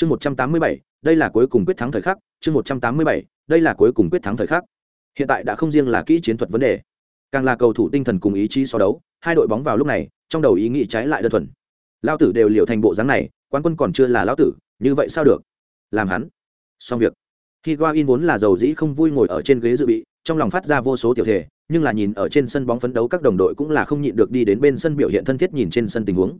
chương một trăm tám mươi bảy đây là cuối cùng quyết thắng thời khắc. Chương một trăm tám mươi bảy đây là cuối cùng quyết thắng thời khắc. Hiện tại đã không riêng là kỹ chiến thuật vấn đề càng là cầu thủ tinh thần cùng ý chí so đấu. Hai đội bóng vào lúc này trong đầu ý nghĩ trái lại đơn thuần. Lao tử đều liệu thành bộ dáng này quan quân còn chưa là lao tử như vậy sao được? Làm hắn. Xong việc. Khi in vốn là giàu dĩ không vui ngồi ở trên ghế dự bị trong lòng phát ra vô số tiểu thể nhưng là nhìn ở trên sân bóng phấn đấu các đồng đội cũng là không nhịn được đi đến bên sân biểu hiện thân thiết nhìn trên sân tình huống.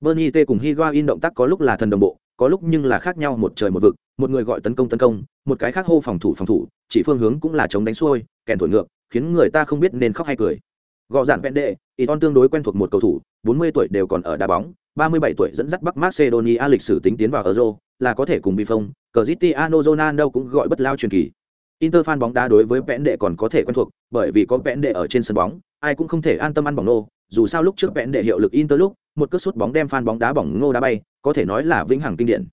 Bernie T cùng Higuain động tác có lúc là thần đồng bộ, có lúc nhưng là khác nhau một trời một vực, một người gọi tấn công tấn công, một cái khác hô phòng thủ phòng thủ, chỉ phương hướng cũng là chống đánh xuôi, kèn thổi ngược, khiến người ta không biết nên khóc hay cười. Gọ dạn vẹn đệ, Iton tương đối quen thuộc một cầu thủ, 40 tuổi đều còn ở đá bóng, 37 tuổi dẫn dắt Bắc Macedonia lịch sử tính tiến vào Euro, là có thể cùng Bifong, Cristiano Ronaldo cũng gọi bất lao truyền kỳ. Inter fan bóng đá đối với vẹn đệ còn có thể quen thuộc, bởi vì có vẹn đệ ở trên sân bóng, ai cũng không thể an tâm ăn bóng nô, dù sao lúc trước vẹn đệ hiệu lực Inter lúc, một cước sút bóng đem phan bóng đá bỏng ngô đá bay, có thể nói là vĩnh hằng kinh điển.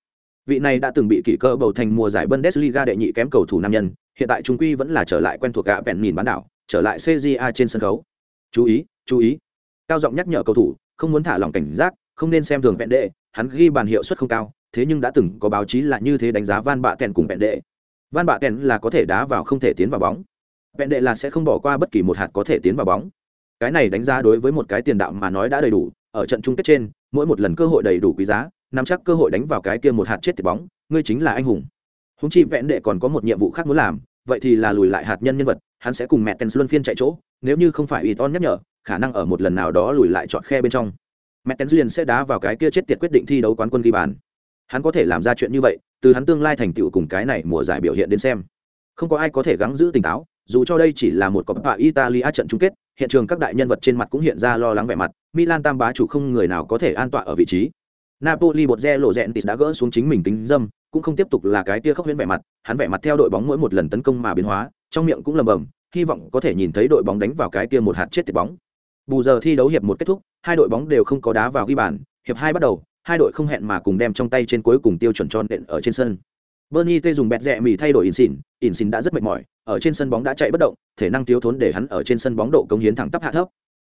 Vị này đã từng bị kỷ cơ bầu thành mùa giải Bundesliga đệ nhị kém cầu thủ nam nhân, hiện tại trung quy vẫn là trở lại quen thuộc gã bèn nhìn bán đảo, trở lại CJA trên sân khấu. Chú ý, chú ý. Cao giọng nhắc nhở cầu thủ, không muốn thả lỏng cảnh giác, không nên xem thường vẹn đệ, hắn ghi bàn hiệu suất không cao, thế nhưng đã từng có báo chí là như thế đánh giá Van Bạ Tèn cùng vẹn đệ. Van Bạ Tèn là có thể đá vào không thể tiến vào bóng. Vẹn đệ là sẽ không bỏ qua bất kỳ một hạt có thể tiến vào bóng. Cái này đánh giá đối với một cái tiền đạo mà nói đã đầy đủ, ở trận chung kết trên, mỗi một lần cơ hội đầy đủ quý giá, nắm chắc cơ hội đánh vào cái kia một hạt chết tiệt bóng, ngươi chính là anh hùng. Húng chi vẹn đệ còn có một nhiệm vụ khác muốn làm, vậy thì là lùi lại hạt nhân nhân vật, hắn sẽ cùng mẹ Tens luân phiên chạy chỗ, nếu như không phải Iton nhắc nhở, khả năng ở một lần nào đó lùi lại chọn khe bên trong. Mẹ Tens liền sẽ đá vào cái kia chết tiệt quyết định thi đấu quán quân ghi bàn. Hắn có thể làm ra chuyện như vậy, từ hắn tương lai thành tựu cùng cái này mùa giải biểu hiện đến xem. Không có ai có thể gắng giữ tỉnh táo, dù cho đây chỉ là một coppa Italia trận chung kết, hiện trường các đại nhân vật trên mặt cũng hiện ra lo lắng vẻ mặt, Milan tam bá chủ không người nào có thể an tọa ở vị trí. Napoli bột re lộ rẹn tịt đã gỡ xuống chính mình tính dâm, cũng không tiếp tục là cái tia khốc huyễn vẻ mặt, hắn vẻ mặt theo đội bóng mỗi một lần tấn công mà biến hóa, trong miệng cũng lầm bầm, hy vọng có thể nhìn thấy đội bóng đánh vào cái tia một hạt chết tiệt bóng. Bù giờ thi đấu hiệp một kết thúc, hai đội bóng đều không có đá vào ghi bàn, hiệp hai bắt đầu, hai đội không hẹn mà cùng đem trong tay trên cuối cùng tiêu chuẩn tròn đện ở trên sân. Bernie T dùng bẹt rẹ mì thay đổi Insin, Insin đã rất mệt mỏi, ở trên sân bóng đã chạy bất động, thể năng thiếu thốn để hắn ở trên sân bóng độ cống hiến thẳng tắp hạ thấp.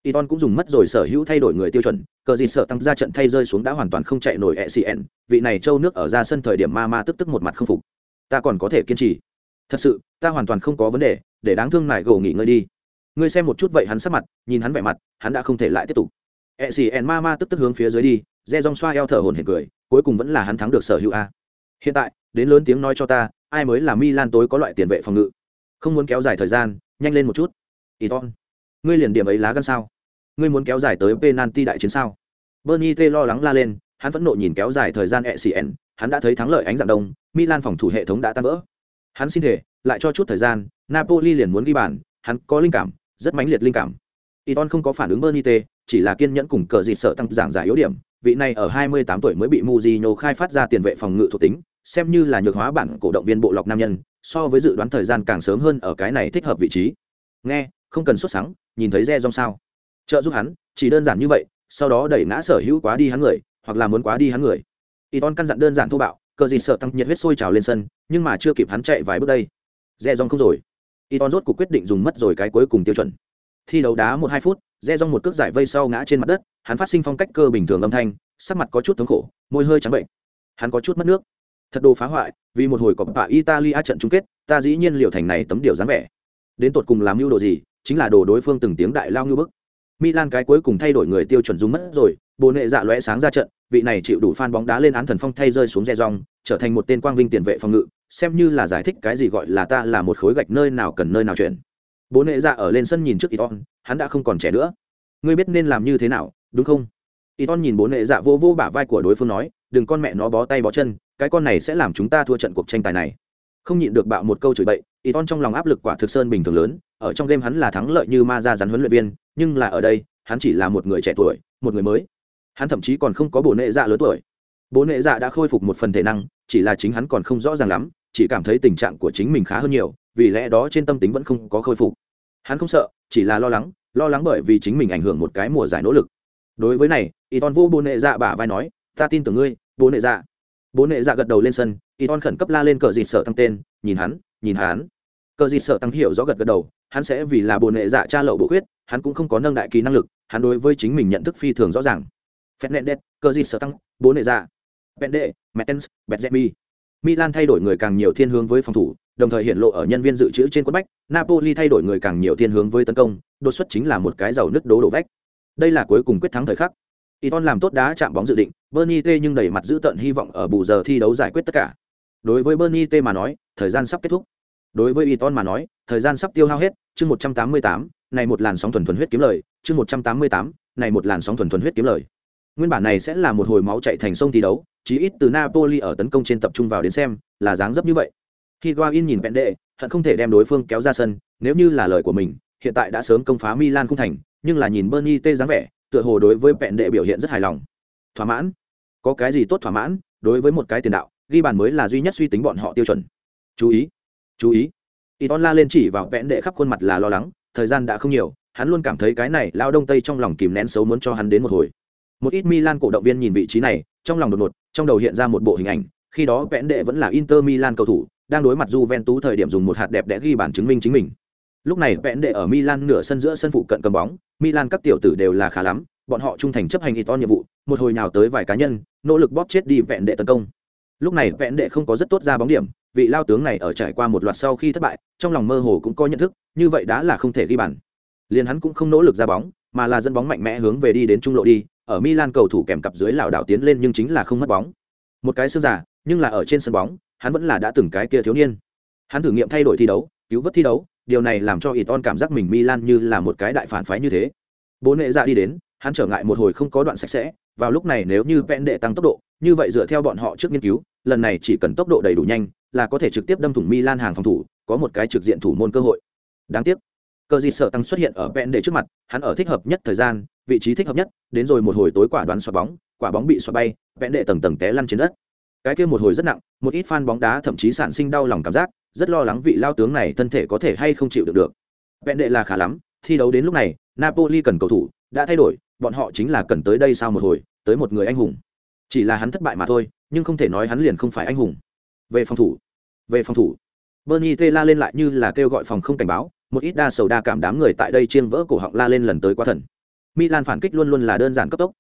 Iton cũng dùng mất rồi sở hữu thay đổi người tiêu chuẩn, cờ gì sợ tăng ra trận thay rơi xuống đã hoàn toàn không chạy nổi ECN, vị này châu nước ở ra sân thời điểm ma ma tức tức một mặt không phục. Ta còn có thể kiên trì. Thật sự, ta hoàn toàn không có vấn đề, để đáng thương này gồ nghỉ ngơi đi. Ngươi xem một chút vậy hắn sắc mặt, nhìn hắn vẻ mặt, hắn đã không thể lại tiếp tục. ECN ma ma tức tức hướng phía dưới đi, Re Jong xoa eo thở hổn hển cười, cuối cùng vẫn là hắn thắng được sở hữu a. Hiện tại, đến lớn tiếng nói cho ta, ai mới là Milan tối có loại tiền vệ phòng ngự. Không muốn kéo dài thời gian, nhanh lên một chút. Iton ngươi liền điểm ấy lá gan sao? Ngươi muốn kéo dài tới penalty đại chiến sao? Bernie t lo lắng la lên, hắn vẫn nộ nhìn kéo dài thời gian ecn hắn đã thấy thắng lợi ánh dạng đông, milan phòng thủ hệ thống đã tan vỡ. Hắn xin thể lại cho chút thời gian, napoli liền muốn ghi bàn, hắn có linh cảm, rất mãnh liệt linh cảm. Iton không có phản ứng bernie t, chỉ là kiên nhẫn cùng cờ dịt sợ tăng giảng giải yếu điểm, vị này ở 28 tuổi mới bị Mourinho khai phát ra tiền vệ phòng ngự thuộc tính, xem như là nhược hóa bản cổ động viên bộ lọc nam nhân, so với dự đoán thời gian càng sớm hơn ở cái này thích hợp vị trí. Nghe không cần xuất sáng nhìn thấy re rong sao. Trợ giúp hắn, chỉ đơn giản như vậy, sau đó đẩy ngã sở hữu quá đi hắn người, hoặc là muốn quá đi hắn người. Y ton căn dặn đơn giản thô bạo, cờ gì sợ tăng nhiệt huyết sôi trào lên sân, nhưng mà chưa kịp hắn chạy vài bước đây. Re rong không rồi. Y ton rốt cuộc quyết định dùng mất rồi cái cuối cùng tiêu chuẩn. Thi đấu đá một hai phút, re rong một cước giải vây sau ngã trên mặt đất, hắn phát sinh phong cách cơ bình thường âm thanh, sắc mặt có chút thống khổ, môi hơi trắng bệnh. Hắn có chút mất nước. Thật đồ phá hoại, vì một hồi cọp bạ italia trận chung kết, ta dĩ nhiên liệu thành này tấm điều dáng vẻ. Đến tột cùng làm mưu đồ gì chính là đồ đối phương từng tiếng đại lao như bức Milan cái cuối cùng thay đổi người tiêu chuẩn dùng mất rồi, bồ nệ dạ lóe sáng ra trận, vị này chịu đủ fan bóng đá lên án thần phong thay rơi xuống re rong, trở thành một tên quang vinh tiền vệ phòng ngự, xem như là giải thích cái gì gọi là ta là một khối gạch nơi nào cần nơi nào chuyển. Bố nệ dạ ở lên sân nhìn trước Iton, hắn đã không còn trẻ nữa. Ngươi biết nên làm như thế nào, đúng không? Iton nhìn bố nệ dạ vô vô bả vai của đối phương nói, đừng con mẹ nó bó tay bó chân, cái con này sẽ làm chúng ta thua trận cuộc tranh tài này. Không nhịn được bạo một câu chửi bậy, Iton trong lòng áp lực quả thực sơn bình thường lớn, ở trong game hắn là thắng lợi như ma ra rắn huấn luyện viên, nhưng là ở đây, hắn chỉ là một người trẻ tuổi, một người mới. Hắn thậm chí còn không có bồ nệ dạ lớn tuổi. Bố nệ dạ đã khôi phục một phần thể năng, chỉ là chính hắn còn không rõ ràng lắm, chỉ cảm thấy tình trạng của chính mình khá hơn nhiều, vì lẽ đó trên tâm tính vẫn không có khôi phục. Hắn không sợ, chỉ là lo lắng lo lắng bởi vì chính mình ảnh hưởng một cái mùa giải nỗ lực. Đối với này y ton vô bố nệ dạ bả vai nói, ta tin tưởng ngươi bố nệ dạ. Bố nệ dạ gật đầu lên sân y ton khẩn cấp la lên cờ dịt sợ tăng tên, nhìn hắn nhìn hắn cờ di sợ tăng hiểu rõ gật gật đầu hắn sẽ vì là bồn nệ dạ cha lậu bộ khuyết hắn cũng không có nâng đại kỳ năng lực hắn đối với chính mình nhận thức phi thường rõ ràng phép nện đét cơ gì sợ tăng bố nệ dạ Pende, Mertens, Bezzemi. Milan thay đổi người càng nhiều thiên hướng với phòng thủ, đồng thời hiện lộ ở nhân viên dự trữ trên quân bách, Napoli thay đổi người càng nhiều thiên hướng với tấn công, đột xuất chính là một cái giàu nứt đố đổ vách. Đây là cuối cùng quyết thắng thời khắc. Iton làm tốt đá chạm bóng dự định, Bernie T nhưng đầy mặt giữ tận hy vọng ở bù giờ thi đấu giải quyết tất cả. Đối với Bernie T mà nói, thời gian sắp kết thúc. Đối với Iton mà nói, thời gian sắp tiêu hao hết, chương 188, này một làn sóng thuần thuần huyết kiếm lời, chương 188, này một làn sóng thuần thuần huyết kiếm lời. Nguyên bản này sẽ là một hồi máu chạy thành sông thi đấu, chí ít từ Napoli ở tấn công trên tập trung vào đến xem, là dáng dấp như vậy. Khi Higuain nhìn Pende, hận không thể đem đối phương kéo ra sân, nếu như là lời của mình, hiện tại đã sớm công phá Milan không thành, nhưng là nhìn Bernie tê dáng vẻ, tựa hồ đối với Pende biểu hiện rất hài lòng. Thỏa mãn? Có cái gì tốt thỏa mãn, đối với một cái tiền đạo, ghi bàn mới là duy nhất suy tính bọn họ tiêu chuẩn. Chú ý, chú ý. Iton la lên chỉ vào Pende khắp khuôn mặt là lo lắng, thời gian đã không nhiều, hắn luôn cảm thấy cái này lao đông tây trong lòng kìm nén xấu muốn cho hắn đến một hồi. Một ít Milan cổ động viên nhìn vị trí này, trong lòng đột ngột, trong đầu hiện ra một bộ hình ảnh, khi đó vẽn đệ vẫn là Inter Milan cầu thủ, đang đối mặt Juventus thời điểm dùng một hạt đẹp để ghi bản chứng minh chính mình. Lúc này vẽn đệ ở Milan nửa sân giữa sân phụ cận cầm bóng, Milan các tiểu tử đều là khá lắm, bọn họ trung thành chấp hành Iton nhiệm vụ, một hồi nào tới vài cá nhân, nỗ lực bóp chết đi vẽn đệ tấn công. Lúc này vẽn đệ không có rất tốt ra bóng điểm, vị lao tướng này ở trải qua một loạt sau khi thất bại, trong lòng mơ hồ cũng có nhận thức, như vậy đã là không thể ghi bàn. Liền hắn cũng không nỗ lực ra bóng, mà là dẫn bóng mạnh mẽ hướng về đi đến trung lộ đi, ở Milan cầu thủ kèm cặp dưới lảo đảo tiến lên nhưng chính là không mất bóng. Một cái xương giả, nhưng là ở trên sân bóng, hắn vẫn là đã từng cái kia thiếu niên. Hắn thử nghiệm thay đổi thi đấu, cứu vớt thi đấu, điều này làm cho Iton cảm giác mình Milan như là một cái đại phản phái như thế. Bố nệ dạ đi đến, hắn trở ngại một hồi không có đoạn sạch sẽ, vào lúc này nếu như Pen đệ tăng tốc độ, như vậy dựa theo bọn họ trước nghiên cứu, lần này chỉ cần tốc độ đầy đủ nhanh, là có thể trực tiếp đâm thủng Milan hàng phòng thủ, có một cái trực diện thủ môn cơ hội. Đáng tiếc, cờ gì sợ tăng xuất hiện ở vẹn để trước mặt, hắn ở thích hợp nhất thời gian, vị trí thích hợp nhất, đến rồi một hồi tối quả đoán xoạc bóng, quả bóng bị xoạc bay, vẹn đệ tầng tầng té lăn trên đất. Cái kia một hồi rất nặng, một ít fan bóng đá thậm chí sản sinh đau lòng cảm giác, rất lo lắng vị lao tướng này thân thể có thể hay không chịu được được. Vẹn đệ là khá lắm, thi đấu đến lúc này, Napoli cần cầu thủ, đã thay đổi, bọn họ chính là cần tới đây sau một hồi, tới một người anh hùng. Chỉ là hắn thất bại mà thôi, nhưng không thể nói hắn liền không phải anh hùng. Về phòng thủ, về phòng thủ. Bernie tê la lên lại như là kêu gọi phòng không cảnh báo, một ít đa sầu đa cảm đám người tại đây chiên vỡ cổ họng la lên lần tới quá thần. Milan phản kích luôn luôn là đơn giản cấp tốc.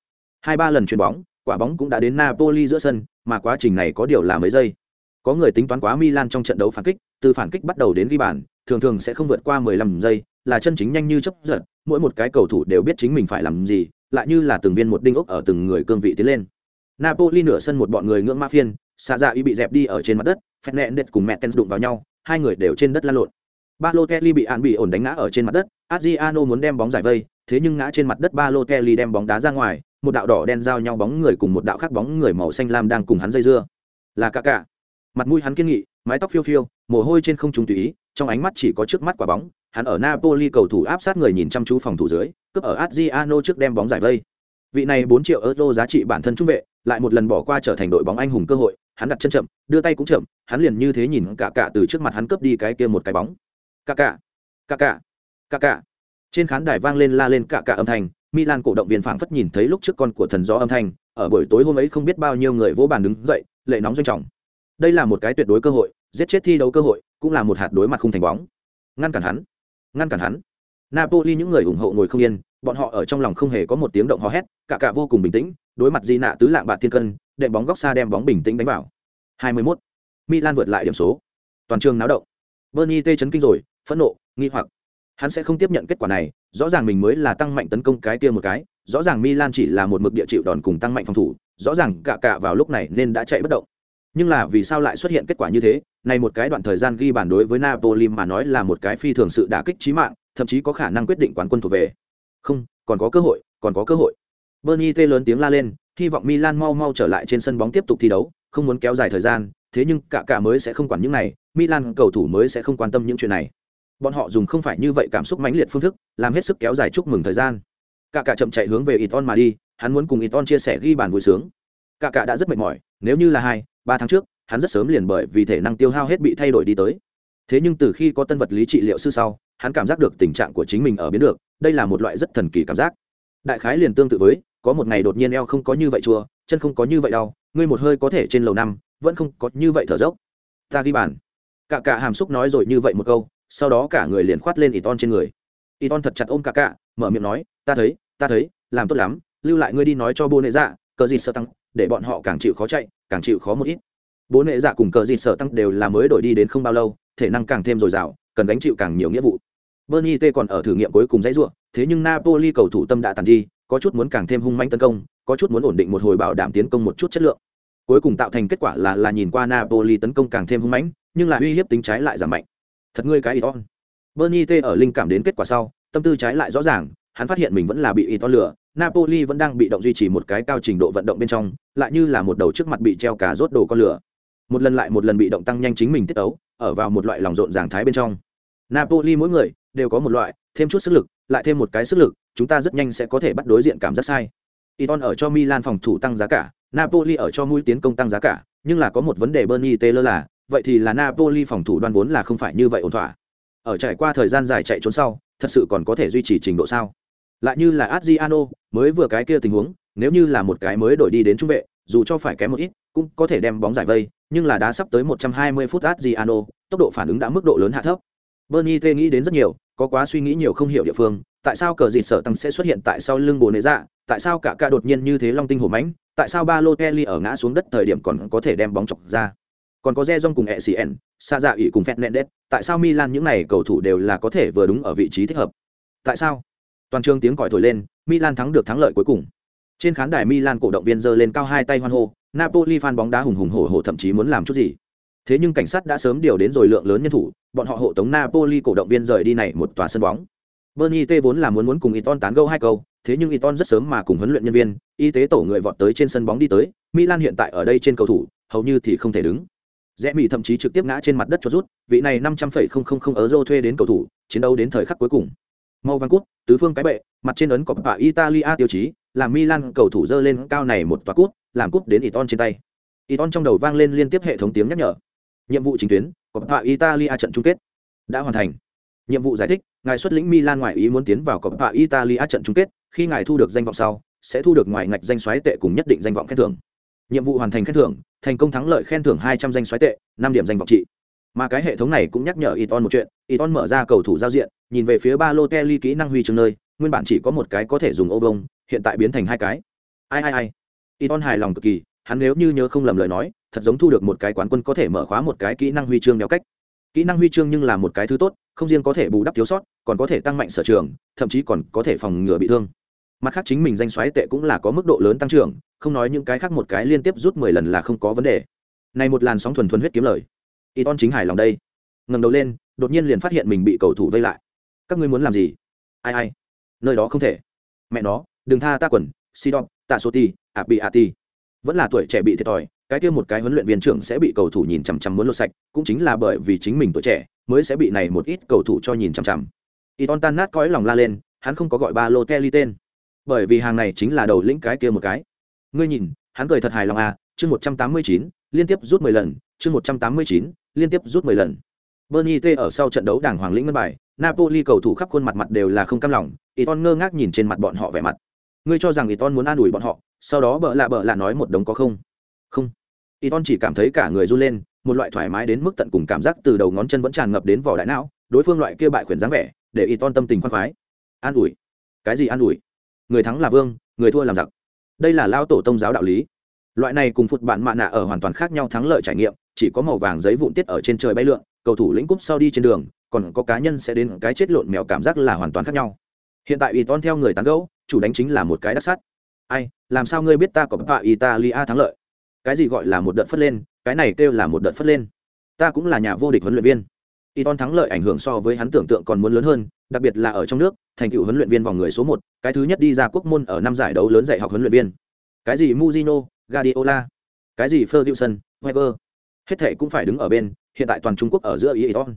Hai ba lần chuyền bóng, quả bóng cũng đã đến Napoli giữa sân, mà quá trình này có điều là mấy giây. Có người tính toán quá Milan trong trận đấu phản kích, từ phản kích bắt đầu đến ghi bàn, thường thường sẽ không vượt qua 15 giây, là chân chính nhanh như chớp giật, mỗi một cái cầu thủ đều biết chính mình phải làm gì, lại như là từng viên một đinh ốc ở từng người cương vị tiến lên. Napoli nửa sân một bọn người ngưỡng ma phiên, xạ dạ y bị dẹp đi ở trên mặt đất, phạt nẹn đệt cùng mẹ tên đụng vào nhau, hai người đều trên đất lăn lộn. Balotelli bị an bị ổn đánh ngã ở trên mặt đất, Adriano muốn đem bóng giải vây, thế nhưng ngã trên mặt đất Balotelli đem bóng đá ra ngoài, một đạo đỏ đen giao nhau bóng người cùng một đạo khác bóng người màu xanh lam đang cùng hắn dây dưa. Là cả cả. Mặt mũi hắn kiên nghị, mái tóc phiêu phiêu, mồ hôi trên không trung tùy ý, trong ánh mắt chỉ có trước mắt quả bóng, hắn ở Napoli cầu thủ áp sát người nhìn chăm chú phòng thủ dưới, cướp ở Adriano trước đem bóng giải vây. Vị này bốn triệu euro giá trị bản thân trung vệ, lại một lần bỏ qua trở thành đội bóng anh hùng cơ hội, hắn đặt chân chậm, đưa tay cũng chậm, hắn liền như thế nhìn cả cả từ trước mặt hắn cướp đi cái kia một cái bóng. Cả cả, cả cả, cả cả. Trên khán đài vang lên la lên cả cả âm thanh, Milan cổ động viên phảng phất nhìn thấy lúc trước con của thần gió âm thanh, ở buổi tối hôm ấy không biết bao nhiêu người vỗ bàn đứng dậy, lệ nóng doanh trọng. Đây là một cái tuyệt đối cơ hội, giết chết thi đấu cơ hội, cũng là một hạt đối mặt không thành bóng. Ngăn cản hắn, ngăn cản hắn. Napoli những người ủng hộ ngồi không yên, bọn họ ở trong lòng không hề có một tiếng động hò hét, cả cả vô cùng bình tĩnh, đối mặt Di nạ tứ lạng bạc thiên cân, đệm bóng góc xa đem bóng bình tĩnh đánh vào. 21. Milan vượt lại điểm số. Toàn trường náo động. Bernie tê chấn kinh rồi, phẫn nộ, nghi hoặc. Hắn sẽ không tiếp nhận kết quả này, rõ ràng mình mới là tăng mạnh tấn công cái kia một cái, rõ ràng Milan chỉ là một mực địa chịu đòn cùng tăng mạnh phòng thủ, rõ ràng cả cả vào lúc này nên đã chạy bất động. Nhưng là vì sao lại xuất hiện kết quả như thế? Này một cái đoạn thời gian ghi bàn đối với Napoli mà nói là một cái phi thường sự đả kích chí mạng, thậm chí có khả năng quyết định quán quân thuộc về. Không, còn có cơ hội, còn có cơ hội. Bernie tê lớn tiếng la lên, hy vọng Milan mau mau trở lại trên sân bóng tiếp tục thi đấu, không muốn kéo dài thời gian, thế nhưng cả cả mới sẽ không quản những này, Milan cầu thủ mới sẽ không quan tâm những chuyện này. Bọn họ dùng không phải như vậy cảm xúc mãnh liệt phương thức, làm hết sức kéo dài chúc mừng thời gian. Cả cả chậm chạy hướng về Iton mà đi, hắn muốn cùng Iton chia sẻ ghi bàn vui sướng. Cả cả đã rất mệt mỏi, nếu như là hai, ba tháng trước, hắn rất sớm liền bởi vì thể năng tiêu hao hết bị thay đổi đi tới. Thế nhưng từ khi có tân vật lý trị liệu sư sau, hắn cảm giác được tình trạng của chính mình ở biến được, đây là một loại rất thần kỳ cảm giác. Đại khái liền tương tự với, có một ngày đột nhiên eo không có như vậy chua, chân không có như vậy đau, ngươi một hơi có thể trên lầu năm, vẫn không có như vậy thở dốc. Ta ghi bàn. Cả cả hàm xúc nói rồi như vậy một câu, sau đó cả người liền khoát lên Iton trên người. Iton thật chặt ôm cả cả, mở miệng nói, ta thấy, ta thấy, làm tốt lắm, lưu lại ngươi đi nói cho bố nệ dạ, cờ gì sợ tăng, để bọn họ càng chịu khó chạy càng chịu khó một ít bố nệ dạ cùng cờ gì sợ tăng đều là mới đổi đi đến không bao lâu thể năng càng thêm dồi dào cần gánh chịu càng nhiều nghĩa vụ bernie t còn ở thử nghiệm cuối cùng dãy ruộng thế nhưng napoli cầu thủ tâm đã tàn đi có chút muốn càng thêm hung manh tấn công, có chút muốn ổn định một hồi bảo đảm tiến công một chút chất lượng. Cuối cùng tạo thành kết quả là là nhìn qua napoli tấn công càng thêm hung mãnh, nhưng là uy hiếp tính trái lại giảm mạnh. Thật ngươi cái iton. Bernie t ở linh cảm đến kết quả sau, tâm tư trái lại rõ ràng, hắn phát hiện mình vẫn là bị iton lửa napoli vẫn đang bị động duy trì một cái cao trình độ vận động bên trong, lại như là một đầu trước mặt bị treo cả rốt đồ con lửa một lần lại một lần bị động tăng nhanh chính mình tiết tấu, ở vào một loại lòng rộn ràng thái bên trong. Napoli mỗi người đều có một loại, thêm chút sức lực, lại thêm một cái sức lực chúng ta rất nhanh sẽ có thể bắt đối diện cảm giác sai. Iton ở cho milan phòng thủ tăng giá cả, napoli ở cho mũi tiến công tăng giá cả, nhưng là có một vấn đề bernie taylor là, vậy thì là napoli phòng thủ đoan vốn là không phải như vậy ổn thỏa. Ở trải qua thời gian dài chạy trốn sau, thật sự còn có thể duy trì trình độ sao? Lại như là adriano, mới vừa cái kia tình huống, nếu như là một cái mới đổi đi đến trung vệ, dù cho phải kém một ít, cũng có thể đem bóng giải vây, nhưng là đá sắp tới 120 phút adriano, tốc độ phản ứng đã mức độ lớn hạ thấp. Bernie t nghĩ đến rất nhiều, có quá suy nghĩ nhiều không hiểu địa phương tại sao cờ dịt sở tăng sẽ xuất hiện tại sau lưng bồ nệ dạ tại sao cả ca đột nhiên như thế long tinh hổ mãnh tại sao ba lô kelly ở ngã xuống đất thời điểm còn có thể đem bóng chọc ra còn có Rejong cùng ECN, xa dạ ủy cùng Fernandes, tại sao Milan những này cầu thủ đều là có thể vừa đúng ở vị trí thích hợp? Tại sao? Toàn trường tiếng còi thổi lên, Milan thắng được thắng lợi cuối cùng. Trên khán đài Milan cổ động viên giơ lên cao hai tay hoan hô, Napoli fan bóng đá hùng hùng hổ hổ thậm chí muốn làm chút gì. Thế nhưng cảnh sát đã sớm điều đến rồi lượng lớn nhân thủ, bọn họ hộ tống Napoli cổ động viên rời đi này một tòa sân bóng. Bernie T vốn là muốn muốn cùng Iton tán gẫu hai câu, thế nhưng Iton rất sớm mà cùng huấn luyện nhân viên, y tế tổ người vọt tới trên sân bóng đi tới, Milan hiện tại ở đây trên cầu thủ, hầu như thì không thể đứng. Rẽ Mỹ thậm chí trực tiếp ngã trên mặt đất cho rút, vị này 500,000 euro thuê đến cầu thủ, chiến đấu đến thời khắc cuối cùng. Mau vang cút, tứ phương cái bệ, mặt trên ấn cọp và Italia tiêu chí, làm Milan cầu thủ dơ lên cao này một tòa cút, làm cút đến Iton trên tay. Iton trong đầu vang lên liên tiếp hệ thống tiếng nhắc nhở. Nhiệm vụ chính tuyến, cọp và Italia trận chung kết đã hoàn thành. Nhiệm vụ giải thích, ngài xuất lĩnh Milan ngoại ý muốn tiến vào cọp và Italia trận chung kết, khi ngài thu được danh vọng sau, sẽ thu được ngoài ngạch danh xoáy tệ cùng nhất định danh vọng khen thưởng. Nhiệm vụ hoàn thành khen thưởng, thành công thắng lợi khen thưởng hai trăm danh xoáy tệ, năm điểm danh vọng trị. Mà cái hệ thống này cũng nhắc nhở Iton một chuyện, Iton mở ra cầu thủ giao diện, nhìn về phía Balotelli kỹ năng huy chương nơi, nguyên bản chỉ có một cái có thể dùng ô vông, hiện tại biến thành hai cái. Ai ai ai. Iton hài lòng cực kỳ, hắn nếu như nhớ không lầm lời nói, thật giống thu được một cái quán quân có thể mở khóa một cái kỹ năng huy chương đeo cách. Kỹ năng huy chương nhưng là một cái thứ tốt, không riêng có thể bù đắp thiếu sót, còn có thể tăng mạnh sở trường, thậm chí còn có thể phòng ngừa bị thương. Mặt khác chính mình danh xoáy tệ cũng là có mức độ lớn tăng trưởng, không nói những cái khác một cái liên tiếp rút mười lần là không có vấn đề. Này một làn sóng thuần thuần huyết kiếm lời. Iton chính hài lòng đây. Ngẩng đầu lên, đột nhiên liền phát hiện mình bị cầu thủ vây lại. Các ngươi muốn làm gì? Ai ai? Nơi đó không thể. Mẹ nó, đừng tha ta quần, Sidon, Tạ Soti, Abiati. Vẫn là tuổi trẻ bị thiệt thòi, cái kia một cái huấn luyện viên trưởng sẽ bị cầu thủ nhìn chằm chằm muốn lột sạch, cũng chính là bởi vì chính mình tuổi trẻ, mới sẽ bị này một ít cầu thủ cho nhìn chằm chằm. Iton tan nát cõi lòng la lên, hắn không có gọi ba Balotelli tên, bởi vì hàng này chính là đầu lĩnh cái kia một cái. Ngươi nhìn, hắn cười thật hài lòng à, chương 189, liên tiếp rút 10 lần, chương 189, liên tiếp rút 10 lần. Bernie T ở sau trận đấu đảng hoàng lĩnh ngân bài, Napoli cầu thủ khắp khuôn mặt mặt đều là không cam lòng, Iton ngơ ngác nhìn trên mặt bọn họ vẻ mặt. Ngươi cho rằng Iton muốn an ủi bọn họ, sau đó bợ lạ bợ lạ nói một đống có không? Không. Iton chỉ cảm thấy cả người run lên, một loại thoải mái đến mức tận cùng cảm giác từ đầu ngón chân vẫn tràn ngập đến vỏ đại não, đối phương loại kia bại khuyển dáng vẻ, để Iton tâm tình khoan khoái. An ủi? Cái gì an ủi? Người thắng là vương, người thua làm giặc. Đây là lao tổ tông giáo đạo lý. Loại này cùng phụt bạn mạ nạ ở hoàn toàn khác nhau thắng lợi trải nghiệm, chỉ có màu vàng giấy vụn tiết ở trên trời bay lượn, cầu thủ lĩnh cúp sau đi trên đường, còn có cá nhân sẽ đến cái chết lộn mèo cảm giác là hoàn toàn khác nhau. Hiện tại Iton theo người tán gẫu, chủ đánh chính là một cái đắc sắt. Ai, làm sao ngươi biết ta có bạ Italia thắng lợi? Cái gì gọi là một đợt phất lên, cái này kêu là một đợt phất lên. Ta cũng là nhà vô địch huấn luyện viên. Iton thắng lợi ảnh hưởng so với hắn tưởng tượng còn muốn lớn hơn, đặc biệt là ở trong nước, thành cựu huấn luyện viên vòng người số một, cái thứ nhất đi ra quốc môn ở năm giải đấu lớn dạy học huấn luyện viên. Cái gì muzino Guardiola, cái gì Ferguson, Wenger, hết thệ cũng phải đứng ở bên, hiện tại toàn Trung Quốc ở giữa ý Tôn.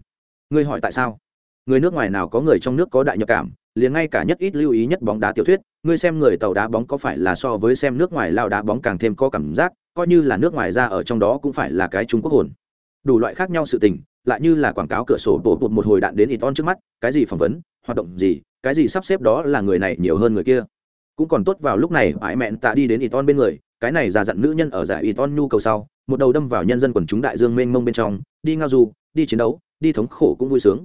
Ngươi hỏi tại sao? Người nước ngoài nào có người trong nước có đại nhập cảm, liền ngay cả nhất ít lưu ý nhất bóng đá tiểu thuyết, ngươi xem người tàu đá bóng có phải là so với xem nước ngoài lao đá bóng càng thêm có cảm giác, coi như là nước ngoài ra ở trong đó cũng phải là cái Trung Quốc hồn. Đủ loại khác nhau sự tình, lại như là quảng cáo cửa sổ bổ bụt một hồi đạn đến Iton trước mắt, cái gì phỏng vấn, hoạt động gì, cái gì sắp xếp đó là người này nhiều hơn người kia. Cũng còn tốt vào lúc này, ải mẹn tạ đi đến Iton bên người, cái này già dặn nữ nhân ở giải Iton nhu cầu sau, một đầu đâm vào nhân dân quần chúng đại dương mênh mông bên trong, đi ngao du, đi chiến đấu, đi thống khổ cũng vui sướng.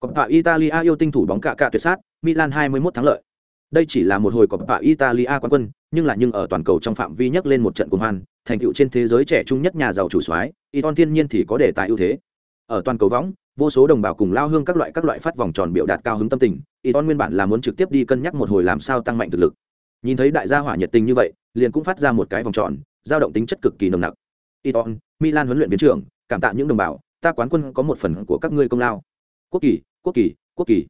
Còn tại Italia yêu tinh thủ bóng cạ cạ tuyệt sát, Milan 21 thắng lợi đây chỉ là một hồi cọp bạ italia quán quân, nhưng là nhưng ở toàn cầu trong phạm vi nhấc lên một trận cuồng hoan, thành tựu trên thế giới trẻ trung nhất nhà giàu chủ soái, iton thiên nhiên thì có đề tài ưu thế. Ở toàn cầu võng, vô số đồng bào cùng lao hương các loại các loại phát vòng tròn biểu đạt cao hứng tâm tình, iton nguyên bản là muốn trực tiếp đi cân nhắc một hồi làm sao tăng mạnh thực lực. Nhìn thấy đại gia hỏa nhiệt tình như vậy, liền cũng phát ra một cái vòng tròn, dao động tính chất cực kỳ nồng nặc. Iton, milan huấn luyện viên trưởng, cảm tạ những đồng bào, ta quán quân có một phần của các ngươi công lao. Quốc kỳ quốc kỳ quốc kỳ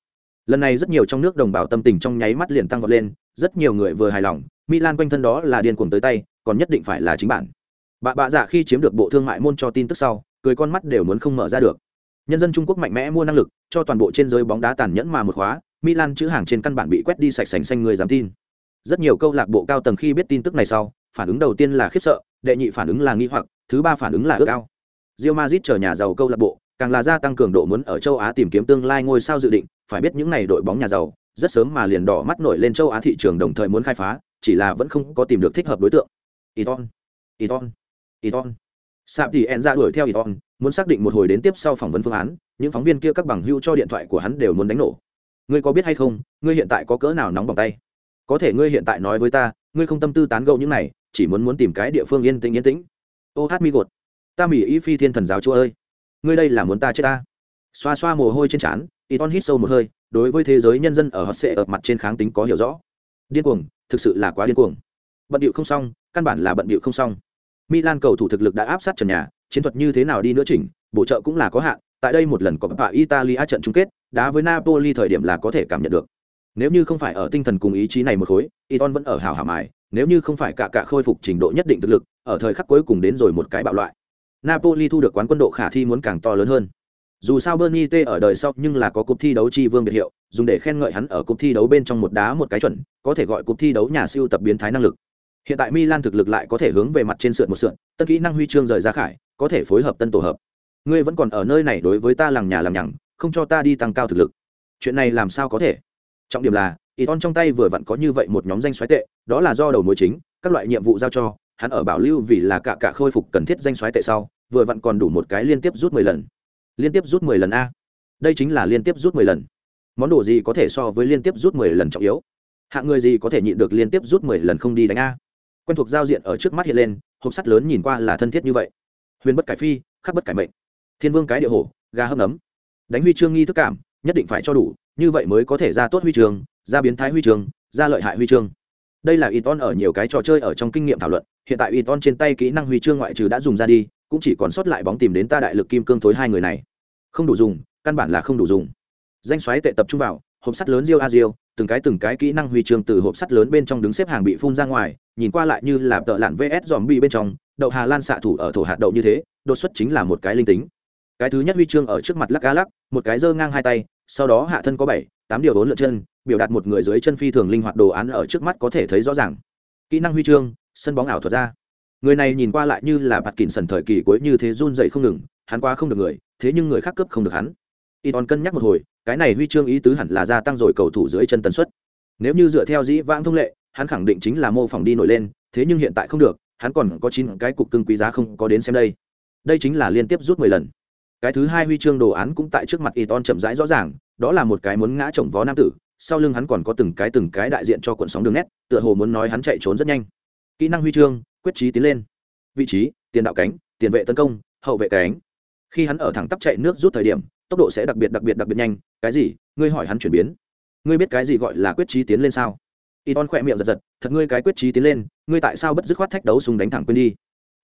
lần này rất nhiều trong nước đồng bào tâm tình trong nháy mắt liền tăng vọt lên, rất nhiều người vừa hài lòng, milan quanh thân đó là điên cuồng tới tay, còn nhất định phải là chính bản. Bà bạ dạ khi chiếm được bộ thương mại môn cho tin tức sau, cười con mắt đều muốn không mở ra được. Nhân dân trung quốc mạnh mẽ mua năng lực, cho toàn bộ trên giới bóng đá tàn nhẫn mà một khóa, milan chữ hàng trên căn bản bị quét đi sạch sành xanh người dám tin. Rất nhiều câu lạc bộ cao tầng khi biết tin tức này sau, phản ứng đầu tiên là khiếp sợ, đệ nhị phản ứng là nghi hoặc, thứ ba phản ứng là ước ao. Rio Madrid chờ nhà giàu câu lạc bộ, càng là gia tăng cường độ muốn ở châu Á tìm kiếm tương lai ngôi sao dự định phải biết những này đội bóng nhà giàu, rất sớm mà liền đỏ mắt nổi lên châu Á thị trường đồng thời muốn khai phá, chỉ là vẫn không có tìm được thích hợp đối tượng. Iton Iton Iton Sạp thì En ra đuổi theo Iton muốn xác định một hồi đến tiếp sau phỏng vấn phương án, những phóng viên kia các bằng hưu cho điện thoại của hắn đều muốn đánh nổ. Ngươi có biết hay không, ngươi hiện tại có cỡ nào nóng bỏng tay? Có thể ngươi hiện tại nói với ta, ngươi không tâm tư tán gẫu những này, chỉ muốn muốn tìm cái địa phương yên tĩnh yên tĩnh. Ô hát mi gột. Ta mỉ y phi thiên thần giáo chúa ơi. Ngươi đây là muốn ta chết ta? Xoa xoa mồ hôi trên trán y ton hít sâu một hơi, đối với thế giới nhân dân ở họ sẽ ở mặt trên kháng tính có hiểu rõ. Điên cuồng, thực sự là quá điên cuồng. Bận điệu không xong, căn bản là bận điệu không xong. Milan cầu thủ thực lực đã áp sát trần nhà, chiến thuật như thế nào đi nữa chỉnh, bổ trợ cũng là có hạn, tại đây một lần có bạ italia trận chung kết, đá với napoli thời điểm là có thể cảm nhận được. Nếu như không phải ở tinh thần cùng ý chí này một khối Iton vẫn ở hào hàm ải nếu như không phải cả cả khôi phục trình độ nhất định thực lực, ở thời khắc cuối cùng đến rồi một cái bạo loại. Napoli thu được quán quân độ khả thi muốn càng to lớn hơn dù sao bernie t ở đời sau nhưng là có cúp thi đấu chi vương biệt hiệu, dùng để khen ngợi hắn ở cúp thi đấu bên trong một đá một cái chuẩn, có thể gọi cúp thi đấu nhà siêu tập biến thái năng lực. Hiện tại milan thực lực lại có thể hướng về mặt trên sượn một sượn tân kỹ năng huy chương rời ra khải, có thể phối hợp tân tổ hợp. Ngươi vẫn còn ở nơi này đối với ta làng nhà lằng nhằng, không cho ta đi tăng cao thực lực. Chuyện này làm sao có thể? Trọng điểm là y ton trong tay vừa vặn có như vậy một nhóm danh xoáy tệ, đó là do đầu mối chính, các loại nhiệm vụ giao cho, hắn ở bảo lưu vì là cả cả khôi phục cần thiết danh xoáy tệ sau, vừa vặn còn đủ một cái liên tiếp rút mười lần liên tiếp rút mười lần a. Đây chính là liên tiếp rút mười lần. Món đồ gì có thể so với liên tiếp rút mười lần trọng yếu? Hạng người gì có thể nhịn được liên tiếp rút mười lần không đi đánh a? Quen thuộc giao diện ở trước mắt hiện lên, hộp sắt lớn nhìn qua là thân thiết như vậy. Huyền bất cải phi, khắc bất cải mệnh. Thiên vương cái địa hổ, gà hâm nấm. Đánh huy chương nghi thức cảm, nhất định phải cho đủ, như vậy mới có thể ra tốt huy chương, ra biến thái huy chương, ra lợi hại huy chương. Đây là y ton ở nhiều cái trò chơi ở trong kinh nghiệm thảo luận, hiện tại y ton trên tay kỹ năng huy chương ngoại trừ đã dùng ra đi cũng chỉ còn sót lại bóng tìm đến ta đại lực kim cương thối hai người này. Không đủ dùng, căn bản là không đủ dùng. Danh xoáy tệ tập trung vào, hộp sắt lớn diêu a diêu từng cái từng cái kỹ năng huy chương từ hộp sắt lớn bên trong đứng xếp hàng bị phun ra ngoài, nhìn qua lại như là tợ lạn vs dòm bi bên trong, đậu hà lan xạ thủ ở thổ hạt đậu như thế, đột xuất chính là một cái linh tính. Cái thứ nhất huy chương ở trước mặt lắc cá lắc, một cái giơ ngang hai tay, sau đó hạ thân có bảy, tám điều bốn lượt chân, biểu đạt một người dưới chân phi thường linh hoạt đồ án ở trước mắt có thể thấy rõ ràng. Kỹ năng huy chương, sân bóng ảo thuật ra người này nhìn qua lại như là bạt kỉnh sần thời kỳ cuối như thế run dậy không ngừng, hắn qua không được người, thế nhưng người khác cướp không được hắn. Y tòn cân nhắc một hồi, cái này huy chương ý tứ hẳn là gia tăng rồi cầu thủ dưới chân tần suất. Nếu như dựa theo dĩ vãng thông lệ, hắn khẳng định chính là mô phỏng đi nổi lên, thế nhưng hiện tại không được, hắn còn có chín cái cục cưng quý giá không có đến xem đây. Đây chính là liên tiếp rút mười lần. Cái thứ hai huy chương đồ án cũng tại trước mặt y ton chậm rãi rõ ràng, đó là một cái muốn ngã chồng vó nam tử, sau lưng hắn còn có từng cái từng cái đại diện cho cuộn sóng đường nét, tựa hồ muốn nói hắn chạy trốn rất nhanh. Kỹ năng huy chương quyết trí tiến lên. Vị trí, tiền đạo cánh, tiền vệ tấn công, hậu vệ cánh khi hắn ở thẳng tắp chạy nước rút thời điểm, tốc độ sẽ đặc biệt đặc biệt đặc biệt nhanh. Cái gì? Ngươi hỏi hắn chuyển biến. Ngươi biết cái gì gọi là quyết trí tiến lên sao? Y ton khỏe miệng giật giật, thật ngươi cái quyết trí tiến lên, ngươi tại sao bất dứt khoát thách đấu súng đánh thẳng quên đi?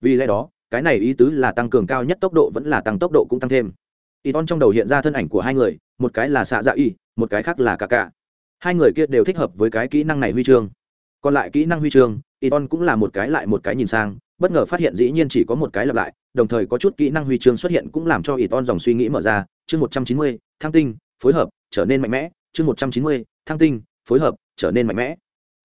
Vì lẽ đó, cái này ý tứ là tăng cường cao nhất tốc độ vẫn là tăng tốc độ cũng tăng thêm. Y ton trong đầu hiện ra thân ảnh của hai người, một cái là xạ dạ y, một cái khác là cả cả hai người kia đều thích hợp với cái kỹ năng này huy chương. Còn lại kỹ năng huy chương y ton cũng là một cái lại một cái nhìn sang, bất ngờ phát hiện dĩ nhiên chỉ có một cái lặp lại, đồng thời có chút kỹ năng huy chương xuất hiện cũng làm cho y ton dòng suy nghĩ mở ra, chương một trăm chín mươi, thăng tinh, phối hợp, trở nên mạnh mẽ, chương một trăm chín mươi, thăng tinh, phối hợp, trở nên mạnh mẽ.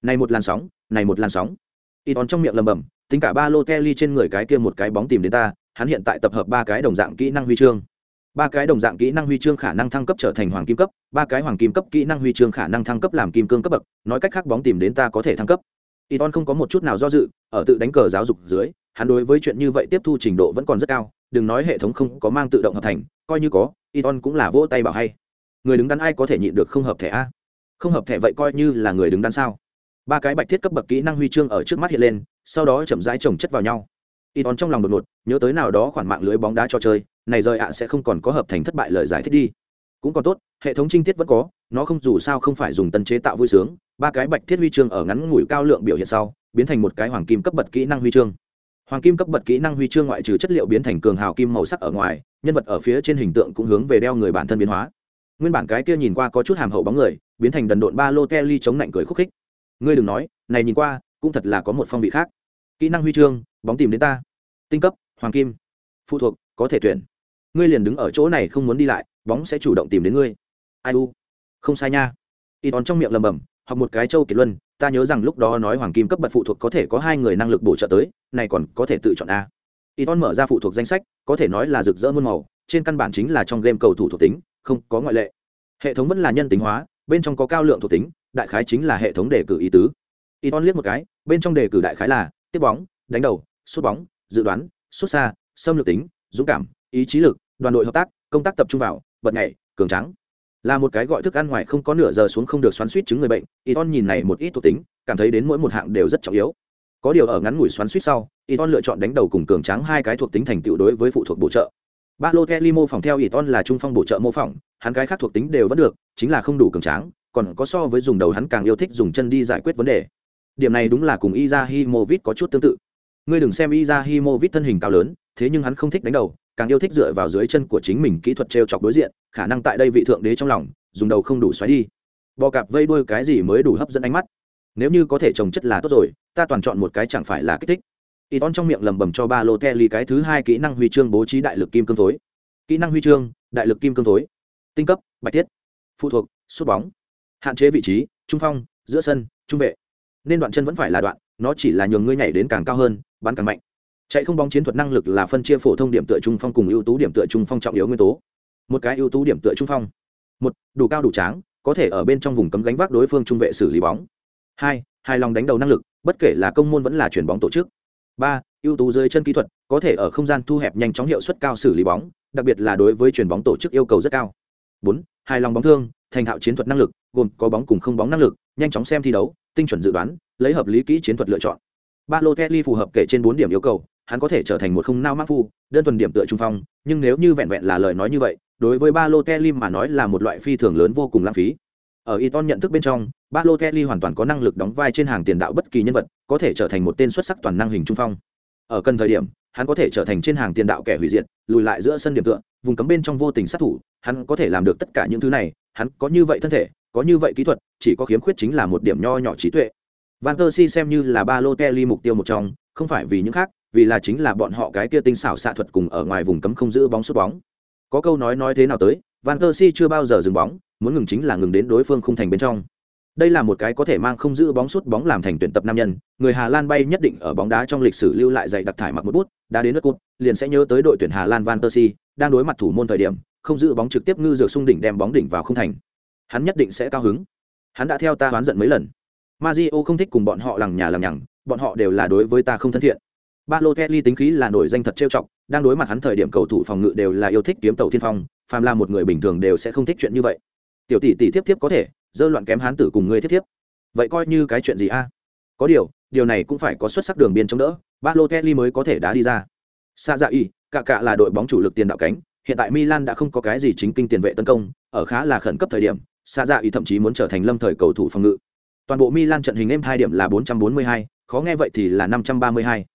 Này một làn sóng, này một làn sóng. Y ton trong miệng lầm bầm tính cả ba lô kelly trên người cái kia một cái bóng tìm đến ta, hắn hiện tại tập hợp ba cái đồng dạng kỹ năng huy chương. Ba cái đồng dạng kỹ năng huy chương khả năng thăng cấp trở thành hoàng kim cấp, ba cái hoàng kim cấp kỹ năng huy chương khả năng thăng cấp làm kim cương cấp bậc, nói cách khác bóng tìm đến ta có thể thăng cấp y ton không có một chút nào do dự, ở tự đánh cờ giáo dục dưới, hắn đối với chuyện như vậy tiếp thu trình độ vẫn còn rất cao, đừng nói hệ thống không có mang tự động hợp thành, coi như có y ton cũng là vỗ tay bảo hay. Người đứng đắn ai có thể nhịn được không hợp thẻ a? Không hợp thẻ vậy coi như là người đứng đắn sao? Ba cái bạch thiết cấp bậc kỹ năng huy chương ở trước mắt hiện lên, sau đó chậm rãi chồng chất vào nhau. Y tòn trong lòng đột ngột, nhớ tới nào đó khoản mạng lưới bóng đá cho chơi, này rời ạ sẽ không còn có hợp thành thất bại lời giải thích đi. Cũng còn tốt, hệ thống trinh tiết vẫn có, nó không dù sao không phải dùng tân chế tạo vui sướng ba cái bạch thiết huy chương ở ngắn ngủi cao lượng biểu hiện sau, biến thành một cái hoàng kim cấp bậc kỹ năng huy chương. Hoàng kim cấp bậc kỹ năng huy chương ngoại trừ chất liệu biến thành cường hào kim màu sắc ở ngoài, nhân vật ở phía trên hình tượng cũng hướng về đeo người bản thân biến hóa. Nguyên bản cái kia nhìn qua có chút hàm hậu bóng người, biến thành đần độn ba lô kelly chống lạnh cười khúc khích. Ngươi đừng nói, này nhìn qua, cũng thật là có một phong vị khác. Kỹ năng huy chương, bóng tìm đến ta. Tinh cấp, hoàng kim. Phụ thuộc, có thể tuyển. Ngươi liền đứng ở chỗ này không muốn đi lại, bóng sẽ chủ động tìm đến ngươi. Ai u? Không sai nha. Y tòn trong miệng lầm bầm hoặc một cái châu kiệt luân, ta nhớ rằng lúc đó nói hoàng kim cấp bậc phụ thuộc có thể có hai người năng lực bổ trợ tới, này còn có thể tự chọn a. Y tón mở ra phụ thuộc danh sách, có thể nói là rực rỡ muôn màu, trên căn bản chính là trong game cầu thủ thuộc tính, không có ngoại lệ. Hệ thống vẫn là nhân tính hóa, bên trong có cao lượng thuộc tính, đại khái chính là hệ thống đề cử ý tứ. Y ton liếc một cái, bên trong đề cử đại khái là tiếp bóng, đánh đầu, sút bóng, dự đoán, sút xa, xâm lược tính, dũng cảm, ý chí lực, đoàn đội hợp tác, công tác tập trung vào, bật nhảy, cường trắng là một cái gọi thức ăn ngoài không có nửa giờ xuống không được xoắn suýt chứng người bệnh y ton nhìn này một ít thuộc tính, cảm thấy đến mỗi một hạng đều rất trọng yếu. Có điều ở ngắn ngủi xoắn suýt sau y ton lựa chọn đánh đầu cùng cường tráng hai cái thuộc tính thành tựu đối với phụ thuộc bổ trợ. Ba lô kelly mô phỏng theo y ton là trung phong bổ trợ mô phỏng, hắn cái khác thuộc tính đều vẫn được, chính là không đủ cường tráng, còn có so với dùng đầu hắn càng yêu thích dùng chân đi giải quyết vấn đề. Điểm này đúng là cùng Izahimovic có chút tương tự. Ngươi đừng xem Izahimovic thân hình cao lớn, thế nhưng hắn không thích đánh đầu càng yêu thích dựa vào dưới chân của chính mình kỹ thuật trêu chọc đối diện, khả năng tại đây vị thượng đế trong lòng, dùng đầu không đủ xoáy đi. Bò cạp vây đuôi cái gì mới đủ hấp dẫn ánh mắt? Nếu như có thể trồng chất là tốt rồi, ta toàn chọn một cái chẳng phải là kích thích. Y ton trong miệng lầm bầm cho ba lô kelly cái thứ hai kỹ năng huy chương bố trí đại lực kim cương tối kỹ năng huy chương, đại lực kim cương tối tinh cấp, bạch tiết phụ thuộc, sút bóng. Hạn chế vị trí, trung phong, giữa sân, trung vệ. Nên đoạn chân vẫn phải là đoạn, nó chỉ là nhường ngươi nhảy đến càng cao hơn, bắn càng mạnh chạy không bóng chiến thuật năng lực là phân chia phổ thông điểm tựa trung phong cùng ưu tú điểm tựa trung phong trọng yếu nguyên tố. Một cái ưu tú điểm tựa trung phong. Một, đủ cao đủ tráng, có thể ở bên trong vùng cấm gánh vác đối phương trung vệ xử lý bóng. Hai, hài lòng đánh đầu năng lực, bất kể là công môn vẫn là chuyển bóng tổ chức. Ba, ưu tú dưới chân kỹ thuật, có thể ở không gian thu hẹp nhanh chóng hiệu suất cao xử lý bóng, đặc biệt là đối với chuyển bóng tổ chức yêu cầu rất cao. Bốn, hài lòng bóng thương, thành thạo chiến thuật năng lực, gồm có bóng cùng không bóng năng lực, nhanh chóng xem thi đấu, tinh chuẩn dự đoán, lấy hợp lý kỹ chiến thuật lựa chọn. Ba, lô kelly phù hợp kể trên bốn điểm yêu cầu hắn có thể trở thành một không nao mắc phu đơn thuần điểm tựa trung phong nhưng nếu như vẹn vẹn là lời nói như vậy đối với ba lô kelly mà nói là một loại phi thường lớn vô cùng lãng phí ở Iton nhận thức bên trong, Balotelli hoàn toàn có năng lực đóng vai trên hàng tiền đạo bất kỳ nhân vật, có thể trở thành một tên xuất sắc toàn năng hình trung phong. Ở cần thời điểm, hắn có thể trở thành trên hàng tiền đạo kẻ hủy diệt, lùi lại giữa sân điểm tựa, vùng cấm bên trong vô tình sát thủ, hắn có thể làm được tất cả những thứ này, hắn có như vậy thân thể, có như vậy kỹ thuật, chỉ có khiếm khuyết chính là một điểm nho nhỏ trí tuệ. Van Persie xem như là Balotelli mục tiêu một trong, không phải vì những khác, vì là chính là bọn họ cái kia tinh xảo xạ thuật cùng ở ngoài vùng cấm không giữ bóng sút bóng. Có câu nói nói thế nào tới, Van Persie chưa bao giờ dừng bóng, muốn ngừng chính là ngừng đến đối phương không thành bên trong. Đây là một cái có thể mang không giữ bóng sút bóng làm thành tuyển tập nam nhân, người Hà Lan bay nhất định ở bóng đá trong lịch sử lưu lại dày đặc thải mặc một bút, đã đến nước cột, liền sẽ nhớ tới đội tuyển Hà Lan Van Persie, đang đối mặt thủ môn thời điểm, không giữ bóng trực tiếp ngư dược xung đỉnh đem bóng đỉnh vào không thành. Hắn nhất định sẽ cao hứng. Hắn đã theo ta hoán giận mấy lần. Mario không thích cùng bọn họ lằng nhà lằng nhằng, bọn họ đều là đối với ta không thân thiện. Balotelli tính khí là nổi danh thật trêu chọc, đang đối mặt hắn thời điểm cầu thủ phòng ngự đều là yêu thích kiếm tàu thiên phong, phàm là một người bình thường đều sẽ không thích chuyện như vậy. Tiểu tỷ tỷ tiếp tiếp có thể dơ loạn kém hán tử cùng ngươi tiếp tiếp vậy coi như cái chuyện gì a? Có điều điều này cũng phải có xuất sắc đường biên chống đỡ Balotelli kelly mới có thể đá đi ra. Sa dạ y cả cả là đội bóng chủ lực tiền đạo cánh hiện tại milan đã không có cái gì chính kinh tiền vệ tấn công ở khá là khẩn cấp thời điểm Sa dạ y thậm chí muốn trở thành lâm thời cầu thủ phòng ngự. Toàn bộ milan trận hình êm hai điểm là 442, khó nghe vậy thì là 532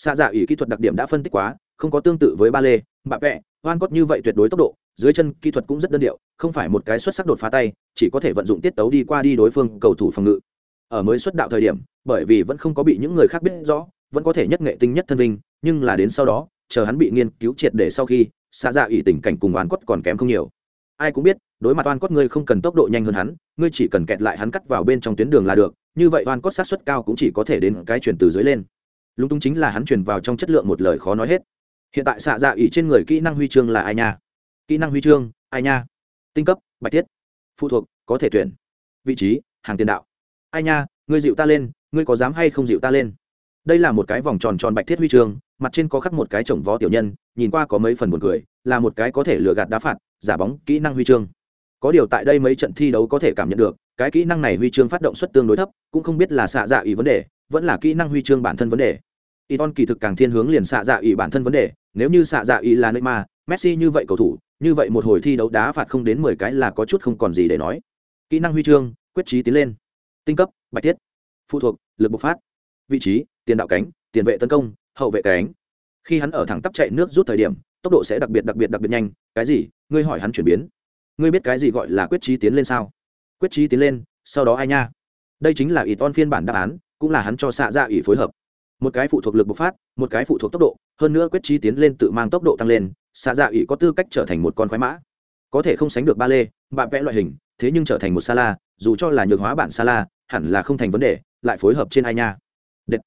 xa dạ y kỹ thuật đặc điểm đã phân tích quá, không có tương tự với ba lê bạ vẹ hoan cốt như vậy tuyệt đối tốc độ, dưới chân kỹ thuật cũng rất đơn điệu, không phải một cái xuất sắc đột phá tay, chỉ có thể vận dụng tiết tấu đi qua đi đối phương cầu thủ phòng ngự. Ở mới xuất đạo thời điểm, bởi vì vẫn không có bị những người khác biết rõ, vẫn có thể nhất nghệ tinh nhất thân vinh, nhưng là đến sau đó, chờ hắn bị nghiên cứu triệt để sau khi xa dạ ỉ tình cảnh cùng oan quất còn kém không nhiều. Ai cũng biết, đối mặt oan cốt ngươi không cần tốc độ nhanh hơn hắn, ngươi chỉ cần kẹt lại hắn cắt vào bên trong tuyến đường là được, như vậy oan cốt sát xuất cao cũng chỉ có thể đến cái chuyển từ dưới lên lúng túng chính là hắn truyền vào trong chất lượng một lời khó nói hết. Hiện tại xạ dạ ỉ trên người kỹ năng huy chương là ai nha? Kỹ năng huy chương, ai nha? Tinh cấp bạch tiết. Phụ thuộc, có thể tuyển. Vị trí, hàng tiền đạo. Ai nha, ngươi dịu ta lên, ngươi có dám hay không dịu ta lên? Đây là một cái vòng tròn tròn bạch thiết huy chương, mặt trên có khắc một cái chồng vó tiểu nhân, nhìn qua có mấy phần buồn cười, là một cái có thể lừa gạt đá phạt, giả bóng, kỹ năng huy chương. Có điều tại đây mấy trận thi đấu có thể cảm nhận được, cái kỹ năng này huy chương phát động suất tương đối thấp, cũng không biết là xạ dạ ý vấn đề, vẫn là kỹ năng huy chương bản thân vấn đề. Iton kỳ thực càng thiên hướng liền xạ dạ ý bản thân vấn đề, nếu như xạ dạ ý là Neymar Messi như vậy cầu thủ, như vậy một hồi thi đấu đá phạt không đến mười cái là có chút không còn gì để nói. Kỹ năng huy chương, quyết trí tiến lên. Tinh cấp, bạch tiết. Phụ thuộc, lực bộc phát. Vị trí, tiền đạo cánh, tiền vệ tấn công, hậu vệ cánh. Khi hắn ở thẳng tắp chạy nước rút thời điểm, tốc độ sẽ đặc biệt đặc biệt đặc biệt nhanh. Cái gì? Ngươi hỏi hắn chuyển biến. Ngươi biết cái gì gọi là quyết trí tiến lên sao? Quyết trí tiến lên, sau đó ai nha? Đây chính là ý ton phiên bản đáp án, cũng là hắn cho xạ dạ ỷ phối hợp một cái phụ thuộc lực bộc phát, một cái phụ thuộc tốc độ, hơn nữa quyết trí tiến lên tự mang tốc độ tăng lên, xạ dạ ỉ có tư cách trở thành một con khoái mã. Có thể không sánh được ba lê bạn vẽ loại hình, thế nhưng trở thành một sa la dù cho là nhược hóa bản sa la hẳn là không thành vấn đề, lại phối hợp trên ai nha. Đệt.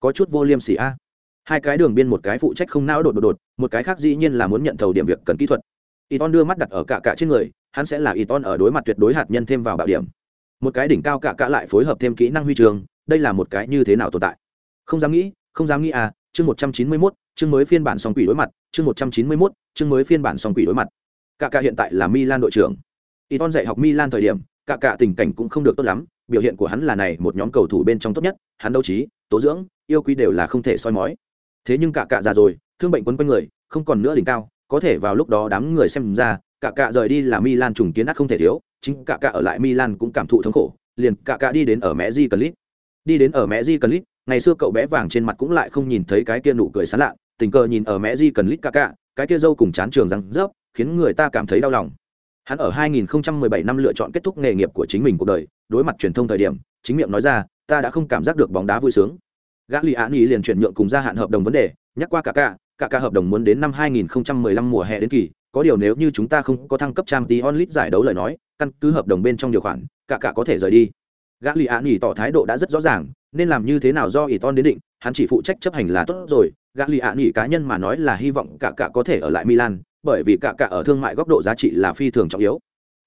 có chút vô liêm sỉ a. Hai cái đường biên một cái phụ trách không não đột đột đột, một cái khác dĩ nhiên là muốn nhận thầu điểm việc cần kỹ thuật. Y ton đưa mắt đặt ở cả cả trên người, hắn sẽ là y ton ở đối mặt tuyệt đối hạt nhân thêm vào bạo điểm. Một cái đỉnh cao cả cả lại phối hợp thêm kỹ năng huy trường, đây là một cái như thế nào tồn tại? Không dám nghĩ, không dám nghĩ à chương một trăm chín mươi mốt, chương mới phiên bản song quỷ đối mặt, chương một trăm chín mươi mốt, chương mới phiên bản song quỷ đối mặt. Cả cả hiện tại là milan đội trưởng. Y ton dạy học milan thời điểm, cả cả tình cảnh cũng không được tốt lắm, biểu hiện của hắn là này, một nhóm cầu thủ bên trong tốt nhất, hắn đấu trí, tố dưỡng, yêu quý đều là không thể soi mói. Thế nhưng cả cả già rồi, thương bệnh quấn quanh người, không còn nữa đỉnh cao, có thể vào lúc đó đám người xem ra, cả cả rời đi là Milan trùng kiến ác không thể thiếu, chính cả cả ở lại Milan cũng cảm thụ thống khổ, liền cả cả đi đến ở mẹ Di Clip. Đi đến ở mẹ Di Clip ngày xưa cậu bé vàng trên mặt cũng lại không nhìn thấy cái kia nụ cười sán lạ, tình cờ nhìn ở mẹ Di cần lít ca ca, cái kia dâu cùng chán trường răng rớp, khiến người ta cảm thấy đau lòng. Hắn ở 2017 năm lựa chọn kết thúc nghề nghiệp của chính mình cuộc đời, đối mặt truyền thông thời điểm, chính miệng nói ra, ta đã không cảm giác được bóng đá vui sướng. Gã lì án ý liền chuyển nhượng cùng gia hạn hợp đồng vấn đề, nhắc qua cả ca cả ca hợp đồng muốn đến năm 2015 mùa hè đến kỳ, có điều nếu như chúng ta không có thăng cấp trang tí onlit giải đấu lời nói, căn cứ hợp đồng bên trong điều khoản cả cả có thể rời đi gã lì ạ nghỉ tỏ thái độ đã rất rõ ràng, nên làm như thế nào do ỷ ton đến định, hắn chỉ phụ trách chấp hành là tốt rồi. Gã lì ạ nghỉ cá nhân mà nói là hy vọng cả cả có thể ở lại milan, bởi vì cả cả ở thương mại góc độ giá trị là phi thường trọng yếu.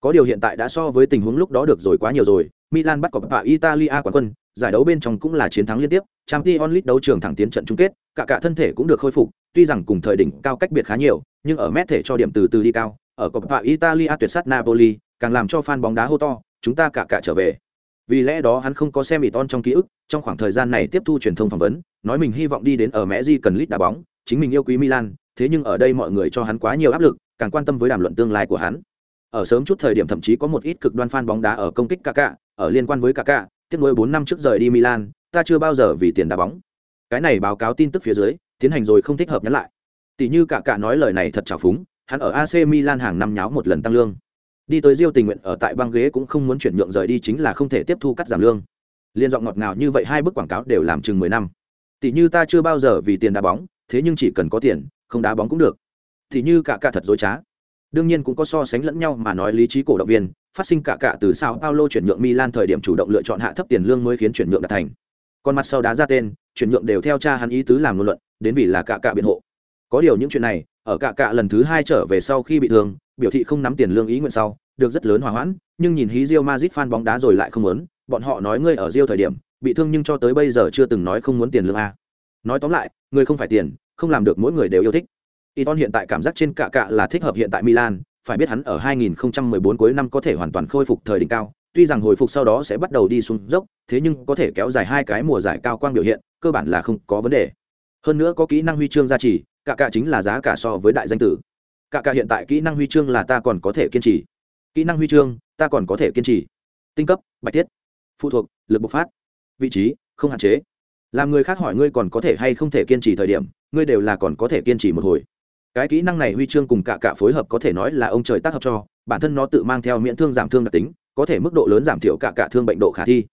Có điều hiện tại đã so với tình huống lúc đó được rồi quá nhiều rồi. Milan bắt cọp italia quán quân, giải đấu bên trong cũng là chiến thắng liên tiếp. Champions onlit đấu trường thẳng tiến trận chung kết, cả cả thân thể cũng được khôi phục, tuy rằng cùng thời đỉnh cao cách biệt khá nhiều, nhưng ở mét thể cho điểm từ từ đi cao. Ở cọp italia tuyệt sát napoli, càng làm cho fan bóng đá hô to, chúng ta cả cả trở về vì lẽ đó hắn không có xem Iton trong ký ức trong khoảng thời gian này tiếp thu truyền thông phỏng vấn nói mình hy vọng đi đến ở mẹ di cần lít đá bóng chính mình yêu quý milan thế nhưng ở đây mọi người cho hắn quá nhiều áp lực càng quan tâm với đàm luận tương lai của hắn ở sớm chút thời điểm thậm chí có một ít cực đoan fan bóng đá ở công kích Kaká, ở liên quan với Kaká, tiếp nối 4 năm trước rời đi Milan, ta chưa bao giờ vì tiền đá bóng. Cái này báo cáo tin tức phía dưới, tiến hành rồi không thích hợp nhắn lại. Tỷ như Kaká nói lời này thật trào phúng, hắn ở AC Milan hàng năm nháo một lần tăng lương. Đi tới Rio tình nguyện ở tại băng ghế cũng không muốn chuyển nhượng rời đi chính là không thể tiếp thu cắt giảm lương. Liên giọng ngọt ngào như vậy hai bức quảng cáo đều làm chừng 10 năm. Tỷ như ta chưa bao giờ vì tiền đá bóng, thế nhưng chỉ cần có tiền, không đá bóng cũng được. Tỷ như Kaká thật dối trá đương nhiên cũng có so sánh lẫn nhau mà nói lý trí cổ động viên phát sinh cả cả từ sao paulo chuyển nhượng milan thời điểm chủ động lựa chọn hạ thấp tiền lương mới khiến chuyển nhượng đạt thành còn mặt sau đá ra tên chuyển nhượng đều theo cha hắn ý tứ làm ngôn luận đến vì là cả cả biện hộ có điều những chuyện này ở cả cả lần thứ hai trở về sau khi bị thương biểu thị không nắm tiền lương ý nguyện sau được rất lớn hòa hoãn nhưng nhìn hí Real Madrid fan bóng đá rồi lại không muốn bọn họ nói ngươi ở Real thời điểm bị thương nhưng cho tới bây giờ chưa từng nói không muốn tiền lương a nói tóm lại người không phải tiền không làm được mỗi người đều yêu thích Iton hiện tại cảm giác trên cả cả là thích hợp hiện tại Milan, phải biết hắn ở 2014 cuối năm có thể hoàn toàn khôi phục thời đỉnh cao, tuy rằng hồi phục sau đó sẽ bắt đầu đi xuống dốc, thế nhưng có thể kéo dài hai cái mùa giải cao quang biểu hiện, cơ bản là không có vấn đề. Hơn nữa có kỹ năng huy chương gia trì, cả cả chính là giá cả so với đại danh tử. Cả cả hiện tại kỹ năng huy chương là ta còn có thể kiên trì. Kỹ năng huy chương, ta còn có thể kiên trì. Tinh cấp, bạch tiết, phụ thuộc, lực bộc phát, vị trí, không hạn chế. Làm người khác hỏi ngươi còn có thể hay không thể kiên trì thời điểm, ngươi đều là còn có thể kiên trì một hồi cái kỹ năng này huy chương cùng cả cả phối hợp có thể nói là ông trời tác hợp cho bản thân nó tự mang theo miễn thương giảm thương đặc tính có thể mức độ lớn giảm thiểu cả cả thương bệnh độ khả thi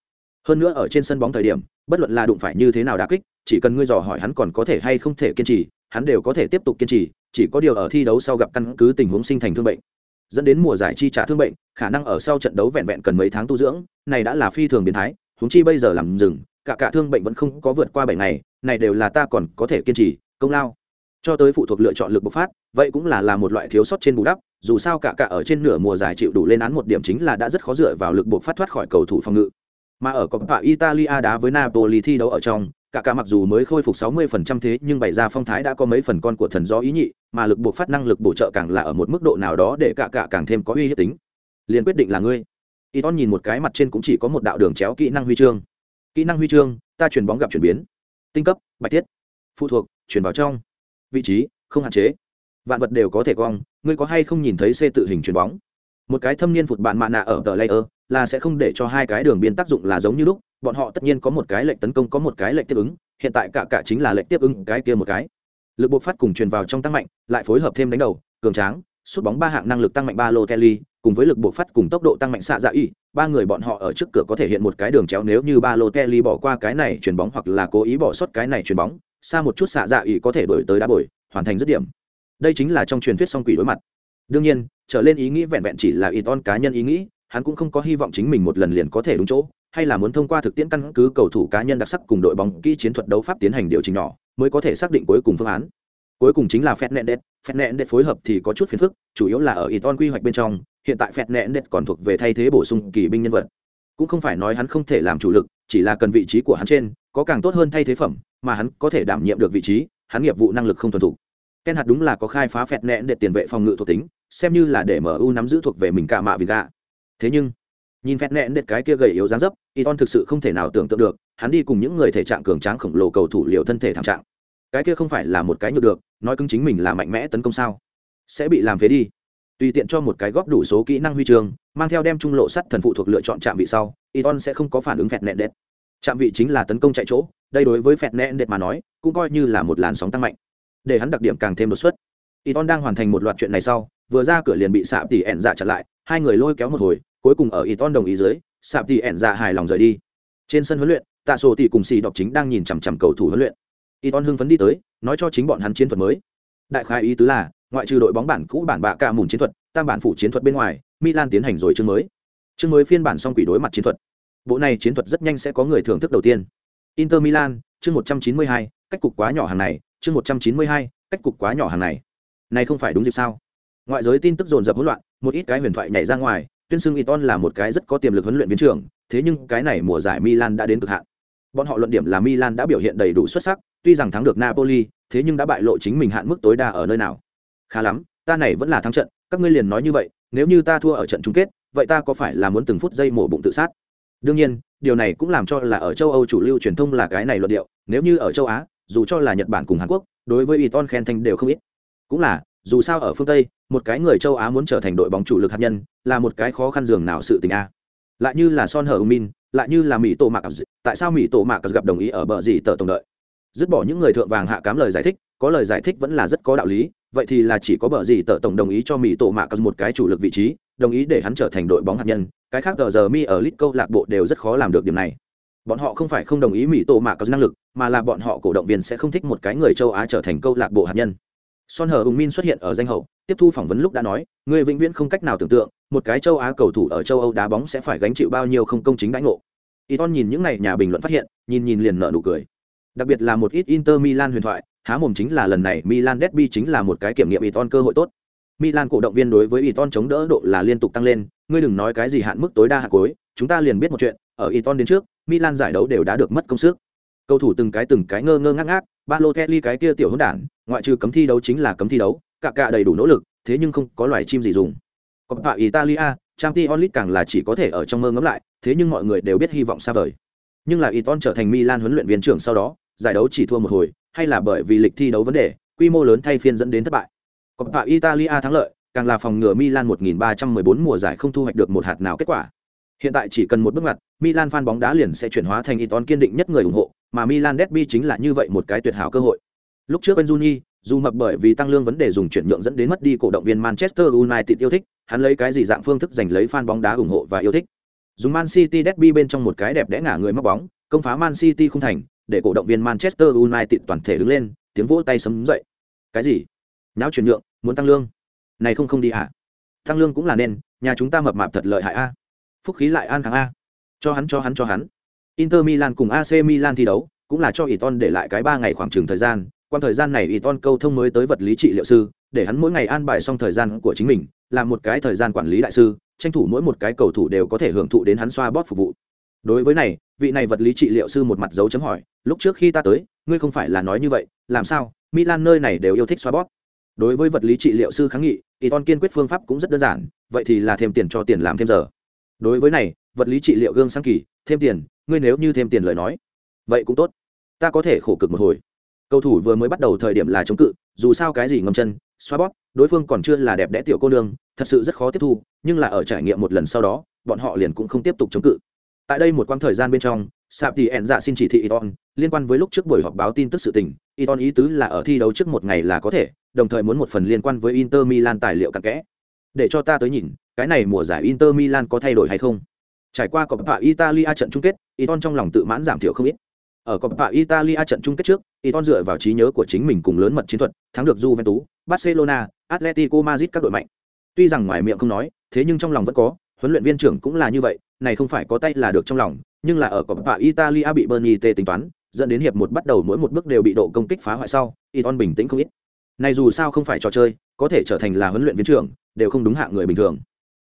hơn nữa ở trên sân bóng thời điểm bất luận là đụng phải như thế nào đà kích chỉ cần ngươi dò hỏi hắn còn có thể hay không thể kiên trì hắn đều có thể tiếp tục kiên trì chỉ có điều ở thi đấu sau gặp căn cứ tình huống sinh thành thương bệnh, dẫn đến mùa giải chi trả thương bệnh, khả năng ở sau trận đấu vẹn vẹn cần mấy tháng tu dưỡng, này đã là phi thường biến thái, huống chi bây giờ làm dừng, cả cả thương bệnh vẫn không có vượt qua bảy ngày, này đều là ta còn có thể kiên trì, công lao. Cho tới phụ thuộc lựa chọn lực bộc phát, vậy cũng là là một loại thiếu sót trên bù đắp, dù sao cả cả ở trên nửa mùa giải chịu đủ lên án một điểm chính là đã rất khó dựa vào lực bộc phát thoát khỏi cầu thủ phòng ngự. Mà ở Coppa Italia đá với Napoli thi đấu ở trong cả cả mặc dù mới khôi phục 60% thế, nhưng bày ra phong thái đã có mấy phần con của thần gió ý nhị, mà lực buộc phát năng lực bổ trợ càng là ở một mức độ nào đó để cả cả càng thêm có uy hiếp tính. Liền quyết định là ngươi. Iton nhìn một cái mặt trên cũng chỉ có một đạo đường chéo kỹ năng huy chương. Kỹ năng huy chương, ta chuyển bóng gặp chuyển biến. Tinh cấp, bạch tiết phụ thuộc, chuyển vào trong. Vị trí, không hạn chế. Vạn vật đều có thể cong, ngươi có hay không nhìn thấy xe tự hình chuyển bóng? Một cái thâm niên phụt bạn mạ nạ ở tờ layer, là sẽ không để cho hai cái đường biên tác dụng là giống như lúc bọn họ tất nhiên có một cái lệnh tấn công, có một cái lệnh tiếp ứng, hiện tại cả cả chính là lệnh tiếp ứng cái kia một cái. Lực bộc phát cùng truyền vào trong tăng mạnh, lại phối hợp thêm đánh đầu, cường tráng, sút bóng ba hạng năng lực tăng mạnh ba lô kelly, cùng với lực bộc phát cùng tốc độ tăng mạnh xạ dạ y, ba người bọn họ ở trước cửa có thể hiện một cái đường chéo nếu như ba lô kelly bỏ qua cái này chuyền bóng hoặc là cố ý bỏ sót cái này chuyền bóng, xa một chút xạ dạ y có thể đổi tới đá bồi, hoàn thành dứt điểm. Đây chính là trong truyền thuyết song quỷ đối mặt. Đương nhiên, trở lên ý nghĩ vẹn vẹn chỉ là y ton cá nhân ý nghĩ, hắn cũng không có hy vọng chính mình một lần liền có thể đúng chỗ hay là muốn thông qua thực tiễn căn cứ cầu thủ cá nhân đặc sắc cùng đội bóng kỹ chiến thuật đấu pháp tiến hành điều chỉnh nhỏ mới có thể xác định cuối cùng phương án. Cuối cùng chính là phép nẹn đệt phép nẹn đệt phối hợp thì có chút phiền phức, chủ yếu là ở y ton quy hoạch bên trong, hiện tại phép nẹn đệt còn thuộc về thay thế bổ sung kỳ binh nhân vật. Cũng không phải nói hắn không thể làm chủ lực, chỉ là cần vị trí của hắn trên, có càng tốt hơn thay thế phẩm, mà hắn có thể đảm nhiệm được vị trí, hắn nghiệp vụ năng lực không thuần thục. Ken hạt đúng là có khai phá phẹt nẹn để tiền vệ phòng ngự thuộc tính, xem như là để mu nắm giữ thuộc về mình cả mạ vì gạ thế nhưng nhìn phẹt nẹn đệt cái kia gầy yếu dáng dấp Iton thực sự không thể nào tưởng tượng được, hắn đi cùng những người thể trạng cường tráng khổng lồ cầu thủ liều thân thể thảm trạng. Cái kia không phải là một cái nhược được, nói cứng chính mình là mạnh mẽ tấn công sao? Sẽ bị làm phế đi. Tùy tiện cho một cái góp đủ số kỹ năng huy chương, mang theo đem trung lộ sắt thần phụ thuộc lựa chọn chạm vị sau Iton sẽ không có phản ứng phẹt nẹn đệt. Chạm vị chính là tấn công chạy chỗ, đây đối với phẹt nẹn đệt mà nói, cũng coi như là một làn sóng tăng mạnh. Để hắn đặc điểm càng thêm đột xuất. Iton đang hoàn thành một loạt chuyện này sau, vừa ra cửa liền bị sạp tỉ ẹn dạ chặn lại, hai người lôi kéo một hồi cuối cùng ở Iton đồng ý dưới, sạp tỷ ẻn dạ hài lòng rời đi. Trên sân huấn luyện, tạ sổ tỷ cùng xì đọc chính đang nhìn chằm chằm cầu thủ huấn luyện. Iton hưng phấn đi tới, nói cho chính bọn hắn chiến thuật mới. Đại khái ý tứ là, ngoại trừ đội bóng bản cũ bản bạ cả mùn chiến thuật, tam bản phủ chiến thuật bên ngoài, milan tiến hành rồi chương mới. Chương mới phiên bản song quỷ đối mặt chiến thuật. Bộ này chiến thuật rất nhanh sẽ có người thưởng thức đầu tiên. Inter milan, chương một trăm chín mươi hai, cách cục quá nhỏ hàng này, chương một trăm chín mươi hai, cách cục quá nhỏ hàng này. Này không phải đúng dịp sao? Ngoại giới tin tức dồn dập hỗn loạn, một ít cái huyền thoại nhảy ra ngoài tuyên xưng Iton là một cái rất có tiềm lực huấn luyện viên trưởng, thế nhưng cái này mùa giải Milan đã đến cực hạn. Bọn họ luận điểm là Milan đã biểu hiện đầy đủ xuất sắc, tuy rằng thắng được Napoli, thế nhưng đã bại lộ chính mình hạn mức tối đa ở nơi nào. Khá lắm, ta này vẫn là thắng trận, các ngươi liền nói như vậy, nếu như ta thua ở trận chung kết, vậy ta có phải là muốn từng phút giây mổ bụng tự sát? Đương nhiên, điều này cũng làm cho là ở châu âu chủ lưu truyền thông là cái này luận điệu, nếu như ở châu á, dù cho là nhật bản cùng hàn quốc, đối với Iton khen thanh đều không ít. Cũng là dù sao ở phương tây, một cái người châu á muốn trở thành đội bóng chủ lực hạt nhân là một cái khó khăn dường nào sự tình a. Lại như là son hờ min, lại như là mỹ tổ mạc tại sao mỹ tổ mạc gặp đồng ý ở bờ gì tờ tổng đợi? Dứt bỏ những người thượng vàng hạ cám lời giải thích, có lời giải thích vẫn là rất có đạo lý, vậy thì là chỉ có bờ gì tờ tổng đồng ý cho mỹ tổ mạc một cái chủ lực vị trí, đồng ý để hắn trở thành đội bóng hạt nhân, cái khác giờ giờ mi ở lit câu lạc bộ đều rất khó làm được điểm này. Bọn họ không phải không đồng ý mỹ tổ mạc có năng lực, mà là bọn họ cổ động viên sẽ không thích một cái người châu á trở thành câu lạc bộ hạt nhân son hờ ung min xuất hiện ở danh hậu, tiếp thu phỏng vấn lúc đã nói người vĩnh viễn không cách nào tưởng tượng, một cái châu á cầu thủ ở châu âu đá bóng sẽ phải gánh chịu bao nhiêu không công chính đãi ngộ. Y ton nhìn những n à y nhà bình luận phát hiện, nhìn nhìn liền nợ nụ cười. Đặc biệt là một ít inter milan huyền thoại, há mồm chính là lần này milan derby chính là một cái kiểm nghiệm y ton cơ hội tốt. Milan cổ động viên đối với y ton chống đỡ độ là liên tục tăng lên, ngươi đừng nói cái gì hạn mức tối đa hạt cuối, chúng ta liền biết một chuyện, ở y ton đến trước, milan giải đấu đều đã được mất công sức. Cầu thủ từng cái từng cái ngơ ngơ ngác ngác ba lô kelly cái kia tiểu hỗn đản ngoại trừ cấm thi đấu chính là cấm thi đấu cả cả đầy đủ nỗ lực thế nhưng không có loài chim gì dùng. Còn tại italia trang League càng là chỉ có thể ở trong mơ ngấm lại thế nhưng mọi người đều biết hy vọng xa vời. Nhưng là iton trở thành milan huấn luyện viên trưởng sau đó giải đấu chỉ thua một hồi hay là bởi vì lịch thi đấu vấn đề quy mô lớn thay phiên dẫn đến thất bại. Còn tại italia thắng lợi càng là phòng ngừa milan 1314 mùa giải không thu hoạch được một hạt nào kết quả. Hiện tại chỉ cần một bước ngoặt, Milan fan bóng đá liền sẽ chuyển hóa thành Iton kiên định nhất người ủng hộ, mà Milan derby chính là như vậy một cái tuyệt hảo cơ hội. Lúc trước Benjuni, dù mập bởi vì tăng lương vấn đề dùng chuyển nhượng dẫn đến mất đi cổ động viên Manchester United yêu thích, hắn lấy cái gì dạng phương thức giành lấy fan bóng đá ủng hộ và yêu thích. Dùng Man City derby bên trong một cái đẹp đẽ ngả người móc bóng, công phá Man City không thành, để cổ động viên Manchester United toàn thể đứng lên, tiếng vỗ tay sấm dậy. Cái gì? Nháo chuyển nhượng, muốn tăng lương? Này không không đi hả? Tăng lương cũng là nên, nhà chúng ta mập mạp thật lợi hại a phúc khí lại an kháng a cho hắn cho hắn cho hắn inter milan cùng ac milan thi đấu cũng là cho iton để lại cái ba ngày khoảng chừng thời gian quan thời gian này iton câu thông mới tới vật lý trị liệu sư, để hắn mỗi ngày an bài xong thời gian của chính mình, làm một cái thời gian quản lý đại sư, tranh thủ mỗi một cái cầu thủ đều có thể hưởng thụ đến hắn xoa bóp phục vụ. Đối với này, vị này vật lý trị liệu sư một mặt dấu chấm hỏi, lúc trước khi ta tới, ngươi không phải là nói như vậy, làm sao? Milan nơi này đều yêu thích xoa bóp. Đối với vật lý trị liệu sư kháng nghị Iton kiên quyết phương pháp cũng rất đơn giản, vậy thì là thêm tiền cho tiền làm thêm giờ. Đối với này, vật lý trị liệu gương sáng kỳ, thêm tiền, ngươi nếu như thêm tiền lời nói, vậy cũng tốt, ta có thể khổ cực một hồi cầu thủ vừa mới bắt đầu thời điểm là chống cự, dù sao cái gì ngâm chân, xoa bóp, đối phương còn chưa là đẹp đẽ tiểu cô nương, thật sự rất khó tiếp thu, nhưng là ở trải nghiệm một lần sau đó, bọn họ liền cũng không tiếp tục chống cự. Tại đây một quãng thời gian bên trong, sạp thì ẹn dạ xin chỉ thị iton, liên quan với lúc trước buổi họp báo tin tức sự tình. Iton ý tứ là ở thi đấu trước một ngày là có thể, đồng thời muốn một phần liên quan với inter milan tài liệu cặn kẽ. Để cho ta tới nhìn, cái này mùa giải inter milan có thay đổi hay không? Trải qua coppa italia trận chung kết, iton trong lòng tự mãn giảm thiểu không ít ở coppa italia trận chung kết trước, iton dựa vào trí nhớ của chính mình cùng lớn mật chiến thuật, thắng được juventus, barcelona, atletico madrid các đội mạnh. Tuy rằng ngoài miệng không nói, thế nhưng trong lòng vẫn có, huấn luyện viên trưởng cũng là như vậy, này không phải có tay là được trong lòng, nhưng là ở coppa italia bị bernie t tính toán, dẫn đến hiệp một bắt đầu mỗi một bước đều bị độ công kích phá hoại sau, iton bình tĩnh không ít. Này dù sao không phải trò chơi, có thể trở thành là huấn luyện viên trưởng, đều không đúng hạng người bình thường.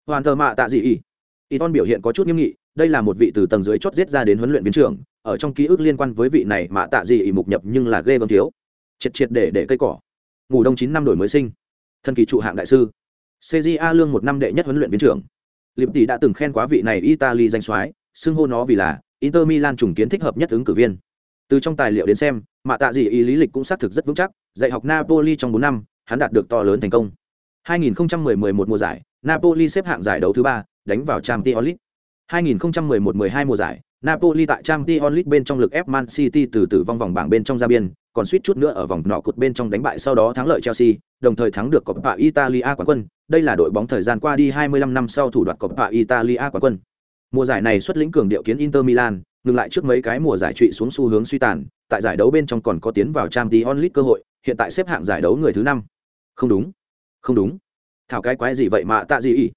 Hoàn thờ mạ tạ gì ý iton biểu hiện có chút nghiêm nghị đây là một vị từ tầng dưới chót giết ra đến huấn luyện viên trưởng, ở trong ký ức liên quan với vị này mạ tạ gì ý mục nhập nhưng là ghê gớm thiếu. Triệt triệt để để cây cỏ. Ngủ đông chín năm đổi mới sinh. Thân kỳ trụ hạng đại sư. A lương một năm đệ nhất huấn luyện viên trưởng. Liệp tỷ đã từng khen quá vị này italy danh soái, xưng hô nó vì là inter milan trùng kiến thích hợp nhất ứng cử viên. Từ trong tài liệu đến xem mạ tạ dị ý lý lịch cũng xác thực rất vững chắc, dạy học napoli trong bốn năm, hắn đạt được to lớn thành công. 2010-11 mùa giải, napoli xếp hạng giải đấu thứ ba, đánh vào Champions League. 2011-12 mùa giải Napoli tại Champions League bên trong lực ép Man City từ từ vong vòng bảng bên trong ra biên, còn suýt chút nữa ở vòng nọ cột bên trong đánh bại sau đó thắng lợi Chelsea, đồng thời thắng được Coppa Italia quán quân. Đây là đội bóng thời gian qua đi 25 năm sau thủ đoạt Coppa Italia quán quân. Mùa giải này xuất lĩnh cường điệu kiến Inter Milan, ngừng lại trước mấy cái mùa giải trụ xuống xu hướng suy tàn, tại giải đấu bên trong còn có tiến vào Champions League cơ hội, hiện tại xếp hạng giải đấu người thứ năm. Không đúng, không đúng. Thảo cái quái gì vậy mà tạ gì ý?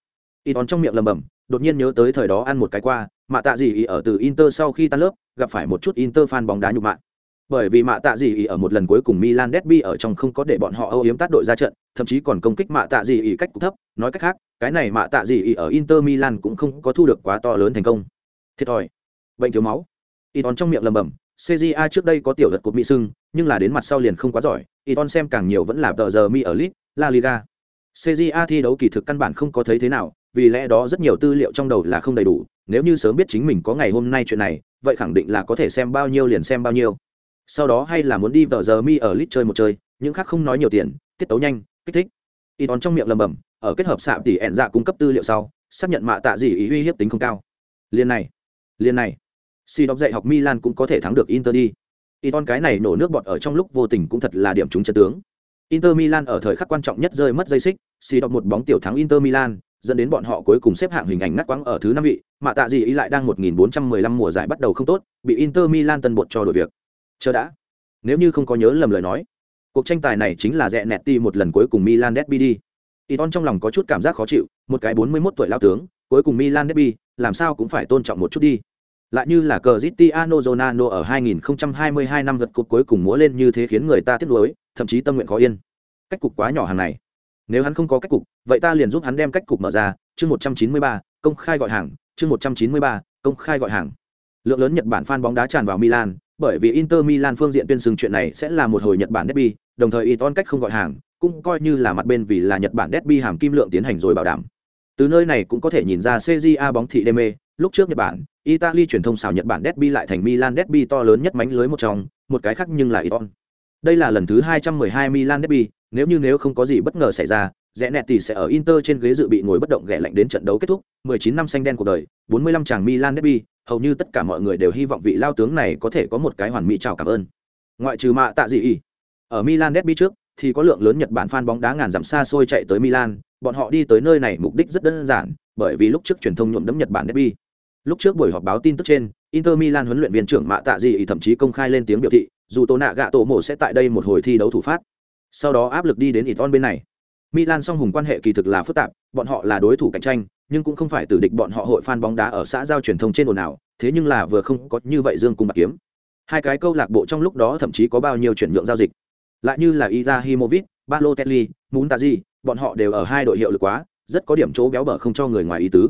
Iton trong miệng lẩm bẩm đột nhiên nhớ tới thời đó ăn một cái qua, mạ tạ gì ý ở từ Inter sau khi tan lớp, gặp phải một chút Inter fan bóng đá nhục mạ. Bởi vì mạ tạ gì ý ở một lần cuối cùng Milan derby ở trong không có để bọn họ âu yếm tát đội ra trận, thậm chí còn công kích mạ tạ gì ý cách cục thấp, nói cách khác, cái này mạ tạ gì ý ở Inter Milan cũng không có thu được quá to lớn thành công. Thiệt thòi. Bệnh thiếu máu. Iton trong miệng lầm bầm, CJA trước đây có tiểu đợt cột mỹ sưng, nhưng là đến mặt sau liền không quá giỏi, Iton xem càng nhiều vẫn là tờ giờ mi ở Lit La Liga. CJA thi đấu kỳ thực căn bản không có thấy thế nào, vì lẽ đó rất nhiều tư liệu trong đầu là không đầy đủ, nếu như sớm biết chính mình có ngày hôm nay chuyện này, vậy khẳng định là có thể xem bao nhiêu liền xem bao nhiêu. Sau đó hay là muốn đi vào giờ mi ở lit chơi một chơi, những khác không nói nhiều tiền, tiết tấu nhanh, kích thích. Y tòn trong miệng lầm bầm, ở kết hợp sạm tỉ ẹn dạ cung cấp tư liệu sau, xác nhận mạ tạ gì ý uy hiếp tính không cao. Liên này liên này. Si đọc dạy học milan cũng có thể thắng được inter đi. Y tòn cái này nổ nước bọt ở trong lúc vô tình cũng thật là điểm trúng chân tướng. Inter milan ở thời khắc quan trọng nhất rơi mất dây xích si đọc một bóng tiểu thắng inter milan dẫn đến bọn họ cuối cùng xếp hạng hình ảnh ngắt quãng ở thứ năm vị, mà tạ gì ý lại đang 1415 mùa giải bắt đầu không tốt, bị Inter Milan tân bột cho đổi việc. Chờ đã. Nếu như không có nhớ lầm lời nói, cuộc tranh tài này chính là rẽ nẹt ti một lần cuối cùng Milan derby đi. Iton trong lòng có chút cảm giác khó chịu, một cái 41 tuổi lão tướng, cuối cùng Milan derby, làm sao cũng phải tôn trọng một chút đi. Lại như là Cristiano Ronaldo ở 2022 năm gật cột cuối cùng múa lên như thế khiến người ta tiếc nuối, thậm chí tâm nguyện khó yên. Cách cục quá nhỏ hàng này nếu hắn không có cách cục, vậy ta liền giúp hắn đem cách cục mở ra. Chương một trăm chín mươi ba, công khai gọi hàng. Chương một trăm chín mươi ba, công khai gọi hàng. Lượng lớn nhật bản fan bóng đá tràn vào milan, bởi vì inter milan phương diện tuyên xưng chuyện này sẽ là một hồi nhật bản derby, đồng thời iton cách không gọi hàng, cũng coi như là mặt bên vì là nhật bản derby hàm kim lượng tiến hành rồi bảo đảm. Từ nơi này cũng có thể nhìn ra cja bóng thị đê mê lúc trước nhật bản, italy truyền thông xào nhật bản derby lại thành milan derby to lớn nhất mánh lưới một trong, một cái khác nhưng là iton đây là lần thứ 212 milan derby nếu như nếu không có gì bất ngờ xảy ra, rẽ nẹt thì sẽ ở inter trên ghế dự bị ngồi bất động ghẻ lạnh đến trận đấu kết thúc. 19 năm xanh đen cuộc đời 45 chàng milan derby, hầu như tất cả mọi người đều hy vọng vị lao tướng này có thể có một cái hoàn mỹ chào cảm ơn. Ngoại trừ mạ tạ gì ý, ở milan derby trước, thì có lượng lớn nhật bản fan bóng đá ngàn dặm xa xôi chạy tới milan. Bọn họ đi tới nơi này mục đích rất đơn giản, bởi vì lúc trước truyền thông nhuộm đẫm nhật bản derby. Lúc trước buổi họp báo tin tức trên, inter milan huấn luyện viên trưởng mạ tạ dị ý thậm chí công khai lên tiếng biểu thị, dù tổ nạ gạ tổ mổ sẽ tại đây một hồi thi đấu thủ phát sau đó áp lực đi đến Iton bên này. Milan song hùng quan hệ kỳ thực là phức tạp, bọn họ là đối thủ cạnh tranh, nhưng cũng không phải tử địch bọn họ hội fan bóng đá ở xã giao truyền thông trên ồn nào, thế nhưng là vừa không có như vậy Dương cùng bạc kiếm. Hai cái câu lạc bộ trong lúc đó thậm chí có bao nhiêu chuyển nhượng giao dịch. Lại như là Izahimovic, Balotelli, Muntazi, bọn họ đều ở hai đội hiệu lực quá, rất có điểm chỗ béo bở không cho người ngoài ý tứ.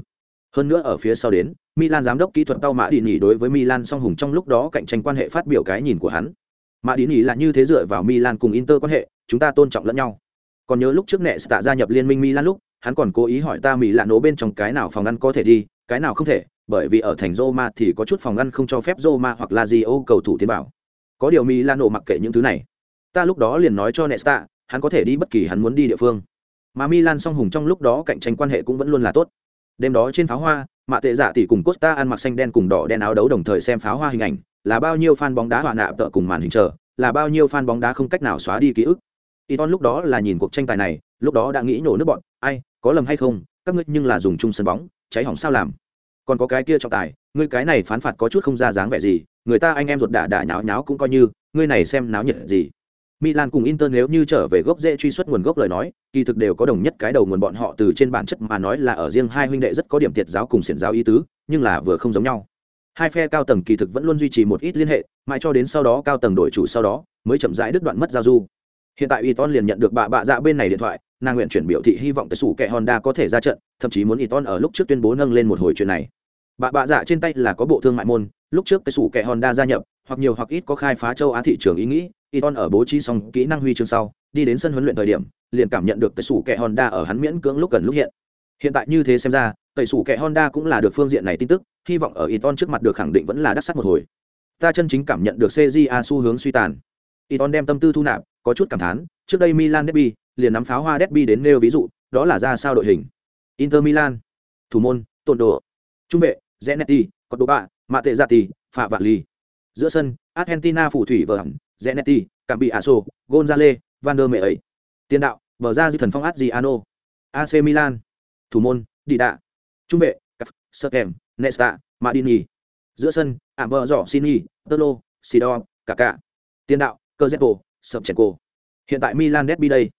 Hơn nữa ở phía sau đến, Milan giám đốc kỹ thuật Tao Mã Đi nghỉ đối với Milan song hùng trong lúc đó cạnh tranh quan hệ phát biểu cái nhìn của hắn. Mà Đi nỉ là như thế dựa vào Milan cùng Inter quan hệ, chúng ta tôn trọng lẫn nhau. Còn nhớ lúc trước nẹ tạ gia nhập liên minh milan lúc hắn còn cố ý hỏi ta mỹ lạ nổ bên trong cái nào phòng ăn có thể đi cái nào không thể bởi vì ở thành roma thì có chút phòng ăn không cho phép roma hoặc là gì ô cầu thủ tiến bảo có điều mỹ lạ nổ mặc kệ những thứ này. Ta lúc đó liền nói cho nesta hắn có thể đi bất kỳ hắn muốn đi địa phương. Mà milan song hùng trong lúc đó cạnh tranh quan hệ cũng vẫn luôn là tốt. Đêm đó trên pháo hoa mạ tệ dạ tỷ cùng costa ăn mặc xanh đen cùng đỏ đen áo đấu đồng thời xem pháo hoa hình ảnh là bao nhiêu fan bóng đá họa nạ tợ cùng màn hình chờ là bao nhiêu fan bóng đá không cách nào xóa đi ký ức Iton lúc đó là nhìn cuộc tranh tài này, lúc đó đã nghĩ nổ nước bọn, ai, có lầm hay không, các ngươi nhưng là dùng chung sân bóng, cháy hỏng sao làm? Còn có cái kia trọng tài, ngươi cái này phán phạt có chút không ra dáng vẻ gì, người ta anh em ruột đả đả nháo nháo cũng coi như, ngươi này xem náo nhiệt gì. Milan cùng Inter nếu như trở về gốc rễ truy xuất nguồn gốc lời nói, kỳ thực đều có đồng nhất cái đầu nguồn bọn họ từ trên bản chất mà nói là ở riêng hai huynh đệ rất có điểm tiệt giáo cùng xiển giáo ý tứ, nhưng là vừa không giống nhau. Hai phe cao tầng kỳ thực vẫn luôn duy trì một ít liên hệ, mãi cho đến sau đó cao tầng đổi chủ sau đó, mới chậm rãi đứt đoạn mất giao du. Hiện tại Iton liền nhận được bà bạ dạ bên này điện thoại nàng nguyện chuyển biểu thị hy vọng tới sủ kẹ honda có thể ra trận thậm chí muốn Iton ở lúc trước tuyên bố nâng lên một hồi chuyện này. Bà bạ dạ trên tay là có bộ thương mại môn lúc trước cái sủ kẹ honda gia nhập hoặc nhiều hoặc ít có khai phá châu á thị trường ý nghĩ Iton ở bố trí xong kỹ năng huy chương sau đi đến sân huấn luyện thời điểm liền cảm nhận được cái sủ kẹ honda ở hắn miễn cưỡng lúc cần lúc hiện hiện tại như thế xem ra, tẩy sủ kẹ honda cũng là được phương diện này tin tức, hy vọng ở Iton trước mặt được khẳng định vẫn là đắc sắt một hồi. Ta chân chính cảm nhận được CJA xu hướng suy tàn. Iton đem tâm tư thu nạp, có chút cảm thán, trước đây Milan derby, liền nắm pháo hoa derby đến nêu ví dụ, đó là ra sao đội hình. Inter Milan, thủ môn Tồn đồ trung vệ Zanetti tệ gia tì phạ Vạn Ly giữa sân, Argentina phủ thủy vợ hẳn bị Cambiaso Gonzale Van der ấy tiền đạo mở ra di thần phong Adriano. AC Milan thủ môn Đi Đạ trung vệ cặp sơ kèm Nesta Madini giữa sân Amber Giỏ Sini Tolo cả cả tiền đạo Cazzetto Sobchenko. Hiện tại Milan derby đây,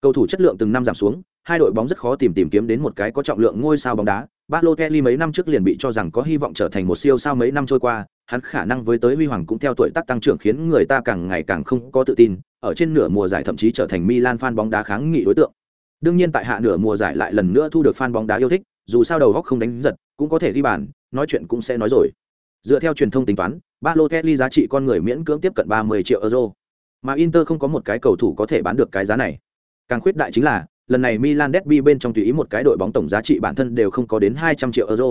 cầu thủ chất lượng từng năm giảm xuống, hai đội bóng rất khó tìm tìm kiếm đến một cái có trọng lượng ngôi sao bóng đá. Balotelli mấy năm trước liền bị cho rằng có hy vọng trở thành một siêu sao mấy năm trôi qua, hắn khả năng với tới huy hoàng cũng theo tuổi tác tăng trưởng khiến người ta càng ngày càng không có tự tin, ở trên nửa mùa giải thậm chí trở thành Milan fan bóng đá kháng nghị đối tượng. Đương nhiên tại hạ nửa mùa giải lại lần nữa thu được fan bóng đá yêu thích, dù sao đầu góc không đánh giật, cũng có thể ghi bàn, nói chuyện cũng sẽ nói rồi. Dựa theo truyền thông tính toán, Balotelli giá trị con người miễn cưỡng tiếp cận 30 triệu euro mà Inter không có một cái cầu thủ có thể bán được cái giá này. Càng khuyết đại chính là, lần này Milan derby bên trong tùy ý một cái đội bóng tổng giá trị bản thân đều không có đến 200 triệu euro.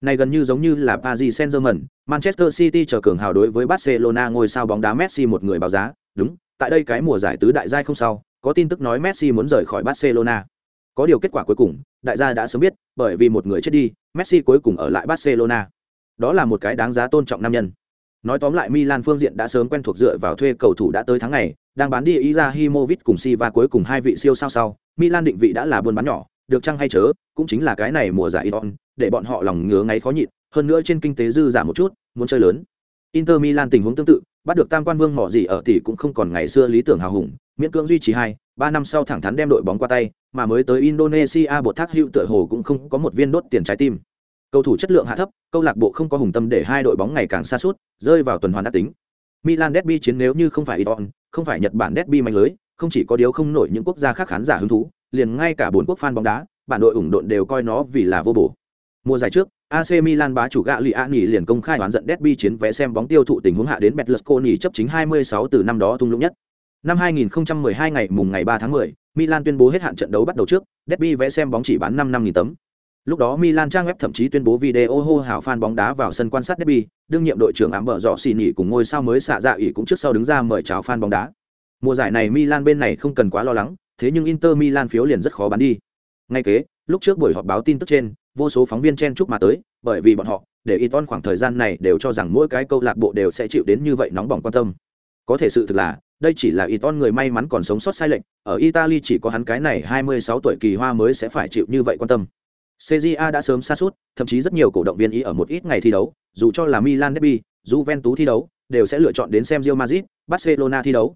Này gần như giống như là Paris Saint-Germain, Manchester City chờ cường hào đối với Barcelona ngôi sao bóng đá Messi một người báo giá, đúng, tại đây cái mùa giải tứ đại giai không sao, có tin tức nói Messi muốn rời khỏi Barcelona. Có điều kết quả cuối cùng, đại gia đã sớm biết, bởi vì một người chết đi, Messi cuối cùng ở lại Barcelona. Đó là một cái đáng giá tôn trọng nam nhân. Nói tóm lại Milan phương diện đã sớm quen thuộc dựa vào thuê cầu thủ đã tới tháng này, đang bán đi Izahimovic cùng Silva cuối cùng hai vị siêu sao sau, Milan định vị đã là buôn bán nhỏ, được chăng hay chớ, cũng chính là cái này mùa giải Iton, để bọn họ lòng ngứa ngáy khó nhịn, hơn nữa trên kinh tế dư giả một chút, muốn chơi lớn. Inter Milan tình huống tương tự, bắt được tam quan vương mỏ gì ở tỷ cũng không còn ngày xưa lý tưởng hào hùng, miễn cưỡng duy trì hai, ba năm sau thẳng thắn đem đội bóng qua tay, mà mới tới Indonesia bột thác hữu tựa hồ cũng không có một viên đốt tiền trái tim. Cầu thủ chất lượng hạ thấp, câu lạc bộ không có hùng tâm để hai đội bóng ngày càng xa suốt, rơi vào tuần hoàn đã tính. Milan derby chiến nếu như không phải Iton, không phải Nhật Bản derby mạnh lưới, không chỉ có điều không nổi những quốc gia khác khán giả hứng thú, liền ngay cả bốn quốc fan bóng đá, bản đội ủng độn đều coi nó vì là vô bổ. Mùa giải trước, AC Milan bá chủ gạ Liani liền công khai oán giận derby chiến vé xem bóng tiêu thụ tình huống hạ đến Berlusconi chấp chính 26 từ năm đó tung lũng nhất. Năm 2012 ngày mùng ngày 3 tháng 10, Milan tuyên bố hết hạn trận đấu bắt đầu trước, derby vé xem bóng chỉ bán 5 năm nghìn tấm, Lúc đó Milan trang web thậm chí tuyên bố video hô hào fan bóng đá vào sân quan sát derby, đương nhiệm đội trưởng ám bờ rõ xì nhỉ cùng ngôi sao mới xạ dạ ỉ cũng trước sau đứng ra mời chào fan bóng đá. Mùa giải này Milan bên này không cần quá lo lắng, thế nhưng Inter Milan phiếu liền rất khó bán đi. Ngay kế, lúc trước buổi họp báo tin tức trên, vô số phóng viên chen chúc mà tới, bởi vì bọn họ, để Iton khoảng thời gian này đều cho rằng mỗi cái câu lạc bộ đều sẽ chịu đến như vậy nóng bỏng quan tâm. Có thể sự thực là, đây chỉ là Iton người may mắn còn sống sót sai lệnh, ở Italy chỉ có hắn cái này 26 tuổi kỳ hoa mới sẽ phải chịu như vậy quan tâm. CJA đã sớm xa suốt, thậm chí rất nhiều cổ động viên ý ở một ít ngày thi đấu, dù cho là Milan derby, Juventus thi đấu, đều sẽ lựa chọn đến xem Real Madrid, Barcelona thi đấu.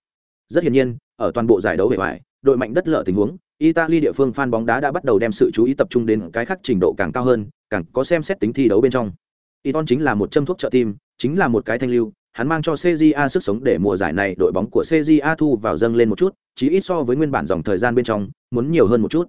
Rất hiển nhiên, ở toàn bộ giải đấu bề ngoài, đội mạnh đất lở tình huống, Italy địa phương fan bóng đá đã bắt đầu đem sự chú ý tập trung đến cái khác trình độ càng cao hơn, càng có xem xét tính thi đấu bên trong. Iton chính là một châm thuốc trợ tim, chính là một cái thanh lưu, hắn mang cho CJA sức sống để mùa giải này đội bóng của CJA thu vào dâng lên một chút, chỉ ít so với nguyên bản dòng thời gian bên trong, muốn nhiều hơn một chút.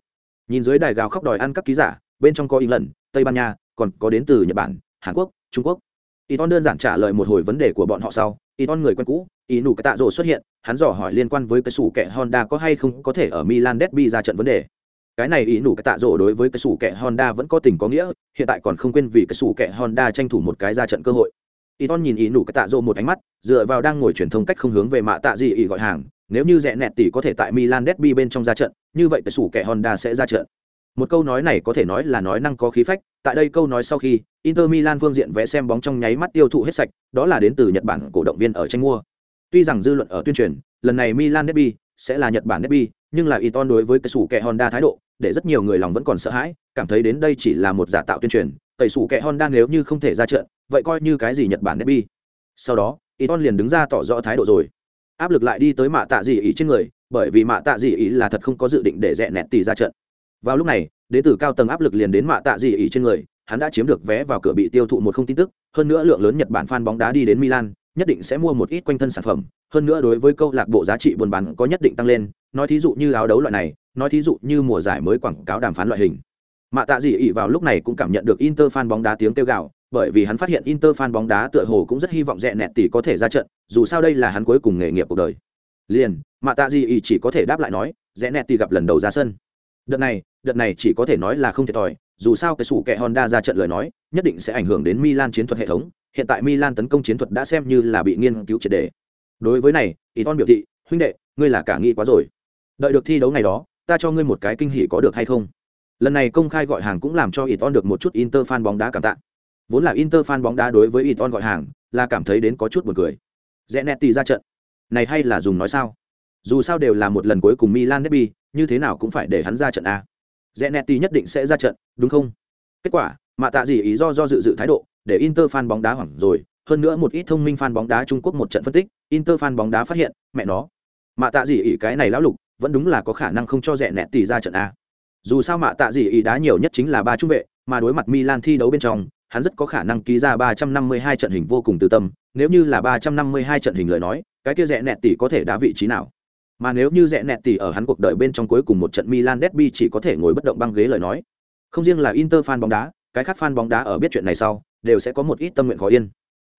Nhìn dưới đài gào khóc đòi ăn các ký giả, bên trong có England, Tây Ban Nha, còn có đến từ Nhật Bản, Hàn Quốc, Trung Quốc. Iton đơn giản trả lời một hồi vấn đề của bọn họ sau, Iton người quen cũ, ý nụ cái tạ rổ xuất hiện, hắn dò hỏi liên quan với cái sủ kẹ Honda có hay không có thể ở Milan Derby ra trận vấn đề. Cái này ý nụ cái tạ rổ đối với cái sủ kẹ Honda vẫn có tình có nghĩa, hiện tại còn không quên vì cái sủ kẹ Honda tranh thủ một cái ra trận cơ hội. Iton nhìn ý nụ cái tạ rổ một ánh mắt, dựa vào đang ngồi truyền thông cách không hướng về mạ tạ gì ý gọi hàng, nếu như rẻ nẹt tỷ có thể tại Milan Derby bên trong ra trận, như vậy cái sủ kẹ Honda sẽ ra trận. Một câu nói này có thể nói là nói năng có khí phách, tại đây câu nói sau khi, Inter Milan phương diện vẽ xem bóng trong nháy mắt tiêu thụ hết sạch, đó là đến từ Nhật Bản cổ động viên ở tranh mua. Tuy rằng dư luận ở tuyên truyền, lần này Milan Derby sẽ là Nhật Bản Derby, nhưng là Iton đối với cái sủ kẹ Honda thái độ, để rất nhiều người lòng vẫn còn sợ hãi, cảm thấy đến đây chỉ là một giả tạo tuyên truyền, tẩy sủ kẹ Honda nếu như không thể ra trận, vậy coi như cái gì Nhật Bản Derby. Sau đó, Iton liền đứng ra tỏ rõ thái độ rồi. Áp lực lại đi tới mạ tạ dị ý trên người, bởi vì mạ tạ dị ý là thật không có dự định để rẻ nẹt tỷ ra trận. Vào lúc này, đến từ cao tầng áp lực liền đến mạ tạ dị ỉ trên người, hắn đã chiếm được vé vào cửa bị tiêu thụ một không tin tức, hơn nữa lượng lớn Nhật Bản fan bóng đá đi đến Milan, nhất định sẽ mua một ít quanh thân sản phẩm, hơn nữa đối với câu lạc bộ giá trị buôn bán có nhất định tăng lên, nói thí dụ như áo đấu loại này, nói thí dụ như mùa giải mới quảng cáo đàm phán loại hình. Mạ Tạ Dị ỉ vào lúc này cũng cảm nhận được Inter fan bóng đá tiếng kêu gào, bởi vì hắn phát hiện Inter fan bóng đá tựa hồ cũng rất hy vọng rẻ nẹt tỷ có thể ra trận, dù sao đây là hắn cuối cùng nghề nghiệp cuộc đời. Liền, Mạ Tạ Dị ỉ chỉ có thể đáp lại nói, rẻ nẹt tỷ gặp lần đầu ra sân. Đợt này, đợt này chỉ có thể nói là không thể thòi, dù sao cái sủ kẹ Honda ra trận lời nói, nhất định sẽ ảnh hưởng đến Milan chiến thuật hệ thống, hiện tại Milan tấn công chiến thuật đã xem như là bị nghiên cứu triệt đề. Đối với này, Iton biểu thị, huynh đệ, ngươi là cả nghĩ quá rồi. Đợi được thi đấu ngày đó, ta cho ngươi một cái kinh hỉ có được hay không? Lần này công khai gọi hàng cũng làm cho Iton được một chút Inter fan bóng đá cảm tạ. Vốn là Inter fan bóng đá đối với Iton gọi hàng, là cảm thấy đến có chút buồn cười. Zanetti ra trận. Này hay là dùng nói sao? Dù sao đều là một lần cuối cùng Milan derby, như thế nào cũng phải để hắn ra trận a. Zanetti nhất định sẽ ra trận, đúng không? Kết quả, mạ tạ gì ý do do dự dự thái độ, để Inter fan bóng đá hoảng rồi, hơn nữa một ít thông minh fan bóng đá Trung Quốc một trận phân tích, Inter fan bóng đá phát hiện, mẹ nó, mạ tạ gì ý cái này lão lục, vẫn đúng là có khả năng không cho rẻ nẹt tỷ ra trận a. Dù sao mạ tạ gì ý đá nhiều nhất chính là ba trung vệ, mà đối mặt Milan thi đấu bên trong, hắn rất có khả năng ký ra 352 trận hình vô cùng từ tâm, nếu như là 352 trận hình lời nói, cái kia rẻ nẹt tỷ có thể đá vị trí nào? Mà nếu như rẻ nẹt tỷ ở hắn cuộc đời bên trong cuối cùng một trận Milan derby chỉ có thể ngồi bất động băng ghế lời nói, không riêng là Inter fan bóng đá, cái khác fan bóng đá ở biết chuyện này sau, đều sẽ có một ít tâm nguyện khó yên.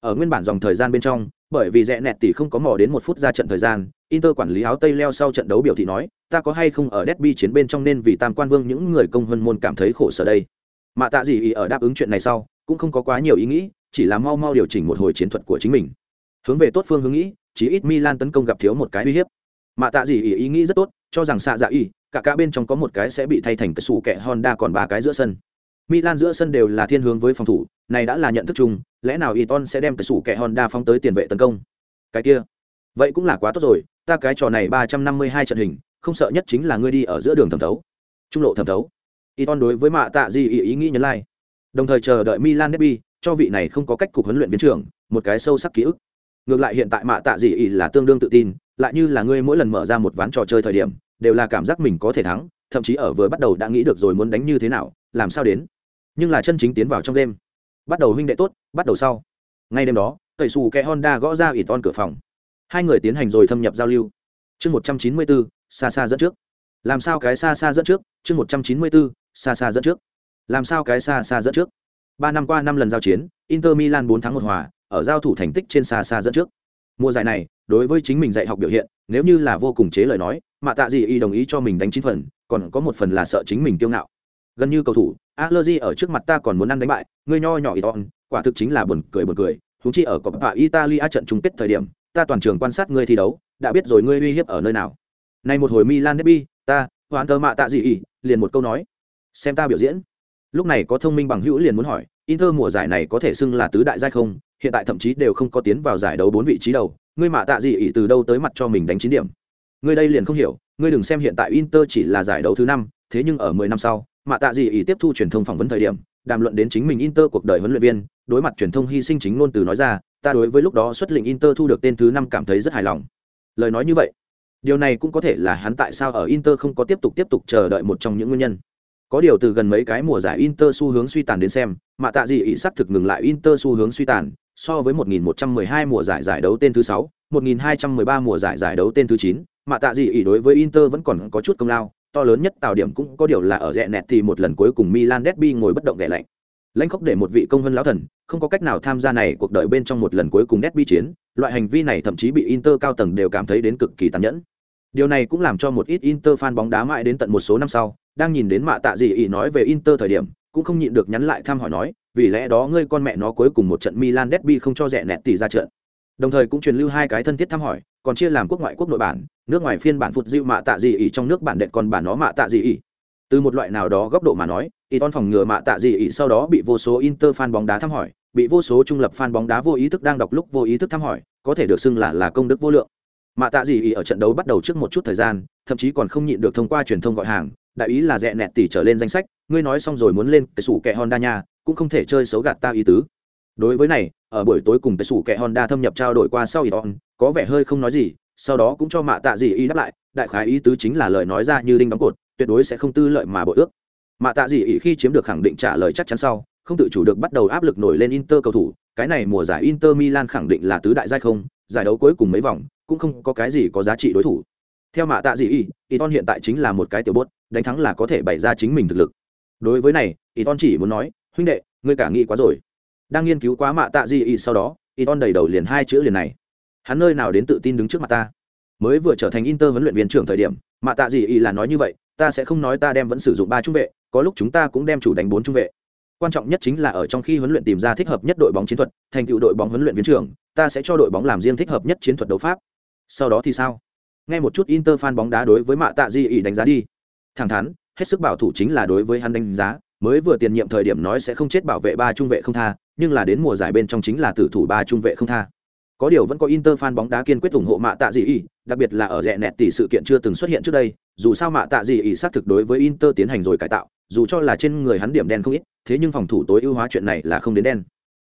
Ở nguyên bản dòng thời gian bên trong, bởi vì rẽ nẹt tỷ không có mò đến một phút ra trận thời gian, Inter quản lý áo tây leo sau trận đấu biểu thị nói, ta có hay không ở derby chiến bên trong nên vì tam quan vương những người công hơn môn cảm thấy khổ sở đây. Mà tạ gì ý ở đáp ứng chuyện này sau, cũng không có quá nhiều ý nghĩ, chỉ là mau mau điều chỉnh một hồi chiến thuật của chính mình. Hướng về tốt phương hướng nghĩ, chỉ ít Milan tấn công gặp thiếu một cái uy hiếp. Mạ tạ gì ý, ý nghĩ rất tốt, cho rằng xạ dạ ý, cả cả bên trong có một cái sẽ bị thay thành cái sủ kẹ Honda còn ba cái giữa sân. Milan giữa sân đều là thiên hướng với phòng thủ, này đã là nhận thức chung, lẽ nào Iton sẽ đem cái sủ kẹ Honda phóng tới tiền vệ tấn công? Cái kia, vậy cũng là quá tốt rồi, ta cái trò này 352 trận hình, không sợ nhất chính là ngươi đi ở giữa đường thẩm thấu. Trung lộ thẩm thấu. Iton đối với mạ tạ gì ý, ý nghĩ nhấn lai、like. Đồng thời chờ đợi Milan derby, cho vị này không có cách cục huấn luyện viên trưởng, một cái sâu sắc ký ức. Ngược lại hiện tại mạ tạ gì ỉ là tương đương tự tin, lại như là ngươi mỗi lần mở ra một ván trò chơi thời điểm, đều là cảm giác mình có thể thắng, thậm chí ở vừa bắt đầu đã nghĩ được rồi muốn đánh như thế nào, làm sao đến. Nhưng là chân chính tiến vào trong đêm bắt đầu huynh đệ tốt bắt đầu sau. Ngay đêm đó tẩy xù kẽ honda gõ ra ỉ ton cửa phòng. Hai người tiến hành rồi thâm nhập giao lưu. Chương một trăm chín mươi bốn xa xa dẫn trước. Làm sao cái xa xa dẫn trước? Chương một trăm chín mươi bốn xa xa dẫn trước. Làm sao cái xa xa dẫn trước? Ba năm qua năm lần giao chiến inter milan bốn tháng một hòa ở giao thủ thành tích trên xa xa dẫn trước. Mùa giải này, đối với chính mình dạy học biểu hiện, nếu như là vô cùng chế lời nói, mà tạ gì y đồng ý cho mình đánh chín phần, còn có một phần là sợ chính mình kiêu ngạo. Gần như cầu thủ allergy ở trước mặt ta còn muốn ăn đánh bại, ngươi nho nhỏ iton, quả thực chính là buồn cười buồn cười thú chi ở coppa italia trận chung kết thời điểm, ta toàn trường quan sát ngươi thi đấu, đã biết rồi ngươi uy hiếp ở nơi nào. Nay một hồi milan derby, ta hoàn tơ mạ tạ gì y, liền một câu nói. Xem ta biểu diễn. Lúc này có thông minh bằng hữu liền muốn hỏi, inter mùa giải này có thể xưng là tứ đại giai không? Hiện tại thậm chí đều không có tiến vào giải đấu bốn vị trí đầu, ngươi mạ tạ gì ý từ đâu tới mặt cho mình đánh chín điểm. Ngươi đây liền không hiểu, ngươi đừng xem hiện tại inter chỉ là giải đấu thứ năm, thế nhưng ở mười năm sau mạ tạ gì ý tiếp thu truyền thông phỏng vấn thời điểm, đàm luận đến chính mình inter cuộc đời huấn luyện viên, đối mặt truyền thông hy sinh chính ngôn từ nói ra, ta đối với lúc đó xuất lĩnh inter thu được tên thứ năm cảm thấy rất hài lòng. Lời nói như vậy, điều này cũng có thể là hắn tại sao ở inter không có tiếp tục tiếp tục chờ đợi một trong những nguyên nhân có điều từ gần mấy cái mùa giải inter xu hướng suy tàn đến xem mà tạ gì ý sắc thực ngừng lại inter xu hướng suy tàn so với 1112 mùa giải giải đấu tên thứ 6, 1213 mùa giải giải đấu tên thứ 9, mà tạ gì ý đối với Inter vẫn còn có chút công lao, to lớn nhất tạo điểm cũng có điều là ở rẽ nẹt thì một lần cuối cùng Milan Derby ngồi bất động ghẻ lạnh. Lãnh khốc để một vị công hơn lão thần, không có cách nào tham gia này cuộc đời bên trong một lần cuối cùng Derby chiến, loại hành vi này thậm chí bị Inter cao tầng đều cảm thấy đến cực kỳ tàn nhẫn. Điều này cũng làm cho một ít Inter fan bóng đá mãi đến tận một số năm sau, đang nhìn đến mạ tạ gì ý nói về Inter thời điểm, cũng không nhịn được nhắn lại thăm hỏi nói, vì lẽ đó ngươi con mẹ nó cuối cùng một trận Milan derby không cho rẻ nẹt tỷ ra trận. Đồng thời cũng truyền lưu hai cái thân thiết thăm hỏi, còn chia làm quốc ngoại quốc nội bản, nước ngoài phiên bản phụt dịu mạ tạ gì ý trong nước bản đệ còn bản nó mạ tạ gì ý. Từ một loại nào đó góc độ mà nói, Iton phòng ngừa mạ tạ gì ý sau đó bị vô số Inter fan bóng đá thăm hỏi, bị vô số trung lập fan bóng đá vô ý thức đang đọc lúc vô ý thức thăm hỏi, có thể được xưng là là công đức vô lượng. Mạ tạ gì ý ở trận đấu bắt đầu trước một chút thời gian, thậm chí còn không nhịn được thông qua truyền thông gọi hàng, đại ý là rẻ nẹt tỷ trở lên danh sách, ngươi nói xong rồi muốn lên cái sủ kẹ Honda nha, cũng không thể chơi xấu gạt ta ý tứ. Đối với này, ở buổi tối cùng cái sủ kẹ Honda thâm nhập trao đổi qua sau Iton, có vẻ hơi không nói gì, sau đó cũng cho mạ tạ gì ý đáp lại, đại khái ý tứ chính là lời nói ra như đinh đóng cột, tuyệt đối sẽ không tư lợi mà bội ước. Mạ tạ gì ý khi chiếm được khẳng định trả lời chắc chắn sau không tự chủ được bắt đầu áp lực nổi lên inter cầu thủ cái này mùa giải inter milan khẳng định là tứ đại giai không giải đấu cuối cùng mấy vòng cũng không có cái gì có giá trị đối thủ. Theo mạ tạ gì ý iton hiện tại chính là một cái tiểu bốt đánh thắng là có thể bày ra chính mình thực lực. Đối với này iton chỉ muốn nói, huynh đệ, ngươi cả nghĩ quá rồi. Đang nghiên cứu quá mạ tạ Di Y sau đó iton đầy đầu liền hai chữ liền này. Hắn nơi nào đến tự tin đứng trước mặt ta? Mới vừa trở thành inter huấn luyện viên trưởng thời điểm, mạ tạ Di Y là nói như vậy, ta sẽ không nói ta đem vẫn sử dụng ba trung vệ, có lúc chúng ta cũng đem chủ đánh bốn trung vệ. Quan trọng nhất chính là ở trong khi huấn luyện tìm ra thích hợp nhất đội bóng chiến thuật, thành tựu đội bóng huấn luyện viên trưởng, ta sẽ cho đội bóng làm riêng thích hợp nhất chiến thuật đấu pháp. Sau đó thì sao? Nghe một chút inter fan bóng đá đối với mạ tạ di ý đánh giá đi thẳng thắn hết sức bảo thủ chính là đối với hắn đánh giá mới vừa tiền nhiệm thời điểm nói sẽ không chết bảo vệ ba trung vệ không tha nhưng là đến mùa giải bên trong chính là tử thủ ba trung vệ không tha có điều vẫn có Inter fan bóng đá kiên quyết ủng hộ mạ tạ dị ý, đặc biệt là ở rẻ nẹt tỷ sự kiện chưa từng xuất hiện trước đây, dù sao mạ tạ dị ý xác thực đối với Inter tiến hành rồi cải tạo, dù cho là trên người hắn điểm đen không ít, thế nhưng phòng thủ tối ưu hóa chuyện này là không đến đen.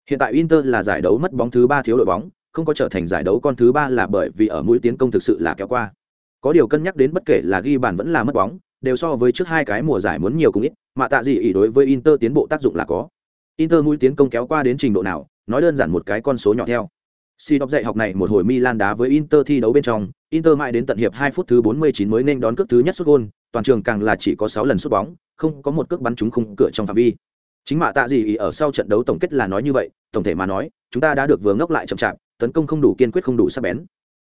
Hiện tại Inter là giải đấu mất bóng thứ ba thiếu đội bóng, không có trở thành giải đấu con thứ ba là bởi vì ở mũi tiến công thực sự là kéo qua. Có điều cân nhắc đến bất kể là ghi bàn vẫn là mất bóng, đều so với trước hai cái mùa giải muốn nhiều cũng ít, mà tạ gì ý đối với Inter tiến bộ tác dụng là có. Inter mũi tiến công kéo qua đến trình độ nào, nói đơn giản một cái con số nhỏ theo Si đọc dạy học này một hồi Milan đá với Inter thi đấu bên trong, Inter mãi đến tận hiệp 2 phút thứ 49 mới nên đón cước thứ nhất sút gol, toàn trường càng là chỉ có 6 lần sút bóng, không có một cước bắn trúng khung cửa trong phạm vi. Chính mạ tạ gì ý ở sau trận đấu tổng kết là nói như vậy, tổng thể mà nói, chúng ta đã được vừa ngốc lại chậm chạp, tấn công không đủ kiên quyết không đủ sắc bén.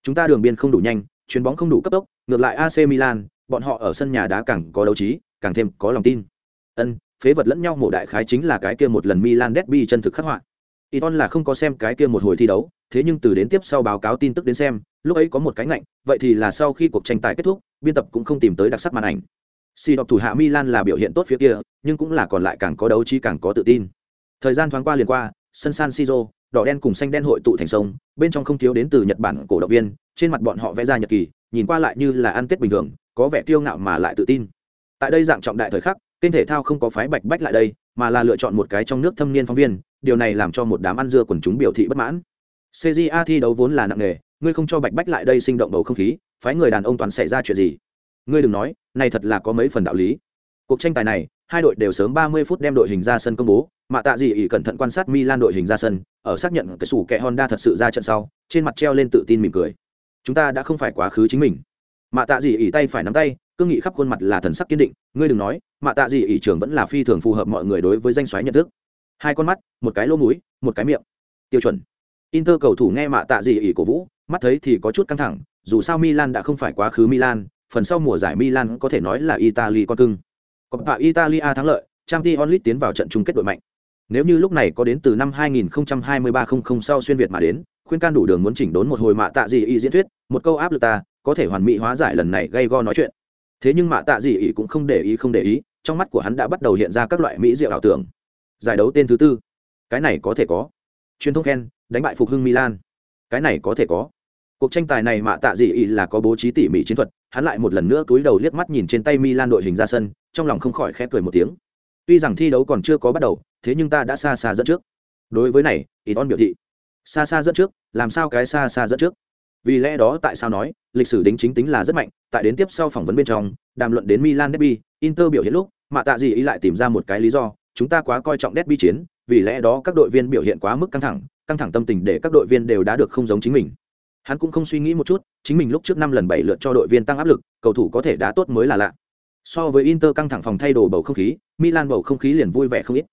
Chúng ta đường biên không đủ nhanh, chuyền bóng không đủ cấp tốc, ngược lại AC Milan, bọn họ ở sân nhà đá càng có đấu trí, càng thêm có lòng tin. Ân, phế vật lẫn nhau mổ đại khái chính là cái kia một lần Milan derby chân thực khắc họa. Iton là không có xem cái kia một hồi thi đấu, thế nhưng từ đến tiếp sau báo cáo tin tức đến xem, lúc ấy có một cái ngạnh, vậy thì là sau khi cuộc tranh tài kết thúc, biên tập cũng không tìm tới đặc sắc màn ảnh. Si đọc thủ hạ Milan là biểu hiện tốt phía kia, nhưng cũng là còn lại càng có đấu trí càng có tự tin. Thời gian thoáng qua liền qua, sân San Siro, đỏ đen cùng xanh đen hội tụ thành sông, bên trong không thiếu đến từ Nhật Bản cổ động viên, trên mặt bọn họ vẽ ra nhật kỳ, nhìn qua lại như là ăn Tết bình thường, có vẻ kiêu ngạo mà lại tự tin. Tại đây dạng trọng đại thời khắc, kênh thể thao không có phái bạch bách lại đây, mà là lựa chọn một cái trong nước thâm niên phóng viên, điều này làm cho một đám ăn dưa quần chúng biểu thị bất mãn. CJA thi đấu vốn là nặng nề, ngươi không cho Bạch Bách lại đây sinh động bầu không khí, phái người đàn ông toàn xảy ra chuyện gì? Ngươi đừng nói, này thật là có mấy phần đạo lý. Cuộc tranh tài này, hai đội đều sớm 30 phút đem đội hình ra sân công bố, mà tạ gì ỷ cẩn thận quan sát Milan đội hình ra sân, ở xác nhận cái sủ kẹ Honda thật sự ra trận sau, trên mặt treo lên tự tin mỉm cười. Chúng ta đã không phải quá khứ chính mình. Mạ tạ gì ỉ tay phải nắm tay, cương nghị khắp khuôn mặt là thần sắc kiên định, ngươi đừng nói, mạ tạ gì ỉ trường vẫn là phi thường phù hợp mọi người đối với danh xoáy nhận thức. Hai con mắt, một cái lỗ mũi, một cái miệng. Tiêu chuẩn. Inter cầu thủ nghe mạ tạ gì ỉ cổ vũ, mắt thấy thì có chút căng thẳng, dù sao Milan đã không phải quá khứ Milan, phần sau mùa giải Milan có thể nói là Italy con cưng. Coppa Italia thắng lợi, trang t onlit tiến vào trận chung kết đội mạnh. Nếu như lúc này có đến từ năm 2023 không sau xuyên Việt mà đến, khuyên can đủ đường muốn chỉnh đốn một hồi mạ tạ gì ý diễn thuyết, một câu áp lực ta, có thể hoàn mỹ hóa giải lần này gây go nói chuyện. Thế nhưng mạ tạ Dị ý cũng không để ý không để ý, trong mắt của hắn đã bắt đầu hiện ra các loại mỹ diệu ảo tưởng. Giải đấu tên thứ tư, cái này có thể có. Truyền thông khen, đánh bại phục hưng Milan. Cái này có thể có. Cuộc tranh tài này mạ tạ Dị ý là có bố trí tỉ mỉ chiến thuật, hắn lại một lần nữa cúi đầu liếc mắt nhìn trên tay Milan đội hình ra sân, trong lòng không khỏi khẽ cười một tiếng. Tuy rằng thi đấu còn chưa có bắt đầu, thế nhưng ta đã xa xa dẫn trước. Đối với này, Iton biểu thị, xa xa dẫn trước, làm sao cái xa xa dẫn trước? Vì lẽ đó tại sao nói, lịch sử đính chính tính là rất mạnh, tại đến tiếp sau phỏng vấn bên trong, đàm luận đến Milan derby, Inter biểu hiện lúc, mạ tạ gì ý lại tìm ra một cái lý do, chúng ta quá coi trọng derby chiến, vì lẽ đó các đội viên biểu hiện quá mức căng thẳng, căng thẳng tâm tình để các đội viên đều đã được không giống chính mình. Hắn cũng không suy nghĩ một chút chính mình lúc trước năm lần bảy lượt cho đội viên tăng áp lực cầu thủ có thể đá tốt mới là lạ. So với inter căng thẳng phòng thay đồ bầu không khí milan bầu không khí liền vui vẻ không ít.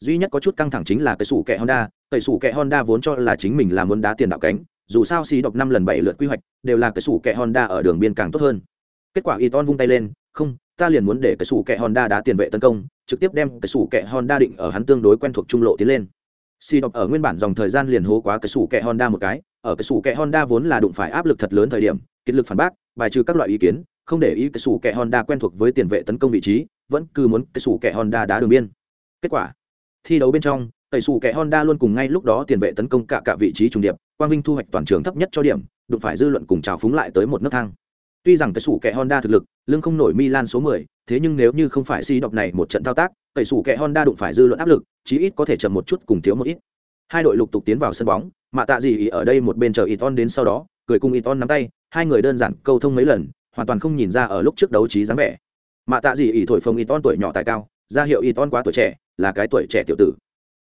Duy nhất có chút căng thẳng chính là cái sủ kẹ honda cái sủ kẹ honda vốn cho là chính mình là muốn đá tiền đạo cánh dù sao xì độc năm lần bảy lượt quy hoạch đều là cái sủ kẹ honda ở đường biên càng tốt hơn. Kết quả y ton vung tay lên, không, ta liền muốn để cái sủ kẹ honda đá tiền vệ tấn công, trực tiếp đem cái sủ kẹ honda định ở hắn tương đối quen thuộc trung lộ tiến lên. Xì độc ở nguyên bản dòng thời gian liền hố quá cái sủ kẹ honda một cái, ở cái sủ kẹ honda vốn là đụng phải áp lực thật lớn thời điểm, kiệt lực phản bác, bài trừ các loại ý kiến, không để ý cái sủ kẹ honda quen thuộc với tiền vệ tấn công vị trí, vẫn cứ muốn cái sủ kẹ honda đá đường biên. Kết quả, thi đấu bên trong tẩy xù kẹ honda luôn cùng ngay lúc đó tiền vệ tấn công cả cả vị trí trung điệp quang vinh thu hoạch toàn trường thấp nhất cho điểm đụng phải dư luận cùng trào phúng lại tới một nấc thang. Tuy rằng tẩy xù kẹ honda thực lực lưng không nổi milan số 10, thế nhưng nếu như không phải si đọc này một trận thao tác tẩy xù kẹ honda đụng phải dư luận áp lực chí ít có thể chậm một chút cùng thiếu một ít. Hai đội lục tục tiến vào sân bóng mà tạ gì ý ở đây một bên chờ Iton đến sau đó cười cùng Iton nắm tay hai người đơn giản câu thông mấy lần hoàn toàn không nhìn ra ở lúc trước đấu trí dáng vẻ. Mà tạ gì ý thổi phồng Iton tuổi nhỏ tài cao ra hiệu Iton quá tuổi trẻ là cái tuổi trẻ tiểu tử.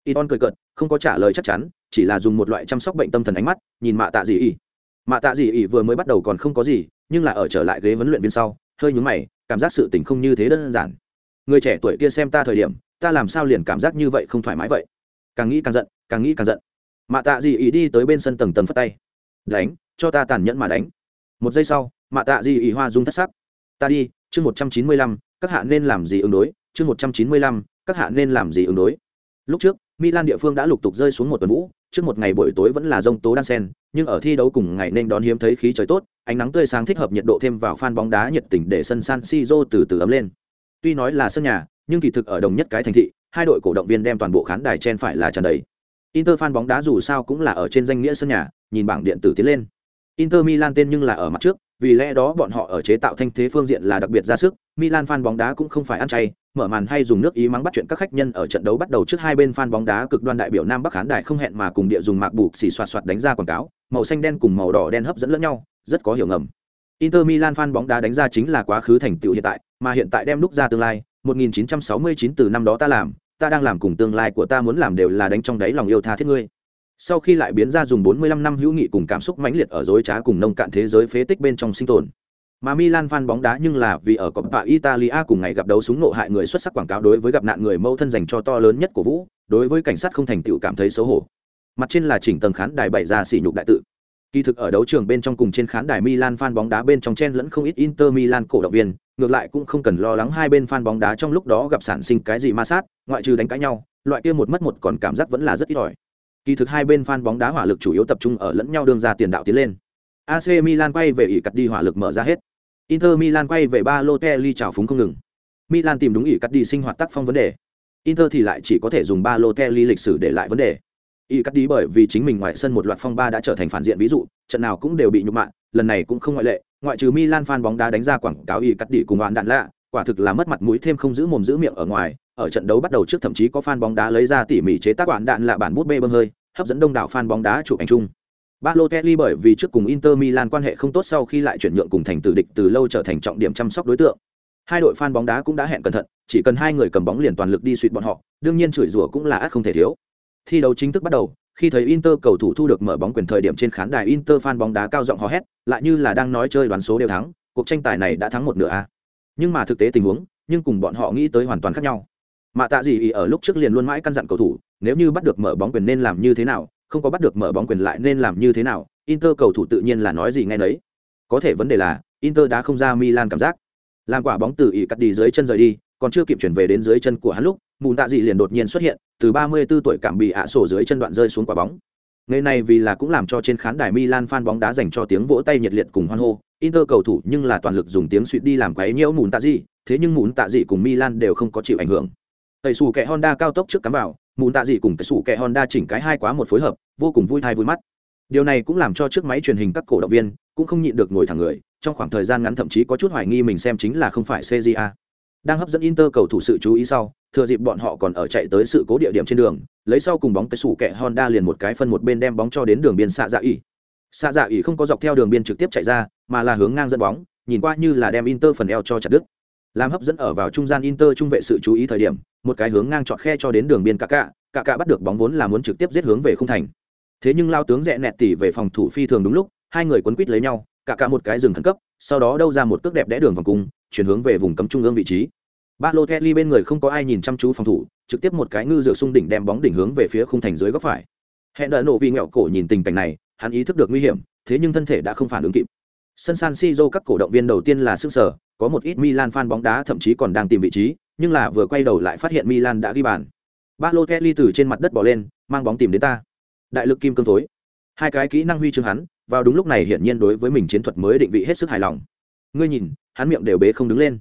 Iton cười cợt, không có trả lời chắc chắn, chỉ là dùng một loại chăm sóc bệnh tâm thần ánh mắt, nhìn mạ tạ dị ỉ mạ tạ dị ỉ vừa mới bắt đầu còn không có gì, nhưng là ở trở lại ghế huấn luyện viên sau, hơi nhúng mày, cảm giác sự tình không như thế đơn giản. Người trẻ tuổi kia xem ta thời điểm, ta làm sao liền cảm giác như vậy không thoải mái vậy? Càng nghĩ càng giận, càng nghĩ càng giận. Mạ tạ dị ỉ đi tới bên sân tầng tầng phất tay. Đánh, cho ta tàn nhẫn mà đánh. Một giây sau, mạ tạ dị ỉ hoa dung thất sắc. Ta đi, chương một trăm chín mươi lăm, các hạ nên làm gì ứng đối? Chương một trăm chín mươi lăm, các hạ nên làm gì ứng đối? Lúc trước milan địa phương đã lục tục rơi xuống một tuần vũ trước một ngày buổi tối vẫn là rông tố đan sen nhưng ở thi đấu cùng ngày nên đón hiếm thấy khí trời tốt ánh nắng tươi sáng thích hợp nhiệt độ thêm vào fan bóng đá nhiệt tình để sân san siro từ từ ấm lên tuy nói là sân nhà nhưng kỳ thực ở đồng nhất cái thành thị hai đội cổ động viên đem toàn bộ khán đài chen phải là tràn đầy Inter fan bóng đá dù sao cũng là ở trên danh nghĩa sân nhà, nhìn bảng điện tử tiến lên. Inter Milan tên nhưng là ở mặt trước, vì lẽ đó bọn họ ở chế tạo thanh thế phương diện là đặc biệt ra sức, Milan fan bóng đá cũng không phải ăn chay, mở màn hay dùng nước ý mắng bắt chuyện các khách nhân ở trận đấu bắt đầu trước hai bên fan bóng đá cực đoan đại biểu Nam Bắc khán đài không hẹn mà cùng địa dùng mạc buộc xì xoạt xoạt đánh ra quảng cáo, màu xanh đen cùng màu đỏ đen hấp dẫn lẫn nhau, rất có hiểu ngầm. Inter Milan fan bóng đá đánh ra chính là quá khứ thành tựu hiện tại, mà hiện tại đem đúc ra tương lai, 1969 từ năm đó ta làm, ta đang làm cùng tương lai của ta muốn làm đều là đánh trong đáy lòng yêu tha thiết ngươi sau khi lại biến ra dùng 45 năm hữu nghị cùng cảm xúc mãnh liệt ở dối trá cùng nông cạn thế giới phế tích bên trong sinh tồn mà Milan fan bóng đá nhưng là vì ở Coppa Italia cùng ngày gặp đấu súng nộ hại người xuất sắc quảng cáo đối với gặp nạn người mâu thân dành cho to lớn nhất của Vũ, đối với cảnh sát không thành tựu cảm thấy xấu hổ. Mặt trên là chỉnh tầng khán đài bày ra sỉ nhục đại tự. Kỳ thực ở đấu trường bên trong cùng trên khán đài Milan fan bóng đá bên trong chen lẫn không ít Inter Milan cổ động viên, ngược lại cũng không cần lo lắng hai bên fan bóng đá trong lúc đó gặp sản sinh cái gì ma sát, ngoại trừ đánh cãi nhau, loại kia một mất một còn cảm giác vẫn là rất ít ỏi. Kỳ thực hai bên fan bóng đá hỏa lực chủ yếu tập trung ở lẫn nhau đường ra tiền đạo tiến lên. AC Milan quay về ỷ cắt đi hỏa lực mở ra hết. Inter Milan quay về Balotelli chảo phúng không ngừng. Milan tìm đúng ỷ cắt đi sinh hoạt tác phong vấn đề. Inter thì lại chỉ có thể dùng Balotelli lịch sử để lại vấn đề. Ỷ cắt đi bởi vì chính mình ngoại sân một loạt phong ba đã trở thành phản diện ví dụ, trận nào cũng đều bị nhục mạ, lần này cũng không ngoại lệ, ngoại trừ Milan fan bóng đá đánh ra quảng cáo ỷ cắt đi cùng oán đạn lạ, quả thực là mất mặt mũi thêm không giữ mồm giữ miệng ở ngoài, ở trận đấu bắt đầu trước thậm chí có fan bóng đá lấy ra tỉ mỉ chế tác quản đạn lạ bản bút bê bơm hơi, hấp dẫn đông đảo fan bóng đá chụp ảnh chung. Balotelli bởi vì trước cùng Inter Milan quan hệ không tốt sau khi lại chuyển nhượng cùng thành tử địch từ lâu trở thành trọng điểm chăm sóc đối tượng. Hai đội fan bóng đá cũng đã hẹn cẩn thận, chỉ cần hai người cầm bóng liền toàn lực đi suýt bọn họ, đương nhiên chửi rủa cũng là ắt không thể thiếu. Thi đấu chính thức bắt đầu, khi thấy Inter cầu thủ thu được mở bóng quyền thời điểm trên khán đài Inter fan bóng đá cao giọng hò hét, lại như là đang nói chơi đoán số đều thắng, cuộc tranh tài này đã thắng một nửa a. Nhưng mà thực tế tình huống, nhưng cùng bọn họ nghĩ tới hoàn toàn khác nhau. Mạ Tạ gì ý ở lúc trước liền luôn mãi căn dặn cầu thủ, nếu như bắt được mở bóng quyền nên làm như thế nào, không có bắt được mở bóng quyền lại nên làm như thế nào, Inter cầu thủ tự nhiên là nói gì ngay đấy. Có thể vấn đề là, Inter đã không ra Milan cảm giác. Làm quả bóng từ ý cắt đi dưới chân rời đi, còn chưa kịp chuyển về đến dưới chân của hắn lúc, Mùn Tạ dị liền đột nhiên xuất hiện, từ 34 tuổi cảm bị ạ sổ dưới chân đoạn rơi xuống quả bóng. Ngày này vì là cũng làm cho trên khán đài Milan fan bóng đá dành cho tiếng vỗ tay nhiệt liệt cùng hoan hô, Inter cầu thủ nhưng là toàn lực dùng tiếng suýt đi làm quấy nhiễu Mùn Tạ gì, thế nhưng Mùn Tạ gì cùng Milan đều không có chịu ảnh hưởng. Tẩy sủ kẻ Honda cao tốc trước cắm vào, mụn Tạ dị cùng cái sủ kẻ Honda chỉnh cái hai quá một phối hợp, vô cùng vui thai vui mắt. Điều này cũng làm cho chiếc máy truyền hình các cổ động viên cũng không nhịn được ngồi thẳng người, trong khoảng thời gian ngắn thậm chí có chút hoài nghi mình xem chính là không phải CJA. Đang hấp dẫn Inter cầu thủ sự chú ý sau, thừa dịp bọn họ còn ở chạy tới sự cố địa điểm trên đường, lấy sau cùng bóng cái sủ kẹ Honda liền một cái phân một bên đem bóng cho đến đường biên xạ dạ ỉ. Xạ dạ ỉ không có dọc theo đường biên trực tiếp chạy ra, mà là hướng ngang dẫn bóng, nhìn qua như là đem Inter phần eo cho chặt đứt. Làm hấp dẫn ở vào trung gian Inter trung vệ sự chú ý thời điểm, một cái hướng ngang chọn khe cho đến đường biên cả cả, cả cả bắt được bóng vốn là muốn trực tiếp giết hướng về khung thành. Thế nhưng lao tướng rẽ nẹt tỉ về phòng thủ phi thường đúng lúc, hai người quấn quýt lấy nhau, cả cả một cái dừng khẩn cấp, sau đó đâu ra một cước đẹp đẽ đường vòng cung, chuyển hướng về vùng cấm trung ương vị trí ba lô Kelly bên người không có ai nhìn chăm chú phòng thủ, trực tiếp một cái ngư dựa xung đỉnh đem bóng đỉnh hướng về phía khung thành dưới góc phải. Hẹn đợi nổ vì ngẹo cổ nhìn tình cảnh này, hắn ý thức được nguy hiểm thế nhưng thân thể đã không phản ứng kịp sân san siro các cổ động viên đầu tiên là sức sở có một ít milan fan bóng đá thậm chí còn đang tìm vị trí nhưng là vừa quay đầu lại phát hiện milan đã ghi bàn. Balotelli từ trên mặt đất bỏ lên mang bóng tìm đến ta. Đại lực kim cương tối, hai cái kỹ năng huy chương hắn vào đúng lúc này hiển nhiên đối với mình chiến thuật mới định vị hết sức hài lòng. Ngươi nhìn hắn miệng đều bế không đứng lên.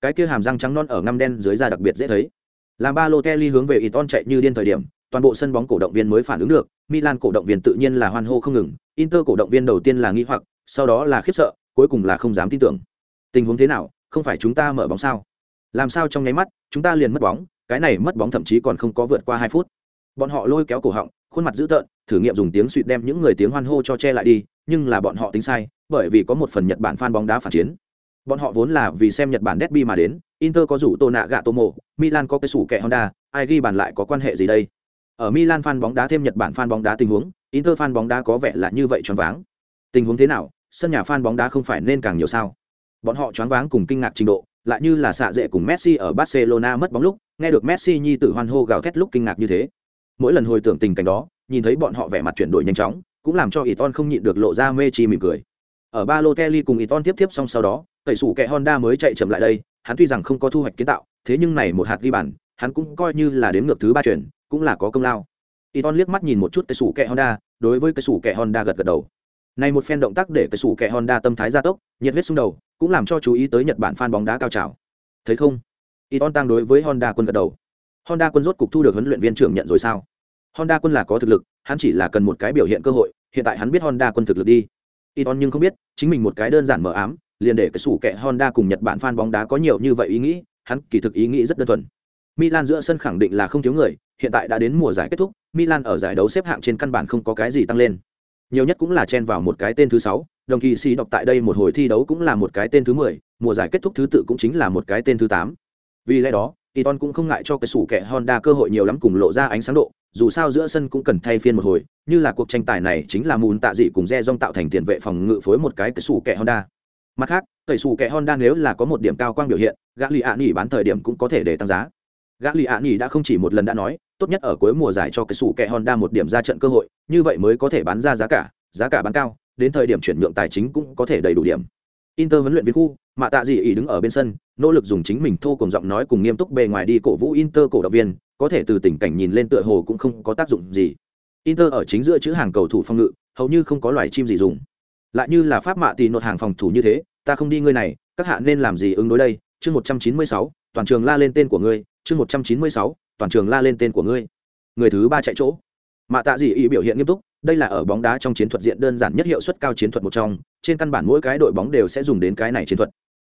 Cái kia hàm răng trắng non ở ngăm đen dưới da đặc biệt dễ thấy. Làm Balotelli hướng về Iton chạy như điên thời điểm toàn bộ sân bóng cổ động viên mới phản ứng được milan cổ động viên tự nhiên là hoan hô không ngừng inter cổ động viên đầu tiên là nghi hoặc sau đó là khiếp sợ cuối cùng là không dám tin tưởng tình huống thế nào, không phải chúng ta mở bóng sao? Làm sao trong nháy mắt, chúng ta liền mất bóng, cái này mất bóng thậm chí còn không có vượt qua hai phút. Bọn họ lôi kéo cổ họng, khuôn mặt dữ tợn, thử nghiệm dùng tiếng suỵt đem những người tiếng hoan hô cho che lại đi, nhưng là bọn họ tính sai, bởi vì có một phần nhật bản fan bóng đá phản chiến. Bọn họ vốn là vì xem nhật bản derby mà đến, inter có rủ tô nạ gạ tô mộ milan có cái sủ kẹ honda, ai ghi bàn lại có quan hệ gì đây? Ở milan fan bóng đá thêm nhật bản fan bóng đá tình huống, inter fan bóng đá có vẻ là như vậy choáng váng. Tình huống thế nào, sân nhà fan bóng đá không phải nên càng nhiều sao? Bọn họ choáng váng cùng kinh ngạc trình độ lại như là xạ dệ cùng messi ở barcelona mất bóng lúc nghe được messi nhi tử hoan hô gào thét lúc kinh ngạc như thế mỗi lần hồi tưởng tình cảnh đó nhìn thấy bọn họ vẻ mặt chuyển đổi nhanh chóng cũng làm cho Iton không nhịn được lộ ra mê chi mỉm cười. Ở Balotelli cùng Iton tiếp tiếp xong sau đó, tẩy sủ kẹ Honda mới chạy chậm lại đây, hắn tuy rằng không có thu hoạch kiến tạo, thế nhưng này một hạt ghi bàn, hắn cũng coi như là đến ngược thứ ba chuyển, cũng là có công lao. Iton liếc mắt nhìn một chút cái sủ kẹ Honda, đối với cái sủ kẹ Honda gật gật đầu. Này một phen động tác để cái sủ kẻ Honda tâm thái gia tốc, nhiệt huyết xung đầu, cũng làm cho chú ý tới Nhật Bản fan bóng đá cao trào. Thấy không? Iton tăng đối với Honda quân gật đầu. Honda quân rốt cục thu được huấn luyện viên trưởng nhận rồi sao? Honda quân là có thực lực, hắn chỉ là cần một cái biểu hiện cơ hội, hiện tại hắn biết Honda quân thực lực đi. Iton nhưng không biết, chính mình một cái đơn giản mở ám, liền để cái sủ kẹ Honda cùng Nhật Bản fan bóng đá có nhiều như vậy ý nghĩ, hắn kỳ thực ý nghĩ rất đơn thuần. Milan giữa sân khẳng định là không thiếu người, hiện tại đã đến mùa giải kết thúc, Milan ở giải đấu xếp hạng trên căn bản không có cái gì tăng lên. Nhiều nhất cũng là chen vào một cái tên thứ sáu, đồng kỳ sĩ đọc tại đây một hồi thi đấu cũng là một cái tên thứ mười, mùa giải kết thúc thứ tự cũng chính là một cái tên thứ tám. Vì lẽ đó, Iton cũng không ngại cho cái sủ kẹ Honda cơ hội nhiều lắm cùng lộ ra ánh sáng độ, dù sao giữa sân cũng cần thay phiên một hồi, như là cuộc tranh tài này chính là mùn tạ dị cùng rejong tạo thành tiền vệ phòng ngự phối một cái cái sủ kẹ Honda. Mặt khác, tẩy sủ kẹ Honda nếu là có một điểm cao quang biểu hiện, gã lì ạ nghỉ bán thời điểm cũng có thể để tăng giá. Gã lì ạ nghỉ đã không chỉ một lần đã nói, tốt nhất ở cuối mùa giải cho cái sủ kẹ Honda một điểm ra trận cơ hội, như vậy mới có thể bán ra giá cả, giá cả bán cao, đến thời điểm chuyển nhượng tài chính cũng có thể đầy đủ điểm. Inter huấn luyện viên khu, mạ tạ dị ý đứng ở bên sân, nỗ lực dùng chính mình thô cùng giọng nói cùng nghiêm túc bề ngoài đi cổ vũ Inter cổ động viên, có thể từ tình cảnh nhìn lên tựa hồ cũng không có tác dụng gì. Inter ở chính giữa chữ hàng cầu thủ phòng ngự, hầu như không có loài chim gì dùng. Lại như là pháp mạ tì nột hàng phòng thủ như thế, ta không đi ngươi này, các hạ nên làm gì ứng đối đây? Chương 196, toàn trường la lên tên của ngươi, chương 196, toàn trường la lên tên của ngươi. Người thứ ba chạy chỗ. Mạ tạ dị ý biểu hiện nghiêm túc, đây là ở bóng đá trong chiến thuật diện đơn giản nhất hiệu suất cao chiến thuật một trong, trên căn bản mỗi cái đội bóng đều sẽ dùng đến cái này chiến thuật.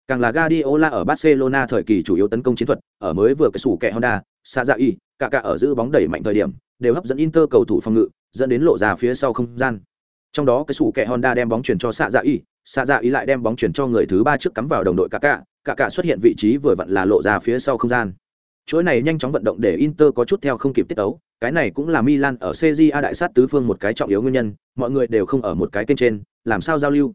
Càng là Guardiola ở Barcelona thời kỳ chủ yếu tấn công chiến thuật, ở mới vừa cái sủ kẹ Honda, Sazai, cả cả ở giữ bóng đẩy mạnh thời điểm, đều hấp dẫn Inter cầu thủ phòng ngự, dẫn đến lộ ra phía sau không gian. Trong đó cái sủ kẹ Honda đem bóng chuyển cho Sazai, Sazai lại đem bóng chuyển cho người thứ ba trước cắm vào đồng đội cả cả, cả cả xuất hiện vị trí vừa vặn là lộ ra phía sau không gian. Chuỗi này nhanh chóng vận động để Inter có chút theo không kịp tiết tấu, cái này cũng là Milan ở CJA đại sát tứ phương một cái trọng yếu nguyên nhân, mọi người đều không ở một cái kênh trên, làm sao giao lưu?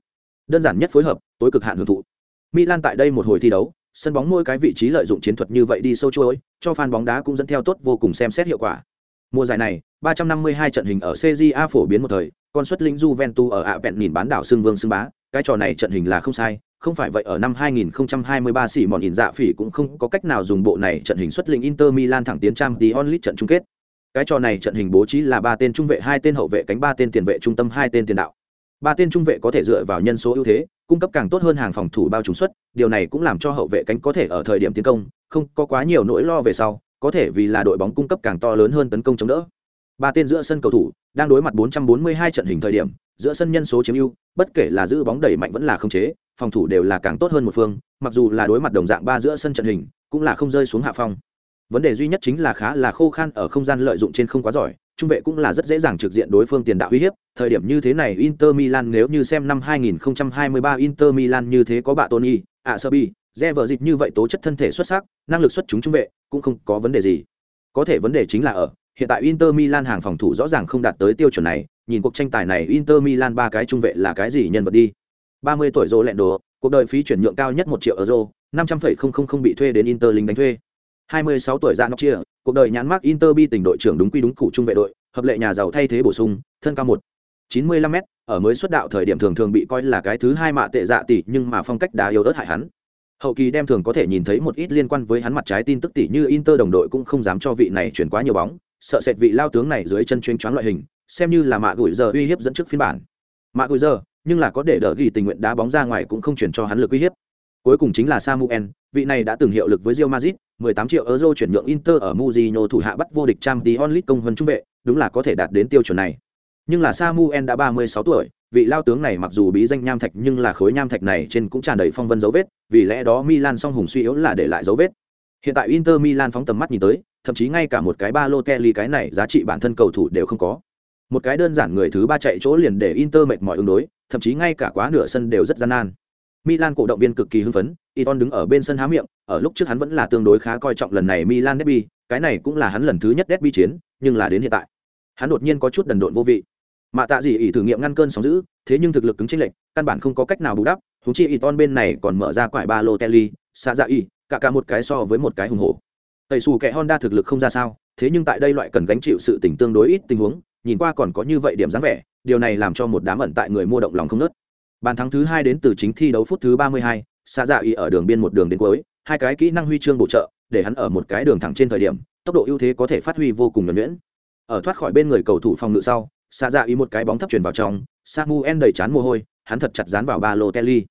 Đơn giản nhất phối hợp, tối cực hạn hưởng thụ. Milan tại đây một hồi thi đấu, sân bóng mỗi cái vị trí lợi dụng chiến thuật như vậy đi sâu chuỗi, cho fan bóng đá cũng dẫn theo tốt vô cùng xem xét hiệu quả. Mùa giải này, 352 trận hình ở CJA phổ biến một thời, con suất linh Juventus ở ạ vẹn nhìn bán đảo xương vương xương bá, cái trò này trận hình là không sai, không phải vậy, ở năm 2023 xỉ mòn nhìn dạ phỉ cũng không có cách nào dùng bộ này trận hình xuất linh Inter Milan thẳng tiến trang tí onlit trận chung kết. Cái trò này trận hình bố trí là ba tên trung vệ, hai tên hậu vệ cánh, ba tên tiền vệ trung tâm, hai tên tiền đạo. Ba tên trung vệ có thể dựa vào nhân số ưu thế, cung cấp càng tốt hơn hàng phòng thủ bao trùng suất, điều này cũng làm cho hậu vệ cánh có thể ở thời điểm tiến công, không có quá nhiều nỗi lo về sau, có thể vì là đội bóng cung cấp càng to lớn hơn tấn công chống đỡ. Ba tên giữa sân cầu thủ đang đối mặt 442 trận hình thời điểm giữa sân nhân số chiếm ưu, bất kể là giữ bóng đẩy mạnh vẫn là không chế, phòng thủ đều là càng tốt hơn một phương, mặc dù là đối mặt đồng dạng ba giữa sân trận hình, cũng là không rơi xuống hạ phong. Vấn đề duy nhất chính là khá là khô khan ở không gian lợi dụng trên không quá giỏi, trung vệ cũng là rất dễ dàng trực diện đối phương tiền đạo uy hiếp, thời điểm như thế này inter milan nếu như xem năm 2023 inter milan như thế có bạ tony ạ sơ bi re vợ dịch như vậy tố chất thân thể xuất sắc, năng lực xuất chúng trung vệ, cũng không có vấn đề gì. Có thể vấn đề chính là ở hiện tại inter milan hàng phòng thủ rõ ràng không đạt tới tiêu chuẩn này nhìn cuộc tranh tài này inter milan ba cái trung vệ là cái gì nhân vật đi? 30 tuổi rồ lẹn đồ cuộc đời phí chuyển nhượng cao nhất một triệu euro năm trăm không bị thuê đến inter lính đánh thuê. 26 tuổi ra nóc chia, cuộc đời nhãn mắc Inter bi tỉnh đội trưởng đúng quy đúng cụ trung vệ đội, hợp lệ nhà giàu thay thế bổ sung, thân cao một 95 m ở mới xuất đạo thời điểm thường thường bị coi là cái thứ hai mạ tệ dạ tỷ nhưng mà phong cách đá yếu ớt hại hắn. Hậu kỳ đem thường có thể nhìn thấy một ít liên quan với hắn mặt trái tin tức tỷ như inter đồng đội cũng không dám cho vị này chuyển quá nhiều bóng sợ sệt vị lao tướng này dưới chân chuyên choáng loại hình xem như là mạ gửi giờ uy hiếp dẫn trước phiên bản mạ gửi giờ nhưng là có để đỡ ghi tình nguyện đá bóng ra ngoài cũng không chuyển cho hắn lực uy hiếp cuối cùng chính là Samuel, vị này đã từng hiệu lực với Real Madrid, 18 triệu euro chuyển nhượng Inter ở muzino thủ hạ bắt vô địch Champions League công hơn trung vệ, đúng là có thể đạt đến tiêu chuẩn này. Nhưng là Samuel đã 36 tuổi, vị lao tướng này mặc dù bí danh nham thạch nhưng là khối nham thạch này trên cũng tràn đầy phong vân dấu vết, vì lẽ đó Milan song hùng suy yếu là để lại dấu vết. Hiện tại Inter Milan phóng tầm mắt nhìn tới, thậm chí ngay cả một cái ba lô Kelly cái này giá trị bản thân cầu thủ đều không có. Một cái đơn giản người thứ ba chạy chỗ liền để Inter mệt mỏi ứng đối, thậm chí ngay cả quá nửa sân đều rất gian nan. Milan cổ động viên cực kỳ hưng phấn, Iton đứng ở bên sân há miệng, ở lúc trước hắn vẫn là tương đối khá coi trọng lần này Milan derby, cái này cũng là hắn lần thứ nhất derby chiến, nhưng là đến hiện tại, hắn đột nhiên có chút đần độn vô vị. mà Tạ gì ỷ thử nghiệm ngăn cơn sóng dữ, thế nhưng thực lực cứng chênh lệch, căn bản không có cách nào bù đắp, huống chi Iton bên này còn mở ra quải ba lô Kelly, xa dạ y, cả cả một cái so với một cái hùng hổ. Tẩy xù kẻ Honda thực lực không ra sao, thế nhưng tại đây loại cần gánh chịu sự tình tương đối ít tình huống, nhìn qua còn có như vậy điểm dáng vẻ, điều này làm cho một đám ẩn tại người mua động lòng không nớt bàn thắng thứ hai đến từ chính thi đấu phút thứ ba mươi hai xa dạ y ở đường biên một đường đến cuối hai cái kỹ năng huy chương bổ trợ để hắn ở một cái đường thẳng trên thời điểm tốc độ ưu thế có thể phát huy vô cùng nhuẩn nhuyễn. Ở thoát khỏi bên người cầu thủ phòng ngự sau xa dạ y một cái bóng thấp chuyển vào trong samuel đầy chán mồ hôi hắn thật chặt dán vào ba lô kelly.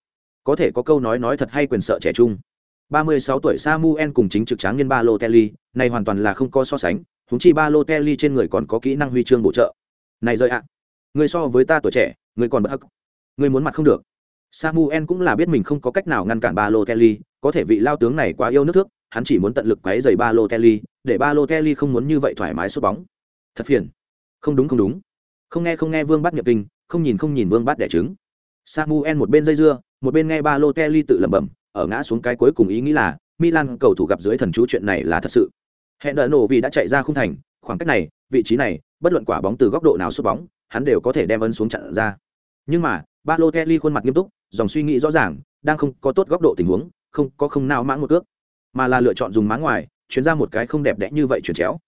Có thể có câu nói nói thật hay quyền sợ trẻ trung. 36 tuổi Samuel cùng chính trực tráng niên Balotelli, này hoàn toàn là không có so sánh, huống chi Balotelli trên người còn có kỹ năng huy chương bổ trợ. Này rơi ạ, người so với ta tuổi trẻ, người còn bất hắc người muốn mặt không được. Samuel cũng là biết mình không có cách nào ngăn cản Balotelli có thể vị lao tướng này quá yêu nước thước hắn chỉ muốn tận lực quấy rầy Balotelli, để Balotelli không muốn như vậy thoải mái sút bóng. Thật phiền. Không đúng không đúng. Không nghe không nghe vương bát nhập kinh không nhìn không nhìn vương bát đẻ trứng. Samuel một bên dây dưa một bên nghe Balotelli tự lẩm bẩm ở ngã xuống cái cuối cùng ý nghĩ là milan cầu thủ gặp dưới thần chú chuyện này là thật sự hẹn đợi nổ vì đã chạy ra khung thành khoảng cách này vị trí này bất luận quả bóng từ góc độ nào sút bóng hắn đều có thể đem ấn xuống chặn ra nhưng mà Balotelli khuôn mặt nghiêm túc, dòng suy nghĩ rõ ràng, đang không có tốt góc độ tình huống, không có không nào mãng một cước, mà là lựa chọn dùng má ngoài, chuyển ra một cái không đẹp đẽ như vậy chuyển chéo.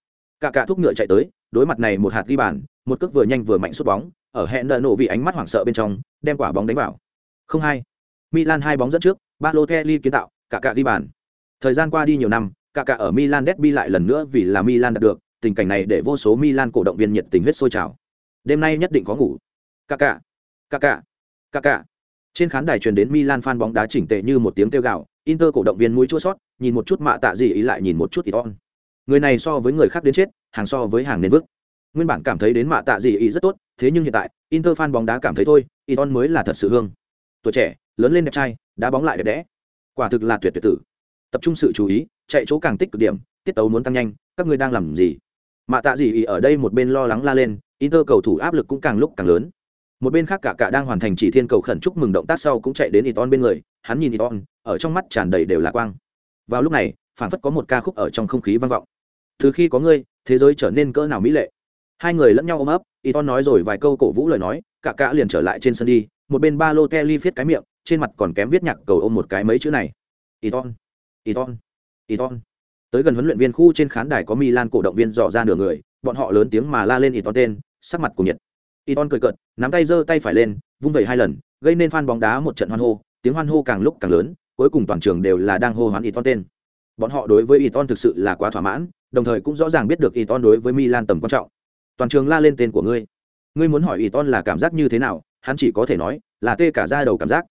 Cả cả thúc ngựa chạy tới, đối mặt này một hạt ghi bàn, một cước vừa nhanh vừa mạnh sút bóng, ở hẹn đợi nổ vì ánh mắt hoảng sợ bên trong, đem quả bóng đánh vào. Không hay Milan hai bóng dẫn trước, Balotelli kiến tạo, cả cả ghi bàn. Thời gian qua đi nhiều năm, cả cả ở Milan derby lại lần nữa vì là Milan đạt được, tình cảnh này để vô số Milan cổ động viên nhiệt tình huyết sôi trào. Đêm nay nhất định có ngủ. Cả cả, cả cả Cả cả. Trên khán đài truyền đến Milan fan bóng đá chỉnh tề như một tiếng kêu gào, Inter cổ động viên mũi chua sót, nhìn một chút mạ tạ gì ý lại nhìn một chút Iton. Người này so với người khác đến chết, hàng so với hàng nên vứt. Nguyên bản cảm thấy đến mạ tạ gì ý rất tốt, thế nhưng hiện tại, Inter fan bóng đá cảm thấy thôi, Iton mới là thật sự hương. Tuổi trẻ, lớn lên đẹp trai, đá bóng lại đẹp đẽ. Quả thực là tuyệt tuyệt tử. Tập trung sự chú ý, chạy chỗ càng tích cực điểm, tiết tấu muốn tăng nhanh, các ngươi đang làm gì? Mạ tạ gì ý ở đây một bên lo lắng la lên, Inter cầu thủ áp lực cũng càng lúc càng lớn một bên khác cả cả đang hoàn thành chỉ thiên cầu khẩn chúc mừng động tác sau cũng chạy đến Iton bên người, hắn nhìn Iton, ở trong mắt tràn đầy đều là quang. Vào lúc này, phảng phất có một ca khúc ở trong không khí vang vọng. Từ khi có ngươi, thế giới trở nên cỡ nào mỹ lệ. Hai người lẫn nhau ôm ấp, Iton nói rồi vài câu cổ vũ lời nói, cả cả liền trở lại trên sân đi, một bên ba lô Kelly viết cái miệng, trên mặt còn kém viết nhạc cầu ôm một cái mấy chữ này. Iton, Iton, Iton. Tới gần huấn luyện viên khu trên khán đài có Milan cổ động viên dò ra nửa người, bọn họ lớn tiếng mà la lên Iton tên, sắc mặt của nhiệt. Iton cười cợt, nắm tay giơ tay phải lên, vung vẩy hai lần, gây nên phan bóng đá một trận hoan hô, tiếng hoan hô càng lúc càng lớn, cuối cùng toàn trường đều là đang hô hoán Iton tên. Bọn họ đối với Iton thực sự là quá thỏa mãn, đồng thời cũng rõ ràng biết được Iton đối với Milan tầm quan trọng. Toàn trường la lên tên của ngươi. Ngươi muốn hỏi Iton là cảm giác như thế nào, hắn chỉ có thể nói, là tê cả da đầu cảm giác.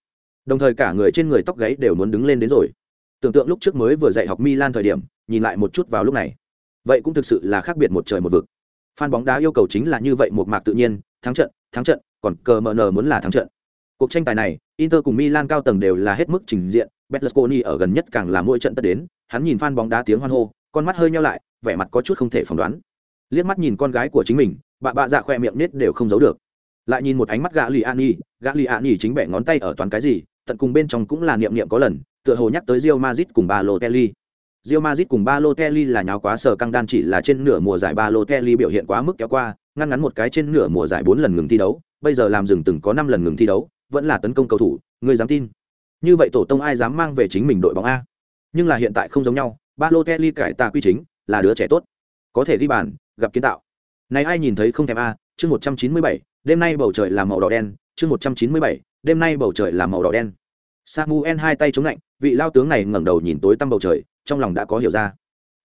Đồng thời cả người trên người tóc gáy đều muốn đứng lên đến rồi. Tưởng tượng lúc trước mới vừa dạy học Milan thời điểm, nhìn lại một chút vào lúc này. Vậy cũng thực sự là khác biệt một trời một vực. Fan bóng đá yêu cầu chính là như vậy một mạc tự nhiên, thắng trận, thắng trận, còn cờ mờ nờ muốn là thắng trận. Cuộc tranh tài này, Inter cùng Milan cao tầng đều là hết mức trình diện, Berlusconi ở gần nhất càng là mỗi trận tất đến, hắn nhìn fan bóng đá tiếng hoan hô, con mắt hơi nhau lại, vẻ mặt có chút không thể phỏng đoán. Liếc mắt nhìn con gái của chính mình, bà bạ dạ khoe miệng nết đều không giấu được. Lại nhìn một ánh mắt gã Liani, gã Liani chính bẻ ngón tay ở toán cái gì, tận cùng bên trong cũng là niệm niệm có lần, tựa hồ nhắc tới rio mazit cùng ba lô telly rio mazit cùng Balotelli là nháo quá sở căng đan chỉ là trên nửa mùa giải Balotelli biểu hiện quá mức kéo qua, ngăn ngắn một cái trên nửa mùa giải bốn lần ngừng thi đấu, bây giờ làm dừng từng có năm lần ngừng thi đấu, vẫn là tấn công cầu thủ, người dám tin? Như vậy tổ tông ai dám mang về chính mình đội bóng a? Nhưng là hiện tại không giống nhau, Balotelli cải tà quy chính, là đứa trẻ tốt, có thể ghi bàn, gặp kiến tạo. Này ai nhìn thấy không thèm a, chương 197, đêm nay bầu trời là màu đỏ đen, chương một trăm chín mươi bảy, đêm nay bầu trời là màu đỏ đen. Samuel hai tay chống lạnh, vị lao tướng này ngẩng đầu nhìn tối tăm bầu trời, trong lòng đã có hiểu ra.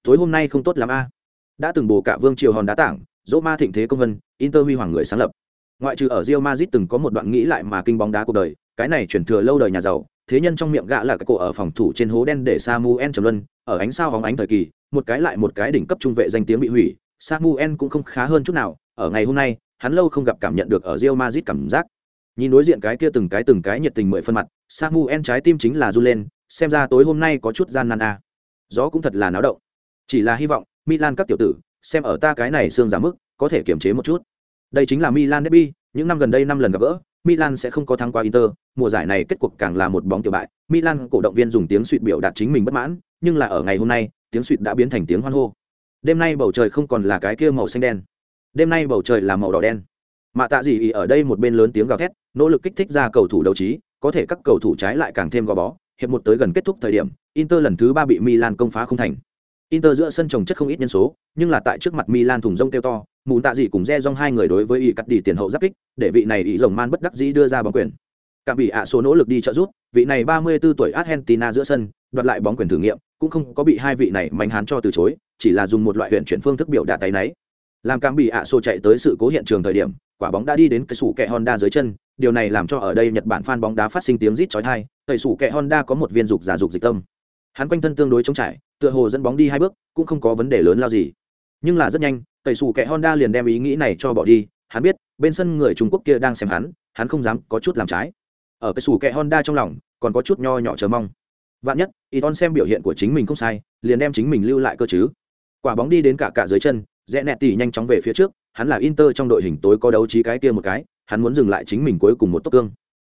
Tối hôm nay không tốt lắm a. Đã từng bồ cả vương triều hòn đá tảng, dỗ ma thịnh thế công vân, inter huy hoàng người sáng lập. Ngoại trừ ở rio mazit từng có một đoạn nghĩ lại mà kinh bóng đá cuộc đời, cái này chuyển thừa lâu đời nhà giàu, thế nhân trong miệng gã là cái cổ ở phòng thủ trên hố đen để samuel trầm luân, ở ánh sao hóng ánh thời kỳ, một cái lại một cái đỉnh cấp trung vệ danh tiếng bị hủy, samuel cũng không khá hơn chút nào, ở ngày hôm nay hắn lâu không gặp cảm nhận được ở Real Madrid cảm giác. Nhìn đối diện cái kia từng cái từng cái nhiệt tình mười phân mặt, samuel trái tim chính là run lên, xem ra tối hôm nay có chút gian nan a à. gió cũng thật là náo động. Chỉ là hy vọng, milan các tiểu tử, xem ở ta cái này xương giảm mức, có thể kiềm chế một chút. Đây chính là milan derby, những năm gần đây năm lần gặp gỡ, milan sẽ không có thắng qua inter, mùa giải này kết cuộc càng là một bóng tiểu bại. Milan cổ động viên dùng tiếng suýt biểu đạt chính mình bất mãn, nhưng là ở ngày hôm nay, tiếng suýt đã biến thành tiếng hoan hô. Đêm nay bầu trời không còn là cái kia màu xanh đen đêm nay bầu trời là màu đỏ đen. Mạ tạ Dị ý ở đây một bên lớn tiếng gào thét nỗ lực kích thích ra cầu thủ đấu trí có thể các cầu thủ trái lại càng thêm gò bó. Hiệp một tới gần kết thúc thời điểm inter lần thứ ba bị milan công phá không thành. Inter giữa sân trồng chất không ít nhân số nhưng là tại trước mặt milan thùng rông kêu to mùn tạ dị cùng re dong hai người đối với ý cắt đi tiền hậu giáp kích để vị này ý rồng man bất đắc dĩ đưa ra bóng quyền. Cảm bị ạ số nỗ lực đi trợ giúp, vị này ba mươi 34 tuổi argentina giữa sân đoạt lại bóng quyền thử nghiệm cũng không có bị hai vị này mạnh hán cho từ chối chỉ là dùng một loại huyện chuyển phương thức biểu đạt tay náy làm cảm bị ạ xô chạy tới sự cố hiện trường thời điểm, quả bóng đã đi đến cái sủ kẹ honda dưới chân. Điều này làm cho ở đây nhật bản fan bóng đá phát sinh tiếng rít chói tai. Tẩy sủ kẹ honda có một viên dục giả dục dịch tâm. Hắn quanh thân tương đối chống trải, tựa hồ dẫn bóng đi hai bước, cũng không có vấn đề lớn lao gì. Nhưng là rất nhanh tẩy sủ kẹ honda liền đem ý nghĩ này cho bỏ đi. Hắn biết, bên sân người trung quốc kia đang xem hắn hắn không dám có chút làm trái. Ở cái sủ kẹ honda trong lòng, còn có chút nho nhỏ chờ mong. Vạn nhất y xem biểu hiện của chính mình không sai, liền đem chính mình lưu lại cơ chứ. Quả bóng đi đến cả cả dưới chân rẽ nẹt tỉ nhanh chóng về phía trước, hắn là inter trong đội hình tối có đấu trí cái kia một cái, hắn muốn dừng lại chính mình cuối cùng một tốc cương.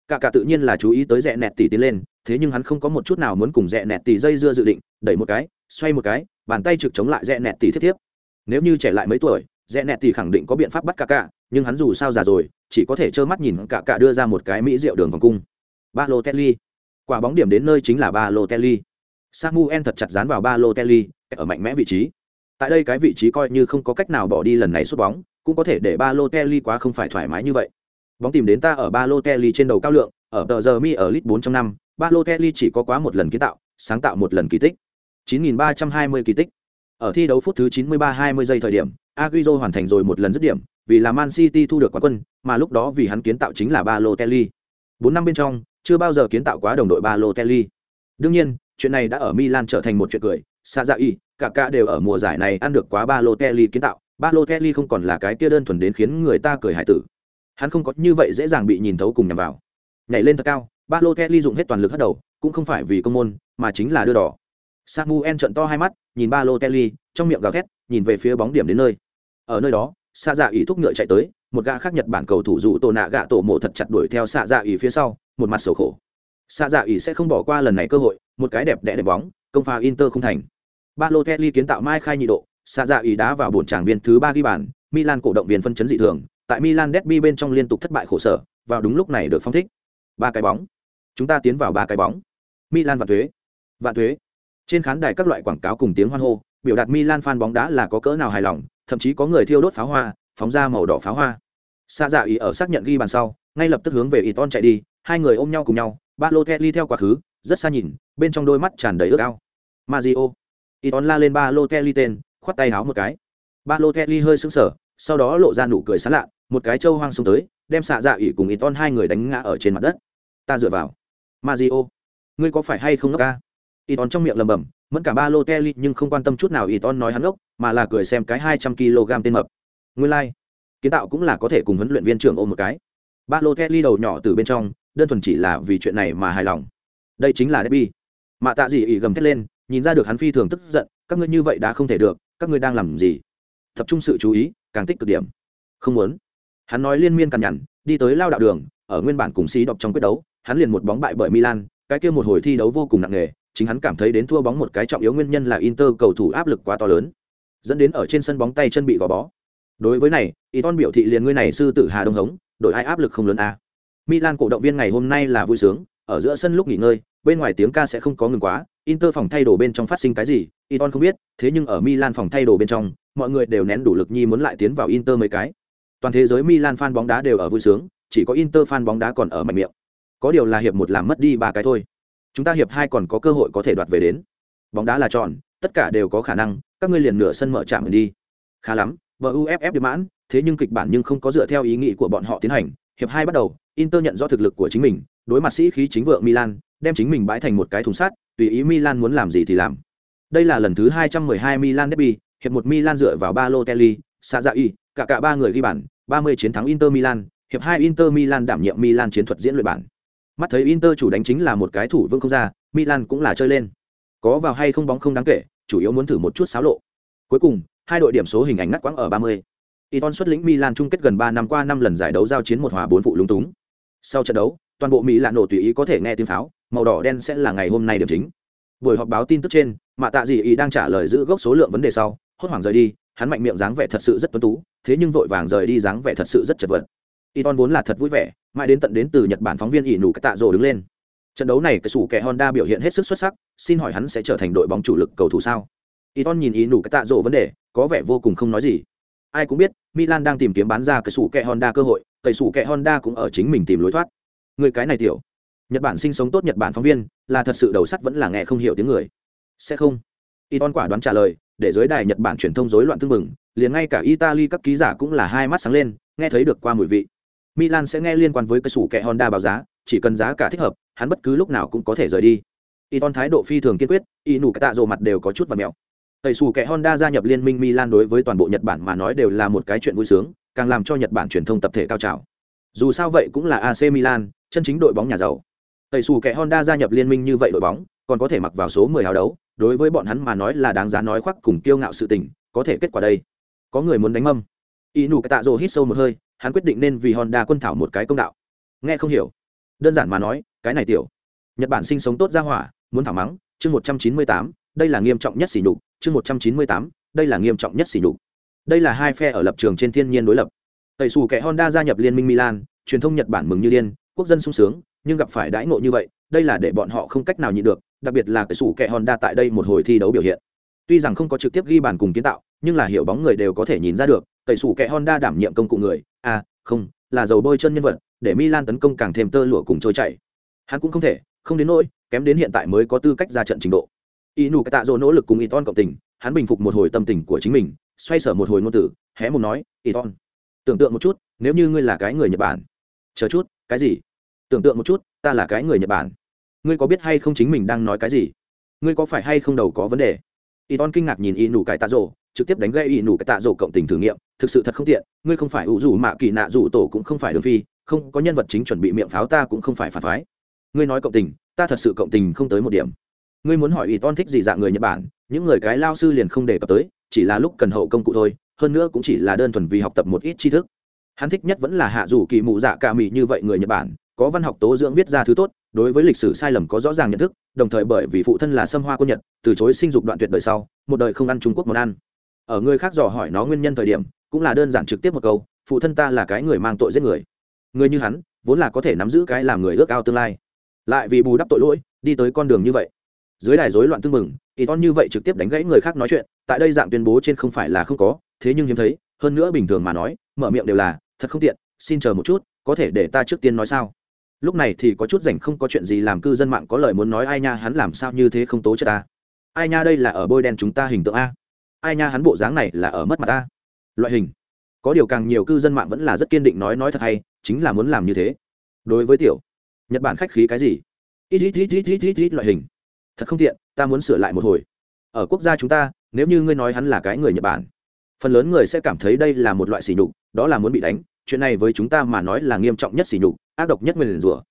Cả cả tự nhiên là chú ý tới rẽ nẹt tỉ tiến lên, thế nhưng hắn không có một chút nào muốn cùng rẽ nẹt tỉ dây dưa dự định, đẩy một cái, xoay một cái, bàn tay trực chống lại rẽ nẹt tỉ thiết thiếp nếu như trẻ lại mấy tuổi, rẽ nẹt tỉ khẳng định có biện pháp bắt cả cả, nhưng hắn dù sao già rồi, chỉ có thể trơ mắt nhìn cả cả đưa ra một cái mỹ rượu đường vòng cung. Ba lô kelly quả bóng điểm đến nơi chính là ba lô kelly samuel thật chặt dán vào ba lô kelly ở mạnh mẽ vị trí tại đây cái vị trí coi như không có cách nào bỏ đi lần này sút bóng, cũng có thể để ba lô kelly quá không phải thoải mái như vậy. Bóng tìm đến ta ở ba lô kelly trên đầu cao lượng, ở tờ giờ mi ở lit bốn trong năm, ba lô kelly chỉ có quá một lần kiến tạo, sáng tạo một lần kỳ tích. 9.320 kỳ tích. Ở thi đấu phút thứ 93-20 giây thời điểm, Agüero hoàn thành rồi một lần dứt điểm, vì là Man City thu được quán quân, mà lúc đó vì hắn kiến tạo chính là ba lô kelly bốn năm bên trong, chưa bao giờ kiến tạo quá đồng đội ba lô kelly đương nhiên, chuyện này đã ở milan trở thành một chuyện cười xa dạ y cả cả đều ở mùa giải này ăn được quá ba lô kelly kiến tạo, ba lô kelly không còn là cái kia đơn thuần đến khiến người ta cười hải tử. Hắn không có như vậy dễ dàng bị nhìn thấu cùng nhằm vào. Nhảy lên thật cao, ba lô kelly dùng hết toàn lực hất đầu, cũng không phải vì công môn, mà chính là đưa đỏ. Samuel trận to hai mắt, nhìn ba lô kelly trong miệng gào thét, nhìn về phía bóng điểm đến nơi. Ở nơi đó xa dạ Ý thúc ngựa chạy tới, một gã khác nhật bản cầu thủ dụ tổ nạ gạ tổ mộ thật chặt đuổi theo xạ dạ Ý phía sau, một mặt sầu khổ. Xạ dạ Ý sẽ không bỏ qua lần này cơ hội, một cái đẹp đẽ đẹp bóng, công pha inter không thành ba lô kelly kiến tạo mai khai nhị độ, xạ dạ ý đá vào bổn tràng viên thứ ba ghi bàn, milan cổ động viên phân chấn dị thường, tại milan derby bên trong liên tục thất bại khổ sở, vào đúng lúc này được phong thích. Ba cái bóng. Chúng ta tiến vào ba cái bóng. Milan vạn thuế. Vạn thuế. Trên khán đài các loại quảng cáo cùng tiếng hoan hô, biểu đạt milan fan bóng đá là có cỡ nào hài lòng, thậm chí có người thiêu đốt pháo hoa, phóng ra màu đỏ pháo hoa. Xa dạ ý ở xác nhận ghi bàn sau, ngay lập tức hướng về Iton chạy đi, hai người ôm nhau cùng nhau Balotelli theo quá khứ, rất xa nhìn, bên trong đôi mắt tràn đầy ước ao y tón la lên ba lô kelly tên khoát tay háo một cái. Ba lô kelly hơi sững sờ sau đó lộ ra nụ cười sán lạ một cái trâu hoang xông tới đem xạ dạ ỉ cùng Iton hai người đánh ngã ở trên mặt đất. Ta dựa vào. Mazio ngươi có phải hay không ngốc ca? Iton trong miệng lầm bầm mẫn cả ba lô kelly nhưng không quan tâm chút nào Iton nói hắn ngốc mà là cười xem cái hai trăm kg tên mập. Nguyên lai、like. kiến tạo cũng là có thể cùng huấn luyện viên trưởng ôm một cái. Ba lô kelly đầu nhỏ từ bên trong đơn thuần chỉ là vì chuyện này mà hài lòng. Đây chính là Debbie. Mạ tạ gì ỉ gầm thét lên, nhìn ra được hắn phi thường tức giận, các ngươi như vậy đã không thể được, các ngươi đang làm gì? Tập trung sự chú ý, càng tích cực điểm. Không muốn. Hắn nói liên miên cằn nhằn, đi tới lao đạo đường, ở nguyên bản cùng xí đọc trong quyết đấu, hắn liền một bóng bại bởi Milan, cái kia một hồi thi đấu vô cùng nặng nề, chính hắn cảm thấy đến thua bóng một cái trọng yếu nguyên nhân là Inter cầu thủ áp lực quá to lớn, dẫn đến ở trên sân bóng tay chân bị gò bó. Đối với này, Iton biểu thị liền ngươi này sư tử Hà Đông hống, đội ai áp lực không lớn a. À. Milan cổ động viên ngày hôm nay là vui sướng, ở giữa sân lúc nghỉ ngơi, bên ngoài tiếng ca sẽ không có ngừng quá, Inter phòng thay đồ bên trong phát sinh cái gì, Iton không biết, thế nhưng ở Milan phòng thay đồ bên trong, mọi người đều nén đủ lực nhi muốn lại tiến vào Inter mấy cái. toàn thế giới milan fan bóng đá đều ở vui sướng chỉ có inter fan bóng đá còn ở mạnh miệng. Có điều là hiệp một làm mất đi ba cái thôi. Chúng ta hiệp hai còn có cơ hội có thể đoạt về đến. Bóng đá là tròn tất cả đều có khả năng các ngươi liền nửa sân mở chạm đi. Khá lắm vuff điệp mãn thế nhưng kịch bản nhưng không có dựa theo ý nghĩ của bọn họ tiến hành. Hiệp hai bắt đầu inter nhận rõ thực lực của chính mình đối mặt sĩ khí chính vượng milan đem chính mình bãi thành một cái thùng sắt tùy ý milan muốn làm gì thì làm đây là lần thứ 212 milan derby hiệp một milan dựa vào Balotelli, Sarri, cả cả ba người ghi bàn. 30 chiến thắng inter milan hiệp hai inter milan đảm nhiệm milan chiến thuật diễn luyện bản mắt thấy inter chủ đánh chính là một cái thủ vương không ra milan cũng là chơi lên có vào hay không bóng không đáng kể chủ yếu muốn thử một chút xáo lộ cuối cùng hai đội điểm số hình ảnh ngắt quãng ở 30. Iton xuất lĩnh Milan chung kết gần 3 năm qua 5 lần giải đấu giao chiến một hòa 4 phụ lúng túng. Sau trận đấu, toàn bộ Mỹ lạ nổ tùy ý có thể nghe tiếng pháo, màu đỏ đen sẽ là ngày hôm nay điểm chính. Buổi họp báo tin tức trên, Mạ Tạ Dị ý đang trả lời giữ gốc số lượng vấn đề sau, hốt hoảng rời đi, hắn mạnh miệng dáng vẻ thật sự rất tuấn tú, thế nhưng vội vàng rời đi dáng vẻ thật sự rất chật vật. Iton vốn là thật vui vẻ, mãi đến tận đến từ Nhật Bản phóng viên ỷ nụ cái tạ rồ đứng lên. Trận đấu này cái sủ kẻ Honda biểu hiện hết sức xuất sắc, xin hỏi hắn sẽ trở thành đội bóng chủ lực cầu thủ sao? Iton nhìn ỷ nụ cái tạ rồ vấn đề, có vẻ vô cùng không nói gì. Ai cũng biết, Milan đang tìm kiếm bán ra cái sủ kẻ Honda cơ hội, cái sủ kẻ Honda cũng ở chính mình tìm lối thoát. Người cái này tiểu, Nhật Bản sinh sống tốt Nhật Bản phóng viên, là thật sự đầu sắt vẫn là nghe không hiểu tiếng người. Sẽ không. Iton quả đoán trả lời, để giới đài Nhật Bản truyền thông rối loạn tương mừng, liền ngay cả Italy các ký giả cũng là hai mắt sáng lên, nghe thấy được qua mùi vị. Milan sẽ nghe liên quan với cây sủ kẹ Honda báo giá, chỉ cần giá cả thích hợp, hắn bất cứ lúc nào cũng có thể rời đi. Iton thái độ phi thường kiên quyết, y nủ cái tạ rồ mặt đều có chút và mèo. Tẩy sủ kẻ Honda gia nhập liên minh Milan đối với toàn bộ Nhật Bản mà nói đều là một cái chuyện vui sướng, càng làm cho Nhật Bản truyền thông tập thể cao trào. Dù sao vậy cũng là AC Milan, chân chính đội bóng nhà giàu. Tẩy xù kẻ Honda gia nhập liên minh như vậy đội bóng, còn có thể mặc vào số 10 áo đấu, đối với bọn hắn mà nói là đáng giá nói khoác cùng kiêu ngạo sự tình, có thể kết quả đây. Có người muốn đánh mâm. Inu Tạ hít sâu một hơi, hắn quyết định nên vì Honda quân thảo một cái công đạo. Nghe không hiểu. Đơn giản mà nói, cái này tiểu. Nhật Bản sinh sống tốt ra hỏa, muốn thảo mắng, chương 198, đây là nghiêm trọng nhất sỉ nhục, chương 198, đây là nghiêm trọng nhất sỉ nhục. Đây là hai phe ở lập trường trên thiên nhiên đối lập. Tẩy xù kẻ Honda gia nhập liên minh Milan, truyền thông Nhật Bản mừng như điên, quốc dân sung sướng, nhưng gặp phải đãi ngộ như vậy, đây là để bọn họ không cách nào nhịn được, đặc biệt là cái sủ kẻ Honda tại đây một hồi thi đấu biểu hiện. Tuy rằng không có trực tiếp ghi bàn cùng kiến tạo, nhưng là hiểu bóng người đều có thể nhìn ra được, tẩy sủ kẻ Honda đảm nhiệm công cụ người, à, không, là dầu bôi chân nhân vật, để Milan tấn công càng thêm tơ lụa cùng trôi chảy. Hắn cũng không thể, không đến nỗi, kém đến hiện tại mới có tư cách ra trận trình độ. Inu Tạ Dỗ nỗ lực cùng Iton cộng tình, hắn bình phục một hồi tâm tình của chính mình, xoay sở một hồi ngôn tử, hé mồm nói, "Iton, tưởng tượng một chút, nếu như ngươi là cái người Nhật Bản." "Chờ chút, cái gì?" "Tưởng tượng một chút, ta là cái người Nhật Bản." "Ngươi có biết hay không chính mình đang nói cái gì? Ngươi có phải hay không đầu có vấn đề?" Iton kinh ngạc nhìn y nụ cải Tạ Dỗ, trực tiếp đánh gây Inu Tạ Dỗ cộng tình thử nghiệm, thực sự thật không tiện, ngươi không phải ủ rủ mạ kỳ nạ rủ tổ cũng không phải đường phi, không có nhân vật chính chuẩn bị miệng pháo ta cũng không phải phản phái. Ngươi nói cộng tình, ta thật sự cộng tình không tới một điểm ngươi muốn hỏi ủy ton thích gì dạng người nhật bản những người cái lao sư liền không đề cập tới chỉ là lúc cần hậu công cụ thôi hơn nữa cũng chỉ là đơn thuần vì học tập một ít tri thức hắn thích nhất vẫn là hạ dù kỳ mụ dạ cả mỹ như vậy người nhật bản, có văn học tố dưỡng viết ra thứ tốt, đối với lịch sử sai lầm có rõ ràng nhận thức, đồng thời bởi vì phụ thân là xâm hoa quân nhật, từ chối sinh dục đoạn tuyệt đời sau, một đời không ăn trung quốc món ăn. Ở người khác dò hỏi nó nguyên nhân thời điểm, cũng là đơn giản trực tiếp một câu, phụ thân ta là cái người mang tội giết người. Người như hắn, vốn là có thể nắm giữ cái làm người ước ao tương lai. Lại vì bù đắp tội lỗi, đi tới con đường như vậy. Dưới đài rối loạn tương mừng y ton như vậy trực tiếp đánh gãy người khác nói chuyện, tại đây dạng tuyên bố trên không phải là không có, thế nhưng hiếm thấy, hơn nữa bình thường mà nói, mở miệng đều là thật không tiện, xin chờ một chút, có thể để ta trước tiên nói sao? Lúc này thì có chút rảnh không có chuyện gì làm cư dân mạng có lời muốn nói ai nha hắn làm sao như thế không tố cho ta? Ai nha đây là ở bôi đen chúng ta hình tượng a. Ai nha hắn bộ dáng này là ở mất mặt ta loại hình. Có điều càng nhiều cư dân mạng vẫn là rất kiên định nói nói thật hay, chính là muốn làm như thế. Đối với tiểu nhật bản khách khí cái gì? Ít ít ít ít ít ít loại hình. Thật không tiện, ta muốn sửa lại một hồi. Ở quốc gia chúng ta, nếu như ngươi nói hắn là cái người nhật bản phần lớn người sẽ cảm thấy đây là một loại sỉ nhục, đó là muốn bị đánh. Chuyện này với chúng ta mà nói là nghiêm trọng nhất sỉ nhục, ác độc nhất mình rủa.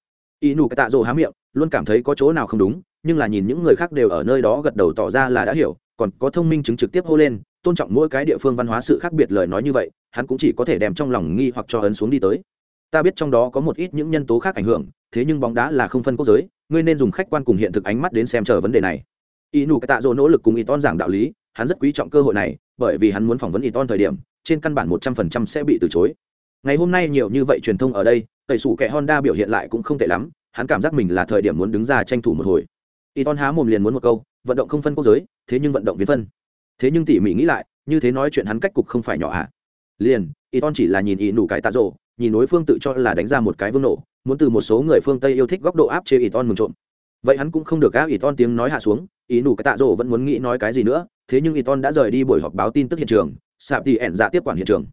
Y nụ tạ rỗ há miệng, luôn cảm thấy có chỗ nào không đúng, nhưng là nhìn những người khác đều ở nơi đó gật đầu tỏ ra là đã hiểu, còn có thông minh chứng trực tiếp hô lên, tôn trọng mỗi cái địa phương văn hóa sự khác biệt lời nói như vậy, hắn cũng chỉ có thể đem trong lòng nghi hoặc cho ấn xuống đi tới. Ta biết trong đó có một ít những nhân tố khác ảnh hưởng, thế nhưng bóng đá là không phân quốc giới, ngươi nên dùng khách quan cùng hiện thực ánh mắt đến xem chờ vấn đề này. Y nụ tạ dỗ nỗ lực cùng y ton giảng đạo lý, hắn rất quý trọng cơ hội này bởi vì hắn muốn phỏng vấn y ton thời điểm, trên căn bản một trăm phần trăm sẽ bị từ chối. Ngày hôm nay nhiều như vậy truyền thông ở đây, tẩy sủ kẻ honda biểu hiện lại cũng không tệ lắm, hắn cảm giác mình là thời điểm muốn đứng ra tranh thủ một hồi. Y ton há mồm liền muốn một câu, vận động không phân quốc giới, thế nhưng vận động viên phân. Thế nhưng tỉ mỉ nghĩ lại, như thế nói chuyện hắn cách cục không phải nhỏ ạ. À. liền y ton chỉ là nhìn y nủ cải tạ rộ nhìn đối phương tự cho là đánh ra một cái vương nổ, muốn từ một số người phương tây yêu thích góc độ áp chế y ton mừng trộm. Vậy hắn cũng không được gác y ton tiếng nói hạ xuống, ý nủ cái tạ rộ vẫn muốn nghĩ nói cái gì nữa thế nhưng Iton đã rời đi buổi họp báo tin tức hiện trường, sạp Tỷ ẻn dạ tiếp quản hiện trường.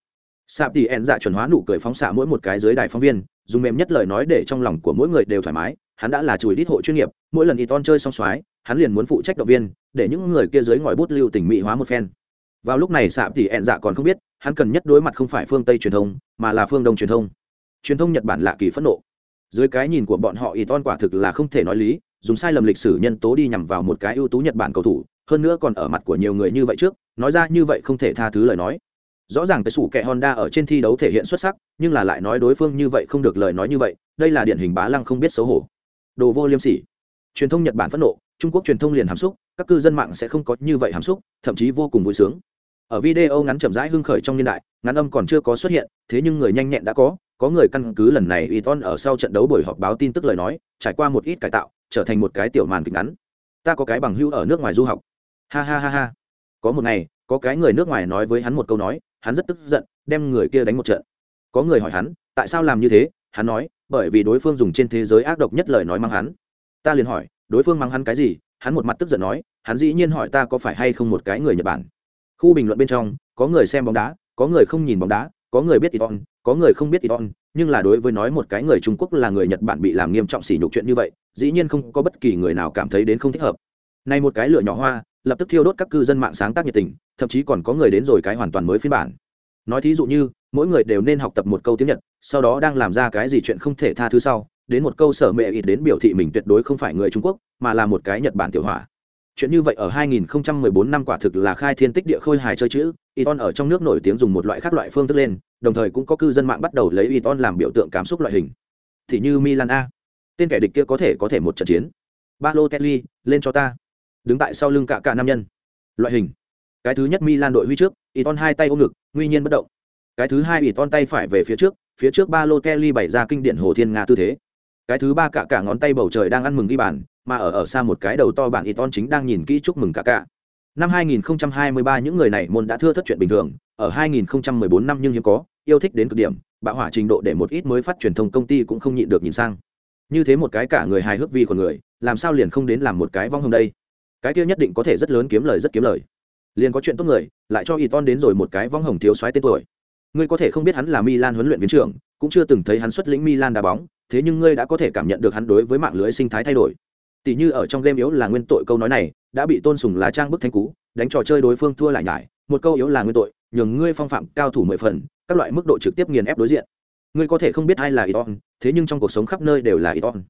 Sạp Tỷ ẻn dạ chuẩn hóa nụ cười phóng xạ mỗi một cái dưới đài phóng viên, dùng mềm nhất lời nói để trong lòng của mỗi người đều thoải mái, hắn đã là chùi đít hộ chuyên nghiệp, mỗi lần Iton chơi xong xoái hắn liền muốn phụ trách động viên, để những người kia dưới ngòi bút lưu tình mỹ hóa một phen. Vào lúc này sạp Tỷ ẻn dạ còn không biết, hắn cần nhất đối mặt không phải phương tây truyền thông, mà là phương đông truyền thông. Truyền thông nhật bản lạ kỳ phẫn nộ. Dưới cái nhìn của bọn họ Iton quả thực là không thể nói lý dùng sai lầm lịch sử nhân tố đi nhằm vào một cái ưu tú nhật bản cầu thủ, hơn nữa còn ở mặt của nhiều người như vậy trước, nói ra như vậy không thể tha thứ lời nói. Rõ ràng cái sủ kẻ honda ở trên thi đấu thể hiện xuất sắc, nhưng là lại nói đối phương như vậy không được lời nói như vậy, đây là điển hình bá lăng không biết xấu hổ. Đồ vô liêm sỉ. Truyền thông nhật bản phẫn nộ, trung quốc truyền thông liền hàm xúc, các cư dân mạng sẽ không có như vậy hàm xúc, thậm chí vô cùng vui sướng. Ở video ngắn chậm rãi hưng khởi trong niên đại, ngắn âm còn chưa có xuất hiện, thế nhưng người nhanh nhẹn đã có có người căn cứ lần này y ton ở sau trận đấu buổi họp báo tin tức lời nói, trải qua một ít cải tạo trở thành một cái tiểu màn kịch ngắn. Ta có cái bằng hữu ở nước ngoài du học. Ha ha ha ha. Có một ngày, có cái người nước ngoài nói với hắn một câu nói, hắn rất tức giận, đem người kia đánh một trận. Có người hỏi hắn, tại sao làm như thế? Hắn nói, bởi vì đối phương dùng trên thế giới ác độc nhất lời nói mang hắn. Ta liền hỏi, đối phương mang hắn cái gì? Hắn một mặt tức giận nói, hắn dĩ nhiên hỏi ta có phải hay không một cái người nhật bản. Khu bình luận bên trong, có người xem bóng đá, có người không nhìn bóng đá, có người biết iton có người không biết iton nhưng là đối với nói một cái người trung quốc là người nhật bản bị làm nghiêm trọng sỉ nhục chuyện như vậy, dĩ nhiên không có bất kỳ người nào cảm thấy đến không thích hợp. Này một cái lửa nhỏ hoa, lập tức thiêu đốt các cư dân mạng sáng tác nhiệt tình, thậm chí còn có người đến rồi cái hoàn toàn mới phiên bản. Nói thí dụ như, mỗi người đều nên học tập một câu tiếng nhật, sau đó đang làm ra cái gì chuyện không thể tha thứ sau, đến một câu sở mẹ ít đến biểu thị mình tuyệt đối không phải người trung quốc, mà là một cái nhật bản tiểu hỏa chuyện như vậy ở 2014 năm quả thực là khai thiên tích địa khôi hài chơi chữ Iton ở trong nước nổi tiếng dùng một loại khác loại phương thức lên, đồng thời cũng có cư dân mạng bắt đầu lấy Iton làm biểu tượng cảm xúc loại hình. Thì như Milan A. Tên kẻ địch kia có thể có thể một trận chiến. Balotelli lên cho ta. Đứng tại sau lưng cả cả nam nhân. Loại hình. Cái thứ nhất Milan đội huy trước Iton hai tay ôm ngực, nguy nhiên bất động. Cái thứ hai Iton tay phải về phía trước phía trước Balotelli bày ra kinh điển hồ thiên nga tư thế cái thứ ba cả cả ngón tay bầu trời đang ăn mừng ghi bàn, mà ở ở xa một cái đầu to bản Iton chính đang nhìn kỹ chúc mừng cả cả. Năm 2023 những người này môn đã thưa thất chuyện bình thường, ở 2014 năm nhưng hiếm có, yêu thích đến cực điểm, bạo hỏa trình độ để một ít mới phát truyền thông công ty cũng không nhịn được nhìn sang. Như thế một cái cả người hài hước vi còn người, làm sao liền không đến làm một cái vong hồng đây? Cái kia nhất định có thể rất lớn kiếm lời rất kiếm lời. Liền có chuyện tốt người, lại cho Iton đến rồi một cái vong hồng thiếu soái tên tuổi ngươi có thể không biết hắn là Milan huấn luyện viên trưởng, cũng chưa từng thấy hắn xuất lĩnh Milan đá bóng, thế nhưng ngươi đã có thể cảm nhận được hắn đối với mạng lưới sinh thái thay đổi. Tỷ như ở trong game yếu là nguyên tội câu nói này, đã bị tôn sùng lá trang bức thánh cú, đánh trò chơi đối phương thua lại nhải, một câu yếu là nguyên tội, nhường ngươi phong phạm cao thủ mười phần, các loại mức độ trực tiếp nghiền ép đối diện. Ngươi có thể không biết ai là iton thế nhưng trong cuộc sống khắp nơi đều là iton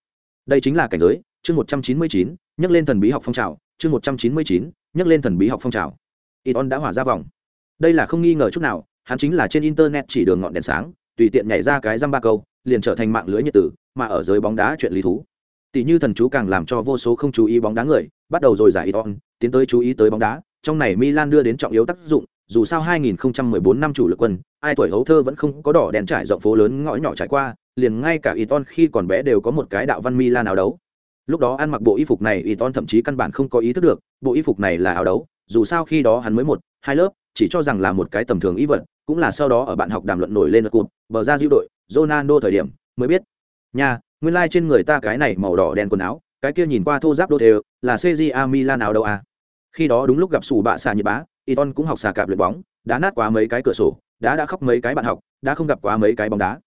đây chính là cảnh giới, chương một trăm chín mươi chín nhắc lên thần bí học phong trào, chương một trăm chín mươi chín nhắc lên thần bí học phong trào. Iton đã hỏa ra vòng. Đây là không nghi ngờ chút nào hắn chính là trên internet chỉ đường ngọn đèn sáng tùy tiện nhảy ra cái dăm ba câu liền trở thành mạng lưới nhiệt tử mà ở giới bóng đá chuyện lý thú. Tỷ như thần chú càng làm cho vô số không chú ý bóng đá người bắt đầu rồi giải Iton, tiến tới chú ý tới bóng đá. Trong này Milan đưa đến trọng yếu tác dụng dù sao 2014 năm chủ lực quân ai tuổi hấu thơ vẫn không có đỏ đèn trải rộng phố lớn ngõ nhỏ trải qua liền ngay cả Iton khi còn bé đều có một cái đạo văn Milan áo đấu. Lúc đó ăn mặc bộ y phục này Iton thậm chí căn bản không có ý thức được bộ y phục này là áo đấu dù sao khi đó hắn mới một hai lớp chỉ cho rằng là một cái tầm thường ý vật cũng là sau đó ở bạn học đàm luận nổi lên lượt cụt bờ ra diệu đội Ronaldo thời điểm mới biết nha nguyên lai trên người ta cái này màu đỏ đen quần áo cái kia nhìn qua thô giáp đô đều là CJA Milan áo đâu à. Khi đó đúng lúc gặp sủ bạ xà nhật bá, Iton cũng học xà cạp luyện bóng, đá nát quá mấy cái cửa sổ, đá đã khóc mấy cái bạn học, đã không gặp quá mấy cái bóng đá.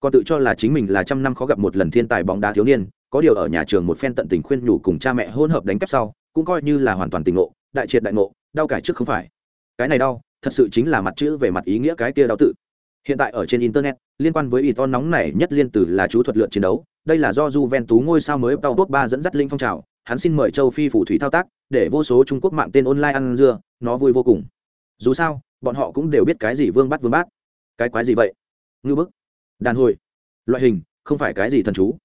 Còn tự cho là chính mình là trăm năm khó gặp một lần thiên tài bóng đá thiếu niên, có điều ở nhà trường một phen tận tình khuyên nhủ cùng cha mẹ hôn hợp đánh kép sau, cũng coi như là hoàn toàn tình ngộ, đại triệt đại ngộ, đau cải trước không phải. Cái này đau, thật sự chính là mặt chữ về mặt ý nghĩa cái kia đau tự. Hiện tại ở trên internet, liên quan với Iton nóng này nhất liên từ là chú thuật lượt chiến đấu, đây là do Juventus ngôi sao mới Pau ba dẫn dắt linh phong trào, hắn xin mời châu Phi phủ thủy thao tác, để vô số Trung Quốc mạng tên online ăn dưa, nó vui vô cùng. Dù sao, bọn họ cũng đều biết cái gì vương bắt vương bát. Cái quái gì vậy? Ngư bức. Đàn hồi. Loại hình, không phải cái gì thần chú.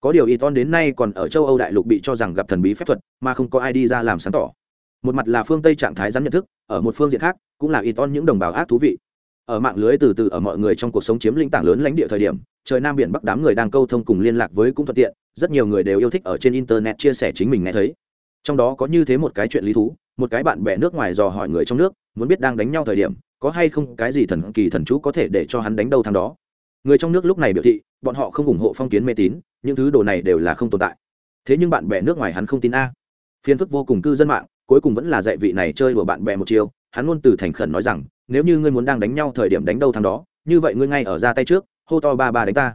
Có điều y ton đến nay còn ở châu Âu đại lục bị cho rằng gặp thần bí phép thuật, mà không có ai đi ra làm sáng tỏ. Một mặt là phương Tây trạng thái rắn nhận thức, ở một phương diện khác, cũng là Iton những đồng bào ác thú vị. Ở mạng lưới từ từ ở mọi người trong cuộc sống chiếm lĩnh tảng lớn lãnh địa thời điểm trời nam biển bắc đám người đang câu thông cùng liên lạc với cũng thuận tiện rất nhiều người đều yêu thích ở trên internet chia sẻ chính mình nghe thấy. Trong đó có như thế một cái chuyện lý thú một cái bạn bè nước ngoài dò hỏi người trong nước muốn biết đang đánh nhau thời điểm có hay không cái gì thần kỳ thần chú có thể để cho hắn đánh đâu thằng đó. Người trong nước lúc này biểu thị bọn họ không ủng hộ phong kiến mê tín những thứ đồ này đều là không tồn tại. Thế nhưng bạn bè nước ngoài hắn không tin a. Phiền phức vô cùng cư dân mạng cuối cùng vẫn là dạy vị này chơi đùa bạn bè một chiều hắn luôn từ thành khẩn nói rằng, nếu như ngươi muốn đang đánh nhau thời điểm đánh đâu thằng đó, như vậy ngươi ngay ở ra tay trước, hô to ba ba đánh ta.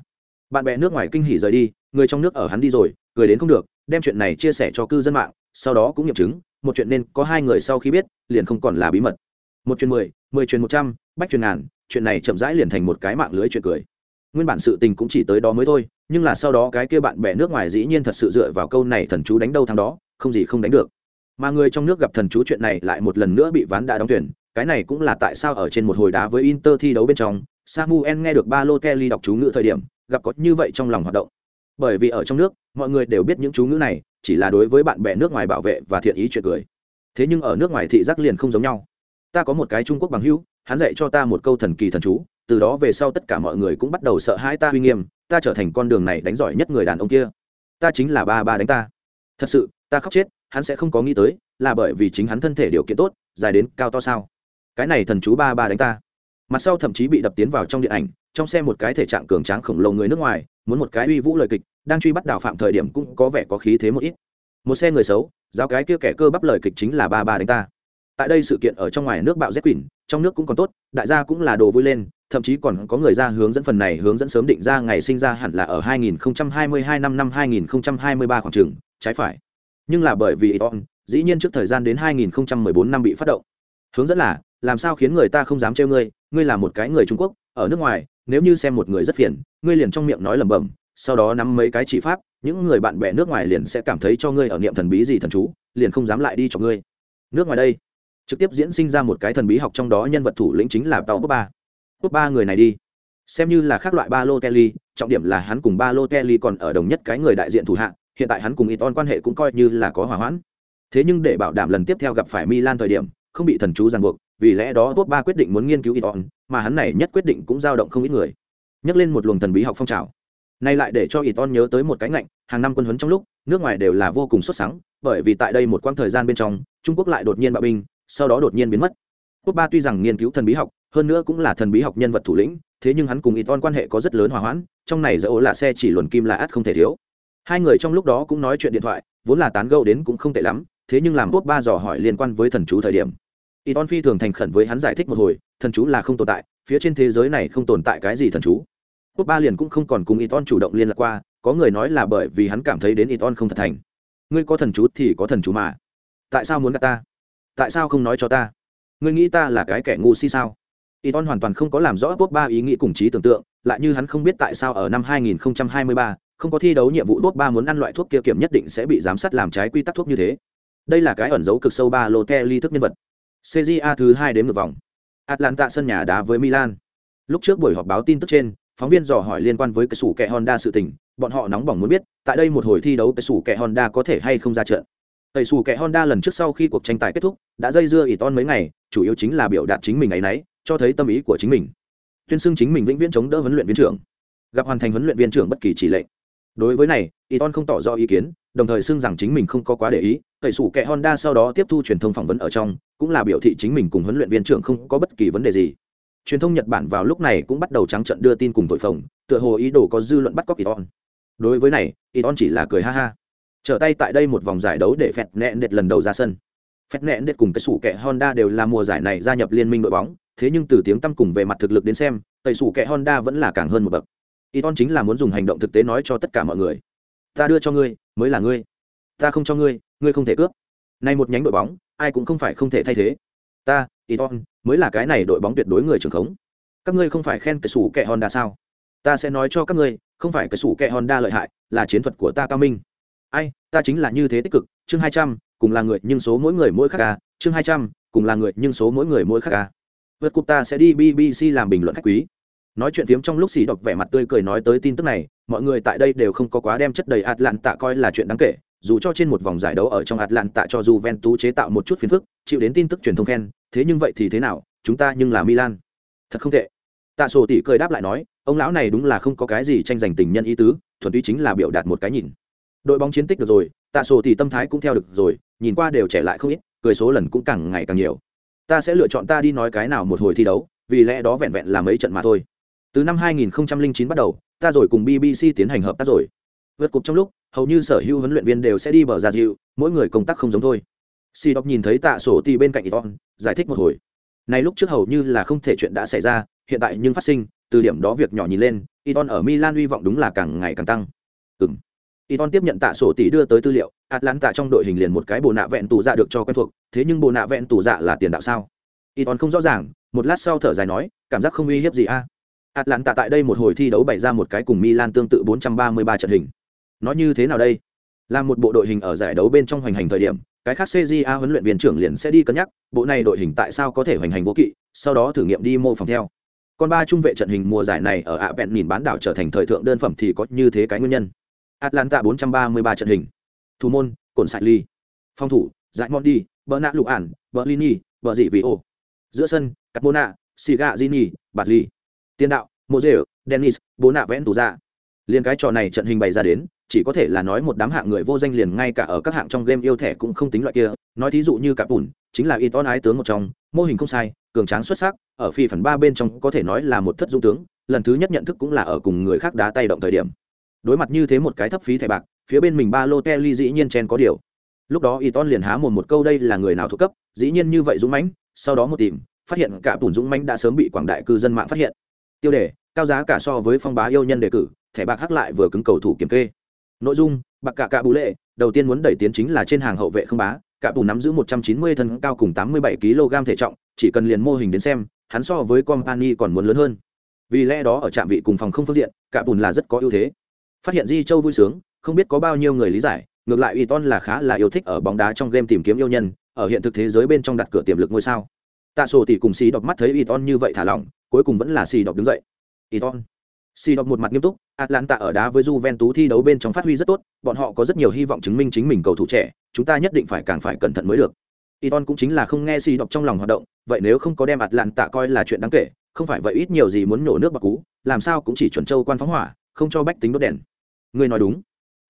Bạn bè nước ngoài kinh hỉ rời đi, người trong nước ở hắn đi rồi, cười đến không được, đem chuyện này chia sẻ cho cư dân mạng, sau đó cũng nghiệm chứng, một chuyện nên có hai người sau khi biết, liền không còn là bí mật. Một chuyện mười mười chuyện một trăm, bách chuyện ngàn, chuyện này chậm rãi liền thành một cái mạng lưới chuyện cười. Nguyên bản sự tình cũng chỉ tới đó mới thôi, nhưng là sau đó cái kia bạn bè nước ngoài dĩ nhiên thật sự dựa vào câu này thần chú đánh đâu thằng đó, không gì không đánh được mà người trong nước gặp thần chú chuyện này lại một lần nữa bị ván đã đóng tuyển cái này cũng là tại sao ở trên một hồi đá với inter thi đấu bên trong, samuel nghe được ba lô kelly đọc chú ngữ thời điểm, gặp có như vậy trong lòng hoạt động. Bởi vì ở trong nước, mọi người đều biết những chú ngữ này, chỉ là đối với bạn bè nước ngoài bảo vệ và thiện ý chuyện cười. Thế nhưng ở nước ngoài thị giác liền không giống nhau. Ta có một cái trung quốc bằng hữu, hắn dạy cho ta một câu thần kỳ thần chú, từ đó về sau tất cả mọi người cũng bắt đầu sợ hãi ta uy nghiêm, ta trở thành con đường này đánh giỏi nhất người đàn ông kia. Ta chính là ba ba đánh ta. Thật sự ta khóc chết, hắn sẽ không có nghĩ tới, là bởi vì chính hắn thân thể điều kiện tốt, dài đến cao to sao. Cái này thần chú ba ba đánh ta. Mặt sau thậm chí bị đập tiến vào trong điện ảnh, trong xe một cái thể trạng cường tráng khổng lồ người nước ngoài, muốn một cái uy vũ lời kịch, đang truy bắt đào phạm thời điểm cũng có vẻ có khí thế một ít. Một xe người xấu, giáo cái kia kẻ cơ bắp lời kịch chính là ba ba đánh ta. Tại đây sự kiện ở trong ngoài nước bạo rét quỷ, trong nước cũng còn tốt, đại gia cũng là đồ vui lên, thậm chí còn có người ra hướng dẫn phần này hướng dẫn sớm định ra ngày sinh ra hẳn là ở 2022 năm năm 2023 khoảng trường, trái phải nhưng là bởi vì Iton, dĩ nhiên trước thời gian đến 2014 năm bị phát động. Hướng dẫn là làm sao khiến người ta không dám trêu ngươi ngươi là một cái người trung quốc ở nước ngoài nếu như xem một người rất phiền ngươi liền trong miệng nói lẩm bẩm sau đó nắm mấy cái chỉ pháp những người bạn bè nước ngoài liền sẽ cảm thấy cho ngươi ở niệm thần bí gì thần chú liền không dám lại đi cho ngươi. Nước ngoài đây trực tiếp diễn sinh ra một cái thần bí học trong đó nhân vật thủ lĩnh chính là tàu quốc ba. Quốc ba người này đi. Xem như là khác loại ba lô kelly trọng điểm là hắn cùng ba lô kelly còn ở đồng nhất cái người đại diện thủ hạ hiện tại hắn cùng Iton quan hệ cũng coi như là có hòa hoãn. Thế nhưng để bảo đảm lần tiếp theo gặp phải Milan thời điểm, không bị thần chú ràng buộc, vì lẽ đó quốc ba quyết định muốn nghiên cứu Iton mà hắn này nhất quyết định cũng dao động không ít người. Nhắc lên một luồng thần bí học phong trào. Nay lại để cho Iton nhớ tới một cái ngạnh, hàng năm quân huấn trong lúc, nước ngoài đều là vô cùng xuất sắc bởi vì tại đây một quãng thời gian bên trong, trung quốc lại đột nhiên bạo binh, sau đó đột nhiên biến mất. Quốc ba tuy rằng nghiên cứu thần bí học, hơn nữa cũng là thần bí học nhân vật thủ lĩnh, thế nhưng hắn cùng Iton quan hệ có rất lớn hòa hoãn, trong này dẫu là xe chỉ luồn kim là ắt không thể thiếu hai người trong lúc đó cũng nói chuyện điện thoại vốn là tán gẫu đến cũng không tệ lắm thế nhưng làm bốt ba dò hỏi liên quan với thần chú thời điểm. Iton phi thường thành khẩn với hắn giải thích một hồi thần chú là không tồn tại phía trên thế giới này không tồn tại cái gì thần chú. Bốt ba liền cũng không còn cùng Iton chủ động liên lạc qua có người nói là bởi vì hắn cảm thấy đến Iton không thật thành. Ngươi có thần chú thì có thần chú mà. Tại sao muốn gặp ta? Tại sao không nói cho ta? Ngươi nghĩ ta là cái kẻ ngu si sao? Iton hoàn toàn không có làm rõ bốt ba ý nghĩ cùng trí tưởng tượng, lại như hắn không biết tại sao ở năm 2023, không có thi đấu nhiệm vụ đốt ba muốn ăn loại thuốc kia kiểm nhất định sẽ bị giám sát làm trái quy tắc thuốc như thế. Đây là cái ẩn dấu cực sâu ba lô ly thức nhân vật. CJA thứ hai đến ngược vòng. Atlanta sân nhà đá với Milan. Lúc trước buổi họp báo tin tức trên, phóng viên dò hỏi liên quan với cái sủ kẹ Honda sự tình, bọn họ nóng bỏng muốn biết, tại đây một hồi thi đấu cái sủ kẹ Honda có thể hay không ra trận. Tẩy sủ kẹ Honda lần trước sau khi cuộc tranh tài kết thúc, đã dây dưa Iton mấy ngày, chủ yếu chính là biểu đạt chính mình ấy nấy, cho thấy tâm ý của chính mình. Tuyên xưng chính mình vĩnh viễn chống đỡ huấn luyện viên trưởng, gặp hoàn thành huấn luyện viên trưởng bất kỳ chỉ lệnh. Đối với này, Iton không tỏ rõ ý kiến, đồng thời xưng rằng chính mình không có quá để ý, tẩy sủ kẹ Honda sau đó tiếp thu truyền thông phỏng vấn ở trong, cũng là biểu thị chính mình cùng huấn luyện viên trưởng không có bất kỳ vấn đề gì. Truyền thông Nhật Bản vào lúc này cũng bắt đầu trắng trận đưa tin cùng tội phồng, tựa hồ ý đồ có dư luận bắt cóc Iton. Đối với này, Iton chỉ là cười ha ha. Trở tay tại đây một vòng giải đấu để phẹt nẹn đệt lần đầu ra sân. Phẹt nẹn đệt cùng cái sủ kẹ Honda đều là mùa giải này gia nhập liên minh đội bóng, thế nhưng từ tiếng tăm cùng về mặt thực lực đến xem, tẩy sủ kẹ Honda vẫn là càng hơn một bậc. Iton chính là muốn dùng hành động thực tế nói cho tất cả mọi người. Ta đưa cho ngươi, mới là ngươi. Ta không cho ngươi, ngươi không thể cướp. Nay một nhánh đội bóng, ai cũng không phải không thể thay thế. Ta, Iton, mới là cái này đội bóng tuyệt đối người trưởng khống. Các ngươi không phải khen cái sủ kẹ Honda sao? Ta sẽ nói cho các ngươi, không phải cái sủ kẹ Honda lợi hại, là chiến thuật của ta cao minh. Ai, ta chính là như thế tích cực, chương hai trăm, cùng là người nhưng số mỗi người mỗi khác ca, chương hai trăm, cùng là người nhưng số mỗi người mỗi khác ca vượt cục ta sẽ đi bbc làm bình luận khách quý nói chuyện phiếm trong lúc xì đọc vẻ mặt tươi cười nói tới tin tức này, mọi người tại đây đều không có quá đem chất đầy atlanta coi là chuyện đáng kể, dù cho trên một vòng giải đấu ở trong atlanta cho juventus chế tạo một chút phiền phức, chịu đến tin tức truyền thông khen, thế nhưng vậy thì thế nào, chúng ta nhưng là milan. Thật không tệ. Tạ sổ tỷ cười đáp lại nói, ông lão này đúng là không có cái gì tranh giành tình nhân ý tứ, thuần túy chính là biểu đạt một cái nhìn. Đội bóng chiến tích được rồi, tạ sổ tỷ tâm thái cũng theo được rồi, nhìn qua đều trẻ lại không ít, cười số lần cũng càng ngày càng nhiều. Ta sẽ lựa chọn ta đi nói cái nào một hồi thi đấu, vì lẽ đó vẹn vẹn là mấy trận mà thôi từ năm 2009 bắt đầu, ta rồi cùng bbc tiến hành hợp tác rồi. Vượt cục trong lúc, hầu như sở hữu huấn luyện viên đều sẽ đi bờ ra dịu mỗi người công tác không giống thôi. Si đọc nhìn thấy tạ sổ tì bên cạnh iton giải thích một hồi. Này lúc trước hầu như là không thể chuyện đã xảy ra, hiện tại nhưng phát sinh, từ điểm đó việc nhỏ nhìn lên iton ở milan hy vọng đúng là càng ngày càng tăng. Ừng iton tiếp nhận tạ sổ tỷ đưa tới tư liệu, atlanta trong đội hình liền một cái bồ nạ vẹn tù dạ được cho quen thuộc, thế nhưng bồ nạ vẹn tù dạ là tiền đạo sao? Iton không rõ ràng, một lát sau thở dài nói, cảm giác không uy hiếp gì a? Atlanta tại đây một hồi thi đấu bày ra một cái cùng milan tương tự 433 trận hình. Nó như thế nào đây? Là một bộ đội hình ở giải đấu bên trong hoành hành thời điểm cái khác cja huấn luyện viên trưởng liền sẽ đi cân nhắc bộ này đội hình tại sao có thể hoành hành vô kỵ sau đó thử nghiệm đi mô phỏng theo. Còn ba trung vệ trận hình mùa giải này ở ạ vẹn nhìn bán đảo trở thành thời thượng đơn phẩm thì có như thế cái nguyên nhân? Atlanta 433 trận hình. Thủ môn Cổn sại ly phòng thủ giải mondi bờ lục ản Berlini, bờ dị vị ô giữa sân cắt bô nạ siga bạt ly tiền đạo mô dê dennis, bố nạ vẽn tù ra. Liền cái trò này trận hình bày ra đến, chỉ có thể là nói một đám hạng người vô danh liền ngay cả ở các hạng trong game yêu thẻ cũng không tính loại kia. Nói thí dụ như cả bùn, chính là y ton ái tướng một trong, mô hình không sai, cường tráng xuất sắc, ở phi phần ba bên trong có thể nói là một thất dung tướng, lần thứ nhất nhận thức cũng là ở cùng người khác đá tay động thời điểm. Đối mặt như thế một cái thấp phí thẻ bạc, phía bên mình ba lô kelly dĩ nhiên chen có điều. Lúc đó y ton liền há mồm một câu đây là người nào thuộc cấp, dĩ nhiên như vậy dũng mãnh, sau đó một tìm, phát hiện cả bùn dũng mãnh đã sớm bị quảng đại cư dân mạng phát hiện tiêu đề, cao giá cả so với phong bá yêu nhân đề cử, thẻ bạc hắc lại vừa cứng cầu thủ kiểm kê. Nội dung, bạc cả cả bù lệ, đầu tiên muốn đẩy tiến chính là trên hàng hậu vệ không bá, cả bù nắm giữ 190 thân cao cùng 87 kg thể trọng, chỉ cần liền mô hình đến xem, hắn so với company còn muốn lớn hơn. Vì lẽ đó ở trạm vị cùng phòng không phương diện, cả bùn là rất có ưu thế. Phát hiện di châu vui sướng, không biết có bao nhiêu người lý giải, ngược lại y ton là khá là yêu thích ở bóng đá trong game tìm kiếm yêu nhân, ở hiện thực thế giới bên trong đặt cửa tiềm lực ngôi sao. Tạ sổ tỷ cùng xí đọc mắt thấy y ton như vậy thả lỏng cuối cùng vẫn là xì đọc đứng dậy. Iton, ton xì đọc một mặt nghiêm túc atlanta ở đá với juventus thi đấu bên trong phát huy rất tốt bọn họ có rất nhiều hy vọng chứng minh chính mình cầu thủ trẻ chúng ta nhất định phải càng phải cẩn thận mới được. Iton ton cũng chính là không nghe xì đọc trong lòng hoạt động vậy nếu không có đem atlanta coi là chuyện đáng kể không phải vậy ít nhiều gì muốn nổ nước bạc cú làm sao cũng chỉ chuẩn châu quan phóng hỏa không cho bách tính đốt đèn. Người nói đúng.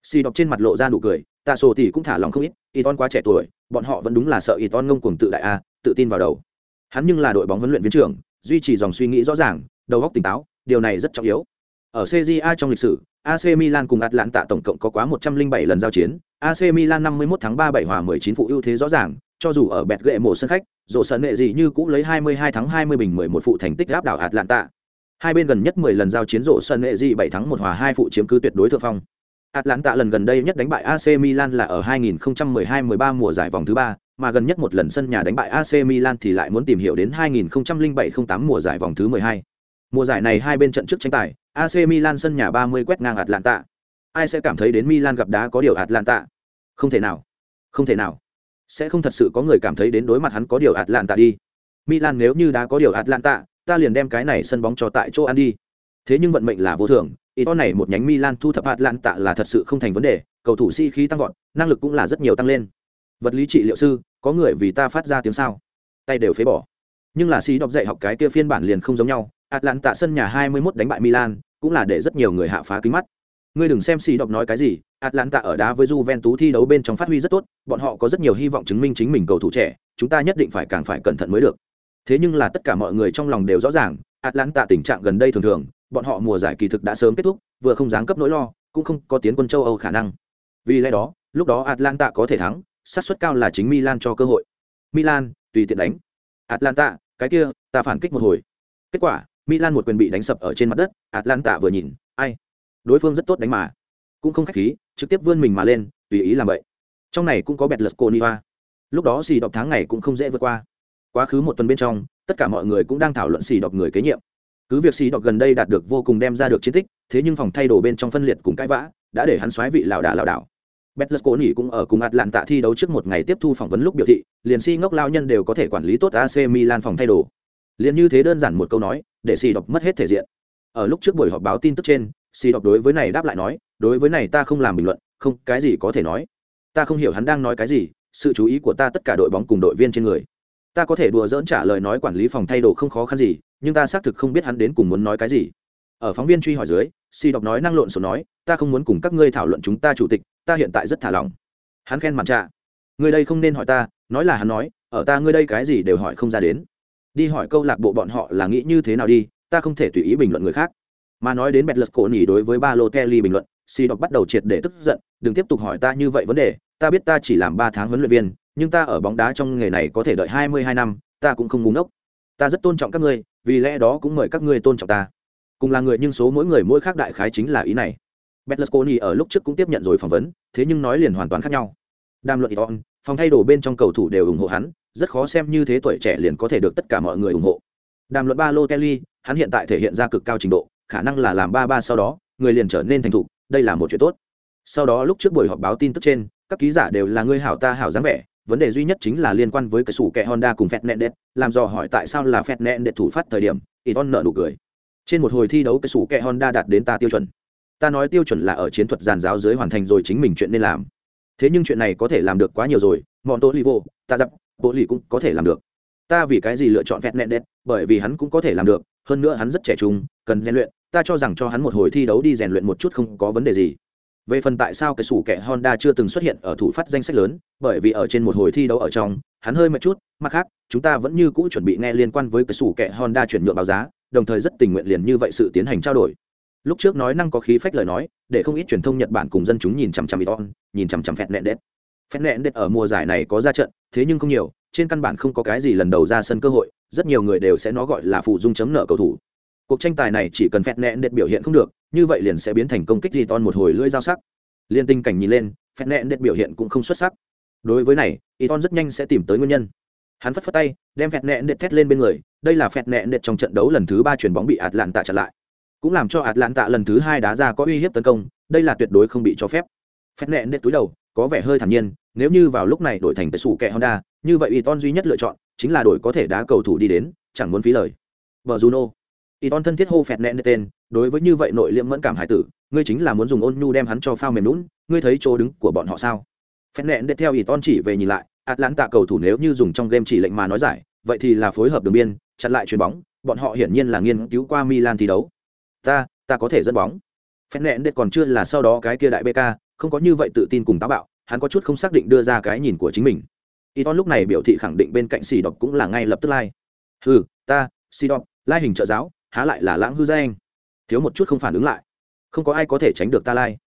Xì đọc trên mặt lộ ra nụ cười tạ sổ tỷ cũng thả lòng không ít y ton quá trẻ tuổi bọn họ vẫn đúng là sợ y ton ngông cuồng tự đại a tự tin vào đầu. Hắn nhưng là đội bóng huấn luyện viên trưởng duy trì dòng suy nghĩ rõ ràng đầu óc tỉnh táo điều này rất trọng yếu. Ở CJA trong lịch sử AC Milan cùng Atlanta tổng cộng có quá 107 lần giao chiến. AC Milan 51 tháng 3 7 hòa 19 phụ ưu thế rõ ràng cho dù ở bẹt gệ mổ sân khách dù sân nệ gì như cũng lấy 22 tháng 20 bình 11 phụ thành tích áp đảo Atlanta. Hai bên gần nhất 10 lần giao chiến rổ sân nệ gì 7 thắng 1 hòa 2 phụ chiếm cứ tuyệt đối thượng phong. Atlanta lần gần đây nhất đánh bại AC Milan là ở 2012-13 mùa giải vòng thứ 3, mà gần nhất một lần sân nhà đánh bại AC Milan thì lại muốn tìm hiểu đến 2007-08 mùa giải vòng thứ 12. Mùa giải này hai bên trận trước tranh tài, AC Milan sân nhà 30 quét ngang Atlanta. Ai sẽ cảm thấy đến Milan gặp đá có điều Atlanta? Không thể nào. Không thể nào. Sẽ không thật sự có người cảm thấy đến đối mặt hắn có điều Atlanta đi. Milan nếu như đá có điều Atlanta, ta liền đem cái này sân bóng cho tại chỗ ăn đi. Thế nhưng vận mệnh là vô thường, ý to này một nhánh Milan thu thập Atlanta là thật sự không thành vấn đề, cầu thủ si khí tăng vọt, năng lực cũng là rất nhiều tăng lên. Vật lý trị liệu sư, có người vì ta phát ra tiếng sao? Tay đều phế bỏ. Nhưng là si đọc dạy học cái kia phiên bản liền không giống nhau, Atlanta sân nhà 21 đánh bại Milan, cũng là để rất nhiều người hạ phá kính mắt. Ngươi đừng xem si đọc nói cái gì, Atlanta ở đá với Juventus thi đấu bên trong phát huy rất tốt, bọn họ có rất nhiều hy vọng chứng minh chính mình cầu thủ trẻ, chúng ta nhất định phải càng phải cẩn thận mới được. Thế nhưng là tất cả mọi người trong lòng đều rõ ràng, Atlanta tình trạng gần đây thường thường, bọn họ mùa giải kỳ thực đã sớm kết thúc, vừa không dáng cấp nỗi lo, cũng không có tiến quân châu Âu khả năng. Vì lẽ đó, lúc đó Atlanta có thể thắng, Sát suất cao là chính Milan cho cơ hội. Milan, tùy tiện đánh. Atlanta, cái kia, ta phản kích một hồi. Kết quả, Milan một quyền bị đánh sập ở trên mặt đất, Atlanta vừa nhìn, ai? Đối phương rất tốt đánh mà. Cũng không khách khí, trực tiếp vươn mình mà lên, tùy ý làm vậy. Trong này cũng có bẹt lật Betlesconiva. Lúc đó xì đọc tháng ngày cũng không dễ vượt qua. Quá khứ một tuần bên trong, tất cả mọi người cũng đang thảo luận xì đọc người kế nhiệm cứ việc xì đọc gần đây đạt được vô cùng đem ra được chiến tích thế nhưng phòng thay đồ bên trong phân liệt cùng cãi vã đã để hắn xoáy vị lão đà lão đảo Betlesco nghỉ cũng ở cùng Atlanta tạ thi đấu trước một ngày tiếp thu phỏng vấn lúc biểu thị, liền si ngốc lao nhân đều có thể quản lý tốt AC Milan phòng thay đồ. Liền như thế đơn giản một câu nói, để si đọc mất hết thể diện. Ở lúc trước buổi họp báo tin tức trên, si đọc đối với này đáp lại nói, đối với này ta không làm bình luận, không, cái gì có thể nói. Ta không hiểu hắn đang nói cái gì, sự chú ý của ta tất cả đội bóng cùng đội viên trên người ta có thể đùa giỡn trả lời nói quản lý phòng thay đồ không khó khăn gì nhưng ta xác thực không biết hắn đến cùng muốn nói cái gì ở phóng viên truy hỏi dưới si đọc nói năng lộn xộn nói, ta không muốn cùng các ngươi thảo luận chúng ta chủ tịch, ta hiện tại rất thả lòng hắn khen mặt trạ. Người đây không nên hỏi ta, nói là hắn nói, ở ta ngươi đây cái gì đều hỏi không ra đến. Đi hỏi câu lạc bộ bọn họ là nghĩ như thế nào đi, ta không thể tùy ý bình luận người khác. Mà nói đến Betlus cổ nỉ đối với ba lô Kelly bình luận, si đọc bắt đầu triệt để tức giận, đừng tiếp tục hỏi ta như vậy vấn đề, ta biết ta chỉ làm ba tháng huấn luyện viên, nhưng ta ở bóng đá trong nghề này có thể đợi hai mươi hai năm, ta cũng không ngúng ốc ta rất tôn trọng các ngươi, vì lẽ đó cũng mời các ngươi tôn trọng ta cùng là người nhưng số mỗi người mỗi khác đại khái chính là ý này. Betlesconi ở lúc trước cũng tiếp nhận rồi phỏng vấn thế nhưng nói liền hoàn toàn khác nhau. Đàm luận Iton, phòng thay đồ bên trong cầu thủ đều ủng hộ hắn rất khó xem như thế tuổi trẻ liền có thể được tất cả mọi người ủng hộ. Đàm luận ba lô kelly hắn hiện tại thể hiện ra cực cao trình độ khả năng là làm ba ba sau đó người liền trở nên thành thục đây là một chuyện tốt. Sau đó lúc trước buổi họp báo tin tức trên các ký giả đều là người hảo ta hảo dáng vẻ vấn đề duy nhất chính là liên quan với cái sủ kẹ honda cùng phẹt nẹn đệt làm dò hỏi tại sao là phẹt nẹn đệt thủ phát thời điểm Iton nợ nụ cười trên một hồi thi đấu cái sủ kẹ honda đạt đến ta tiêu chuẩn. Ta nói tiêu chuẩn là ở chiến thuật giàn giáo dưới hoàn thành rồi chính mình chuyện nên làm. Thế nhưng chuyện này có thể làm được quá nhiều rồi mọn tô li vô ta dập bộ lì cũng có thể làm được. Ta vì cái gì lựa chọn vẹn nẹn đét bởi vì hắn cũng có thể làm được, hơn nữa hắn rất trẻ trung, cần rèn luyện, ta cho rằng cho hắn một hồi thi đấu đi rèn luyện một chút không có vấn đề gì. Về phần tại sao cái sủ kẻ honda chưa từng xuất hiện ở thủ phát danh sách lớn, bởi vì ở trên một hồi thi đấu ở trong, hắn hơi mệt chút, mặt khác, chúng ta vẫn như cũ chuẩn bị nghe liên quan với cái sủ kẻ honda chuyển nhượng báo giá đồng thời rất tình nguyện liền như vậy sự tiến hành trao đổi. Lúc trước nói năng có khí phách lời nói, để không ít truyền thông nhật bản cùng dân chúng nhìn chằm chằm iton nhìn chằm chằm phẹt nẹn đét phẹt nẹn đét ở mùa giải này có ra trận, thế nhưng không nhiều, trên căn bản không có cái gì lần đầu ra sân cơ hội, rất nhiều người đều sẽ nó gọi là phụ dung chấm nợ cầu thủ. Cuộc tranh tài này chỉ cần phẹt nẹn đét biểu hiện không được, như vậy liền sẽ biến thành công kích iton một hồi lưỡi dao sắc. Liên tinh cảnh nhìn lên, phẹt nẹn đét biểu hiện cũng không xuất sắc. Đối với này iton rất nhanh sẽ tìm tới nguyên nhân hắn phất phất tay đem phẹt nẹn đệt thét lên bên người đây là phẹt nẹn đệt trong trận đấu lần thứ ba chuyền bóng bị ạt lạn tạ chặn lại cũng làm cho Atlanta lần thứ hai đá ra có uy hiếp tấn công, đây là tuyệt đối không bị cho phép. phẹt nện đệt túi đầu, có vẻ hơi thản nhiên, nếu như vào lúc này đổi thành cái sủ kẹ Honda, như vậy Iton duy nhất lựa chọn chính là đổi có thể đá cầu thủ đi đến, chẳng muốn phí lời. Vợ Juno. Iton thân thiết hô phẹt đệt tên, đối với như vậy nội liệm mẫn cảm hải tử, ngươi chính là muốn dùng ôn nhu đem hắn cho phao mềm lún ngươi thấy chỗ đứng của bọn họ sao? Phẹt nện đệt theo Iton chỉ về nhìn lại, Atlanta cầu thủ nếu như dùng trong game chỉ lệnh mà nói giải, vậy thì là phối hợp đường biên, chặn lại chuyền bóng, bọn họ hiển nhiên là nghiên cứu qua Milan thi đấu. Ta ta có thể dẫn bóng. Phèn nện đệt còn chưa là sau đó cái kia đại bk không có như vậy tự tin cùng táo bạo hắn có chút không xác định đưa ra cái nhìn của chính mình. Iton lúc này biểu thị khẳng định bên cạnh xì Độc cũng là ngay lập tức lai、like. hừ ta xì Độc, lai hình trợ giáo há lại là lãng hư danh, thiếu một chút không phản ứng lại. Không có ai có thể tránh được ta lai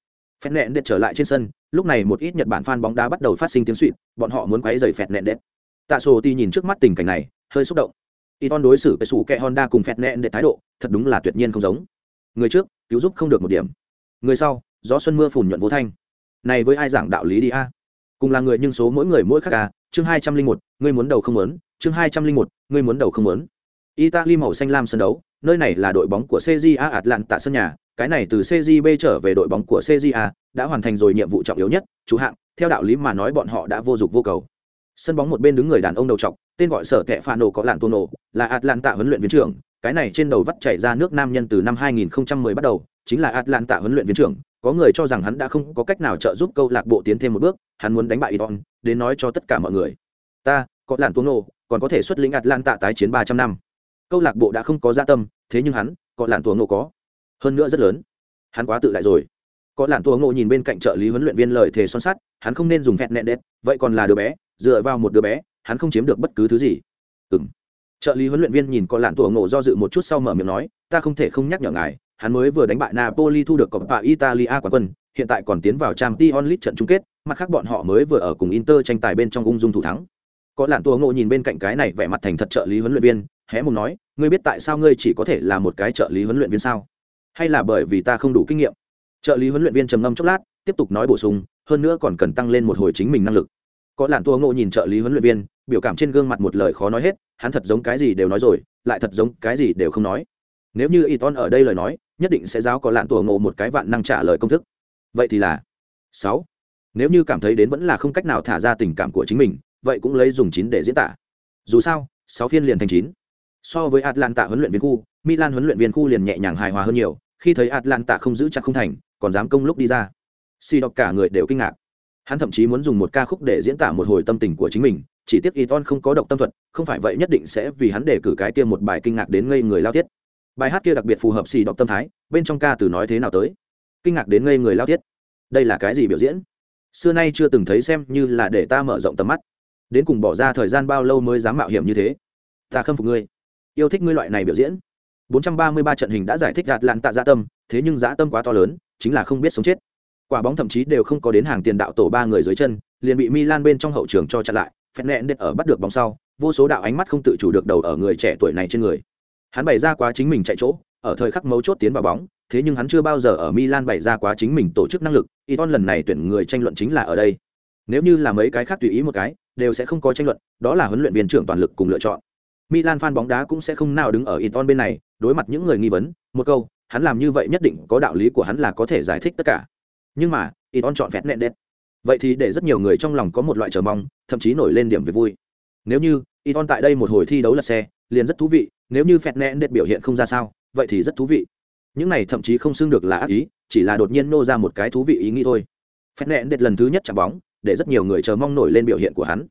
phẹt nẹn đệt trở lại trên sân, lúc này một ít nhật bản fan bóng đá bắt đầu phát sinh tiếng suỵt, bọn họ muốn quấy rầy phẹt nẹn đệt. Tạ sổ ti nhìn trước mắt tình cảnh này, hơi xúc động. Y ton đối xử cái sủ kẹ honda cùng phẹt nẹn đệt thái độ, thật đúng là tuyệt nhiên không giống. Người trước, cứu giúp không được một điểm. Người sau, gió xuân mưa phùn nhuận vô thanh. Này với ai giảng đạo lý đi a? Cùng là người nhưng số mỗi người mỗi khác a chương hai trăm linh một, ngươi muốn đầu không muốn. Chương hai trăm linh một, ngươi muốn đầu không muốn. Italy màu xanh lam sân đấu, nơi này là đội bóng của cja atlanta sân nhà cái này từ CJB trở về đội bóng của cja đã hoàn thành rồi nhiệm vụ trọng yếu nhất chủ hạng theo đạo lý mà nói bọn họ đã vô dụng vô cầu sân bóng một bên đứng người đàn ông đầu trọc tên gọi sở kệ pha nổ có lạn Tono, nổ là atlanta huấn luyện viên trưởng cái này trên đầu vắt chảy ra nước nam nhân từ năm 2010 bắt đầu, chính là Atlanta huấn luyện viên trưởng, có người cho rằng hắn đã không có cách nào trợ giúp câu lạc bộ tiến thêm một bước, hắn muốn đánh bại Iton, đến nói cho tất cả mọi người. Ta, có lạn Tono, nổ, còn có thể xuất lĩnh Atlanta tái chiến 300 năm. Câu lạc bộ đã không có dạ tâm, thế nhưng hắn, có lạn Tono nổ có. Hơn nữa rất lớn. Hắn quá tự đại rồi. Có làn tuông ngộ nhìn bên cạnh trợ lý huấn luyện viên lời thề son sắt, hắn không nên dùng phẹt nẹn đét vậy còn là đứa bé, dựa vào một đứa bé, hắn không chiếm được bất cứ thứ gì. Ừm trợ lý huấn luyện viên nhìn có làn tuổi ngộ do dự một chút sau mở miệng nói ta không thể không nhắc nhở ngài hắn mới vừa đánh bại napoli thu được coppa italia quán quân hiện tại còn tiến vào trang t onlit trận chung kết mặt khác bọn họ mới vừa ở cùng inter tranh tài bên trong ung dung thủ thắng có làn tuổi ngộ nhìn bên cạnh cái này vẻ mặt thành thật trợ lý huấn luyện viên hé mùng nói ngươi biết tại sao ngươi chỉ có thể là một cái trợ lý huấn luyện viên sao hay là bởi vì ta không đủ kinh nghiệm? Trợ lý huấn luyện viên trầm ngâm chốc lát, tiếp tục nói bổ sung, hơn nữa còn cần tăng lên một hồi chính mình năng lực. Có lạn tua ngộ nhìn trợ lý huấn luyện viên, biểu cảm trên gương mặt một lời khó nói hết, hắn thật giống cái gì đều nói rồi, lại thật giống cái gì đều không nói. Nếu như y ton ở đây lời nói, nhất định sẽ giáo có lạn tua ngộ một cái vạn năng trả lời công thức. Vậy thì là sáu. Nếu như cảm thấy đến vẫn là không cách nào thả ra tình cảm của chính mình, vậy cũng lấy dùng chín để diễn tả. Dù sao, sáu phiên liền thành chín. So với atlanta huấn luyện viên khu, milan huấn luyện viên khu liền nhẹ nhàng hài hòa hơn nhiều khi thấy atlanta không giữ chặt không thành còn dám công lúc đi ra si đọc cả người đều kinh ngạc hắn thậm chí muốn dùng một ca khúc để diễn tả một hồi tâm tình của chính mình chỉ tiếc Iton không có độc tâm thuật, không phải vậy nhất định sẽ vì hắn đề cử cái kia một bài kinh ngạc đến ngây người lao thiết. Bài hát kia đặc biệt phù hợp xì độc tâm thái, bên trong ca từ nói thế nào tới? Kinh ngạc đến ngây người lao thiết. Đây là cái gì biểu diễn? Xưa nay chưa từng thấy xem như là để ta mở rộng tầm mắt. đến cùng bỏ ra thời gian bao lâu mới dám mạo hiểm như thế ta khâm phục ngươi yêu thích ngươi loại này biểu diễn 433 trận hình đã giải thích gạt lạn tạ dạ tâm, thế nhưng dã tâm quá to lớn, chính là không biết sống chết. Quả bóng thậm chí đều không có đến hàng tiền đạo tổ ba người dưới chân, liền bị milan bên trong hậu trường cho chặn lại. Phép nện đệt ở bắt được bóng sau, vô số đạo ánh mắt không tự chủ được đầu ở người trẻ tuổi này trên người. Hắn bày ra quá chính mình chạy chỗ, ở thời khắc mấu chốt tiến vào bóng, thế nhưng hắn chưa bao giờ ở milan bày ra quá chính mình tổ chức năng lực. Iton lần này tuyển người tranh luận chính là ở đây. Nếu như là mấy cái khác tùy ý một cái, đều sẽ không có tranh luận, đó là huấn luyện viên trưởng toàn lực cùng lựa chọn. Milan fan bóng đá cũng sẽ không nào đứng ở iton bên này đối mặt những người nghi vấn, một câu, hắn làm như vậy nhất định có đạo lý của hắn là có thể giải thích tất cả. Nhưng mà iton chọn vẹn nẹn đét vậy thì để rất nhiều người trong lòng có một loại chờ mong, thậm chí nổi lên điểm về vui. Nếu như iton tại đây một hồi thi đấu lật xe, liền rất thú vị, nếu như phẹt nẹn đét biểu hiện không ra sao, vậy thì rất thú vị. Những này thậm chí không xưng được là ác ý, chỉ là đột nhiên nô ra một cái thú vị ý nghĩ thôi. Phép nẹn đét lần thứ nhất chạm bóng, để rất nhiều người chờ mong nổi lên biểu hiện của hắn.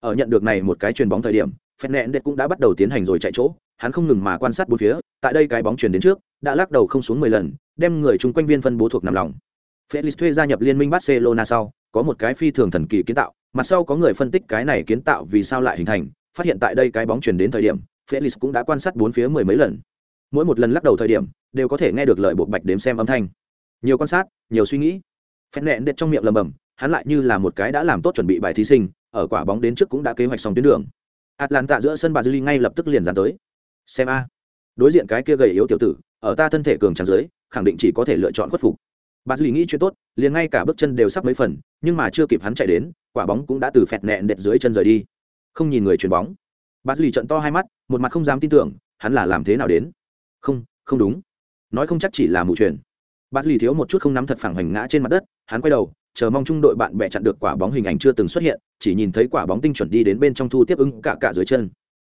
Ở nhận được này một cái chuyền bóng thời điểm phép nẹn đét cũng đã bắt đầu tiến hành rồi chạy chỗ, hắn không ngừng mà quan sát bốn phía tại đây cái bóng chuyển đến trước, đã lắc đầu không xuống mười lần, đem người chung quanh viên phân bố thuộc nằm lòng. Felix thuê gia nhập liên minh barcelona sau, có một cái phi thường thần kỳ kiến tạo, mặt sau có người phân tích cái này kiến tạo vì sao lại hình thành, phát hiện tại đây cái bóng chuyển đến thời điểm, felix cũng đã quan sát bốn phía mười mấy lần. Mỗi một lần lắc đầu thời điểm, đều có thể nghe được lời buộc bạch đếm xem âm thanh. Nhiều quan sát, nhiều suy nghĩ. Phép nẹn đệt trong miệng lầm bầm hắn lại như là một cái đã làm tốt chuẩn bị bài thí sinh, ở quả bóng đến trước cũng đã kế hoạch xong tuyến đường. Atlanta giữa sân bà ngay lập tức liền dàn tới. Xem a đối diện cái kia gầy yếu tiểu tử, ở ta thân thể cường trắng dưới, khẳng định chỉ có thể lựa chọn khuất phục. Bà dư nghĩ chuyện tốt, liền ngay cả bước chân đều sắp mấy phần, nhưng mà chưa kịp hắn chạy đến, quả bóng cũng đã từ phẹt nẹn đệt dưới chân rời đi. Không nhìn người chuyền bóng. Bà dư trận to hai mắt, một mặt không dám tin tưởng, hắn là làm thế nào đến? Không không đúng. Nói không chắc chỉ là mù truyền bát lì thiếu một chút không nắm thật phẳng hoành ngã trên mặt đất, hắn quay đầu, chờ mong trung đội bạn bè chặn được quả bóng hình ảnh chưa từng xuất hiện, chỉ nhìn thấy quả bóng tinh chuẩn đi đến bên trong thu tiếp ứng cả cả dưới chân.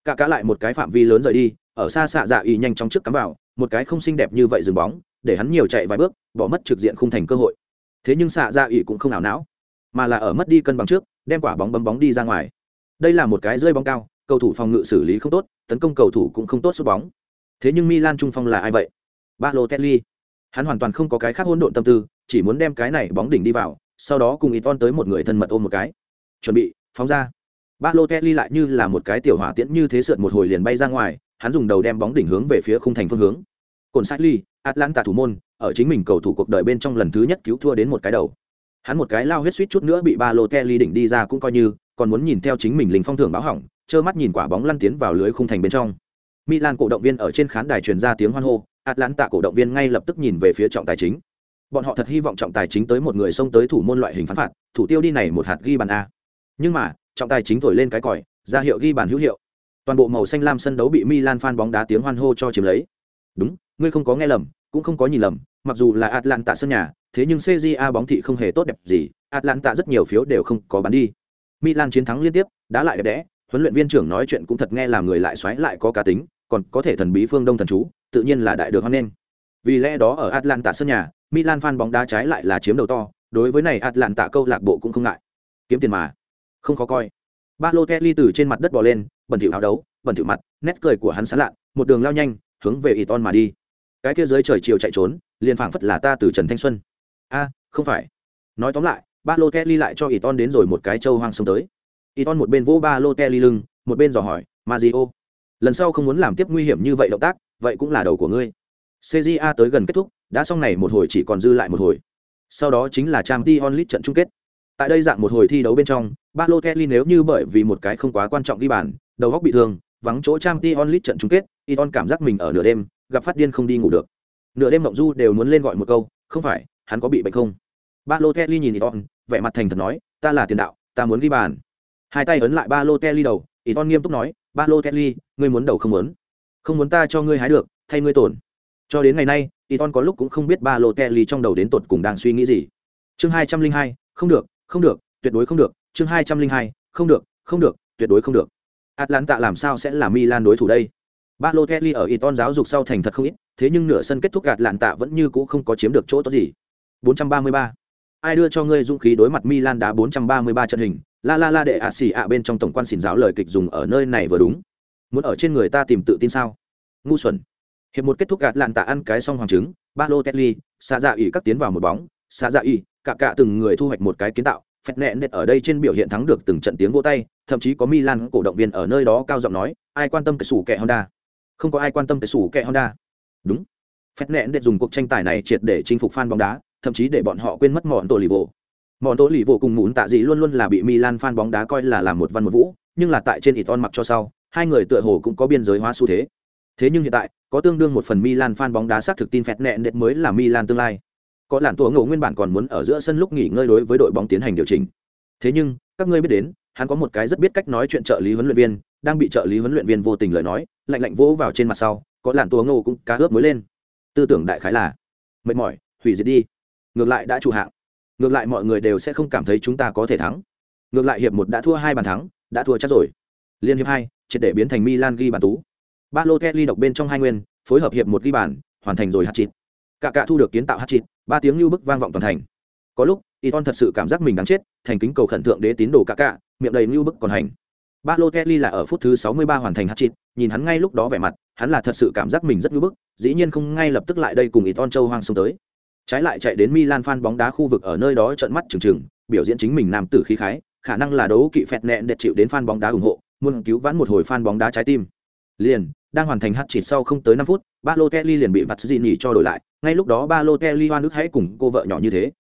Cả cả lại một cái phạm vi lớn rời đi ở xa xạ dạ y nhanh chóng trước cắm vào, một cái không xinh đẹp như vậy dừng bóng, để hắn nhiều chạy vài bước, bỏ mất trực diện không thành cơ hội. Thế nhưng xạ dạ y cũng không ảo não, mà là ở mất đi cân bằng trước, đem quả bóng bấm bóng đi ra ngoài. Đây là một cái rơi bóng cao, cầu thủ phòng ngự xử lý không tốt, tấn công cầu thủ cũng không tốt sút bóng. Thế nhưng milan trung phong là ai vậy? Balotelli. Hắn hoàn toàn không có cái khác hỗn độn tâm tư, chỉ muốn đem cái này bóng đỉnh đi vào, sau đó cùng Iton tới một người thân mật ôm một cái. Chuẩn bị, phóng ra. Balotelli lại như là một cái tiểu hỏa tiễn như thế sượt một hồi liền bay ra ngoài hắn dùng đầu đem bóng đỉnh hướng về phía khung thành phương hướng cồn sát ly atlanta thủ môn ở chính mình cầu thủ cuộc đời bên trong lần thứ nhất cứu thua đến một cái đầu hắn một cái lao huyết suýt chút nữa bị ba lô Kelly đỉnh đi ra cũng coi như còn muốn nhìn theo chính mình linh phong thưởng báo hỏng trơ mắt nhìn quả bóng lăn tiến vào lưới khung thành bên trong Milan cổ động viên ở trên khán đài truyền ra tiếng hoan hô, Atlanta cổ động viên ngay lập tức nhìn về phía trọng tài chính. Bọn họ thật hy vọng trọng tài chính tới một người xông tới thủ môn loại hình phán phạt, thủ tiêu đi này một hạt ghi bàn a. Nhưng mà, trọng tài chính thổi lên cái còi, ra hiệu ghi bàn hữu hiệu. Toàn bộ màu xanh lam sân đấu bị Milan fan bóng đá tiếng hoan hô cho chiếm lấy. Đúng, ngươi không có nghe lầm, cũng không có nhìn lầm, mặc dù là Atlanta sân nhà, thế nhưng CJA bóng thị không hề tốt đẹp gì, Atlanta rất nhiều phiếu đều không có bán đi. Milan chiến thắng liên tiếp, đá lại đẹp đẽ, huấn luyện viên trưởng nói chuyện cũng thật nghe làm người lại xoáy lại có cá tính còn có thể thần bí phương đông thần chú tự nhiên là đại được hoan nghênh vì lẽ đó ở atlanta sân nhà milan fan bóng đá trái lại là chiếm đầu to đối với này atlanta câu lạc bộ cũng không ngại kiếm tiền mà không khó coi Balotelli từ trên mặt đất bò lên bẩn thỉu áo đấu bẩn thỉu mặt nét cười của hắn sán lạ một đường lao nhanh hướng về Iton mà đi cái kia dưới trời chiều chạy trốn liền phảng phất là ta từ trần thanh xuân a không phải nói tóm lại Balotelli lại cho Iton đến rồi một cái châu hoang sông tới Iton một bên vỗ ba lô Kelly lưng, một bên dò hỏi, Mario, lần sau không muốn làm tiếp nguy hiểm như vậy động tác, vậy cũng là đầu của ngươi. CJA tới gần kết thúc, đã xong này một hồi chỉ còn dư lại một hồi. Sau đó chính là Champions League trận chung kết. Tại đây dạng một hồi thi đấu bên trong, Balotelli nếu như bởi vì một cái không quá quan trọng ghi bàn, đầu óc bị thương, vắng chỗ trang Champions lit trận chung kết, Iton cảm giác mình ở nửa đêm, gặp phát điên không đi ngủ được. Nửa đêm mộng du đều muốn lên gọi một câu, không phải, hắn có bị bệnh không? Balotelli nhìn Iton, vẻ mặt thành thật nói, ta là tiền đạo, ta muốn ghi bàn. Hai tay ấn lại ba lô kelly đầu ý nghiêm túc nói ba lô kelly ngươi muốn đầu không muốn? Không muốn ta cho ngươi hái được thay ngươi tổn. Cho đến ngày nay ý có lúc cũng không biết ba lô kelly trong đầu đến tột cùng đang suy nghĩ gì. Chương hai trăm linh hai không được không được tuyệt đối không được. Chương hai trăm linh hai không được không được tuyệt đối không được atlanta làm sao sẽ là milan đối thủ đây? Balotelli ở Iton giáo dục sau thành thật không ít, thế nhưng nửa sân kết thúc gạt lạn tạ vẫn như cũ không có chiếm được chỗ tốt gì. 433. Ai đưa cho ngươi dũng khí đối mặt Milan đá 433 trận hình, la la la đệ ạ xì ạ bên trong tổng quan xỉn giáo lời kịch dùng ở nơi này vừa đúng. Muốn ở trên người ta tìm tự tin sao? Ngu xuẩn. Hiệp một kết thúc gạt lạn tạ ăn cái xong hoàng trứng Balotelli, xạ dạ ỉ các tiến vào một bóng. Xạ dạ ỉ cả cả từng người thu hoạch một cái kiến tạo. Phẹt nẹn nệt ở đây trên biểu hiện thắng được từng trận tiếng vô tay thậm chí có Milan cổ động viên ở nơi đó cao giọng nói, ai quan tâm cái sủ kẹ Honda? Không có ai quan tâm cái sủ kẹ Honda. Đúng. Phét nện để dùng cuộc tranh tài này triệt để chinh phục fan bóng đá, thậm chí để bọn họ quên mất mọn tổ lì vô. Mọn tổ lì vô cùng muốn tạ gì luôn luôn là bị Milan fan bóng đá coi là làm một văn một vũ, nhưng là tại trên Iton mặc cho sau, hai người tựa hồ cũng có biên giới hóa xu thế. Thế nhưng hiện tại, có tương đương một phần Milan fan bóng đá xác thực tin phẹt nện đệt mới là Milan tương lai. Có làn tổ ngộ nguyên bản còn muốn ở giữa sân lúc nghỉ ngơi đối với đội bóng tiến hành điều chỉnh. Thế nhưng, các ngươi biết đến, hắn có một cái rất biết cách nói chuyện trợ lý huấn luyện viên, đang bị trợ lý huấn luyện viên vô tình lời nói, lạnh lạnh vỗ vào trên mặt sau, có làn tua ngô cũng cá ướp mới lên. Tư tưởng đại khái là mệt mỏi, hủy diệt đi. Ngược lại đã chủ hạng. Ngược lại mọi người đều sẽ không cảm thấy chúng ta có thể thắng. Ngược lại hiệp một đã thua hai bàn thắng, đã thua chắc rồi. Liên hiệp hai, triệt để biến thành Milan ghi bàn tú. Balotelli độc bên trong hai nguyên, phối hợp hiệp một ghi bàn, hoàn thành rồi hát chịt Cả cả thu được kiến tạo hát chịt ba tiếng lưu bức vang vọng toàn thành. Có lúc, Iton thật sự cảm giác mình đáng chết, thành kính cầu khẩn thượng đế tín đồ cả cả, miệng đầy mưu bức còn hành. Balotelli là ở phút thứ 63 hoàn thành hat-trick, nhìn hắn ngay lúc đó vẻ mặt, hắn là thật sự cảm giác mình rất mưu bức, dĩ nhiên không ngay lập tức lại đây cùng Iton châu hoang xông tới. Trái lại chạy đến Milan fan bóng đá khu vực ở nơi đó trợn mắt trừng trừng, biểu diễn chính mình nam tử khí khái, khả năng là đấu kỵ phẹt nẹn để chịu đến fan bóng đá ủng hộ, muốn cứu vãn một hồi fan bóng đá trái tim. Liền, đang hoàn thành hát chỉ sau không tới năm phút, Balotelli liền bị vặt gì nhỉ cho đổi lại, ngay lúc đó Balotelli hoan nước hãy cùng cô vợ nhỏ như thế.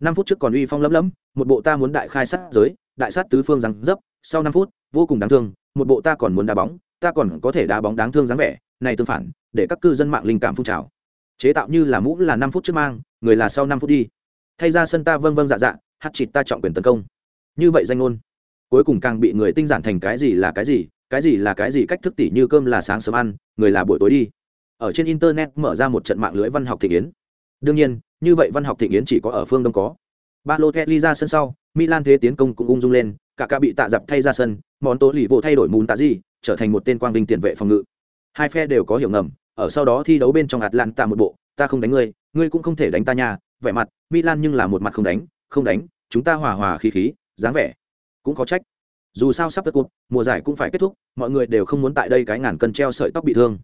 Năm phút trước còn uy phong lấm lấm, một bộ ta muốn đại khai sát giới, đại sát tứ phương răng dấp, sau năm phút, vô cùng đáng thương, một bộ ta còn muốn đá bóng, ta còn có thể đá bóng đáng thương dáng vẻ, này tương phản, để các cư dân mạng linh cảm phun trào. Chế tạo như là mũ là năm phút trước mang, người là sau năm phút đi. Thay ra sân ta vâng vâng dạ dạ, hát chịt ta trọng quyền tấn công. Như vậy danh ngôn, cuối cùng càng bị người tinh giản thành cái gì là cái gì, cái gì là cái gì cách thức tỉ như cơm là sáng sớm ăn người là buổi tối đi ở trên internet mở ra một trận mạng lưới văn học thị yến đương nhiên, như vậy văn học thịnh yến chỉ có ở phương đông có. Ba lô ra sân sau, milan thế tiến công cũng ung dung lên, cả cả bị tạ dập thay ra sân món tố lì vụ thay đổi mùn tạ gì, trở thành một tên quang vinh tiền vệ phòng ngự. Hai phe đều có hiểu ngầm, ở sau đó thi đấu bên trong atlanta một bộ, ta không đánh ngươi ngươi cũng không thể đánh ta nhà vẻ mặt, milan nhưng là một mặt không đánh không đánh, chúng ta hòa hòa khí khí, dáng vẻ cũng có trách. Dù sao sắp tới cụt mùa giải cũng phải kết thúc, mọi người đều không muốn tại đây cái ngàn cân treo sợi tóc bị thương.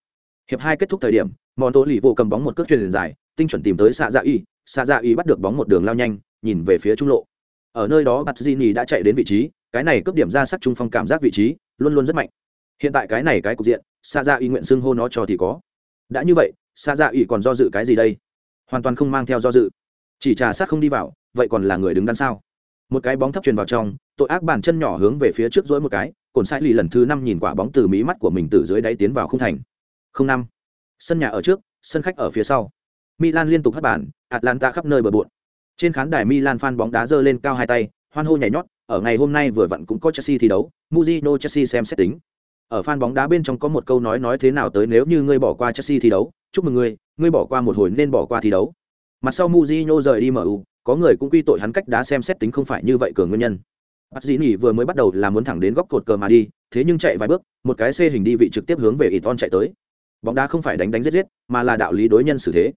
Hiệp hai kết thúc thời điểm món tố lì vô cầm bóng một cước truyền dài tinh chuẩn tìm tới xạ dạ y xạ dạ y bắt được bóng một đường lao nhanh, nhìn về phía trung lộ. Ở nơi đó bắt Gini đã chạy đến vị trí, cái này cướp điểm ra sắc trung phong cảm giác vị trí, luôn luôn rất mạnh. Hiện tại cái này cái cục diện xạ dạ y nguyện xưng hô nó cho thì có. Đã như vậy xạ dạ y còn do dự cái gì đây? Hoàn toàn không mang theo do dự. Chỉ trà sát không đi vào, vậy còn là người đứng đằng sau một cái bóng thấp truyền vào trong, tội ác bàn chân nhỏ hướng về phía trước dỗi một cái, cồn sai lì lần thứ năm nhìn quả bóng từ mí mắt của mình từ dưới đáy tiến vào không thành. Không năm. Sân nhà ở trước, sân khách ở phía sau milan liên tục hất bại, atlanta khắp nơi bờ bộn. Trên khán đài milan fan bóng đá giơ lên cao hai tay hoan hô nhảy nhót ở ngày hôm nay vừa vặn cũng có chelsea thi đấu Mourinho chelsea xem xét tính. Ở fan bóng đá bên trong có một câu nói nói thế nào tới nếu như ngươi bỏ qua chelsea thi đấu chúc mừng ngươi ngươi bỏ qua một hồi nên bỏ qua thi đấu. Mặt sau Mourinho rời đi mu có người cũng quy tội hắn cách đá xem xét tính không phải như vậy cường nguyên nhân. Pazzini dĩ vừa mới bắt đầu là muốn thẳng đến góc cột cờ mà đi thế nhưng chạy vài bước một cái xe hình đi vị trực tiếp hướng về Iton chạy tới. Bóng đá không phải đánh đánh giết giết mà là đạo lý đối nhân xử thế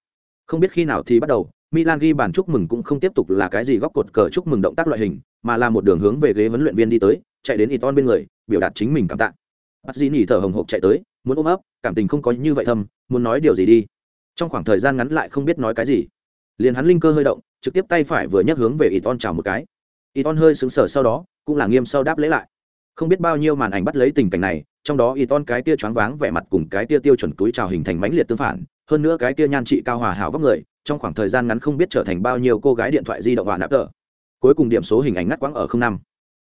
không biết khi nào thì bắt đầu, Milan ghi bàn chúc mừng cũng không tiếp tục là cái gì góc cột cờ chúc mừng động tác loại hình, mà là một đường hướng về ghế huấn luyện viên đi tới, chạy đến Iton bên người, biểu đạt chính mình cảm tạ. Bắt dĩ nỉ thở hồng hộc chạy tới, muốn ôm ấp, cảm tình không có như vậy thâm, muốn nói điều gì đi. Trong khoảng thời gian ngắn lại không biết nói cái gì. Liền hắn linh cơ hơi động, trực tiếp tay phải vừa nhấc hướng về Iton chào một cái. Iton hơi sững sờ sau đó, cũng là nghiêm sau đáp lễ lại. Không biết bao nhiêu màn ảnh bắt lấy tình cảnh này, trong đó Iton cái tia choáng váng vẻ mặt cùng cái tia tiêu chuẩn túi chào hình thành mãnh liệt tương phản hơn nữa cái kia nhan trị cao hòa hảo vóc người trong khoảng thời gian ngắn không biết trở thành bao nhiêu cô gái điện thoại di động hòa nạp tờ cuối cùng điểm số hình ảnh ngắt quãng ở không năm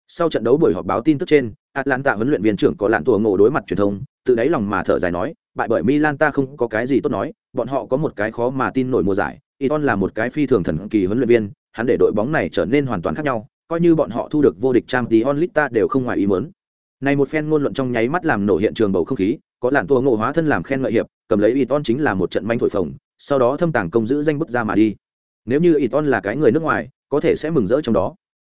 sau trận đấu buổi họp báo tin tức trên atlanta huấn luyện viên trưởng có lạn tùa ngộ đối mặt truyền thông tự đáy lòng mà thở dài nói bại bởi milan ta không có cái gì tốt nói bọn họ có một cái khó mà tin nổi mùa giải Iton là một cái phi thường thần kỳ huấn luyện viên, hắn để đội bóng này trở nên hoàn toàn khác nhau, coi như bọn họ thu được vô địch Champions League ta đều không ngoài ý muốn. Này một phen ngôn luận trong nháy mắt làm nổ hiện trường bầu không khí, có làn tua ngộ hóa thân làm khen ngợi hiệp, cầm lấy Iton chính là một trận manh thổi phồng, sau đó thâm tàng công giữ danh bức ra mà đi. Nếu như Iton là cái người nước ngoài, có thể sẽ mừng rỡ trong đó.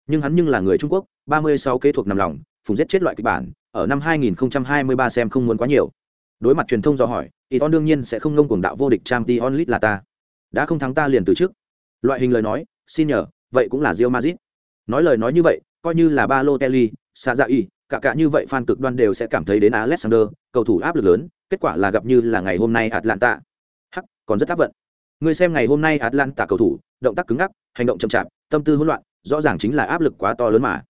Nhưng hắn nhưng là người Trung Quốc, 36 kế thuộc nằm lòng, phùng giết chết loại kịch bản, ở năm 2023 xem không muốn quá nhiều. Đối mặt truyền thông do hỏi, Iton đương nhiên sẽ không ngông cuồng đạo vô địch Champions League là ta đã không thắng ta liền từ trước loại hình lời nói xin nhờ vậy cũng là rio mazit nói lời nói như vậy coi như là ba lô kelly xa dạ y cả cả như vậy fan cực đoan đều sẽ cảm thấy đến alexander cầu thủ áp lực lớn kết quả là gặp như là ngày hôm nay atlanta hắc còn rất áp vận người xem ngày hôm nay atlanta cầu thủ động tác cứng ngắc hành động chậm chạp tâm tư hỗn loạn rõ ràng chính là áp lực quá to lớn mà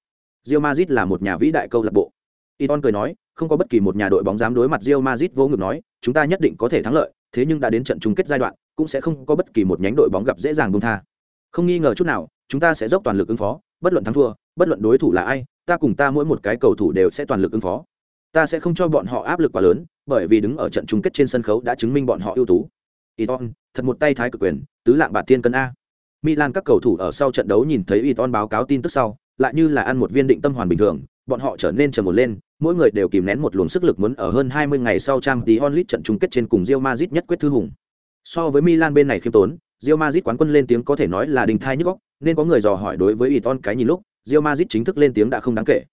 Real Madrid là một nhà vĩ đại câu lạc bộ Iton cười nói, không có bất kỳ một nhà đội bóng dám đối mặt Real Madrid vô ngực nói, chúng ta nhất định có thể thắng lợi, thế nhưng đã đến trận chung kết giai đoạn, cũng sẽ không có bất kỳ một nhánh đội bóng gặp dễ dàng buông tha. Không nghi ngờ chút nào, chúng ta sẽ dốc toàn lực ứng phó, bất luận thắng thua, bất luận đối thủ là ai, ta cùng ta mỗi một cái cầu thủ đều sẽ toàn lực ứng phó. Ta sẽ không cho bọn họ áp lực quá lớn, bởi vì đứng ở trận chung kết trên sân khấu đã chứng minh bọn họ ưu tú. Iton, thật một tay thái cực quyền, tứ lạng bạc tiên cân a. Milan các cầu thủ ở sau trận đấu nhìn thấy Iton báo cáo tin tức sau, lại như là ăn một viên định tâm hoàn bình thường, bọn họ trở nên trầm một lên, mỗi người đều kìm nén một luồng sức lực muốn ở hơn 20 ngày sau trang tí onlit trận chung kết trên cùng Real Madrid nhất quyết thư hùng. So với Milan bên này khiêm tốn, Real Madrid quán quân lên tiếng có thể nói là đình thai nhức óc, nên có người dò hỏi đối với Iton cái nhìn lúc, Real Madrid chính thức lên tiếng đã không đáng kể.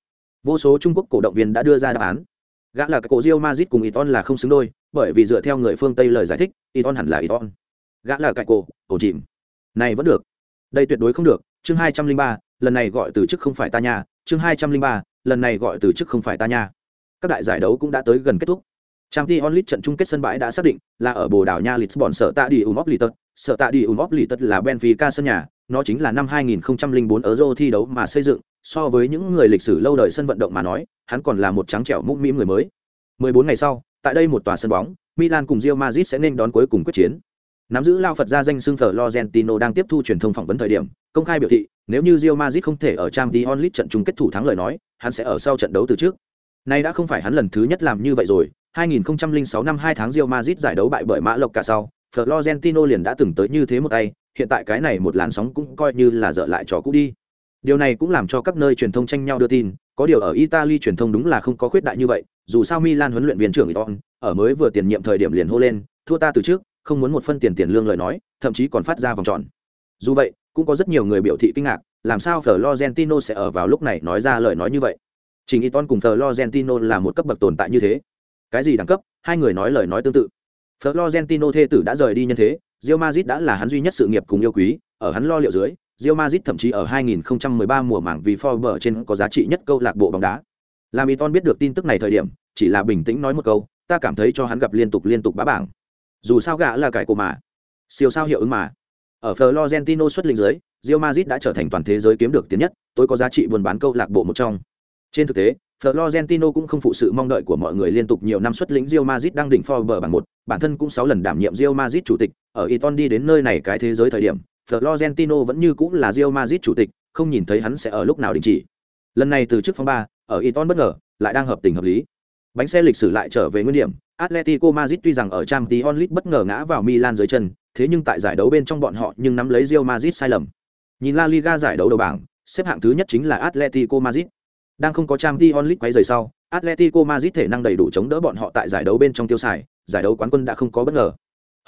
Vô số Trung Quốc cổ động viên đã đưa ra đáp án. Gã là cái cổ Real Madrid cùng Iton là không xứng đôi, bởi vì dựa theo người phương Tây lời giải thích, Iton hẳn là Iton. Gã là cái cổ, cổ chìm. Này vẫn được. Đây tuyệt đối không được, chương 203, lần này gọi từ chức không phải ta nhà, chương 203, lần này gọi từ chức không phải ta nha. Các đại giải đấu cũng đã tới gần kết thúc. Trang t onlit trận chung kết sân bãi đã xác định là ở bồ Đào nha lisbon sở tạ đi Lì oplitet sở tạ đi Lì oplitet là benfica sân nhà. Nó chính là năm 2004 euro thi đấu mà xây dựng so với những người lịch sử lâu đời sân vận động mà nói, hắn còn là một trắng trẻo mũm mĩm người mới. 14 ngày sau, tại đây một tòa sân bóng, milan cùng real madrid sẽ nên đón cuối cùng quyết chiến. Nắm giữ lao phật gia danh xưng Florentino đang tiếp thu truyền thông phỏng vấn thời điểm, công khai biểu thị, nếu như Real Madrid không thể ở Champions League trận chung kết thủ thắng lời nói, hắn sẽ ở sau trận đấu từ trước. Nay đã không phải hắn lần thứ nhất làm như vậy rồi. 2006 năm 2 tháng Real Madrid giải đấu bại bởi Mã Lộc cả sau, Florentino liền đã từng tới như thế một tay, hiện tại cái này một làn sóng cũng coi như là dở lại trò cũ đi điều này cũng làm cho các nơi truyền thông tranh nhau đưa tin, có điều ở italy truyền thông đúng là không có khuyết đại như vậy, dù sao milan huấn luyện viên trưởng iton ở mới vừa tiền nhiệm thời điểm liền hô lên, thua ta từ trước, không muốn một phân tiền tiền lương lời nói, thậm chí còn phát ra vòng tròn. Dù vậy, cũng có rất nhiều người biểu thị kinh ngạc, làm sao Florentino sẽ ở vào lúc này nói ra lời nói như vậy? Trình Iton cùng Florentino là một cấp bậc tồn tại như thế. Cái gì đẳng cấp? Hai người nói lời nói tương tự. Florentino thê tử đã rời đi nhân thế, Real Madrid đã là hắn duy nhất sự nghiệp cùng yêu quý, ở hắn lo liệu dưới Real Madrid thậm chí ở 2013 mùa mảng vì Forbes trên có giá trị nhất câu lạc bộ bóng đá. Làm Iton biết được tin tức này thời điểm, chỉ là bình tĩnh nói một câu, ta cảm thấy cho hắn gặp liên tục liên tục bá bảng. Dù sao gã là cải cổ mà. Siêu sao hiệu ứng mà. Ở Florentino xuất lĩnh dưới Real Madrid đã trở thành toàn thế giới kiếm được tiền nhất tôi có giá trị buôn bán câu lạc bộ một trong. Trên thực tế Florentino cũng không phụ sự mong đợi của mọi người liên tục nhiều năm xuất lĩnh Real Madrid đang đỉnh Forbes bảng một, bản thân cũng 6 lần đảm nhiệm Real Madrid chủ tịch, ở Iton đi đến nơi này cái thế giới thời điểm, Florentino vẫn như cũng là Real Madrid chủ tịch, không nhìn thấy hắn sẽ ở lúc nào đình chỉ. Lần này từ trước phong ba, ở Iton bất ngờ, lại đang hợp tình hợp lý. Bánh xe lịch sử lại trở về nguyên điểm, Atletico Madrid tuy rằng ở Champions League bất ngờ ngã vào Milan dưới chân, thế nhưng tại giải đấu bên trong bọn họ nhưng nắm lấy Real Madrid sai lầm. Nhìn La Liga giải đấu đầu bảng, xếp hạng thứ nhất chính là Atletico Madrid. Đang không có Champions League quấy rời sau, Atletico Madrid thể năng đầy đủ chống đỡ bọn họ tại giải đấu bên trong tiêu xài, giải đấu quán quân đã không có bất ngờ.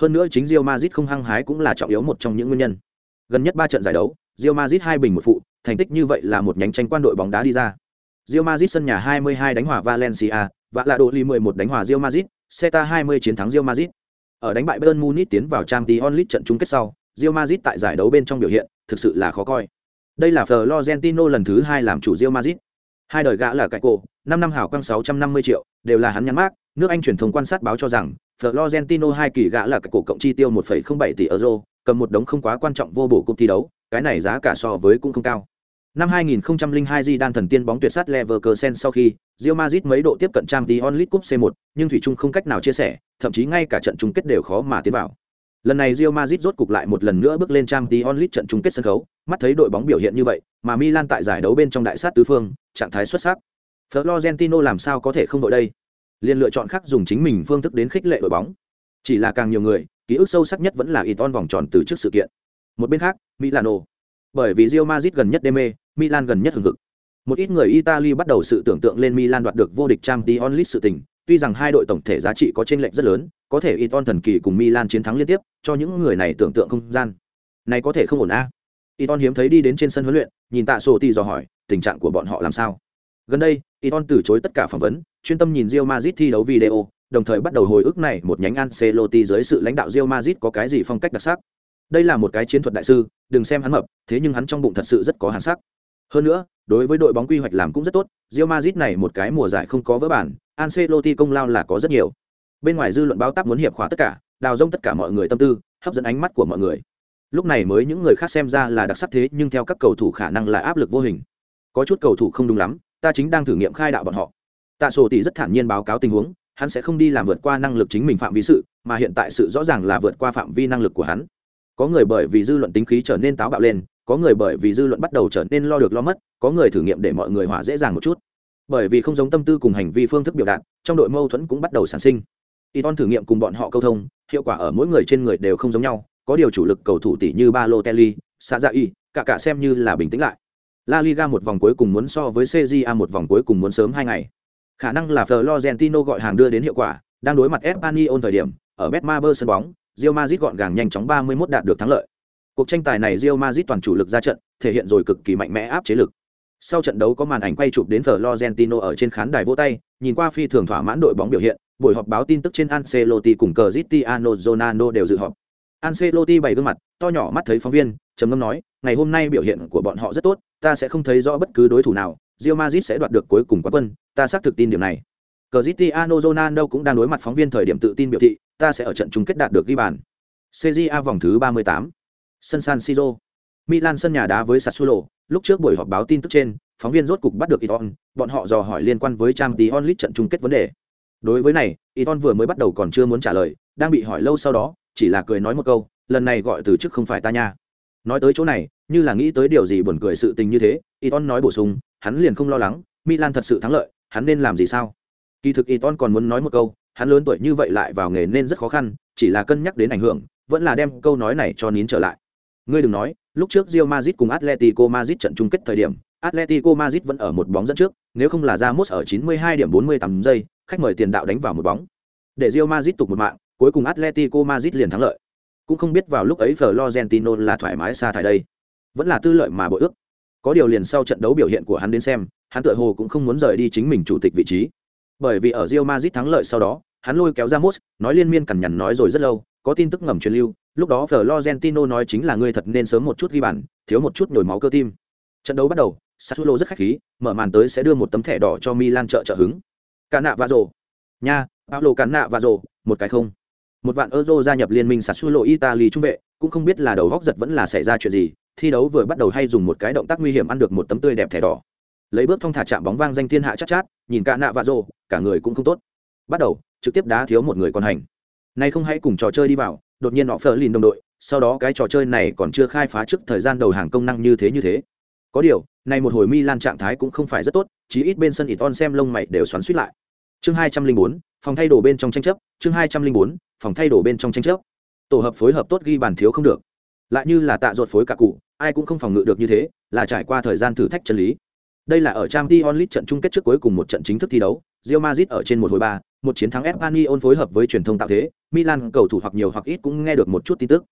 Hơn nữa chính Real Madrid không hăng hái cũng là trọng yếu một trong những nguyên nhân. Gần nhất 3 trận giải đấu, Real Madrid hai bình một phụ, thành tích như vậy là một nhánh tranh quan đội bóng đá đi ra. Real Madrid sân nhà 22 đánh hòa Valencia, và là đội ly 11 đánh hòa Real Madrid, Celta 20 chiến thắng Real Madrid. Ở đánh bại Bayern Munich tiến vào Champions League trận chung kết sau, Real Madrid tại giải đấu bên trong biểu hiện thực sự là khó coi. Đây là Florentino lần thứ hai làm chủ Real Madrid. Hai đời gã là cái cổ, năm năm hảo quang 650 triệu, đều là hắn nhắn mát nước Anh truyền thông quan sát báo cho rằng, Florentino hai kỳ gã là cái cổ cộng chi tiêu 1,07 tỷ euro, cầm một đống không quá quan trọng vô bổ cúp thi đấu, cái này giá cả so với cũng không cao. Năm 2002 Zidane thần tiên bóng tuyệt sát Leverkusen sau khi Real Madrid mấy độ tiếp cận Champions League Cup C1, nhưng thủy chung không cách nào chia sẻ, thậm chí ngay cả trận chung kết đều khó mà tiến vào. Lần này Real Madrid rốt cục lại một lần nữa bước lên Champions League trận chung kết sân khấu, mắt thấy đội bóng biểu hiện như vậy, mà Milan tại giải đấu bên trong đại sát tứ phương, trạng thái xuất sắc. Florentino làm sao có thể không đội đây? Liên lựa chọn khác dùng chính mình phương thức đến khích lệ đội bóng. Chỉ là càng nhiều người, ký ức sâu sắc nhất vẫn là Iton vòng tròn từ trước sự kiện. Một bên khác, Milano. Bởi vì Real Madrid gần nhất đê mê, Milan gần nhất hừng hực. Một ít người Italy bắt đầu sự tưởng tượng lên Milan đoạt được vô địch Champions League sự tình, tuy rằng hai đội tổng thể giá trị có chênh lệch rất lớn, có thể Iton thần kỳ cùng Milan chiến thắng liên tiếp, cho những người này tưởng tượng không gian. Này có thể không ổn a. À? Iton hiếm thấy đi đến trên sân huấn luyện, nhìn Tạ Sổ Tỷ dò hỏi, tình trạng của bọn họ làm sao? Gần đây, Iton từ chối tất cả phỏng vấn, chuyên tâm nhìn Real Madrid thi đấu video, đồng thời bắt đầu hồi ức này một nhánh Ancelotti dưới sự lãnh đạo Real Madrid có cái gì phong cách đặc sắc. Đây là một cái chiến thuật đại sư, đừng xem hắn mập, thế nhưng hắn trong bụng thật sự rất có hàn sắc. Hơn nữa, đối với đội bóng quy hoạch làm cũng rất tốt, Real Madrid này một cái mùa giải không có vỡ bản, Ancelotti công lao là có rất nhiều. Bên ngoài dư luận báo táp muốn hiệp khóa tất cả, đào rông tất cả mọi người tâm tư, hấp dẫn ánh mắt của mọi người. Lúc này mới những người khác xem ra là đặc sắc thế, nhưng theo các cầu thủ khả năng là áp lực vô hình. Có chút cầu thủ không đúng lắm, ta chính đang thử nghiệm khai đạo bọn họ. tạ sổ tỷ rất thản nhiên báo cáo tình huống hắn sẽ không đi làm vượt qua năng lực chính mình phạm vi sự mà hiện tại sự rõ ràng là vượt qua phạm vi năng lực của hắn. Có người bởi vì dư luận tính khí trở nên táo bạo lên có người bởi vì dư luận bắt đầu trở nên lo được lo mất có người thử nghiệm để mọi người hỏa dễ dàng một chút. Bởi vì không giống tâm tư cùng hành vi phương thức biểu đạt trong đội mâu thuẫn cũng bắt đầu sản sinh. Y ton thử nghiệm cùng bọn họ câu thông hiệu quả ở mỗi người trên người đều không giống nhau có điều chủ lực cầu thủ tỷ như ba lô telly xa dạ y cả cả xem như là bình tĩnh lại la liga một vòng cuối cùng muốn so với cja một vòng cuối cùng muốn sớm hai ngày. Khả năng là florentino gọi hàng đưa đến hiệu quả, đang đối mặt espanyol thời điểm, ở betmaber sân bóng, Real Madrid gọn gàng nhanh chóng 31 đạt được thắng lợi. Cuộc tranh tài này Real Madrid toàn chủ lực ra trận, thể hiện rồi cực kỳ mạnh mẽ áp chế lực. Sau trận đấu có màn ảnh quay chụp đến Florentino ở trên khán đài vỗ tay, nhìn qua phi thường thỏa mãn đội bóng biểu hiện, buổi họp báo tin tức trên Ancelotti cùng Cristiano Ronaldo đều dự họp. Ancelotti bày gương mặt, to nhỏ mắt thấy phóng viên, trầm ngâm nói, ngày hôm nay biểu hiện của bọn họ rất tốt ta sẽ không thấy rõ bất cứ đối thủ nào, Real Madrid sẽ đoạt được cuối cùng quán quân, ta xác thực tin điểm này. Cristiano Ronaldo cũng đang đối mặt phóng viên thời điểm tự tin biểu thị, ta sẽ ở trận chung kết đạt được ghi bàn. CJA vòng thứ 38 sân San Siro. Milan sân nhà đá với Sassuolo. Lúc trước buổi họp báo tin tức trên, phóng viên rốt cục bắt được Iton, bọn họ dò hỏi liên quan với Champions League trận chung kết vấn đề. Đối với này, Iton vừa mới bắt đầu còn chưa muốn trả lời, đang bị hỏi lâu sau đó, chỉ là cười nói một câu, lần này gọi từ chức không phải ta nha nói tới chỗ này, như là nghĩ tới điều gì buồn cười sự tình như thế Iton nói bổ sung, hắn liền không lo lắng, Milan thật sự thắng lợi, hắn nên làm gì sao? Kỳ thực Iton còn muốn nói một câu, hắn lớn tuổi như vậy lại vào nghề nên rất khó khăn, chỉ là cân nhắc đến ảnh hưởng, vẫn là đem câu nói này cho nín trở lại. Ngươi đừng nói, lúc trước Real Madrid cùng Atletico Madrid trận chung kết thời điểm, Atletico Madrid vẫn ở một bóng dẫn trước, nếu không là Ramos ở 92 điểm 48 giây, khách mời tiền đạo đánh vào một bóng. Để Real Madrid tục một mạng, cuối cùng Atletico Madrid liền thắng lợi cũng không biết vào lúc ấy Florentino là thoải mái xa thải đây. Vẫn là tư lợi mà bội ước. Có điều liền sau trận đấu biểu hiện của hắn đến xem hắn tựa hồ cũng không muốn rời đi chính mình chủ tịch vị trí. Bởi vì ở Real Madrid thắng lợi sau đó hắn lôi kéo Ramos nói liên miên cằn nhằn nói rồi rất lâu có tin tức ngầm truyền lưu lúc đó Florentino nói chính là ngươi thật nên sớm một chút ghi bàn thiếu một chút nhồi máu cơ tim. Trận đấu bắt đầu Sassuolo rất khách khí mở màn tới sẽ đưa một tấm thẻ đỏ cho Milan trợ trợ hứng. Cả và nha Paulo Cannavaro, và một cái không một vạn euro gia nhập liên minh Sassuolo Italy trung vệ, cũng không biết là đầu góc giật vẫn là xảy ra chuyện gì, thi đấu vừa bắt đầu hay dùng một cái động tác nguy hiểm ăn được một tấm tươi đẹp thẻ đỏ. Lấy bước thong thả chạm bóng vang danh thiên hạ chát chát, nhìn cả nạ và rồ, cả người cũng không tốt. Bắt đầu, trực tiếp đá thiếu một người còn hành. Nay không hãy cùng trò chơi đi vào, đột nhiên họ phờ lìn đồng đội, sau đó cái trò chơi này còn chưa khai phá trước thời gian đầu hàng công năng như thế như thế. Có điều, nay một hồi Milan trạng thái cũng không phải rất tốt, chí ít bên sân Iton xem lông mày đều xoắn suýt lại. Chương hai trăm linh bốn phòng thay đồ bên trong tranh chấp chương hai trăm linh bốn phòng thay đồ bên trong tranh chấp tổ hợp phối hợp tốt ghi bàn thiếu không được lại như là tạ ruột phối cả cụ ai cũng không phòng ngự được như thế là trải qua thời gian thử thách chân lý đây là ở trang t onlit trận chung kết trước cuối cùng một trận chính thức thi đấu rio mazit ở trên một hồi ba một chiến thắng Espanyol phối hợp với truyền thông tạo thế, Milan cầu thủ hoặc nhiều hoặc ít cũng nghe được một chút tin tức.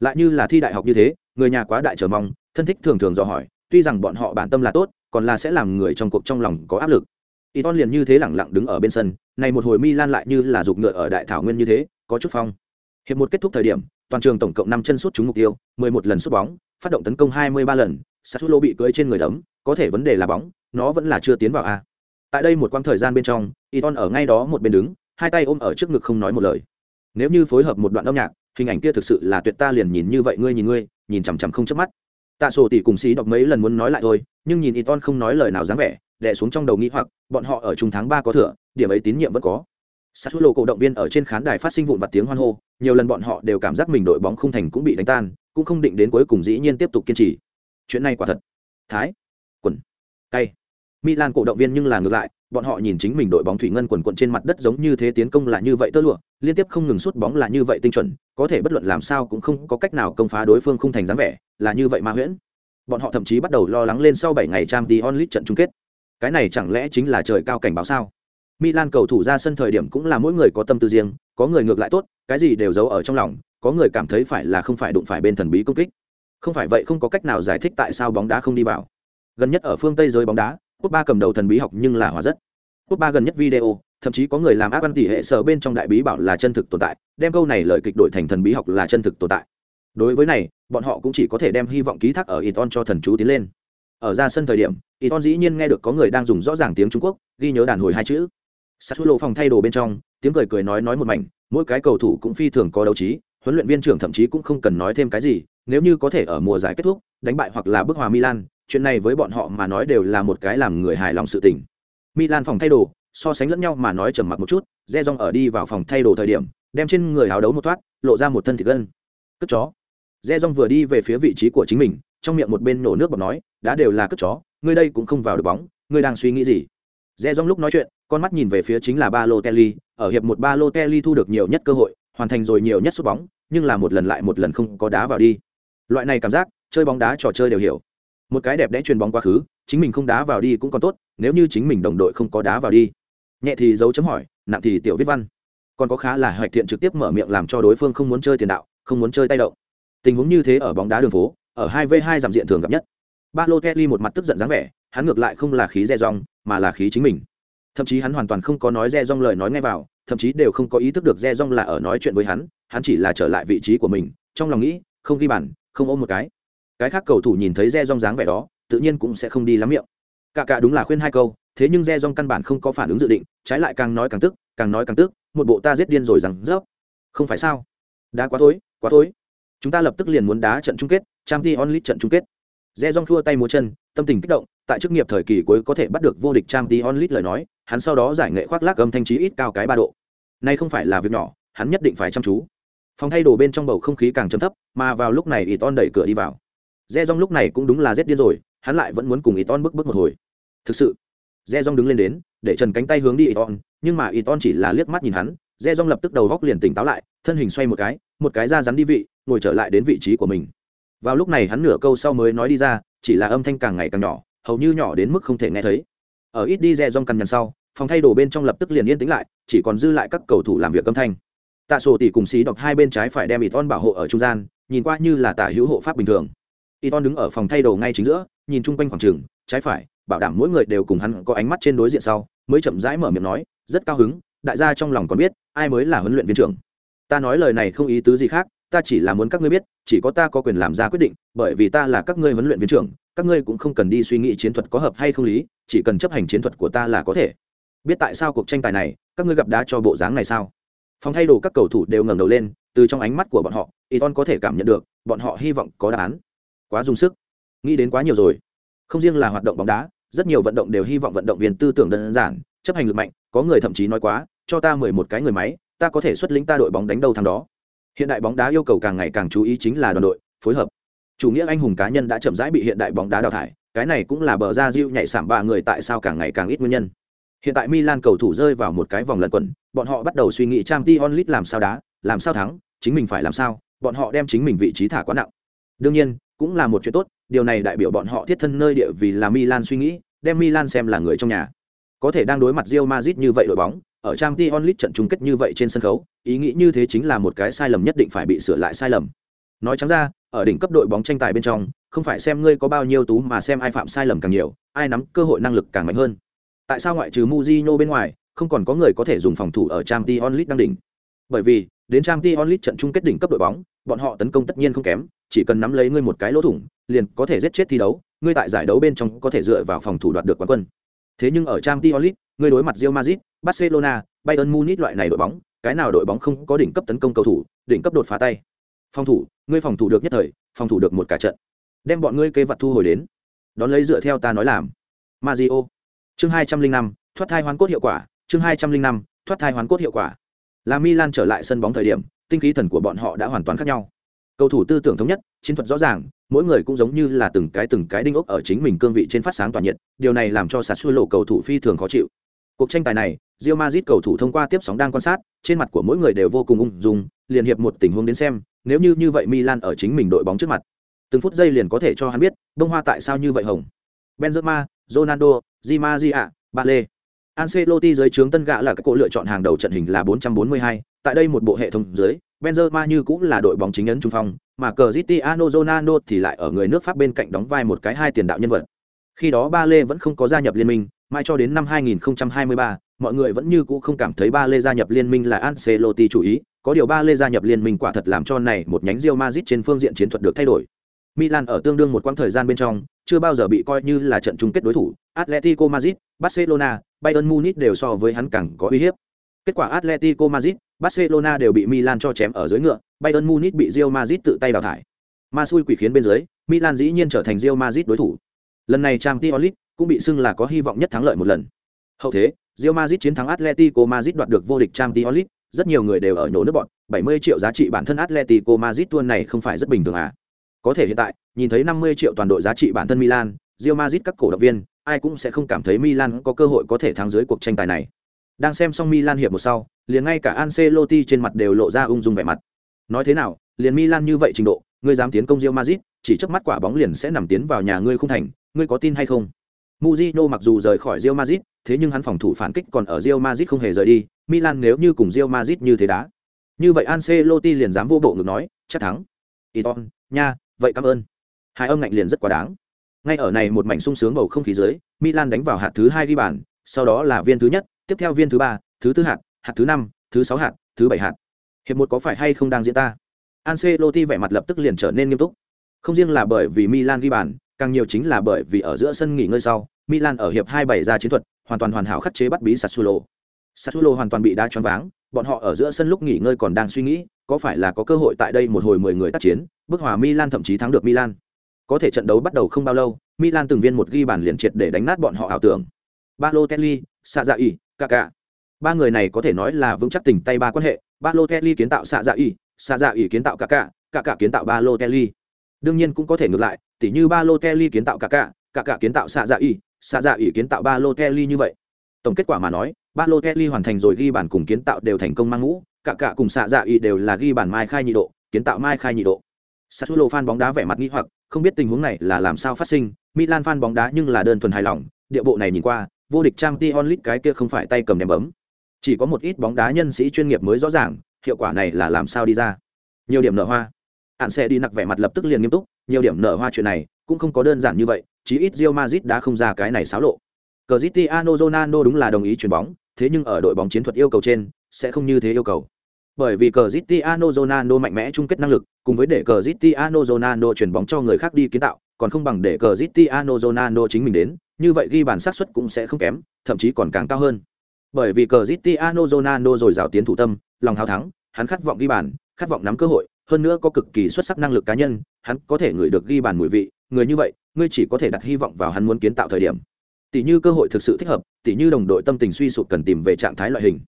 Lại như là thi đại học như thế, người nhà quá đại chờ mong, thân thích thường thường dò hỏi, tuy rằng bọn họ bản tâm là tốt, còn là sẽ làm người trong cuộc trong lòng có áp lực. Iton liền như thế lẳng lặng đứng ở bên sân, này một hồi Milan lại như là dục ngựa ở đại thảo nguyên như thế, có chút phong. Hiệp một kết thúc thời điểm, toàn trường tổng cộng năm chân sút trúng mục tiêu, 11 lần sút bóng, phát động tấn công 23 lần, Sassuolo bị cưỡi trên người đấm, có thể vấn đề là bóng, nó vẫn là chưa tiến vào a. Tại đây một quãng thời gian bên trong Iton ở ngay đó một bên đứng hai tay ôm ở trước ngực không nói một lời. Nếu như phối hợp một đoạn âm nhạc hình ảnh kia thực sự là tuyệt ta liền nhìn như vậy ngươi nhìn ngươi nhìn chằm chằm không chớp mắt. Tạ sổ tỷ cùng xí đọc mấy lần muốn nói lại thôi nhưng nhìn Iton không nói lời nào dáng vẻ đè xuống trong đầu nghĩ hoặc bọn họ ở trung tháng ba có thừa điểm ấy tín nhiệm vẫn có Sassuolo cổ động viên ở trên khán đài phát sinh vụn vặt tiếng hoan hô, nhiều lần bọn họ đều cảm giác mình đội bóng không thành cũng bị đánh tan, cũng không định đến cuối cùng dĩ nhiên tiếp tục kiên trì. Chuyện này quả thật. Thái, quần, cay. Milan cổ động viên nhưng là ngược lại, bọn họ nhìn chính mình đội bóng thủy ngân quần quần trên mặt đất giống như thế tiến công là như vậy tơ lụa, liên tiếp không ngừng sút bóng là như vậy tinh chuẩn, có thể bất luận làm sao cũng không có cách nào công phá đối phương không thành dáng vẻ, là như vậy mà huyễn. Bọn họ thậm chí bắt đầu lo lắng lên sau 7 ngày trang Champions League trận chung kết. Cái này chẳng lẽ chính là trời cao cảnh báo sao? Milan cầu thủ ra sân thời điểm cũng là mỗi người có tâm tư riêng, có người ngược lại tốt, cái gì đều giấu ở trong lòng, có người cảm thấy phải là không phải đụng phải bên thần bí công kích. Không phải vậy không có cách nào giải thích tại sao bóng đá không đi vào. Gần nhất ở phương Tây giới bóng đá, quốc ba cầm đầu thần bí học nhưng là hòa rất quốc ba gần nhất video thậm chí có người làm ác văn tỷ hệ sở bên trong đại bí bảo là chân thực tồn tại đem câu này lời kịch đổi thành thần bí học là chân thực tồn tại đối với này bọn họ cũng chỉ có thể đem hy vọng ký thác ở iton cho thần chú tiến lên. Ở ra sân thời điểm iton dĩ nhiên nghe được có người đang dùng rõ ràng tiếng trung quốc ghi nhớ đàn hồi hai chữ. Sát lộ phòng thay đồ bên trong tiếng cười cười nói nói một mảnh mỗi cái cầu thủ cũng phi thường có đấu trí huấn luyện viên trưởng thậm chí cũng không cần nói thêm cái gì nếu như có thể ở mùa giải kết thúc đánh bại hoặc là bức hòa milan chuyện này với bọn họ mà nói đều là một cái làm người hài lòng sự tình. Milan phòng thay đồ, so sánh lẫn nhau mà nói trầm mặc một chút re rong ở đi vào phòng thay đồ thời điểm đem trên người háo đấu một thoát lộ ra một thân thịt gân. Cất chó re rong vừa đi về phía vị trí của chính mình, trong miệng một bên nổ nước bọt nói, đã đều là cất chó, ngươi đây cũng không vào được bóng, ngươi đang suy nghĩ gì? Re rong lúc nói chuyện, con mắt nhìn về phía chính là ba lô kelly ở hiệp một ba lô kelly thu được nhiều nhất cơ hội, hoàn thành rồi nhiều nhất sút bóng, nhưng là một lần lại một lần không có đá vào đi. Loại này cảm giác, chơi bóng đá trò chơi đều hiểu. Một cái đẹp đẽ truyền bóng quá khứ, chính mình không đá vào đi cũng còn tốt, nếu như chính mình đồng đội không có đá vào đi. Nhẹ thì dấu chấm hỏi, nặng thì tiểu viết văn. Còn có khá là hoạch thiện trực tiếp mở miệng làm cho đối phương không muốn chơi tiền đạo, không muốn chơi tay động tình huống như thế ở bóng đá đường phố, ở hai v hai giảm diện thường gặp nhất. Ba lô kelly một mặt tức giận dáng vẻ, hắn ngược lại không là khí re rong, mà là khí chính mình. Thậm chí hắn hoàn toàn không có nói re rong lời nói ngay vào, thậm chí đều không có ý thức được re rong là ở nói chuyện với hắn hắn chỉ là trở lại vị trí của mình, trong lòng nghĩ, không ghi bàn, không ôm một cái. Cái khác cầu thủ nhìn thấy re rong dáng vẻ đó, tự nhiên cũng sẽ không đi lắm miệng. Cả cả đúng là khuyên hai câu, thế nhưng re rong căn bản không có phản ứng dự định, trái lại càng nói càng tức, càng nói càng tức, một bộ ta giết điên rồi rằng rớp. Không phải sao? Đã quá thối quá thối chúng ta lập tức liền muốn đá trận chung kết trang league trận chung kết. Re dong thua tay múa chân tâm tình kích động tại chức nghiệp thời kỳ cuối có thể bắt được vô địch trang league lời nói hắn sau đó giải nghệ khoác lác âm thanh trí ít cao cái ba độ. Nay không phải là việc nhỏ hắn nhất định phải chăm chú. Phòng thay đồ bên trong bầu không khí càng chấm thấp mà vào lúc này Iton ton đẩy cửa đi vào. Re dong lúc này cũng đúng là rét điên rồi hắn lại vẫn muốn cùng Iton ton bước bước một hồi. Thực sự re dong đứng lên đến để trần cánh tay hướng đi Iton, ton nhưng mà Iton ton chỉ là liếc mắt nhìn hắn re dong lập tức đầu góc liền tỉnh táo lại thân hình xoay một cái một cái ra rắn đi vị ngồi trở lại đến vị trí của mình. Vào lúc này hắn nửa câu sau mới nói đi ra, chỉ là âm thanh càng ngày càng nhỏ, hầu như nhỏ đến mức không thể nghe thấy. Ở ít đi re rong cằn nhằn sau, phòng thay đồ bên trong lập tức liền yên tĩnh lại, chỉ còn dư lại các cầu thủ làm việc âm thanh. Tạ sổ tỷ cùng xí đọc hai bên trái phải đem ít on bảo hộ ở trung gian, nhìn qua như là tả hữu hộ pháp bình thường. Ít on đứng ở phòng thay đồ ngay chính giữa, nhìn chung quanh khoảng trường, trái phải, bảo đảm mỗi người đều cùng hắn có ánh mắt trên đối diện sau, mới chậm rãi mở miệng nói, rất cao hứng, đại gia trong lòng còn biết, ai mới là huấn luyện viên trưởng? Ta nói lời này không ý tứ gì khác ta chỉ là muốn các ngươi biết, chỉ có ta có quyền làm ra quyết định, bởi vì ta là các ngươi huấn luyện viên trưởng, các ngươi cũng không cần đi suy nghĩ chiến thuật có hợp hay không lý, chỉ cần chấp hành chiến thuật của ta là có thể. Biết tại sao cuộc tranh tài này, các ngươi gặp đá cho bộ dáng này sao? Phòng thay đồ các cầu thủ đều ngẩng đầu lên, từ trong ánh mắt của bọn họ y ton có thể cảm nhận được, bọn họ hy vọng có đáp án. Quá dùng sức. Nghĩ đến quá nhiều rồi. Không riêng là hoạt động bóng đá, rất nhiều vận động đều hy vọng vận động viên tư tưởng đơn giản, chấp hành lực mạnh, có người thậm chí nói quá, cho ta mười một cái người máy, ta có thể xuất lĩnh ta đội bóng đánh đầu thằng đó hiện đại bóng đá yêu cầu càng ngày càng chú ý chính là đoàn đội, phối hợp. Chủ nghĩa anh hùng cá nhân đã chậm rãi bị hiện đại bóng đá đào thải, cái này cũng là bờ ra diêu nhảy sảm ba người tại sao càng ngày càng ít nguyên nhân. Hiện tại milan cầu thủ rơi vào một cái vòng lẩn quẩn, bọn họ bắt đầu suy nghĩ trang t onlit làm sao đá, làm sao thắng, chính mình phải làm sao, bọn họ đem chính mình vị trí thả quá nặng. Đương nhiên, cũng là một chuyện tốt, điều này đại biểu bọn họ thiết thân nơi địa vì là milan suy nghĩ, đem milan xem là người trong nhà. Có thể đang đối mặt Real Madrid như vậy đội bóng ở trang t onlit trận chung kết như vậy trên sân khấu, ý nghĩ như thế chính là một cái sai lầm nhất định phải bị sửa lại sai lầm. Nói trắng ra, ở đỉnh cấp đội bóng tranh tài bên trong, không phải xem ngươi có bao nhiêu tú mà xem ai phạm sai lầm càng nhiều, ai nắm cơ hội năng lực càng mạnh hơn. Tại sao ngoại trừ Mujino bên ngoài, không còn có người có thể dùng phòng thủ ở trang t onlit đang đỉnh? Bởi vì, đến trang t onlit trận chung kết đỉnh cấp đội bóng, bọn họ tấn công tất nhiên không kém, chỉ cần nắm lấy ngươi một cái lỗ thủng, liền có thể giết chết thi đấu, ngươi tại giải đấu bên trong có thể dựa vào phòng thủ đoạt được quán quân. Thế nhưng ở trang t onlit, ngươi đối mặt Real Madrid Barcelona, Bayern Munich loại này đội bóng, cái nào đội bóng không có đỉnh cấp tấn công cầu thủ, đỉnh cấp đột phá tay. Phòng thủ, ngươi phòng thủ được nhất thời, phòng thủ được một cả trận. Đem bọn ngươi kê vật thu hồi đến. Đón lấy dựa theo ta nói làm. Mario. Chương hai trăm linh năm, thoát thai hoán cốt hiệu quả, chương hai trăm linh năm, thoát thai hoán cốt hiệu quả. Là milan trở lại sân bóng thời điểm, tinh khí thần của bọn họ đã hoàn toàn khác nhau. Cầu thủ tư tưởng thống nhất, chiến thuật rõ ràng, mỗi người cũng giống như là từng cái từng cái đinh ốc ở chính mình cương vị trên phát sáng toàn nhiệt, điều này làm cho sạt lộ cầu thủ phi thường khó chịu cuộc tranh tài này Real Madrid cầu thủ thông qua tiếp sóng đang quan sát trên mặt của mỗi người đều vô cùng ung dung liền hiệp một tình huống đến xem nếu như như vậy Milan ở chính mình đội bóng trước mặt từng phút giây liền có thể cho hắn biết bông hoa tại sao như vậy hồng Benzema, Ronaldo, Di Maria, Bale. Ancelotti dưới trướng tân Gạ là các cổ lựa chọn hàng đầu trận hình là 442, tại đây một bộ hệ thống dưới, Benzema như cũng là đội bóng chính ấn trung phong, mà Cristiano Ronaldo thì lại ở người nước Pháp bên cạnh đóng vai một cái hai tiền đạo nhân vật. Khi đó Bale vẫn không có gia nhập liên minh, mai cho đến năm 2023, mọi người vẫn như cũ không cảm thấy Bale gia nhập liên minh là Ancelotti chủ ý, có điều Bale gia nhập liên minh quả thật làm cho này một nhánh Real Madrid trên phương diện chiến thuật được thay đổi. Milan ở tương đương một quãng thời gian bên trong, chưa bao giờ bị coi như là trận chung kết đối thủ. Atletico Madrid, Barcelona, Bayern Munich đều so với hắn càng có uy hiếp. Kết quả Atletico Madrid, Barcelona đều bị Milan cho chém ở dưới ngựa, Bayern Munich bị Real Madrid tự tay đào thải. Ma xui quỷ khiến bên dưới, Milan dĩ nhiên trở thành Real Madrid đối thủ. Lần này Champions League cũng bị xưng là có hy vọng nhất thắng lợi một lần. Hậu thế, Real Madrid chiến thắng Atletico Madrid đoạt được vô địch Champions League, rất nhiều người đều ở nhổ nước bọn, 70 triệu giá trị bản thân Atletico Madrid tuần này không phải rất bình thường à? Có thể hiện tại, nhìn thấy 50 triệu toàn đội giá trị bản thân Milan, Real Madrid các cổ động viên, ai cũng sẽ không cảm thấy Milan có cơ hội có thể thắng dưới cuộc tranh tài này. Đang xem xong Milan hiệp một sau, liền ngay cả Ancelotti trên mặt đều lộ ra ung dung vẻ mặt. Nói thế nào, liền Milan như vậy trình độ, ngươi dám tiến công Real Madrid, chỉ chớp mắt quả bóng liền sẽ nằm tiến vào nhà ngươi không thành, ngươi có tin hay không? Mujino mặc dù rời khỏi Real Madrid, thế nhưng hắn phòng thủ phản kích còn ở Real Madrid không hề rời đi, Milan nếu như cùng Real Madrid như thế đá. Như vậy Ancelotti liền dám vô bộ ngược nói, chắc thắng. Iton, nha, vậy cảm ơn. Hai âm ngạnh liền rất quá đáng. Ngay ở này một mảnh sung sướng bầu không khí dưới, Milan đánh vào hạt thứ hai ghi bàn, sau đó là viên thứ nhất, tiếp theo viên thứ ba, thứ tư hạt, hạt thứ năm, thứ sáu hạt, thứ bảy hạt. Hiệp một có phải hay không đang diễn ta? Ancelotti vẻ mặt lập tức liền trở nên nghiêm túc. Không riêng là bởi vì Milan ghi bàn, càng nhiều chính là bởi vì ở giữa sân nghỉ ngơi sau, Milan ở hiệp hai bảy ra chiến thuật, hoàn toàn hoàn hảo khắc chế bắt bí Sassuolo. Sassuolo hoàn toàn bị đá choáng váng, bọn họ ở giữa sân lúc nghỉ ngơi còn đang suy nghĩ, có phải là có cơ hội tại đây một hồi mười người tác chiến, bước hòa Milan thậm chí thắng được Milan. Có thể trận đấu bắt đầu không bao lâu, Milan từng viên một ghi bàn liền triệt để đánh nát bọn họ ảo tưởng. Balotelli, Sazai, Kaká. Ba người này có thể nói là vững chắc tình tay ba quan hệ, Balotelli kiến tạo Sazai, Sazai kiến tạo Kaká, Kaká kiến tạo Balotelli. Đương nhiên cũng có thể ngược lại, tỉ như Balotelli kiến tạo Kaká, cả cả kiến tạo sạ dạ y, sạ dạ y kiến tạo ba lô Balotelli như vậy. Tổng kết quả mà nói, ba lô Balotelli hoàn thành rồi ghi bản cùng kiến tạo đều thành công mang ngũ, cả cả cùng sạ dạ y đều là ghi bản mai khai nhị độ, kiến tạo mai khai nhị độ. Sassuolo fan bóng đá vẻ mặt nghi hoặc, không biết tình huống này là làm sao phát sinh, Milan fan bóng đá nhưng là đơn thuần hài lòng, địa bộ này nhìn qua, vô địch Champions League cái kia không phải tay cầm ném bấm. Chỉ có một ít bóng đá nhân sĩ chuyên nghiệp mới rõ ràng, hiệu quả này là làm sao đi ra. Nhiều điểm nở hoa. Hạn sẽ đi nặc vẻ mặt lập tức liền nghiêm túc, nhiều điểm nở hoa chuyện này cũng không có đơn giản như vậy, chí ít Real Madrid đã không ra cái này xáo lộ. Cristiano Ronaldo đúng là đồng ý chuyển bóng, thế nhưng ở đội bóng chiến thuật yêu cầu trên, sẽ không như thế yêu cầu. Bởi vì Cristiano Ronaldo mạnh mẽ chung kết năng lực, cùng với để Cristiano Ronaldo chuyển bóng cho người khác đi kiến tạo, còn không bằng để Cristiano Ronaldo chính mình đến, như vậy ghi bàn xác suất cũng sẽ không kém, thậm chí còn càng cao hơn. Bởi vì Cristiano Ronaldo rồi rào tiến thủ tâm, lòng hào thắng, hắn khát vọng ghi bàn, khát vọng nắm cơ hội, hơn nữa có cực kỳ xuất sắc năng lực cá nhân, hắn có thể ngửi được ghi bàn mùi vị, người như vậy, ngươi chỉ có thể đặt hy vọng vào hắn muốn kiến tạo thời điểm. Tỷ như cơ hội thực sự thích hợp, tỷ như đồng đội tâm tình suy sụp cần tìm về trạng thái loại hình.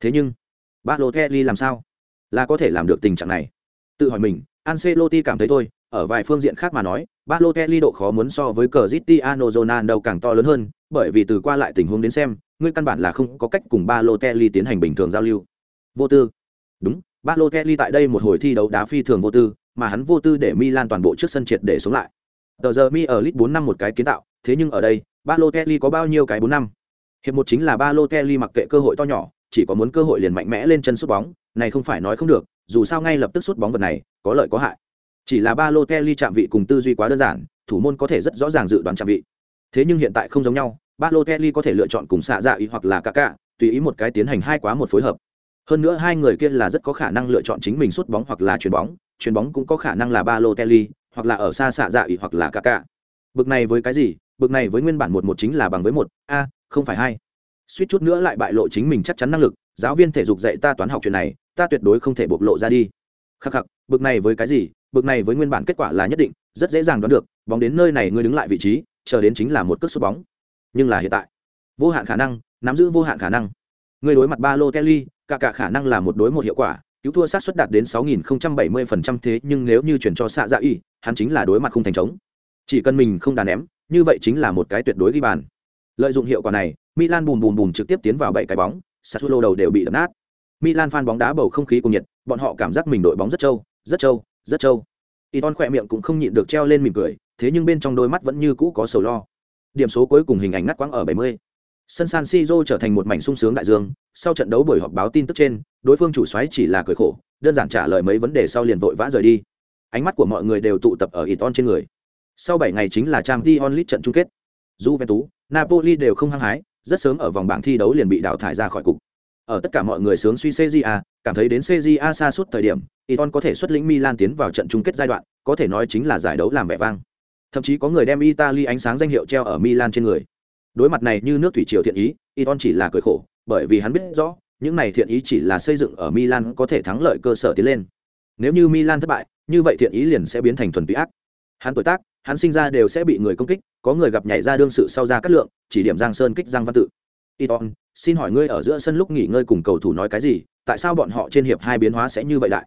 Thế nhưng, Balotelli làm sao? Là có thể làm được tình trạng này. Tự hỏi mình, Ancelotti cảm thấy thôi, ở vài phương diện khác mà nói, Balotelli độ khó muốn so với Cristiano Ronaldo càng to lớn hơn, bởi vì từ qua lại tình huống đến xem, ngươi căn bản là không có cách cùng Balotelli tiến hành bình thường giao lưu. Vô tư. Đúng, Balotelli tại đây một hồi thi đấu đá phi thường vô tư, mà hắn vô tư để Milan toàn bộ trước sân triệt để xuống lại. Tờ giờ Mi ở lit bốn năm một cái kiến tạo, thế nhưng ở đây, ba lô Kelly có bao nhiêu cái bốn năm? Hiệp một chính là ba lô Kelly mặc kệ cơ hội to nhỏ, chỉ có muốn cơ hội liền mạnh mẽ lên chân sút bóng, này không phải nói không được, dù sao ngay lập tức sút bóng vật này, có lợi có hại. Chỉ là ba lô Kelly chạm vị cùng tư duy quá đơn giản, thủ môn có thể rất rõ ràng dự đoán chạm vị. Thế nhưng hiện tại không giống nhau, ba lô Kelly có thể lựa chọn cùng xạ dạ ý hoặc là Kaká, tùy ý một cái tiến hành hai quá một phối hợp. Hơn nữa hai người kia là rất có khả năng lựa chọn chính mình sút bóng hoặc là chuyền bóng, chuyền bóng cũng có khả năng là ba lô Kelly hoặc là ở xa xạ dạ ỉ hoặc là cả cả. Bực này với cái gì? Bực này với nguyên bản một một chính là bằng với một, a, không phải hai. Suýt chút nữa lại bại lộ chính mình chắc chắn năng lực, giáo viên thể dục dạy ta toán học chuyện này, ta tuyệt đối không thể bộc lộ ra đi. Khắc khắc, bực này với cái gì? Bực này với nguyên bản kết quả là nhất định, rất dễ dàng đoán được, bóng đến nơi này ngươi đứng lại vị trí, chờ đến chính là một cước sút bóng. Nhưng là hiện tại, vô hạn khả năng, nắm giữ vô hạn khả năng. Người đối mặt ba lô kelly, cả cả khả năng là một đối một hiệu quả, cứu thua sát suất đạt đến 6070% thế nhưng nếu như chuyển cho xạ dạ y, hắn chính là đối mặt không thành trống. Chỉ cần mình không đá ném, như vậy chính là một cái tuyệt đối ghi bàn. Lợi dụng hiệu quả này, Milan bùm bùm bùm trực tiếp tiến vào bảy cái bóng, Sassuolo đầu đều bị đập nát. Milan fan bóng đá bầu không khí cùng nhiệt, bọn họ cảm giác mình đội bóng rất trâu, rất trâu, rất trâu. Iton khỏe miệng cũng không nhịn được treo lên mỉm cười, thế nhưng bên trong đôi mắt vẫn như cũ có sầu lo. Điểm số cuối cùng hình ảnh ngắt quãng ở 70. Sân San Siro trở thành một mảnh sung sướng đại dương, sau trận đấu buổi họp báo tin tức trên, đối phương chủ xoáy chỉ là cười khổ, đơn giản trả lời mấy vấn đề sau liền vội vã rời đi. Ánh mắt của mọi người đều tụ tập ở Iton trên người. Sau bảy ngày chính là Champions League trận chung kết. Juventus, Napoli đều không hăng hái, rất sớm ở vòng bảng thi đấu liền bị đào thải ra khỏi cục. Ở tất cả mọi người sướng suy CJA, cảm thấy đến CJA xa suốt thời điểm, Iton có thể xuất lĩnh Milan tiến vào trận chung kết giai đoạn, có thể nói chính là giải đấu làm vẻ vang. Thậm chí có người đem Italy ánh sáng danh hiệu treo ở Milan trên người. Đối mặt này như nước thủy triều thiện ý, Iton chỉ là cười khổ, bởi vì hắn biết rõ, những này thiện ý chỉ là xây dựng ở Milan có thể thắng lợi cơ sở tiến lên. Nếu như Milan thất bại, như vậy thiện ý liền sẽ biến thành thuần túy ác. Hắn tuổi tác, hắn sinh ra đều sẽ bị người công kích, có người gặp nhảy ra đương sự sau ra cắt lượng, chỉ điểm Giang Sơn kích Giang Văn Tự. Iton, xin hỏi ngươi ở giữa sân lúc nghỉ ngơi cùng cầu thủ nói cái gì, tại sao bọn họ trên hiệp hai biến hóa sẽ như vậy đại?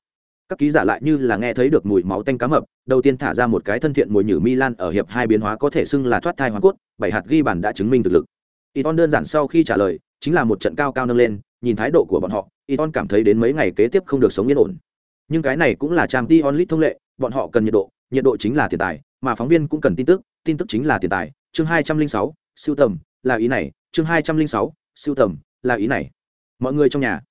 Các ký giả lại như là nghe thấy được mùi máu tanh cá mập, đầu tiên thả ra một cái thân thiện mùi nhử Milan ở hiệp hai biến hóa có thể xưng là thoát thai hoàng cốt, bảy hạt ghi bàn đã chứng minh thực lực. Iton đơn giản sau khi trả lời, chính là một trận cao cao nâng lên, nhìn thái độ của bọn họ, Iton cảm thấy đến mấy ngày kế tiếp không được sống yên ổn. Nhưng cái này cũng là trang t onlit thông lệ, bọn họ cần nhiệt độ, nhiệt độ chính là tiền tài, mà phóng viên cũng cần tin tức, tin tức chính là tiền tài. Chương hai trăm linh sáu, siêu tầm, là ý này, chương hai trăm linh sáu, siêu tầm, là ý này. Mọi người trong nhà,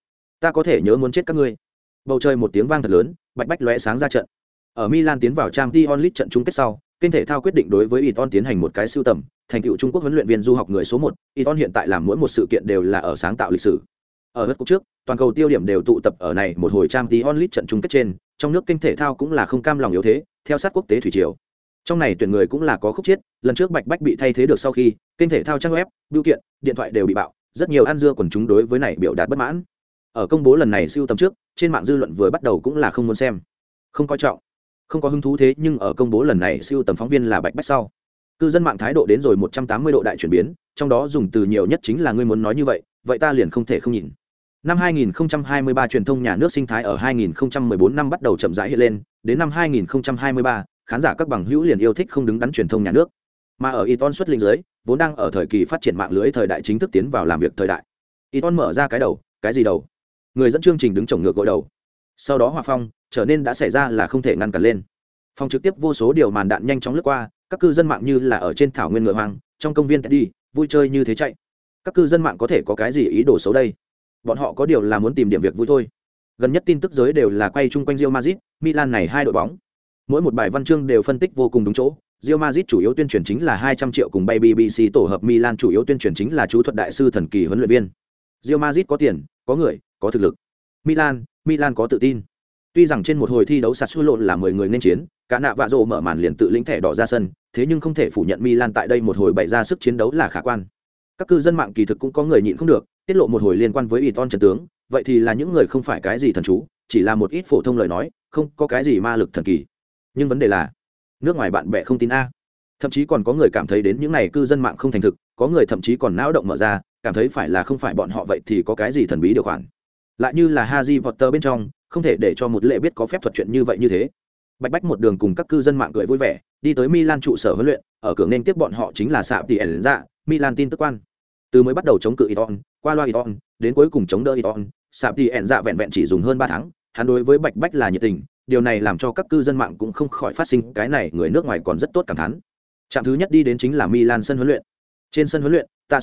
ta có thể nhớ muốn chết các ngươi. Bầu trời một tiếng vang thật lớn, bạch bách lóe sáng ra trận. Ở Milan tiến vào Champions League trận chung kết sau, kênh thể thao quyết định đối với Iton tiến hành một cái siêu tầm, thành tựu Trung Quốc huấn luyện viên du học người số một. Iton hiện tại làm mỗi một sự kiện đều là ở sáng tạo lịch sử. Ở đất cúp trước, toàn cầu tiêu điểm đều tụ tập ở này một hồi Champions League trận chung kết trên, trong nước kênh thể thao cũng là không cam lòng yếu thế, theo sát quốc tế thủy triều. Trong này tuyển người cũng là có khúc chiết, lần trước Bạch Bách bị thay thế được sau khi, kênh thể thao trang web, biểu kiện, điện thoại đều bị bạo, rất nhiều ăn dưa quần chúng đối với này biểu đạt bất mãn. Ở công bố lần này siêu tầm trước, trên mạng dư luận vừa bắt đầu cũng là không muốn xem, không coi trọng. Không có hứng thú thế nhưng ở công bố lần này siêu tầm phóng viên là bạch bách sau. Cư dân mạng thái độ đến rồi một trăm tám mươi độ đại chuyển biến trong đó dùng từ nhiều nhất chính là ngươi muốn nói như vậy vậy ta liền không thể không nhìn. Năm 2023 truyền thông nhà nước sinh thái ở 2014 năm bắt đầu chậm rãi hiện lên đến năm 2023 khán giả các bằng hữu liền yêu thích không đứng đắn truyền thông nhà nước. Mà ở Iton xuất linh dưới vốn đang ở thời kỳ phát triển mạng lưới thời đại chính thức tiến vào làm việc thời đại. Iton mở ra cái đầu cái gì đầu? Người dẫn chương trình đứng chồng ngược gội đầu sau đó hòa phong trở nên đã xảy ra là không thể ngăn cản lên Phong trực tiếp vô số điều màn đạn nhanh chóng lướt qua các cư dân mạng như là ở trên thảo nguyên ngựa hoang trong công viên đi vui chơi như thế chạy các cư dân mạng có thể có cái gì ý đồ xấu đây bọn họ có điều là muốn tìm điểm việc vui thôi gần nhất tin tức giới đều là quay chung quanh Real Madrid, Milan này hai đội bóng. Mỗi một bài văn chương đều phân tích vô cùng đúng chỗ. Real Madrid chủ yếu tuyên truyền chính là 200 triệu cùng bay BBC tổ hợp Milan chủ yếu tuyên truyền chính là chú thuật đại sư thần kỳ huấn luyện viên. Real Madrid có tiền, có người, có thực lực. Milan, Milan có tự tin. Tuy rằng trên một hồi thi đấu Sassuolo là 10 người nên chiến, cả nạ vạ rồ mở màn liền tự lĩnh thẻ đỏ ra sân, thế nhưng không thể phủ nhận Milan tại đây một hồi bày ra sức chiến đấu là khả quan. Các cư dân mạng kỳ thực cũng có người nhịn không được, tiết lộ một hồi liên quan với Iton trận tướng, vậy thì là những người không phải cái gì thần chú, chỉ là một ít phổ thông lời nói, không có cái gì ma lực thần kỳ. Nhưng vấn đề là, nước ngoài bạn bè không tin a. Thậm chí còn có người cảm thấy đến những này cư dân mạng không thành thực, có người thậm chí còn não động mở ra, cảm thấy phải là không phải bọn họ vậy thì có cái gì thần bí điều khoản. Lại như là Haji Potter bên trong, không thể để cho một lệ biết có phép thuật chuyện như vậy như thế. Bạch bách một đường cùng các cư dân mạng cười vui vẻ đi tới milan trụ sở huấn luyện ở cửa nên tiếp bọn họ chính là sạp tỷ ẩn dạ milan tin tức quan. Từ mới bắt đầu chống cự iton qua loa iton đến cuối cùng chống đỡ iton sạp tỷ ẩn dạ vẹn vẹn chỉ dùng hơn ba tháng hắn đối với bạch bách là nhiệt tình điều này làm cho các cư dân mạng cũng không khỏi phát sinh cái này người nước ngoài còn rất tốt cảm thán. Trạm thứ nhất đi đến chính là milan sân huấn luyện. Trên sân huấn luyện ta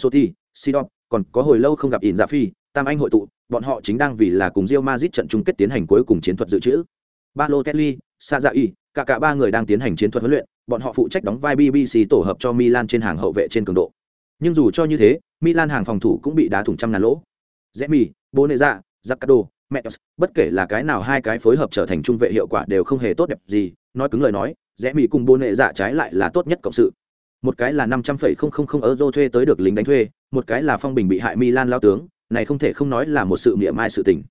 sidon còn có hồi lâu không gặp ỉn phi tam anh hội tụ bọn họ chính đang vì là cùng Real Madrid trận chung kết tiến hành cuối cùng chiến thuật dự trữ. Balotelli, Sazai, cả cả ba người đang tiến hành chiến thuật huấn luyện, bọn họ phụ trách đóng vai BBC tổ hợp cho Milan trên hàng hậu vệ trên cường độ. Nhưng dù cho như thế, Milan hàng phòng thủ cũng bị đá thủng trăm ngàn lỗ. Zemi, Boneza, Zaccardo, Metos, bất kể là cái nào hai cái phối hợp trở thành trung vệ hiệu quả đều không hề tốt đẹp gì, nói cứng lời nói, Zemi cùng Boneza trái lại là tốt nhất cộng sự. Một cái là 500,000 euro thuê tới được lính đánh thuê, một cái là phong bình bị hại Milan lao tướng, này không thể không nói là một sự mỉa mai sự tình.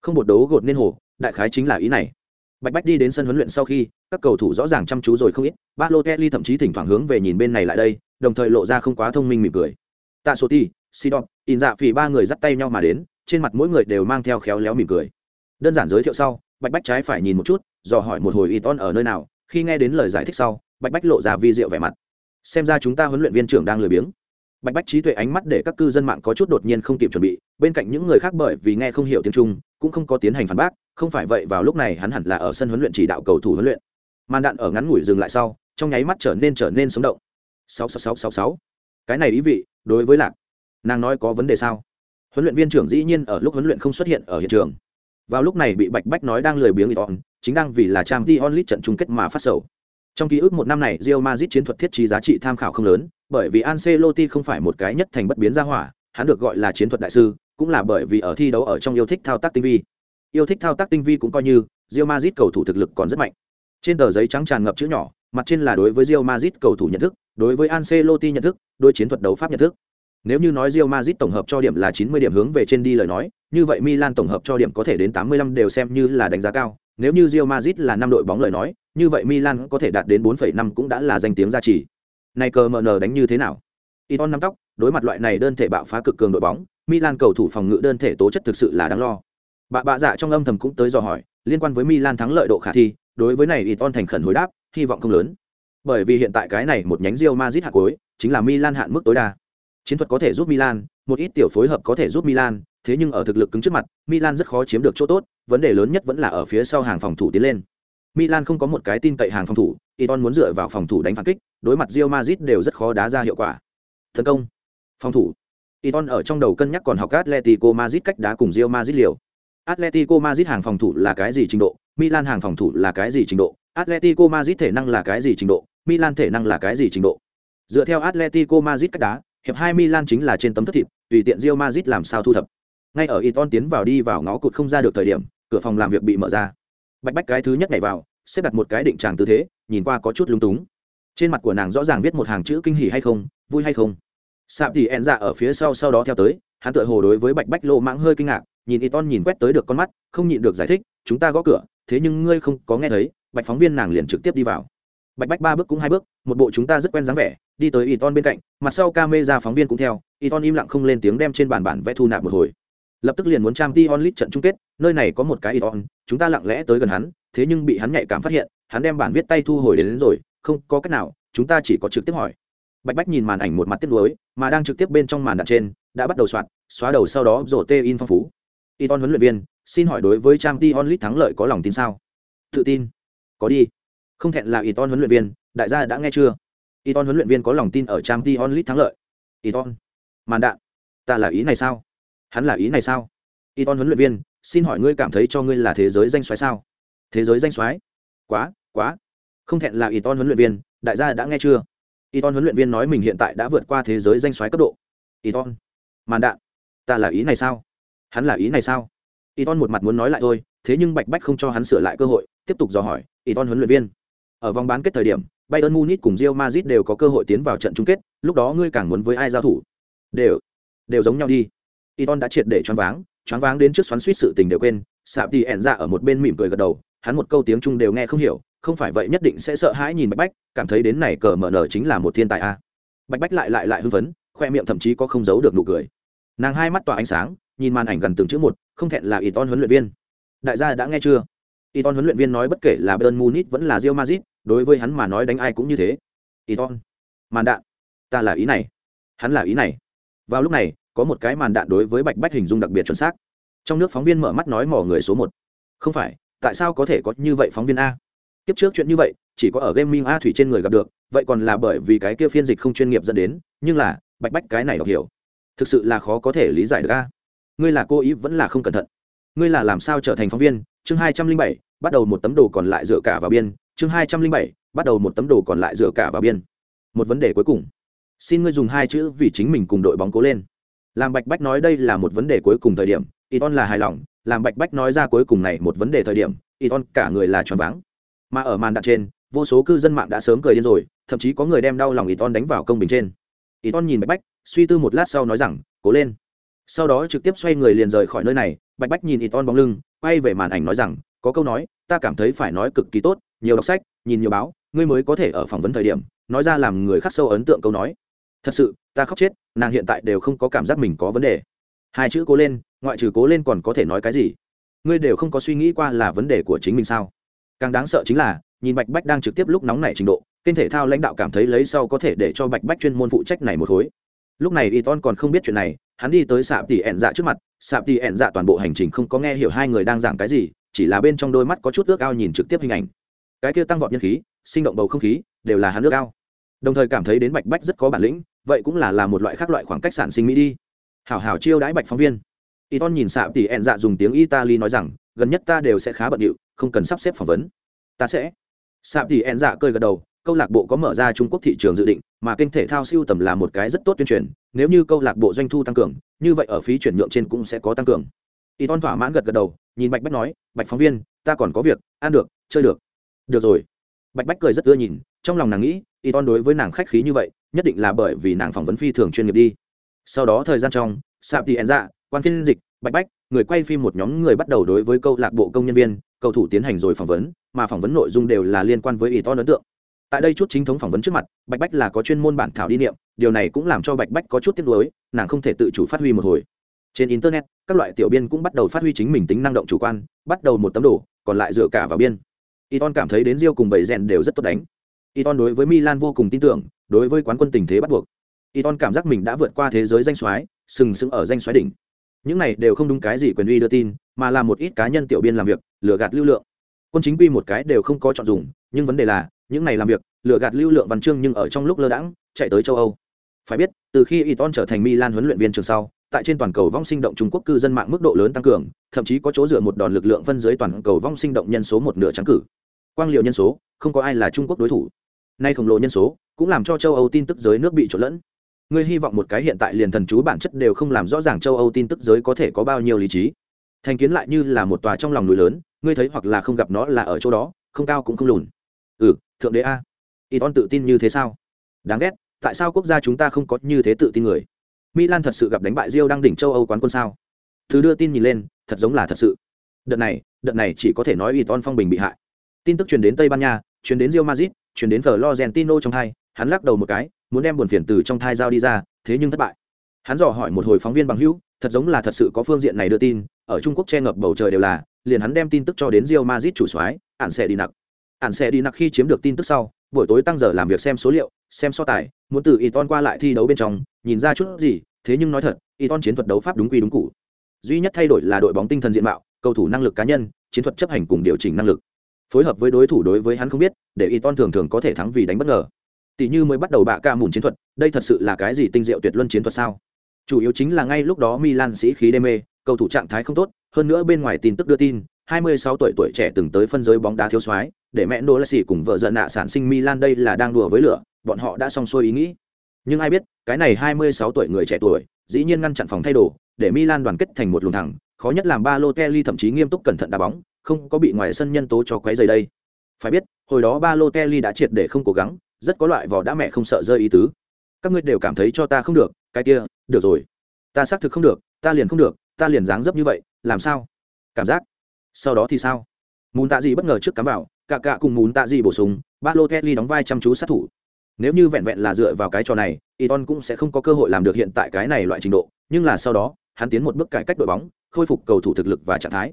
Không bột đấu gột nên hồ, đại khái chính là ý này. Bạch bách đi đến sân huấn luyện sau khi, các cầu thủ rõ ràng chăm chú rồi không ít Balotelli thậm chí thỉnh thoảng hướng về nhìn bên này lại đây, đồng thời lộ ra không quá thông minh mỉm cười. Tạ sô ti, sidon, in dạ phì ba người dắt tay nhau mà đến, trên mặt mỗi người đều mang theo khéo léo mỉm cười. Đơn giản giới thiệu sau, bạch bách trái phải nhìn một chút, dò hỏi một hồi Iton ở nơi nào, khi nghe đến lời giải thích sau, bạch bách lộ ra vi diệu vẻ mặt. Xem ra chúng ta huấn luyện viên trưởng đang lười biếng bạch bách trí tuệ ánh mắt để các cư dân mạng có chút đột nhiên không kịp chuẩn bị, bên cạnh những người khác bởi vì nghe không hiểu tiếng trung, cũng không có tiến hành phản bác, không phải vậy vào lúc này hắn hẳn là ở sân huấn luyện chỉ đạo cầu thủ huấn luyện. Màn đạn ở ngắn ngủi dừng lại sau, trong nháy mắt trở nên trở nên sống động. Sáu sáu sáu sáu sáu. Cái này ý vị, đối với lạc, nàng nói có vấn đề sao? Huấn luyện viên trưởng dĩ nhiên ở lúc huấn luyện không xuất hiện ở hiện trường. Vào lúc này bị bạch bách nói đang lười biếng ít on chính đang vì là trang t onlit trận chung kết mà phát sầu trong ký ức một năm này Real Madrid chiến thuật thiết trí giá trị tham khảo không lớn, bởi vì Ancelotti không phải một cái nhất thành bất biến ra hỏa, hắn được gọi là chiến thuật đại sư, cũng là bởi vì ở thi đấu ở trong yêu thích thao tác tinh vi. Yêu thích thao tác tinh vi cũng coi như Real Madrid cầu thủ thực lực còn rất mạnh. Trên tờ giấy trắng tràn ngập chữ nhỏ, mặt trên là đối với Real Madrid cầu thủ nhận thức, đối với Ancelotti nhận thức, đối chiến thuật đấu pháp nhận thức. Nếu như nói Real Madrid tổng hợp cho điểm là 90 điểm hướng về trên đi lời nói, như vậy Milan tổng hợp cho điểm có thể đến 85 đều xem như là đánh giá cao. Nếu như Real Madrid là năm đội bóng lời nói, như vậy Milan có thể đạt đến 4,5 cũng đã là danh tiếng gia trì. Này cờ MN đánh như thế nào? Iton nắm tóc, đối mặt loại này đơn thể bạo phá cực cường đội bóng milan cầu thủ phòng ngự đơn thể tố chất thực sự là đáng lo bà bạ dạ trong âm thầm cũng tới dò hỏi liên quan với milan thắng lợi độ khả thi đối với này Iton thành khẩn hồi đáp hy vọng không lớn bởi vì hiện tại cái này một nhánh Real Madrid hạt cuối chính là Milan hạn mức tối đa chiến thuật có thể giúp Milan một ít tiểu phối hợp có thể giúp Milan thế nhưng ở thực lực cứng trước mặt Milan rất khó chiếm được chỗ tốt vấn đề lớn nhất vẫn là ở phía sau hàng phòng thủ tiến lên Milan không có một cái tin cậy hàng phòng thủ, Iton muốn dựa vào phòng thủ đánh phản kích, đối mặt Real Madrid đều rất khó đá ra hiệu quả. Tấn công, phòng thủ. Iton ở trong đầu cân nhắc còn học Atletico Madrid cách đá cùng Real Madrid liều. Atletico Madrid hàng phòng thủ là cái gì trình độ, Milan hàng phòng thủ là cái gì trình độ, Atletico Madrid thể năng là cái gì trình độ, Milan thể năng là cái gì trình độ. Dựa theo Atletico Madrid cách đá, hiệp hai Milan chính là trên tấm thất thịt, tùy tiện Real Madrid làm sao thu thập. Ngay ở Iton tiến vào đi vào ngõ cụt không ra được thời điểm, cửa phòng làm việc bị mở ra bạch bách cái thứ nhất nhảy vào, xếp đặt một cái định tràng tư thế, nhìn qua có chút lung túng. Trên mặt của nàng rõ ràng viết một hàng chữ kinh hỉ hay không, vui hay không. Sạp thì ẹn dạ ở phía sau sau đó theo tới, hắn tựa hồ đối với bạch bách lộ mãng hơi kinh ngạc, nhìn y ton nhìn quét tới được con mắt, không nhịn được giải thích, chúng ta gõ cửa, thế nhưng ngươi không có nghe thấy, bạch phóng viên nàng liền trực tiếp đi vào. Bạch bách ba bước cũng hai bước, một bộ chúng ta rất quen dáng vẻ, đi tới y ton bên cạnh, mặt sau ca mê ra phóng viên cũng theo, y ton im lặng không lên tiếng đem trên bàn bản vẽ thu nạp một hồi lập tức liền muốn trang t onlit trận chung kết nơi này có một cái y chúng ta lặng lẽ tới gần hắn thế nhưng bị hắn nhạy cảm phát hiện hắn đem bản viết tay thu hồi đến, đến rồi không có cách nào chúng ta chỉ có trực tiếp hỏi. Bạch bách nhìn màn ảnh một mặt tiếc nuối mà đang trực tiếp bên trong màn đạn trên đã bắt đầu soạn xóa đầu sau đó rổ tê in phong phú. Y ton huấn luyện viên xin hỏi đối với trang t onlit thắng lợi có lòng tin sao? Tự tin. Có đi. Không thẹn là y ton huấn luyện viên đại gia đã nghe chưa? Y ton huấn luyện viên có lòng tin ở trang t onlit thắng lợi. Y ton màn đạn ta là ý này sao? Hắn là ý này sao? Y ton huấn luyện viên, xin hỏi ngươi cảm thấy cho ngươi là thế giới danh xoái sao? Thế giới danh soái? Quá quá. Không thẹn là y ton huấn luyện viên, đại gia đã nghe chưa? Y ton huấn luyện viên nói mình hiện tại đã vượt qua thế giới danh soái cấp độ. Y ton màn đạn, ta là ý này sao? Hắn là ý này sao? Y ton một mặt muốn nói lại thôi, thế nhưng bạch bách không cho hắn sửa lại cơ hội, tiếp tục dò hỏi, y ton huấn luyện viên, ở vòng bán kết thời điểm, bayern munich cùng rio mazit đều có cơ hội tiến vào trận chung kết, lúc đó ngươi càng muốn với ai giao thủ? Đều đều giống nhau đi. Iton đã triệt để choáng váng choáng váng đến trước xoắn suýt sự tình đều quên sạp Tỷ ẻn ra ở một bên mỉm cười gật đầu hắn một câu tiếng trung đều nghe không hiểu không phải vậy nhất định sẽ sợ hãi nhìn bạch bách cảm thấy đến này cờ mở nở chính là một thiên tài a. Bạch bách lại lại lại hưng phấn khoe miệng thậm chí có không giấu được nụ cười. Nàng hai mắt tỏa ánh sáng nhìn màn ảnh gần từng chữ một không thẹn là Iton huấn luyện viên. Đại gia đã nghe chưa? Iton huấn luyện viên nói bất kể là bayern munich vẫn là Real Madrid, đối với hắn mà nói đánh ai cũng như thế. Iton, màn đạn ta là ý này. Hắn là ý này. Vào lúc này có một cái màn đạn đối với bạch bách hình dung đặc biệt chuẩn xác. Trong nước phóng viên mở mắt nói mỏ người số một. Không phải, tại sao có thể có như vậy phóng viên a? Kiếp trước chuyện như vậy, chỉ có ở gaming a thủy trên người gặp được, vậy còn là bởi vì cái kia phiên dịch không chuyên nghiệp dẫn đến, nhưng là, bạch bách cái này đọc hiểu. Thực sự là khó có thể lý giải được a. Ngươi là cô ý vẫn là không cẩn thận. Ngươi là làm sao trở thành phóng viên? Chương hai trăm linh bảy, bắt đầu một tấm đồ còn lại dựa cả vào biên. Chương hai trăm linh bảy, bắt đầu một tấm đồ còn lại dựa cả vào biên. Một vấn đề cuối cùng. Xin ngươi dùng hai chữ vì chính mình cùng đội bóng cố lên làm bạch bách nói đây là một vấn đề cuối cùng thời điểm y ton là hài lòng. Làm bạch bách nói ra cuối cùng này một vấn đề thời điểm y ton cả người là choáng váng. Mà ở màn đạn trên, vô số cư dân mạng đã sớm cười điên rồi, thậm chí có người đem đau lòng y ton đánh vào công bình trên. Y ton nhìn bạch bách, suy tư một lát sau nói rằng, cố lên. Sau đó trực tiếp xoay người liền rời khỏi nơi này, bạch bách nhìn y ton bóng lưng, quay về màn ảnh nói rằng, có câu nói, ta cảm thấy phải nói cực kỳ tốt, nhiều đọc sách, nhìn nhiều báo, ngươi mới có thể ở phỏng vấn thời điểm. Nói ra làm người khắc sâu ấn tượng câu nói thật sự, ta khóc chết, nàng hiện tại đều không có cảm giác mình có vấn đề. Hai chữ cố lên, ngoại trừ cố lên còn có thể nói cái gì? Ngươi đều không có suy nghĩ qua là vấn đề của chính mình sao? Càng đáng sợ chính là, nhìn bạch bách đang trực tiếp lúc nóng nảy trình độ, kênh thể thao lãnh đạo cảm thấy lấy sau có thể để cho bạch bách chuyên môn phụ trách này một khối. Lúc này y ton còn không biết chuyện này, hắn đi tới sạp tỉ ẹn dạ trước mặt, sạp tỉ ẹn dạ toàn bộ hành trình không có nghe hiểu hai người đang giảng cái gì, chỉ là bên trong đôi mắt có chút ước ao nhìn trực tiếp hình ảnh. Cái kia tăng vọt nhân khí, sinh động bầu không khí, đều là hắn ước ao. Đồng thời cảm thấy đến bạch bách rất có bản lĩnh vậy cũng là là một loại khác loại khoảng cách sản sinh mỹ đi. Hảo hảo chiêu đãi bạch phóng viên. Y ton nhìn xạ tỷ ẹn dạ dùng tiếng italy nói rằng, gần nhất ta đều sẽ khá bận điệu, không cần sắp xếp phỏng vấn. Ta sẽ. Xạ tỷ ẹn dạ cơi gật đầu, câu lạc bộ có mở ra trung quốc thị trường dự định, mà kênh thể thao siêu tầm là một cái rất tốt tuyên truyền, nếu như câu lạc bộ doanh thu tăng cường, như vậy ở phí chuyển nhượng trên cũng sẽ có tăng cường. Y ton thỏa mãn gật gật đầu, nhìn bạch bách nói, bạch phóng viên, ta còn có việc, ăn được, chơi được. Được rồi. Bạch bách cười rất ưa nhìn, trong lòng nàng nghĩ y ton đối với nàng khách khí như vậy nhất định là bởi vì nàng phỏng vấn phi thường chuyên nghiệp đi. Sau đó thời gian trong, sạp thì ẹn dạ quan phiên dịch, bạch bách, người quay phim một nhóm người bắt đầu đối với câu lạc bộ công nhân viên, cầu thủ tiến hành rồi phỏng vấn, mà phỏng vấn nội dung đều là liên quan với ý to ấn tượng. Tại đây chút chính thống phỏng vấn trước mặt, bạch bách là có chuyên môn bản thảo đi niệm, điều này cũng làm cho bạch bách có chút tiếc nuối, nàng không thể tự chủ phát huy một hồi. Trên internet, các loại tiểu biên cũng bắt đầu phát huy chính mình tính năng động chủ quan, bắt đầu một tấm đồ còn lại dựa cả vào biên. Iton cảm thấy đến diêu cùng bảy rèn đều rất tốt đánh. Iton đối với Milan vô cùng tin tưởng, đối với quán quân tình thế bắt buộc. Iton cảm giác mình đã vượt qua thế giới danh soái, sừng sững ở danh soái đỉnh. Những này đều không đúng cái gì quyền uy đưa tin, mà là một ít cá nhân tiểu biên làm việc, lừa gạt lưu lượng. Quân chính quy một cái đều không có chọn dùng, nhưng vấn đề là, những này làm việc, lừa gạt lưu lượng văn chương nhưng ở trong lúc lơ đãng, chạy tới châu Âu. Phải biết, từ khi Iton trở thành Milan huấn luyện viên trường sau, tại trên toàn cầu vong sinh động Trung Quốc cư dân mạng mức độ lớn tăng cường, thậm chí có chỗ dựa một đòn lực lượng phân dưới toàn cầu vong sinh động nhân số một nửa trắng cử quang liệu nhân số không có ai là trung quốc đối thủ nay khổng lồ nhân số cũng làm cho châu âu tin tức giới nước bị trộn lẫn. Ngươi hy vọng một cái hiện tại liền thần chú bản chất đều không làm rõ ràng châu âu tin tức giới có thể có bao nhiêu lý trí. Thành kiến lại như là một tòa trong lòng núi lớn, ngươi thấy hoặc là không gặp nó là ở chỗ đó, không cao cũng không lùn. Ừ thượng đế a. Y ton tự tin như thế sao? Đáng ghét, tại sao quốc gia chúng ta không có như thế tự tin người? Milan thật sự gặp đánh bại rio đang đỉnh châu âu quán quân sao? Thứ đưa tin nhìn lên, thật giống là thật sự. Đợt này đợt này chỉ có thể nói y ton phong bình bị hại. Tin tức truyền đến tây ban nha, truyền đến rio mazit chuyển đến florentino trong thai, hắn lắc đầu một cái, muốn đem buồn phiền từ trong thai giao đi ra, thế nhưng thất bại. Hắn dò hỏi một hồi phóng viên bằng hữu, thật giống là thật sự có phương diện này đưa tin, ở trung quốc che ngập bầu trời đều là, liền hắn đem tin tức cho đến Real Madrid chủ soái, ản sẽ đi nặc. Ản sẽ đi nặc khi chiếm được tin tức sau, buổi tối tăng giờ làm việc xem số liệu, xem so tài, muốn từ Iton qua lại thi đấu bên trong, nhìn ra chút gì, thế nhưng nói thật Iton chiến thuật đấu pháp đúng quy đúng cũ. duy nhất thay đổi là đội bóng tinh thần diện mạo, cầu thủ năng lực cá nhân, chiến thuật chấp hành cùng điều chỉnh năng lực phối hợp với đối thủ đối với hắn không biết, để y ton thường thường có thể thắng vì đánh bất ngờ. Tỷ như mới bắt đầu bạ ca mùn chiến thuật, đây thật sự là cái gì tinh diệu tuyệt luân chiến thuật sao? Chủ yếu chính là ngay lúc đó milan sĩ khí đê mê, cầu thủ trạng thái không tốt, hơn nữa bên ngoài tin tức đưa tin 26 tuổi tuổi trẻ từng tới phân giới bóng đá thiếu soái, để mẹ đô la xỉ cùng vợ giận nạ sản sinh milan đây là đang đùa với lửa, bọn họ đã xong xuôi ý nghĩ. Nhưng ai biết, cái này 26 tuổi người trẻ tuổi, dĩ nhiên ngăn chặn phòng thay đồ, để milan đoàn kết thành một luồng thẳng khó nhất làm ba lô kelly thậm chí nghiêm túc cẩn thận đá bóng không có bị ngoài sân nhân tố cho quấy rầy đây. Phải biết, hồi đó ba lô kelly đã triệt để không cố gắng, rất có loại vỏ đã mẹ không sợ rơi ý tứ. Các ngươi đều cảm thấy cho ta không được, cái kia, được rồi. Ta xác thực không được, ta liền không được, ta liền dáng dấp như vậy, làm sao? Cảm giác. Sau đó thì sao? Mùn tạ gì bất ngờ trước cắm vào, cả cả cùng mùn tạ gì bổ sung, ba lô kelly đóng vai chăm chú sát thủ. Nếu như vẹn vẹn là dựa vào cái trò này, Iton cũng sẽ không có cơ hội làm được hiện tại cái này loại trình độ, nhưng là sau đó, hắn tiến một bước cải cách đội bóng, khôi phục cầu thủ thực lực và trạng thái.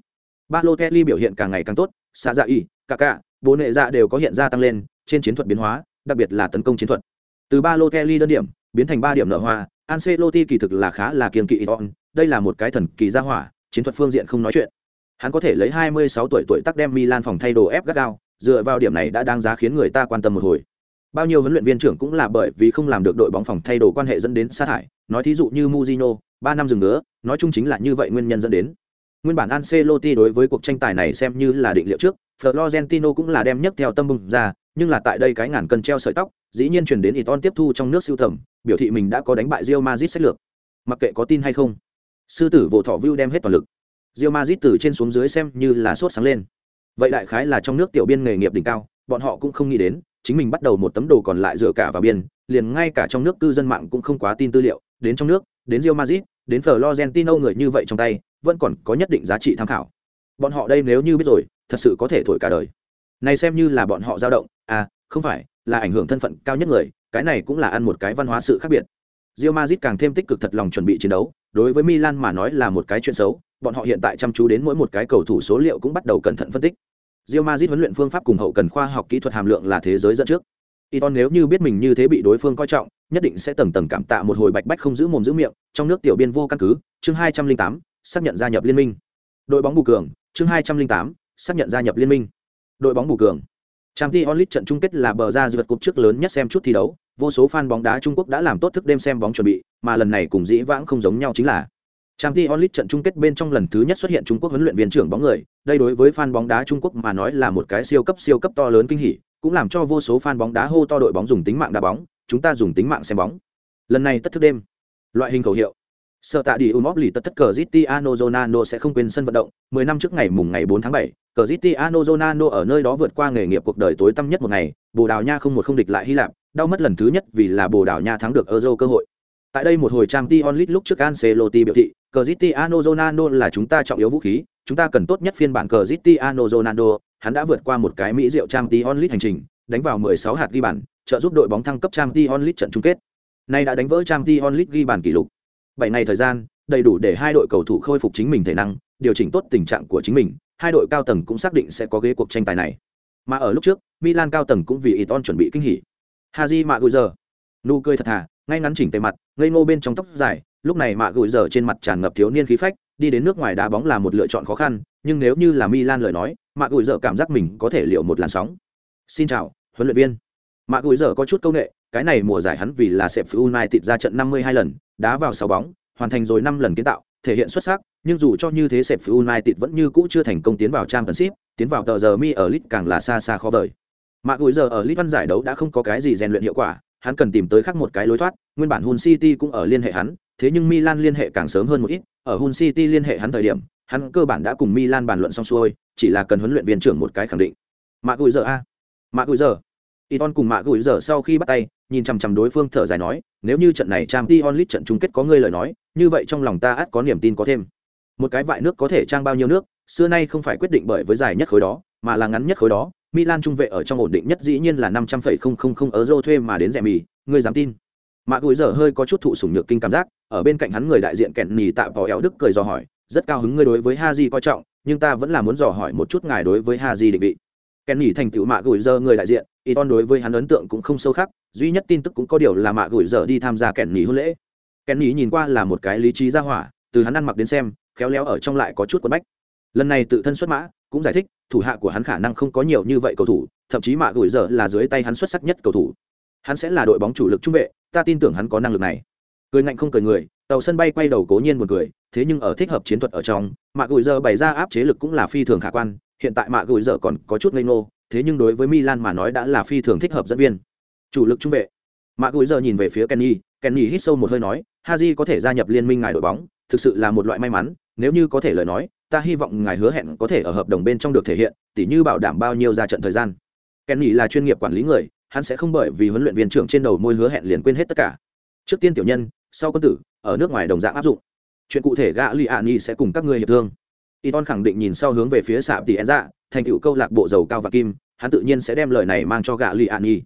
Balotelli biểu hiện càng ngày càng tốt, xa dạ y, cả bố nệ dạ đều có hiện ra tăng lên, trên chiến thuật biến hóa, đặc biệt là tấn công chiến thuật. Từ Balotelli đơn điểm, biến thành ba điểm nở hoa, Ancelotti kỳ thực là khá là kiêng kỵ Iton, đây là một cái thần kỳ gia hỏa, chiến thuật phương diện không nói chuyện. Hắn có thể lấy 26 tuổi tuổi tác đem Milan phòng thay đồ ép gắt gao, dựa vào điểm này đã đáng giá khiến người ta quan tâm một hồi. Bao nhiêu huấn luyện viên trưởng cũng là bởi vì không làm được đội bóng phòng thay đồ quan hệ dẫn đến sa thải, nói thí dụ như Mourinho 3 năm dừng nữa, nói chung chính là như vậy nguyên nhân dẫn đến. Nguyên bản Ancelotti đối với cuộc tranh tài này xem như là định liệu trước, Florentino cũng là đem nhất theo tâm bùng ra, nhưng là tại đây cái ngàn cân treo sợi tóc, dĩ nhiên truyền đến Iton tiếp thu trong nước siêu thẩm, biểu thị mình đã có đánh bại Real Madrid sách lược. Mặc kệ có tin hay không, sư tử vỗ thọ view đem hết toàn lực. Real Madrid từ trên xuống dưới xem như là sốt sáng lên. Vậy đại khái là trong nước tiểu biên nghề nghiệp đỉnh cao, bọn họ cũng không nghĩ đến, chính mình bắt đầu một tấm đồ còn lại dựa cả vào biên, liền ngay cả trong nước cư dân mạng cũng không quá tin tư liệu, đến trong nước, đến Real Madrid, đến Florentino người như vậy trong tay, vẫn còn có nhất định giá trị tham khảo. Bọn họ đây nếu như biết rồi thật sự có thể thổi cả đời. Này xem như là bọn họ dao động à không phải là ảnh hưởng thân phận cao nhất người cái này cũng là ăn một cái văn hóa sự khác biệt. Real Madrid càng thêm tích cực thật lòng chuẩn bị chiến đấu đối với Milan mà nói là một cái chuyện xấu bọn họ hiện tại chăm chú đến mỗi một cái cầu thủ số liệu cũng bắt đầu cẩn thận phân tích. Real Madrid huấn luyện phương pháp cùng hậu cần khoa học kỹ thuật hàm lượng là thế giới dẫn trước. Iton nếu như biết mình như thế bị đối phương coi trọng, nhất định sẽ tầng tầng cảm tạ một hồi bạch bách không giữ mồm giữ miệng, trong nước tiểu biên vô căn cứ, chương hai trăm linh tám xác nhận gia nhập liên minh. Đội bóng bù cường chương hai trăm linh tám xác nhận gia nhập liên minh. Đội bóng bù cường. Trang t onlit trận chung kết là bờ ra vượt cục trước lớn nhất xem chút thi đấu vô số fan bóng đá trung quốc đã làm tốt thức đêm xem bóng chuẩn bị mà lần này cùng dĩ vãng không giống nhau chính là trang Ti onlit trận chung kết bên trong lần thứ nhất xuất hiện trung quốc huấn luyện viên trưởng bóng người đây đối với fan bóng đá trung quốc mà nói là một cái siêu cấp siêu cấp to lớn kinh hỉ cũng làm cho vô số fan bóng đá hô to đội bóng dùng tính mạng đá bóng chúng ta dùng tính mạng xem bóng lần này tất thức đêm loại hình khẩu hiệu Sở tạ đi Umop lì tất tất cờ Cristiano Ronaldo sẽ không quên sân vận động, 10 năm trước ngày mùng ngày 4 tháng 7, cờ Cristiano Ronaldo ở nơi đó vượt qua nghề nghiệp cuộc đời tối tăm nhất một ngày, Bồ Đào Nha không một không địch lại Hy Lạp, đau mất lần thứ nhất vì là Bồ Đào Nha thắng được Euro cơ hội. Tại đây một hồi Champions League lúc trước Ancelotti biểu thị, cờ Cristiano Ronaldo là chúng ta trọng yếu vũ khí, chúng ta cần tốt nhất phiên bản cờ Cristiano Ronaldo, hắn đã vượt qua một cái mỹ rượu Champions League hành trình, đánh vào 16 hạt ghi bàn, trợ giúp đội bóng thăng cấp Champions League trận chung kết. Nay đã đánh vỡ Champions League ghi bàn kỷ lục. 7 ngày thời gian, đầy đủ để hai đội cầu thủ khôi phục chính mình thể năng, điều chỉnh tốt tình trạng của chính mình, hai đội cao tầng cũng xác định sẽ có ghế cuộc tranh tài này. Mà ở lúc trước, Milan cao tầng cũng vì Iton chuẩn bị kinh hỉ. Haji mạ nụ cười thật thà, ngay ngắn chỉnh tề mặt, ngây ngô bên trong tóc dài, lúc này mạ gùi giờ trên mặt tràn ngập thiếu niên khí phách, đi đến nước ngoài đá bóng là một lựa chọn khó khăn, nhưng nếu như là Milan lời nói, mạ gùi Dở cảm giác mình có thể liệu một làn sóng. Xin chào, huấn luyện viên. Mạ gùi Dở có chút câu nệ, cái này mùa giải hắn vì là Sẹp United ra trận 52 lần, đá vào 6 bóng, hoàn thành rồi 5 lần kiến tạo, thể hiện xuất sắc, nhưng dù cho như thế Sẹp United vẫn như cũ chưa thành công tiến vào Championship, tiến vào tờ giờ mi ở League càng là xa xa khó vời. Mạ gùi Dở ở League văn giải đấu đã không có cái gì rèn luyện hiệu quả, hắn cần tìm tới khác một cái lối thoát, nguyên bản Hull City cũng ở liên hệ hắn, thế nhưng Milan liên hệ càng sớm hơn một ít, ở Hull City liên hệ hắn thời điểm, hắn cơ bản đã cùng Milan bàn luận xong xuôi, chỉ là cần huấn luyện viên trưởng một cái khẳng định. Mạ gùi giờ a. Mạ gùi giờ. Iton cùng Mạ gùi giờ sau khi bắt tay, nhìn chằm chằm đối phương thở dài nói, nếu như trận này Champions League trận chung kết có ngươi lời nói, như vậy trong lòng ta ắt có niềm tin có thêm. Một cái vại nước có thể trang bao nhiêu nước, xưa nay không phải quyết định bởi với dài nhất khối đó, mà là ngắn nhất khối đó. Milan trung vệ ở trong ổn định nhất dĩ nhiên là 500,000 euro thuê mà đến rẻ mì, ngươi dám tin? Mạ gùi giờ hơi có chút thụ sủng nhược kinh cảm giác, ở bên cạnh hắn người đại diện kẹn Nỉ tạ vò éo đức cười dò hỏi, rất cao hứng ngươi đối với ha di coi trọng, nhưng ta vẫn là muốn dò hỏi một chút ngài đối với ha di định vị. Kẹn Nỉ thành tựu mạ gùi giờ người đại diện, Iton đối với hắn ấn tượng cũng không sâu khác, duy nhất tin tức cũng có điều là mạ gùi giờ đi tham gia Kẹn Nỉ hôn lễ. Kẹn Nỉ nhìn qua là một cái lý trí ra hỏa, từ hắn ăn mặc đến xem, khéo léo ở trong lại có chút quấn bách. Lần này tự thân xuất mã, cũng giải thích, thủ hạ của hắn khả năng không có nhiều như vậy cầu thủ, thậm chí mạ gùi giờ là dưới tay hắn xuất sắc nhất cầu thủ. Hắn sẽ là đội bóng chủ lực trung vệ, ta tin tưởng hắn có năng lực này. Cười ngạnh không cười người, tàu sân bay quay đầu cố nhiên buồn cười, thế nhưng ở thích hợp chiến thuật ở trong, mạ gùi giờ bày ra áp chế lực cũng là phi thường khả quan, hiện tại mạ gùi giờ còn có chút ngây ngô, thế nhưng đối với Milan mà nói đã là phi thường thích hợp dẫn viên. Chủ lực trung vệ. Mạ Gùi giờ nhìn về phía Kenny, Kenny hít sâu một hơi nói, Haji có thể gia nhập liên minh ngài đội bóng, thực sự là một loại may mắn, nếu như có thể lời nói, ta hy vọng ngài hứa hẹn có thể ở hợp đồng bên trong được thể hiện, tỉ như bảo đảm bao nhiêu ra trận thời gian. Kenny là chuyên nghiệp quản lý người, hắn sẽ không bởi vì huấn luyện viên trưởng trên đầu môi hứa hẹn liền quên hết tất cả. Trước tiên tiểu nhân, sau quân tử, ở nước ngoài đồng dạng áp dụng. Chuyện cụ thể gã Liani sẽ cùng các người hiệp thương. Iton khẳng định nhìn sau hướng về phía sạp Tỷ dạ thành cựu câu lạc bộ dầu cao và kim, hắn tự nhiên sẽ đem lời này mang cho gã Liani.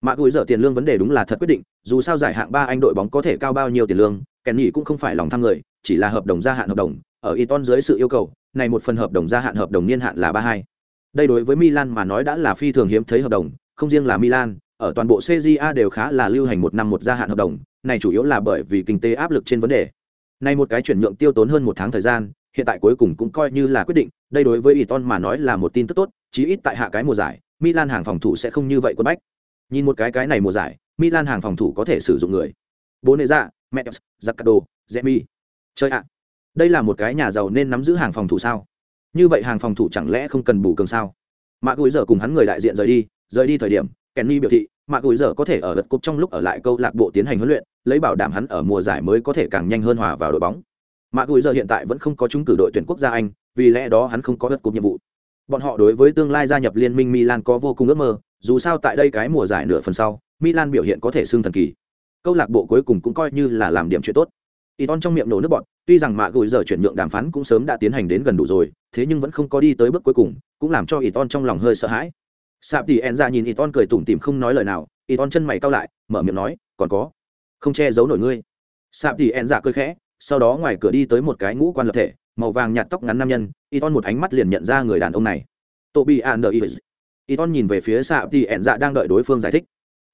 Mạ gửi dở tiền lương vấn đề đúng là thật quyết định, dù sao giải hạng ba anh đội bóng có thể cao bao nhiêu tiền lương, kèn nghỉ cũng không phải lòng tham người, chỉ là hợp đồng gia hạn hợp đồng, ở Iton dưới sự yêu cầu, này một phần hợp đồng gia hạn hợp đồng niên hạn là ba hai. Đây đối với Milan mà nói đã là phi thường hiếm thấy hợp đồng, không riêng là Milan, ở toàn bộ CJA đều khá là lưu hành một năm một gia hạn hợp đồng, này chủ yếu là bởi vì kinh tế áp lực trên vấn đề. Này một cái chuyển nhượng tiêu tốn hơn một tháng thời gian, hiện tại cuối cùng cũng coi như là quyết định, đây đối với Iton mà nói là một tin tức tốt, chí ít tại hạ cái mùa giải, Milan hàng phòng thủ sẽ không như vậy quân bách. Nhìn một cái cái này mùa giải, Milan hàng phòng thủ có thể sử dụng người. Bốn dạ, Zaccardo, Zemi. Chơi ạ. Đây là một cái nhà giàu nên nắm giữ hàng phòng thủ sao? Như vậy hàng phòng thủ chẳng lẽ không cần bù cường sao? Mã Gối giờ cùng hắn người đại diện rời đi, rời đi thời điểm, Kenny biểu thị, Mạc Gùi giờ có thể ở lượt cục trong lúc ở lại câu lạc bộ tiến hành huấn luyện, lấy bảo đảm hắn ở mùa giải mới có thể càng nhanh hơn hòa vào đội bóng. Mạc Gùi giờ hiện tại vẫn không có trúng cử đội tuyển quốc gia Anh, vì lẽ đó hắn không có lượt cục nhiệm vụ. Bọn họ đối với tương lai gia nhập liên minh Milan có vô cùng ước mơ, dù sao tại đây cái mùa giải nửa phần sau, Milan biểu hiện có thể xưng thần kỳ. Câu lạc bộ cuối cùng cũng coi như là làm điểm chuyện tốt. Iton trong miệng nổ nước bọt, tuy rằng mạ gửi giờ chuyển nhượng đàm phán cũng sớm đã tiến hành đến gần đủ rồi, thế nhưng vẫn không có đi tới bước cuối cùng, cũng làm cho Iton trong lòng hơi sợ hãi. Sạp tỷ ra dạ nhìn Iton cười tủm tỉm không nói lời nào, Iton chân mày cao lại, mở miệng nói, còn có, không che giấu nổi ngươi. Sạp tỷ ra dạ cười khẽ, sau đó ngoài cửa đi tới một cái ngũ quan lập thể, màu vàng nhạt tóc ngắn nam nhân, Iton một ánh mắt liền nhận ra người đàn ông này. Toby y Iton nhìn về phía Sạp tỷ ra dạ đang đợi đối phương giải thích.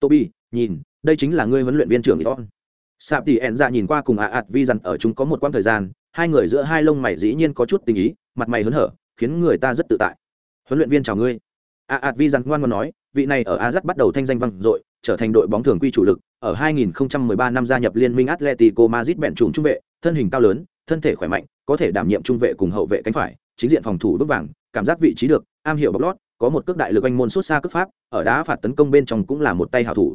Toby, nhìn, đây chính là ngươi huấn luyện viên trưởng Iton sạp tỷ ẹn dạ nhìn qua cùng ạ ạt vi dằn ở chúng có một quãng thời gian hai người giữa hai lông mày dĩ nhiên có chút tình ý mặt mày hớn hở khiến người ta rất tự tại huấn luyện viên chào ngươi a ạt vi dằn ngoan ngoan nói, vị này ở a dắt bắt đầu thanh danh vang dội, trở thành đội bóng thường quy chủ lực, ở 2013 năm gia nhập liên minh atletico madrid bẹn trùng trung vệ, thân hình cao lớn, thân thể khỏe mạnh, có thể đảm nhiệm trung vệ cùng hậu vệ cánh phải, chính diện phòng thủ vững vàng, cảm giác vị trí được, am hiểu bóc lót, có một cước đại lực anh môn xuất xa cước pháp, ở đá phạt tấn công bên trong cũng là một tay hảo thủ.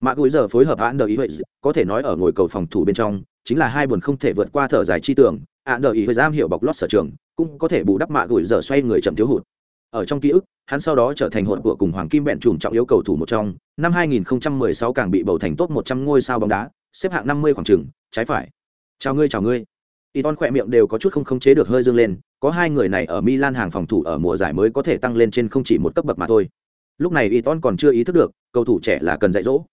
Mạc gối giờ phối hợp án đờ ý huệ có thể nói ở ngồi cầu phòng thủ bên trong, chính là hai buồn không thể vượt qua thở dài chi tưởng án đờ ý huệ giam hiểu bọc lót sở trường, cũng có thể bù đắp mạ gối giờ xoay người chậm thiếu hụt ở trong ký ức hắn sau đó trở thành hột của cùng hoàng kim Bện trùm trọng yếu cầu thủ một trong. Năm 2016 càng bị bầu thành top 100 ngôi sao bóng đá xếp hạng 50 khoảng trường trái phải. Chào ngươi chào ngươi. Iton khỏe miệng đều có chút không khống chế được hơi dương lên, có hai người này ở Milan hàng phòng thủ ở mùa giải mới có thể tăng lên trên không chỉ một cấp bậc mà thôi. Lúc này Iton còn chưa ý thức được, cầu thủ trẻ là cần dạy dỗ.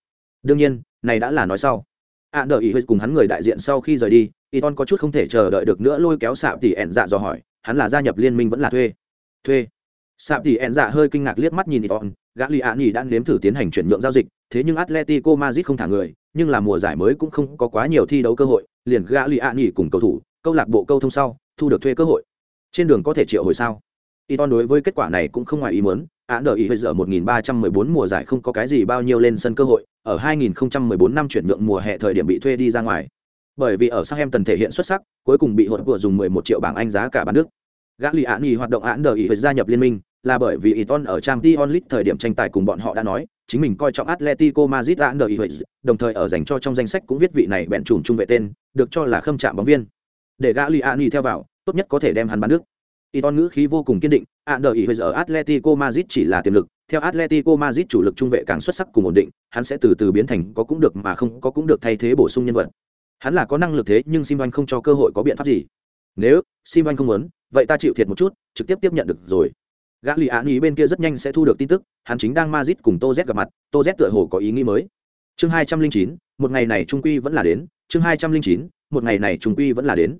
Đương nhiên này đã là nói sau. Ạn đợi ý hơi cùng hắn người đại diện sau khi rời đi iton có chút không thể chờ đợi được nữa lôi kéo sạp tỷ ẹn dạ dò hỏi hắn là gia nhập liên minh vẫn là thuê? Thuê sạp thì ẹn dạ hơi kinh ngạc liếc mắt nhìn iton gã li an đã nếm thử tiến hành chuyển nhượng giao dịch thế nhưng atletico madrid không thả người nhưng là mùa giải mới cũng không có quá nhiều thi đấu cơ hội liền gã li an cùng cầu thủ câu lạc bộ câu thông sau thu được thuê cơ hội trên đường có thể triệu hồi sao Iton đối với kết quả này cũng không ngoài ý muốn, án đợi ý giờ 1314 mùa giải không có cái gì bao nhiêu lên sân cơ hội, ở 2014 năm chuyển nhượng mùa hè thời điểm bị thuê đi ra ngoài. Bởi vì ở Southampton thể hiện xuất sắc, cuối cùng bị hụt vừa dùng 11 triệu bảng Anh giá cả bán Đức. Gagliani hoạt động án đợi ý gia nhập liên minh, là bởi vì Iton ở Champions League thời điểm tranh tài cùng bọn họ đã nói, chính mình coi trọng Atletico Madrid đã đợi vậy. đồng thời ở dành cho trong danh sách cũng viết vị này bèn trùm trung vệ tên, được cho là khâm chạm bóng viên. Để Gagliani theo vào, tốt nhất có thể đem hắn bán nước. Iton ngữ khí vô cùng kiên định, án đợi vậy giờ Atletico Madrid chỉ là tiềm lực, theo Atletico Madrid chủ lực trung vệ càng xuất sắc cùng ổn định, hắn sẽ từ từ biến thành có cũng được mà không có cũng được thay thế bổ sung nhân vật. Hắn là có năng lực thế nhưng Simon không cho cơ hội có biện pháp gì. Nếu Simon không muốn, vậy ta chịu thiệt một chút, trực tiếp tiếp nhận được rồi. Gã lì án ý bên kia rất nhanh sẽ thu được tin tức, hắn chính đang Madrid cùng Tô Z gặp mặt, Tô Z tựa hồ có ý nghĩ mới. Chương 209, một ngày này trung quy vẫn là đến, chương 209, một ngày này trung quy vẫn là đến.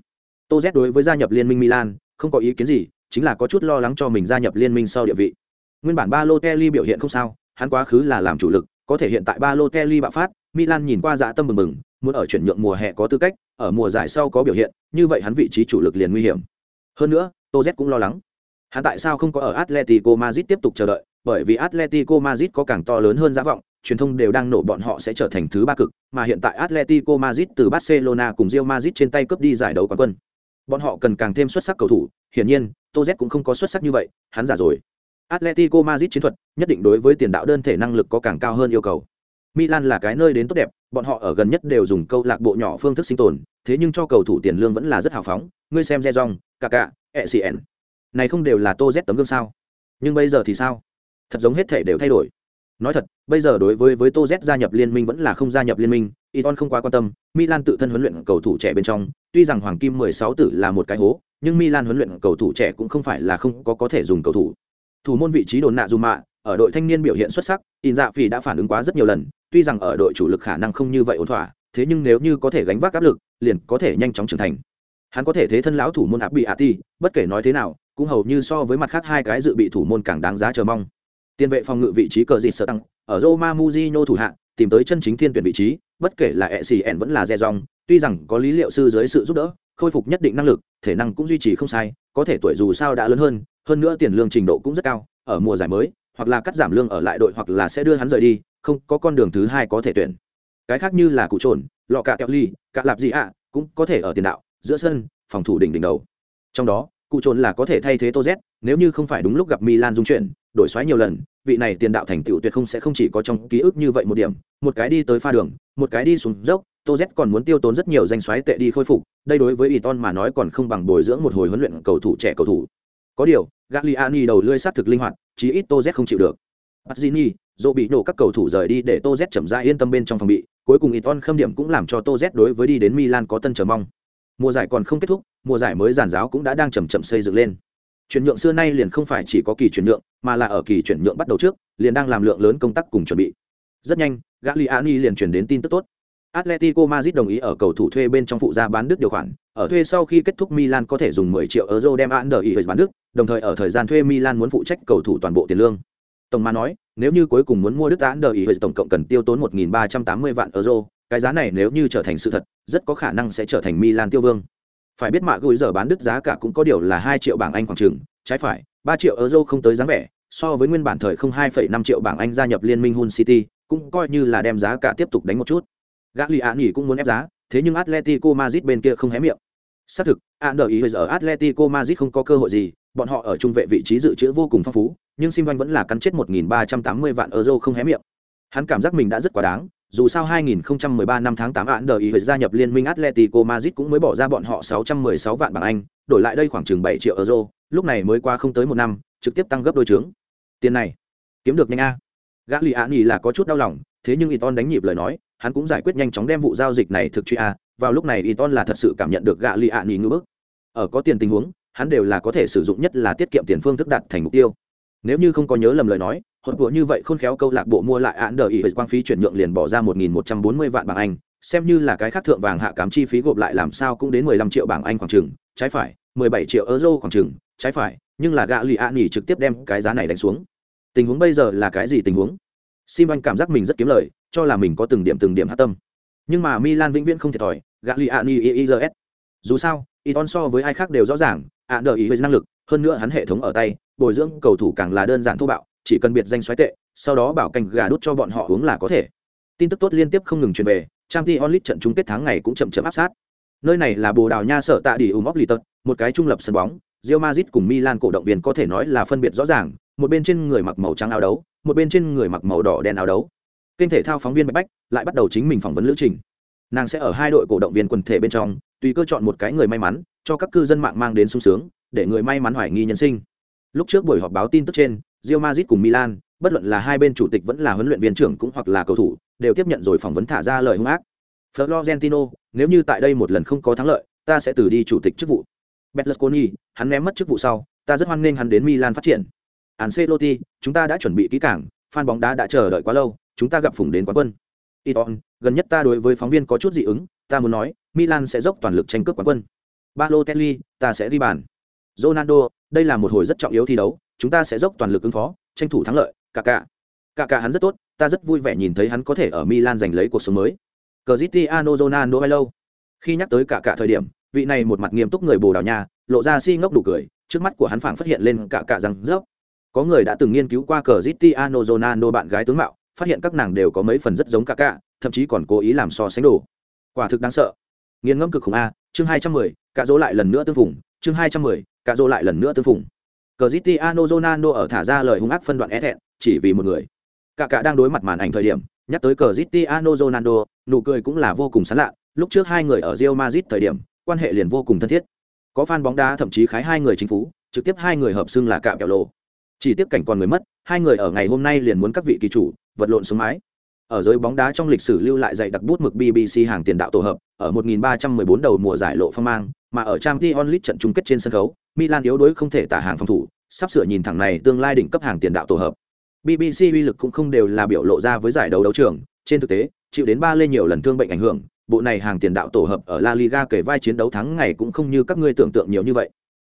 Tô Z đối với gia nhập liên minh Milan, không có ý kiến gì, chính là có chút lo lắng cho mình gia nhập liên minh sau địa vị. Nguyên bản Balotelli biểu hiện không sao, hắn quá khứ là làm chủ lực, có thể hiện tại Balotelli bạo phát, Milan nhìn qua dạ tâm mừng mừng, muốn ở chuyển nhượng mùa hè có tư cách, ở mùa giải sau có biểu hiện, như vậy hắn vị trí chủ lực liền nguy hiểm. Hơn nữa, Tô Z cũng lo lắng. Hắn tại sao không có ở Atletico Madrid tiếp tục chờ đợi, bởi vì Atletico Madrid có càng to lớn hơn giá vọng, truyền thông đều đang nổ bọn họ sẽ trở thành thứ ba cực, mà hiện tại Atletico Madrid từ Barcelona cùng Real Madrid trên tay cướp đi giải đấu quán quân. Bọn họ cần càng thêm xuất sắc cầu thủ, hiển nhiên, Toz cũng không có xuất sắc như vậy, hắn giả rồi. Atletico Madrid chiến thuật, nhất định đối với tiền đạo đơn thể năng lực có càng cao hơn yêu cầu. Milan là cái nơi đến tốt đẹp, bọn họ ở gần nhất đều dùng câu lạc bộ nhỏ phương thức sinh tồn, thế nhưng cho cầu thủ tiền lương vẫn là rất hào phóng, ngươi xem Rejong, Kaká, Essien. Này không đều là Tô Z tấm gương sao? Nhưng bây giờ thì sao? Thật giống hết thể đều thay đổi. Nói thật, bây giờ đối với với Tô Z gia nhập liên minh vẫn là không gia nhập liên minh, Iton không quá quan tâm, Milan tự thân huấn luyện cầu thủ trẻ bên trong, tuy rằng Hoàng Kim 16 tử là một cái hố, nhưng Milan huấn luyện cầu thủ trẻ cũng không phải là không có có thể dùng cầu thủ. Thủ môn vị trí đồn nạ dù mạ, ở đội thanh niên biểu hiện xuất sắc, In Dạ Phỉ đã phản ứng quá rất nhiều lần, tuy rằng ở đội chủ lực khả năng không như vậy ổn thỏa, thế nhưng nếu như có thể gánh vác áp lực, liền có thể nhanh chóng trưởng thành. Hắn có thể thế thân lão thủ môn áp bị Ati, bất kể nói thế nào, cũng hầu như so với mặt khác hai cái dự bị thủ môn càng đáng giá chờ mong. Tiền vệ phòng ngự vị trí cờ dịt sở tăng, ở Roma Mujinho thủ hạ, tìm tới chân chính thiên tuyển vị trí, bất kể là Essien vẫn là Zezong, tuy rằng có lý liệu sư dưới sự giúp đỡ, khôi phục nhất định năng lực, thể năng cũng duy trì không sai, có thể tuổi dù sao đã lớn hơn, hơn nữa tiền lương trình độ cũng rất cao, ở mùa giải mới, hoặc là cắt giảm lương ở lại đội hoặc là sẽ đưa hắn rời đi, không có con đường thứ hai có thể tuyển. Cái khác như là cụ trồn, lọ cả kẹo ly, cạ lạp gì ạ, cũng có thể ở tiền đạo, giữa sân, phòng thủ đỉnh đỉnh đầu. Trong đó, cụ trồn là có thể thay thế Tô Z, nếu như không phải đúng lúc gặp Milan dung chuyển, đổi xoáy nhiều lần, vị này tiền đạo thành tựu tuyệt không sẽ không chỉ có trong ký ức như vậy một điểm, một cái đi tới pha đường, một cái đi xuống dốc, Tô Z còn muốn tiêu tốn rất nhiều danh xoáy tệ đi khôi phục, đây đối với Iton mà nói còn không bằng bồi dưỡng một hồi huấn luyện cầu thủ trẻ cầu thủ. Có điều, Gagliani đầu lưỡi sát thực linh hoạt, chí ít Tô Z không chịu được. Pazzini, dỗ bị nổ các cầu thủ rời đi để Tô Z chậm rãi yên tâm bên trong phòng bị, cuối cùng Iton khâm điểm cũng làm cho Tô Z đối với đi đến Milan có tân chờ mong. Mùa giải còn không kết thúc, mùa giải mới giàn giáo cũng đã đang chậm chậm xây dựng lên. Chuyển nhượng xưa nay liền không phải chỉ có kỳ chuyển nhượng, mà là ở kỳ chuyển nhượng bắt đầu trước, liền đang làm lượng lớn công tác cùng chuẩn bị. Rất nhanh, Gagliani liền truyền đến tin tức tốt. Atletico Madrid đồng ý ở cầu thủ thuê bên trong phụ gia bán đứt điều khoản, ở thuê sau khi kết thúc Milan có thể dùng 10 triệu euro đem Ander bán đứt, đồng thời ở thời gian thuê Milan muốn phụ trách cầu thủ toàn bộ tiền lương. Tổng mà nói, nếu như cuối cùng muốn mua Đức Ander tổng cộng cần tiêu tốn 1380 vạn euro, cái giá này nếu như trở thành sự thật, rất có khả năng sẽ trở thành Milan tiêu vương. Phải biết mạ gửi giờ bán đứt giá cả cũng có điều là 2 triệu bảng Anh khoảng chừng, trái phải, 3 triệu euro không tới dáng vẻ, so với nguyên bản thời không 2,5 triệu bảng Anh gia nhập liên minh Hull City, cũng coi như là đem giá cả tiếp tục đánh một chút. Gagliani cũng muốn ép giá, thế nhưng Atletico Madrid bên kia không hé miệng. Xác thực, Ander ý giờ Atletico Madrid không có cơ hội gì, bọn họ ở trung vệ vị trí dự trữ vô cùng phong phú, nhưng Sim vẫn là cắn chết 1380 vạn euro không hé miệng. Hắn cảm giác mình đã rất quá đáng, dù sao 2013 năm tháng 8 đời ý gia nhập liên minh Atletico Madrid cũng mới bỏ ra bọn họ 616 vạn bảng Anh, đổi lại đây khoảng chừng 7 triệu euro, lúc này mới qua không tới một năm, trực tiếp tăng gấp đôi trướng. Tiền này, kiếm được nhanh a. Gagliani là có chút đau lòng, thế nhưng Iton đánh nhịp lời nói, hắn cũng giải quyết nhanh chóng đem vụ giao dịch này thực truy a vào lúc này Iton là thật sự cảm nhận được gã lì Án ngư bức ở có tiền tình huống hắn đều là có thể sử dụng nhất là tiết kiệm tiền phương thức đạt thành mục tiêu nếu như không có nhớ lầm lời nói hột của như vậy khôn khéo câu lạc bộ mua lại án đờ ý quang phí chuyển nhượng liền bỏ ra một nghìn một trăm bốn mươi vạn bảng anh xem như là cái khác thượng vàng hạ cám chi phí gộp lại làm sao cũng đến mười lăm triệu bảng Anh khoảng chừng, trái phải, mười bảy triệu euro khoảng chừng, trái phải, nhưng là gã lì ạ nghỉ trực tiếp đem cái giá này đánh xuống. Tình huống bây giờ là cái gì tình huống? Sim anh cảm giác mình rất kiếm lời, cho là mình có từng điểm từng điểm hát tâm. Nhưng mà Milan vĩnh viễn không thiệt thòi, gã lì ạ nghỉ IIS. Dù sao, Iton so với ai khác đều rõ ràng, ạ đờ ý với năng lực, hơn nữa hắn hệ thống ở tay, bồi dưỡng cầu thủ càng là đơn giản thô bạo, chỉ cần biệt danh xoáy tệ, sau đó bảo canh gà đút cho bọn họ uống là có thể. Tin tức tốt liên tiếp không ngừng truyền về, Champions League trận chung kết tháng ngày cũng chậm chậm áp sát. Nơi này là Bồ Đào Nha sở tại đi Umoplitot, một cái trung lập sân bóng, Real Madrid cùng Milan cổ động viên có thể nói là phân biệt rõ ràng, một bên trên người mặc màu trắng áo đấu, một bên trên người mặc màu đỏ đen áo đấu. Kênh thể thao phóng viên Bạch Bách lại bắt đầu chính mình phỏng vấn lữ trình. Nàng sẽ ở hai đội cổ động viên quần thể bên trong, tùy cơ chọn một cái người may mắn, cho các cư dân mạng mang đến sung sướng, để người may mắn hoài nghi nhân sinh. Lúc trước buổi họp báo tin tức trên, Real Madrid cùng Milan, bất luận là hai bên chủ tịch vẫn là huấn luyện viên trưởng cũng hoặc là cầu thủ, đều tiếp nhận rồi phỏng vấn thả ra lời hung ác. Florentino, nếu như tại đây một lần không có thắng lợi, ta sẽ từ đi chủ tịch chức vụ. Berlusconi, hắn ném mất chức vụ sau, ta rất hoan nghênh hắn đến Milan phát triển. Ancelotti, chúng ta đã chuẩn bị kỹ càng, fan bóng đá đã chờ đợi quá lâu, chúng ta gặp phùng đến quán quân. Iton, gần nhất ta đối với phóng viên có chút dị ứng, ta muốn nói, Milan sẽ dốc toàn lực tranh cướp quán quân. Balotelli, ta sẽ đi bàn. Ronaldo, đây là một hồi rất trọng yếu thi đấu, chúng ta sẽ dốc toàn lực ứng phó, tranh thủ thắng lợi. Cả cả, cả cả hắn rất tốt, ta rất vui vẻ nhìn thấy hắn có thể ở Milan giành lấy cuộc sống mới. Cristiano Ronaldo hello. Khi nhắc tới cả cả thời điểm, vị này một mặt nghiêm túc người Bồ Đào Nha, lộ ra si ngốc đủ cười, trước mắt của hắn phảng phát hiện lên cả cả răng rớp. Có người đã từng nghiên cứu qua Cristiano Ronaldo bạn gái tướng mạo, phát hiện các nàng đều có mấy phần rất giống cả cả, thậm chí còn cố ý làm so sánh đồ. Quả thực đáng sợ. Nghiên ngẫm cực khủng a, chương 210, cả dỗ lại lần nữa tương phùng, chương 210, cả dỗ lại lần nữa tương phùng. Cristiano Ronaldo ở thả ra lời hung ác phân đoạn e thẹn, chỉ vì một người. Cả cả đang đối mặt màn ảnh thời điểm, nhắc tới Cristiano Ronaldo, nụ cười cũng là vô cùng sán lạ, lúc trước hai người ở Real Madrid thời điểm, quan hệ liền vô cùng thân thiết. Có fan bóng đá thậm chí khái hai người chính phủ, trực tiếp hai người hợp xưng là cạm kẹo lộ. Chỉ tiếc cảnh còn người mất, hai người ở ngày hôm nay liền muốn các vị kỳ chủ vật lộn xuống mái. Ở giới bóng đá trong lịch sử lưu lại dày đặc bút mực BBC hàng tiền đạo tổ hợp, ở 1314 đầu mùa giải lộ phong mang, mà ở Champions League trận chung kết trên sân khấu, Milan yếu đuối không thể tả hàng phòng thủ, sắp sửa nhìn thẳng này tương lai đỉnh cấp hàng tiền đạo tổ hợp. BBC uy lực cũng không đều là biểu lộ ra với giải đấu đấu trường, trên thực tế, chịu đến ba lê nhiều lần thương bệnh ảnh hưởng, bộ này hàng tiền đạo tổ hợp ở La Liga kể vai chiến đấu thắng ngày cũng không như các ngươi tưởng tượng nhiều như vậy.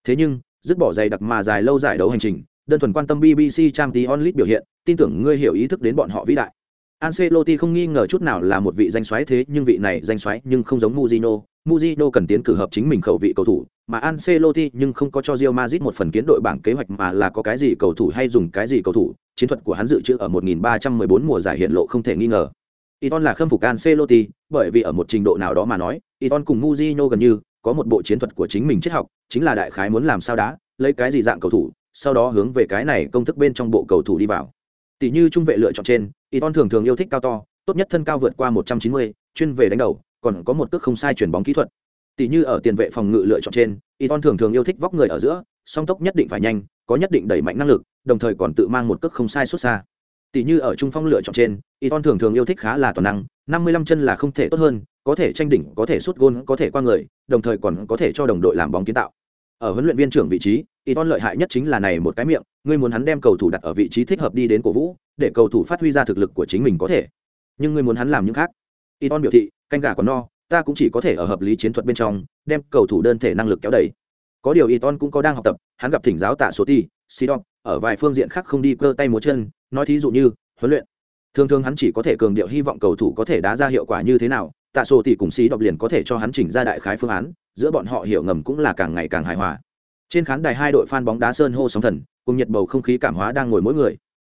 Thế nhưng, dứt bỏ dày đặc mà dài lâu giải đấu hành trình, đơn thuần quan tâm BBC Champions League biểu hiện, tin tưởng ngươi hiểu ý thức đến bọn họ vĩ đại. Ancelotti không nghi ngờ chút nào là một vị danh soái thế nhưng vị này danh soái nhưng không giống Mourinho, Mourinho cần tiến cử hợp chính mình khẩu vị cầu thủ, mà Ancelotti nhưng không có cho Real Madrid một phần kiến đội bảng kế hoạch mà là có cái gì cầu thủ hay dùng cái gì cầu thủ, chiến thuật của hắn dự trữ ở 1314 mùa giải hiện lộ không thể nghi ngờ. Iton là khâm phục Ancelotti, bởi vì ở một trình độ nào đó mà nói, Iton cùng Mourinho gần như có một bộ chiến thuật của chính mình triết học, chính là đại khái muốn làm sao đá, lấy cái gì dạng cầu thủ, sau đó hướng về cái này công thức bên trong bộ cầu thủ đi vào. Tỷ như trung vệ lựa chọn trên, Iton thường thường yêu thích cao to, tốt nhất thân cao vượt qua 190, chuyên về đánh đầu, còn có một cước không sai chuyển bóng kỹ thuật. Tỷ như ở tiền vệ phòng ngự lựa chọn trên, Iton thường thường yêu thích vóc người ở giữa, song tốc nhất định phải nhanh, có nhất định đẩy mạnh năng lực, đồng thời còn tự mang một cước không sai xuất xa. Tỷ như ở trung phong lựa chọn trên, Iton thường thường yêu thích khá là toàn năng, 55 chân là không thể tốt hơn, có thể tranh đỉnh, có thể sút gôn, có thể qua người, đồng thời còn có thể cho đồng đội làm bóng kiến tạo. Ở huấn luyện viên trưởng vị trí, Iton lợi hại nhất chính là này một cái miệng, ngươi muốn hắn đem cầu thủ đặt ở vị trí thích hợp đi đến cổ vũ, để cầu thủ phát huy ra thực lực của chính mình có thể. Nhưng ngươi muốn hắn làm những khác. Iton biểu thị, canh gà còn no, ta cũng chỉ có thể ở hợp lý chiến thuật bên trong, đem cầu thủ đơn thể năng lực kéo đẩy. Có điều Iton cũng có đang học tập, hắn gặp thỉnh giáo tạ số ti, Sidon, ở vài phương diện khác không đi cơ tay múa chân, nói thí dụ như huấn luyện. Thường thường hắn chỉ có thể cường điệu hy vọng cầu thủ có thể đá ra hiệu quả như thế nào, tạ số tỷ cùng xí đọc liền có thể cho hắn chỉnh ra đại khái phương án, giữa bọn họ hiểu ngầm cũng là càng ngày càng hài hòa. Trên khán đài hai đội fan bóng đá sơn hô sóng thần, cùng nhiệt bầu không khí cảm hóa đang ngồi mỗi người.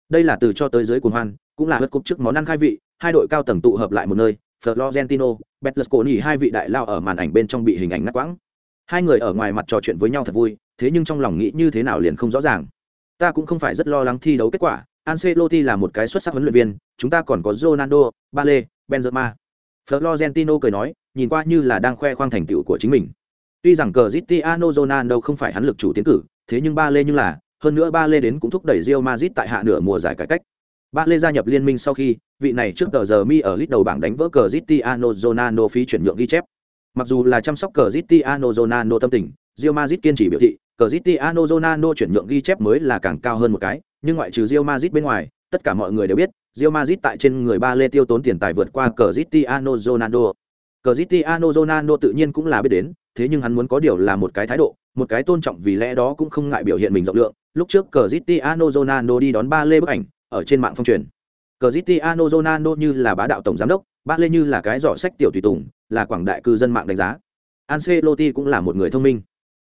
Đây là từ cho tới dưới cuồng hoan, cũng là hất cúp trước món ăn khai vị, hai đội cao tầng tụ hợp lại một nơi, Florentino, Betlesconi hai vị đại lao ở màn ảnh bên trong bị hình ảnh ngắt quãng. Hai người ở ngoài mặt trò chuyện với nhau thật vui, thế nhưng trong lòng nghĩ như thế nào liền không rõ ràng. Ta cũng không phải rất lo lắng thi đấu kết quả, Ancelotti là một cái xuất sắc huấn luyện viên, chúng ta còn có Ronaldo, Bale, Benzema. Florentino cười nói, nhìn qua như là đang khoe khoang thành tựu của chính mình. Tuy rằng Cristiano Ronaldo không phải hắn lực chủ tiến cử, thế nhưng Bale như là, hơn nữa Bale đến cũng thúc đẩy Real Madrid tại hạ nửa mùa giải cải cách. Bale gia nhập liên minh sau khi, vị này trước tờ giờ mi ở lít đầu bảng đánh vỡ Cristiano Ronaldo phí chuyển nhượng ghi chép. Mặc dù là chăm sóc Cristiano Ronaldo tâm tình, Real Madrid kiên trì biểu thị, Cristiano Ronaldo chuyển nhượng ghi chép mới là càng cao hơn một cái, nhưng ngoại trừ Real Madrid bên ngoài, tất cả mọi người đều biết Real Madrid tại trên người ba lê tiêu tốn tiền tài vượt qua Cristiano Ronaldo Cristiano Ronaldo tự nhiên cũng là biết đến thế nhưng hắn muốn có điều là một cái thái độ, một cái tôn trọng vì lẽ đó cũng không ngại biểu hiện mình rộng lượng. Lúc trước Cristiano Ronaldo đi đón ba lê bức ảnh, ở trên mạng phong truyền. Cristiano Ronaldo như là bá đạo tổng giám đốc ba lê như là cái giỏ sách tiểu tùy tùng, là quảng đại cư dân mạng đánh giá. Ancelotti cũng là một người thông minh.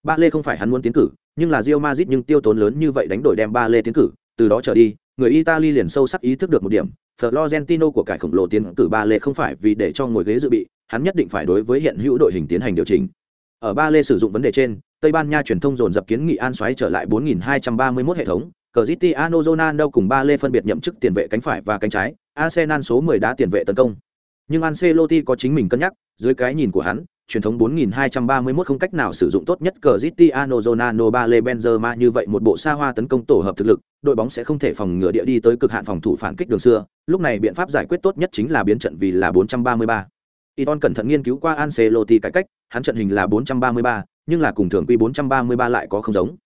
Ba lê không phải hắn muốn tiến cử, nhưng là Real Madrid nhưng tiêu tốn lớn như vậy đánh đổi đem ba lê tiến cử, từ đó trở đi, người Italy liền sâu sắc ý thức được một điểm, Florentino của cải khổng lồ tiến cử ba lê không phải vì để cho ngồi ghế dự bị, hắn nhất định phải đối với hiện hữu đội hình tiến hành điều chỉnh ở ba lê sử dụng vấn đề trên tây ban nha truyền thông dồn dập kiến nghị an xoáy trở lại 4.231 hệ thống. Cristiano Ronaldo cùng ba lê phân biệt nhậm chức tiền vệ cánh phải và cánh trái. Arsenal số 10 đá tiền vệ tấn công. Nhưng Ancelotti có chính mình cân nhắc dưới cái nhìn của hắn truyền thống 4231 không cách nào sử dụng tốt nhất Cristiano Ronaldo Bale Benzema như vậy một bộ xa hoa tấn công tổ hợp thực lực, đội bóng sẽ không thể phòng ngừa địa đi tới cực hạn phòng thủ phản kích đường xưa, lúc này biện pháp giải quyết tốt nhất chính là biến trận vì là 433. Iton cẩn thận nghiên cứu qua Ancelotti cải cách, hắn trận hình là 433, nhưng là cùng thường quy 433 lại có không giống.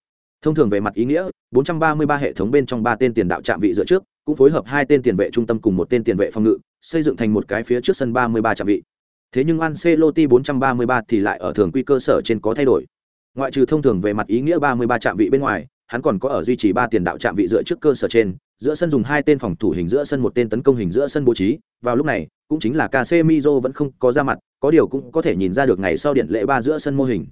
Thông thường về mặt ý nghĩa, 433 hệ thống bên trong ba tên tiền đạo chạm vị dựa trước, cũng phối hợp hai tên tiền vệ trung tâm cùng một tên tiền vệ phòng ngự, xây dựng thành một cái phía trước sân 33 chạm vị. Thế nhưng Ancelotti 433 thì lại ở thường quy cơ sở trên có thay đổi. Ngoại trừ thông thường về mặt ý nghĩa 33 chạm vị bên ngoài, hắn còn có ở duy trì ba tiền đạo chạm vị dựa trước cơ sở trên, giữa sân dùng hai tên phòng thủ hình giữa sân một tên tấn công hình giữa sân bố trí, vào lúc này, cũng chính là Casemiro vẫn không có ra mặt, có điều cũng có thể nhìn ra được ngày sau điện lễ ba giữa sân mô hình.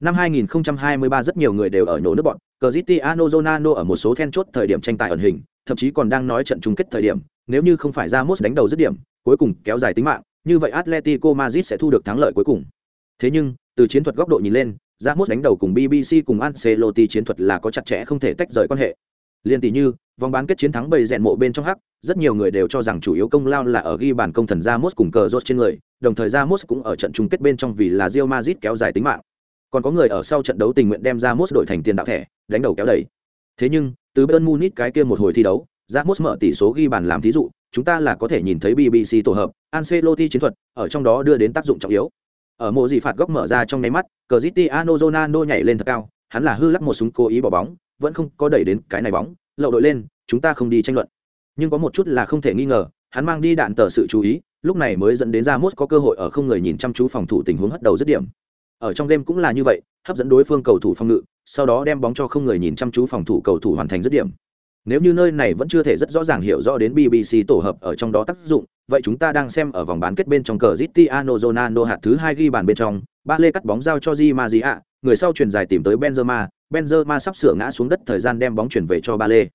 Năm 2023 rất nhiều người đều ở nhổ nước bọn, Cristiano Ronaldo ở một số then chốt thời điểm tranh tài ẩn hình, thậm chí còn đang nói trận chung kết thời điểm, nếu như không phải Ramos đánh đầu dứt điểm, cuối cùng kéo dài tính mạng, như vậy Atletico Madrid sẽ thu được thắng lợi cuối cùng. Thế nhưng, từ chiến thuật góc độ nhìn lên, Ramos đánh đầu cùng BBC cùng Ancelotti chiến thuật là có chặt chẽ không thể tách rời quan hệ. Liên tỷ như, vòng bán kết chiến thắng bầy rèn mộ bên trong hắc, rất nhiều người đều cho rằng chủ yếu công lao là ở ghi bàn công thần Ramos cùng cờ rốt trên người, đồng thời Ramos cũng ở trận chung kết bên trong vì là Real Madrid kéo dài tính mạng. Còn có người ở sau trận đấu tình nguyện đem Ramos đổi thành tiền đạo thẻ, đánh đầu kéo đẩy. Thế nhưng, từ Bayern Munich cái kia một hồi thi đấu, Ramos mở tỷ số ghi bàn làm thí dụ, chúng ta là có thể nhìn thấy BBC tổ hợp, Ancelotti chiến thuật, ở trong đó đưa đến tác dụng trọng yếu. Ở mộ gì phạt góc mở ra trong nháy mắt, Cristiano Ronaldo nhảy lên thật cao, hắn là hư lắc một súng cố ý bỏ bóng, vẫn không có đẩy đến cái này bóng, lậu đội lên, chúng ta không đi tranh luận. Nhưng có một chút là không thể nghi ngờ, hắn mang đi đạn tờ sự chú ý, lúc này mới dẫn đến Ramos có cơ hội ở không người nhìn chăm chú phòng thủ tình huống hất đầu dứt điểm. Ở trong game cũng là như vậy, hấp dẫn đối phương cầu thủ phòng ngự, sau đó đem bóng cho không người nhìn chăm chú phòng thủ cầu thủ hoàn thành dứt điểm. Nếu như nơi này vẫn chưa thể rất rõ ràng hiểu rõ đến BBC tổ hợp ở trong đó tác dụng, vậy chúng ta đang xem ở vòng bán kết bên trong cờ Cristiano Ronaldo hạt thứ hai ghi bàn bên trong, ba lê cắt bóng giao cho Di Maria, người sau truyền dài tìm tới Benzema, Benzema sắp sửa ngã xuống đất thời gian đem bóng chuyển về cho ba lê.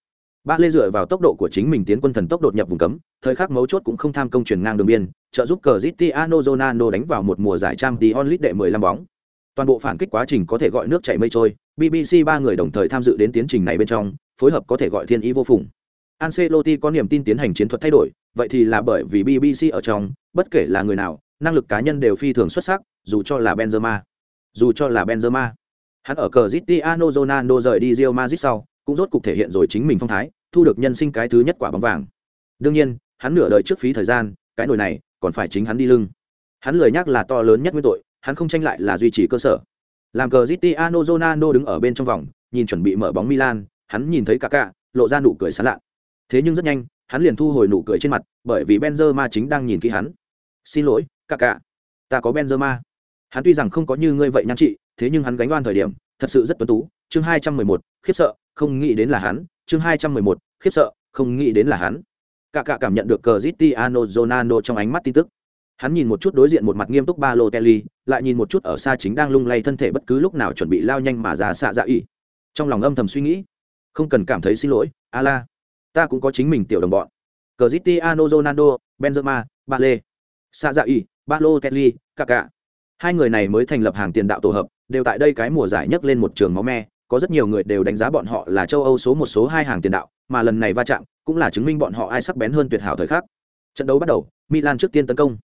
Ba lê dựa vào tốc độ của chính mình tiến quân thần tốc đột nhập vùng cấm, thời khắc mấu chốt cũng không tham công chuyển ngang đường biên, trợ giúp Cristiano Ronaldo đánh vào một mùa giải trang Champions League đệ 15 bóng. Toàn bộ phản kích quá trình có thể gọi nước chảy mây trôi, BBC ba người đồng thời tham dự đến tiến trình này bên trong, phối hợp có thể gọi thiên ý vô phùng. Ancelotti có niềm tin tiến hành chiến thuật thay đổi, vậy thì là bởi vì BBC ở trong, bất kể là người nào, năng lực cá nhân đều phi thường xuất sắc, dù cho là Benzema. Dù cho là Benzema. Hắn ở Cristiano Ronaldo rời đi Real Madrid sau, cũng rốt cục thể hiện rồi chính mình phong thái, thu được nhân sinh cái thứ nhất quả bóng vàng. Đương nhiên, hắn nửa đời trước phí thời gian, cái nồi này còn phải chính hắn đi lưng. Hắn lười nhắc là to lớn nhất nguyên tội, hắn không tranh lại là duy trì cơ sở. Làm Cristiano Ronaldo đứng ở bên trong vòng, nhìn chuẩn bị mở bóng Milan, hắn nhìn thấy Kaká, lộ ra nụ cười sảng lạ. Thế nhưng rất nhanh, hắn liền thu hồi nụ cười trên mặt, bởi vì Benzema chính đang nhìn kỹ hắn. "Xin lỗi, Kaká, ta có Benzema." Hắn tuy rằng không có như ngươi vậy nhan trị, thế nhưng hắn gánh oan thời điểm, thật sự rất tuấn tú. Chương 211, khiếp sợ, không nghĩ đến là hắn. Chương 211, khiếp sợ, không nghĩ đến là hắn. cả cả cảm nhận được cờ zitiano zonano trong ánh mắt tin tức. Hắn nhìn một chút đối diện một mặt nghiêm túc Balotelli, lại nhìn một chút ở xa chính đang lung lay thân thể bất cứ lúc nào chuẩn bị lao nhanh mà ra xạ dạ ỉ. Trong lòng âm thầm suy nghĩ, không cần cảm thấy xin lỗi, Ala, ta cũng có chính mình tiểu đồng bọn. cờ zitiano zonano Benzema, Bale, xạ dạ ỉ, cả cạ. Hai người này mới thành lập hàng tiền đạo tổ hợp, đều tại đây cái mùa giải nhất lên một trường máu me, có rất nhiều người đều đánh giá bọn họ là châu Âu số một số hai hàng tiền đạo, mà lần này va chạm cũng là chứng minh bọn họ ai sắc bén hơn tuyệt hảo thời khắc. Trận đấu bắt đầu, Milan trước tiên tấn công.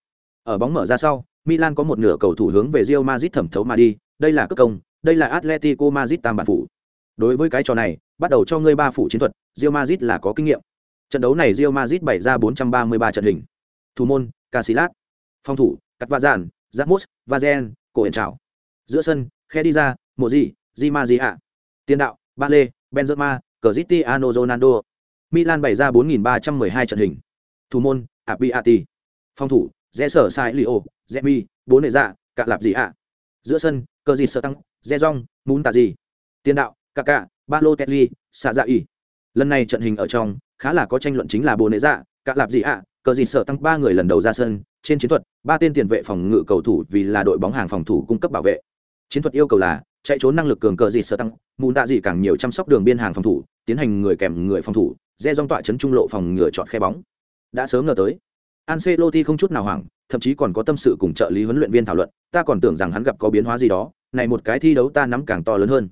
Ở bóng mở ra sau, Milan có một nửa cầu thủ hướng về Real Madrid thẩm thấu mà đi, đây là cướp công, đây là Atletico Madrid tam bản phủ. Đối với cái trò này, bắt đầu cho ngươi ba phủ chiến thuật, Real Madrid là có kinh nghiệm. Trận đấu này Real Madrid bày ra 433 trận hình. Thủ môn, Casillas. Phòng thủ, Cắt Va Dạn, Ramos, Vazen, Cổ Hiển Trảo. Giữa sân, khe đi ra, Mộ Di, Maria. Tiền đạo, Bale, Benzema, Cristiano Ronaldo. Milan bày ra 4312 trận hình. Thủ môn, Abiati. Phòng thủ, Rẽ sở sai Lio, Zemi, bốn nệ dạ, cả lạp gì ạ. Giữa sân, cờ gì sở tăng, Rejong, muốn tạ gì. Tiền đạo, Kaká, Balotelli, Sa Dạ ỉ. Lần này trận hình ở trong, khá là có tranh luận chính là bốn nệ dạ, cả lạp gì ạ, cờ gì sở tăng ba người lần đầu ra sân, trên chiến thuật, ba tên tiền vệ phòng ngự cầu thủ vì là đội bóng hàng phòng thủ cung cấp bảo vệ. Chiến thuật yêu cầu là chạy trốn năng lực cường cờ gì sở tăng, muốn tạ gì càng nhiều chăm sóc đường biên hàng phòng thủ, tiến hành người kèm người phòng thủ, re dong tọa chấn trung lộ phòng ngừa chọn khe bóng. Đã sớm ngờ tới. Ancelotti không chút nào hoảng, thậm chí còn có tâm sự cùng trợ lý huấn luyện viên thảo luận, ta còn tưởng rằng hắn gặp có biến hóa gì đó, này một cái thi đấu ta nắm càng to lớn hơn.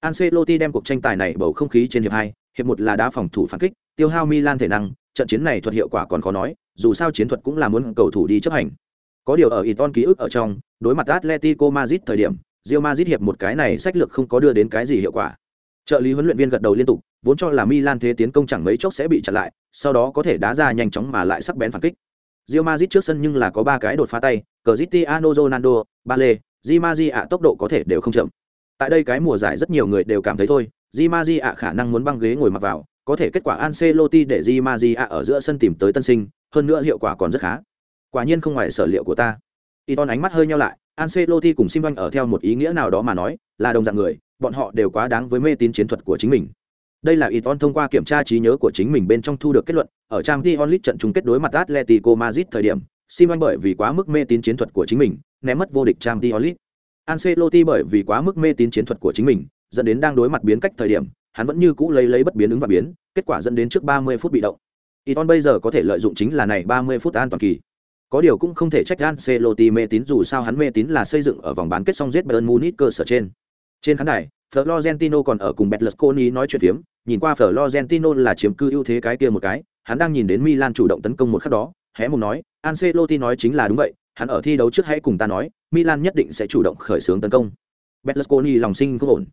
Ancelotti đem cuộc tranh tài này bầu không khí trên hiệp hai, hiệp một là đá phòng thủ phản kích, tiêu hao Milan thể năng, trận chiến này thuật hiệu quả còn khó nói, dù sao chiến thuật cũng là muốn cầu thủ đi chấp hành. Có điều ở Iton ký ức ở trong, đối mặt Atletico Madrid thời điểm, Real Madrid hiệp một cái này sách lược không có đưa đến cái gì hiệu quả. Trợ lý huấn luyện viên gật đầu liên tục, vốn cho là Milan thế tiến công chẳng mấy chốc sẽ bị chặn lại, sau đó có thể đá ra nhanh chóng mà lại sắc bén phản kích. Real Madrid trước sân nhưng là có ba cái đột phá tay, Cristiano Ronaldo, Bale, Di Maria tốc độ có thể đều không chậm. Tại đây cái mùa giải rất nhiều người đều cảm thấy thôi, Di Maria khả năng muốn băng ghế ngồi mặc vào, có thể kết quả Ancelotti để Di Maria ở giữa sân tìm tới tân sinh, hơn nữa hiệu quả còn rất khá. Quả nhiên không ngoài sở liệu của ta. Iton ánh mắt hơi nheo lại, Ancelotti cùng Simon ở theo một ý nghĩa nào đó mà nói, là đồng dạng người, bọn họ đều quá đáng với mê tín chiến thuật của chính mình. Đây là Iton thông qua kiểm tra trí nhớ của chính mình bên trong thu được kết luận, ở Champions League trận chung kết đối mặt Atletico Madrid thời điểm, Simon bởi vì quá mức mê tín chiến thuật của chính mình, ném mất vô địch Champions League. Ancelotti bởi vì quá mức mê tín chiến thuật của chính mình, dẫn đến đang đối mặt biến cách thời điểm, hắn vẫn như cũ lấy lấy bất biến ứng và biến, kết quả dẫn đến trước 30 phút bị động. Iton bây giờ có thể lợi dụng chính là này 30 phút an toàn kỳ. Có điều cũng không thể trách Ancelotti mê tín dù sao hắn mê tín là xây dựng ở vòng bán kết xong giết Bayern Munich cơ sở trên. Trên khán đài, Florentino còn ở cùng Betlesconi nói chuyện phiếm, nhìn qua Florentino là chiếm cư ưu thế cái kia một cái, hắn đang nhìn đến Milan chủ động tấn công một khắc đó, hé mồm nói, Ancelotti nói chính là đúng vậy, hắn ở thi đấu trước hãy cùng ta nói, Milan nhất định sẽ chủ động khởi xướng tấn công. Betlesconi lòng sinh không ổn.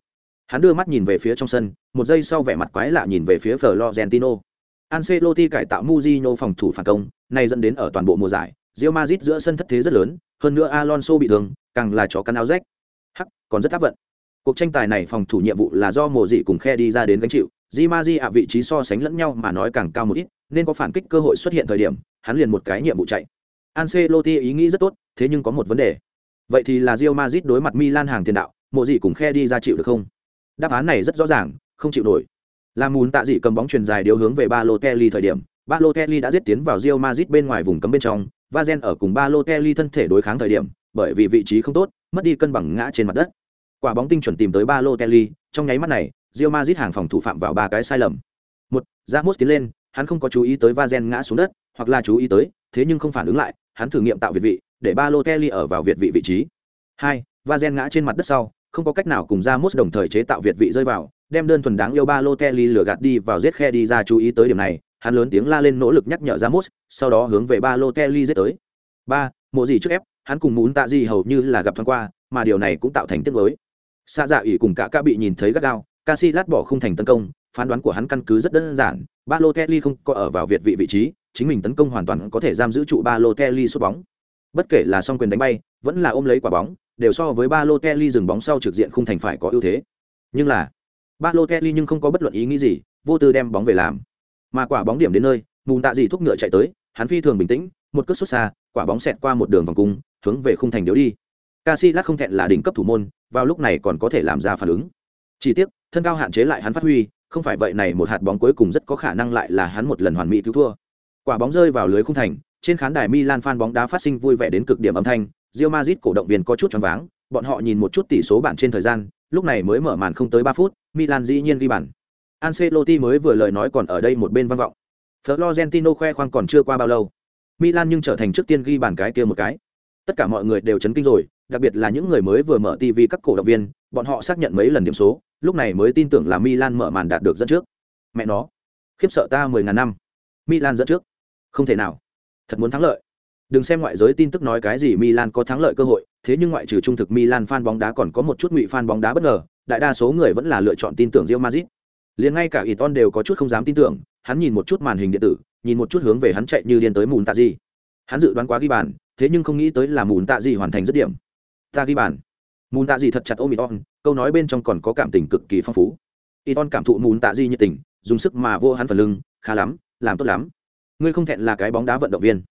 Hắn đưa mắt nhìn về phía trong sân, một giây sau vẻ mặt quái lạ nhìn về phía Florentino. Ancelotti cải tạo Mourinho phòng thủ phản công, này dẫn đến ở toàn bộ mùa giải, Real Madrid giữa sân thất thế rất lớn, hơn nữa Alonso bị thương, càng là chó cắn áo rách. Hắc, còn rất áp vận. Cuộc tranh tài này phòng thủ nhiệm vụ là do mùa dị cùng khe đi ra đến gánh chịu, Di Ma ạ vị trí so sánh lẫn nhau mà nói càng cao một ít, nên có phản kích cơ hội xuất hiện thời điểm, hắn liền một cái nhiệm vụ chạy. Ancelotti ý nghĩ rất tốt, thế nhưng có một vấn đề. Vậy thì là Real Madrid đối mặt Milan hàng tiền đạo, mùa dị cùng khe đi ra chịu được không? Đáp án này rất rõ ràng, không chịu nổi. Là muốn tạ dị cầm bóng truyền dài điều hướng về Balotelli thời điểm, Balotelli đã giết tiến vào Real Madrid bên ngoài vùng cấm bên trong, Vazen ở cùng Balotelli thân thể đối kháng thời điểm, bởi vì vị trí không tốt, mất đi cân bằng ngã trên mặt đất. Quả bóng tinh chuẩn tìm tới Balotelli, trong nháy mắt này, Real Madrid hàng phòng thủ phạm vào ba cái sai lầm. Một, Ramos tiến lên, hắn không có chú ý tới Vazen ngã xuống đất, hoặc là chú ý tới, thế nhưng không phản ứng lại, hắn thử nghiệm tạo việt vị, để Balotelli ở vào việt vị vị trí. Hai, Vazen ngã trên mặt đất sau, không có cách nào cùng Ramos đồng thời chế tạo việt vị rơi vào, đem đơn thuần đáng yêu Balotelli lừa gạt đi vào giết khe đi ra chú ý tới điểm này, hắn lớn tiếng la lên nỗ lực nhắc nhở Ramos, sau đó hướng về Balotelli giết tới. Ba, Mộ gì trước ép, hắn cùng muốn tạ gì hầu như là gặp thoáng qua, mà điều này cũng tạo thành tiếc nuối. Sa dạ ủy cùng cả ca bị nhìn thấy gắt gao, Casillas bỏ không thành tấn công, phán đoán của hắn căn cứ rất đơn giản, Balotelli không có ở vào việt vị vị trí, chính mình tấn công hoàn toàn có thể giam giữ trụ Balotelli sút bóng. Bất kể là song quyền đánh bay, vẫn là ôm lấy quả bóng, đều so với Balotelli dừng bóng sau trực diện không thành phải có ưu thế. Nhưng là, Balotelli nhưng không có bất luận ý nghĩ gì, vô tư đem bóng về làm. Mà quả bóng điểm đến nơi, Mùn Tạ gì thúc ngựa chạy tới, hắn phi thường bình tĩnh, một cước xuất xa, quả bóng xẹt qua một đường vòng cung, hướng về khung thành điếu đi. Casillas không thẹn là đỉnh cấp thủ môn, vào lúc này còn có thể làm ra phản ứng. Chỉ tiếc, thân cao hạn chế lại hắn phát huy, không phải vậy này một hạt bóng cuối cùng rất có khả năng lại là hắn một lần hoàn mỹ cứu thua. Quả bóng rơi vào lưới khung thành, trên khán đài Milan fan bóng đá phát sinh vui vẻ đến cực điểm âm thanh, Real Madrid cổ động viên có chút choáng váng, bọn họ nhìn một chút tỷ số bảng trên thời gian, lúc này mới mở màn không tới ba phút, Milan dĩ nhiên ghi bàn. Ancelotti mới vừa lời nói còn ở đây một bên vang vọng. Florentino khoe khoang còn chưa qua bao lâu. Milan nhưng trở thành trước tiên ghi bàn cái kia một cái. Tất cả mọi người đều chấn kinh rồi, đặc biệt là những người mới vừa mở TV các cổ động viên, bọn họ xác nhận mấy lần điểm số, lúc này mới tin tưởng là Milan mở màn đạt được dẫn trước. Mẹ nó, khiếp sợ ta mười ngàn năm. Milan dẫn trước. Không thể nào. Thật muốn thắng lợi. Đừng xem ngoại giới tin tức nói cái gì Milan có thắng lợi cơ hội, thế nhưng ngoại trừ trung thực Milan fan bóng đá còn có một chút ngụy fan bóng đá bất ngờ, đại đa số người vẫn là lựa chọn tin tưởng Real Madrid. Liền ngay cả Iton đều có chút không dám tin tưởng, hắn nhìn một chút màn hình điện tử, nhìn một chút hướng về hắn chạy như điên tới mùn tạ gì. Hắn dự đoán quá ghi bàn, thế nhưng không nghĩ tới là mùn tạ gì hoàn thành dứt điểm. Ta ghi bàn. Mùn tạ gì thật chặt ôm Iton, câu nói bên trong còn có cảm tình cực kỳ phong phú. Iton cảm thụ mùn tạ gì nhiệt tình, dùng sức mà vô hắn phần lưng, khá lắm làm tốt lắm ngươi không thẹn là cái bóng đá vận động viên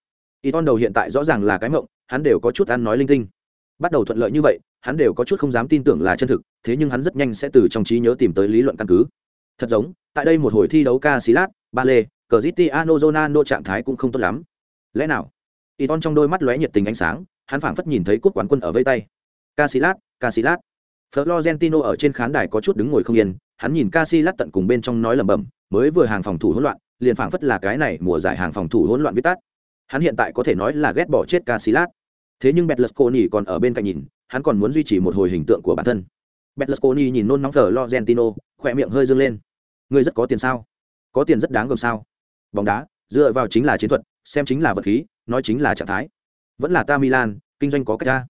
Iton đầu hiện tại rõ ràng là cái mộng hắn đều có chút ăn nói linh tinh bắt đầu thuận lợi như vậy hắn đều có chút không dám tin tưởng là chân thực thế nhưng hắn rất nhanh sẽ từ trong trí nhớ tìm tới lý luận căn cứ. Thật giống tại đây một hồi thi đấu ca xí lát ba lê cờ ziti ronaldo trạng thái cũng không tốt lắm. Lẽ nào? Y ton trong đôi mắt lóe nhiệt tình ánh sáng hắn phảng phất nhìn thấy cúp quán quân ở vây tay. Casillas, lát Florentino ở trên khán đài có chút đứng ngồi không yên, hắn nhìn Casillas tận cùng bên trong nói lẩm bẩm, mới vừa hàng phòng thủ hỗn loạn, liền phảng phất là cái này mùa giải hàng phòng thủ hỗn loạn viết tắt. Hắn hiện tại có thể nói là ghét bỏ chết Casillas. Thế nhưng betlusconi còn ở bên cạnh nhìn, hắn còn muốn duy trì một hồi hình tượng của bản thân. betlusconi nhìn nôn nóng Florentino, khỏe miệng hơi dâng lên. Ngươi rất có tiền sao? Có tiền rất đáng gồm sao? Bóng đá, dựa vào chính là chiến thuật, xem chính là vật khí, nói chính là trạng thái. Vẫn là ta Milan, kinh doanh có cách ra.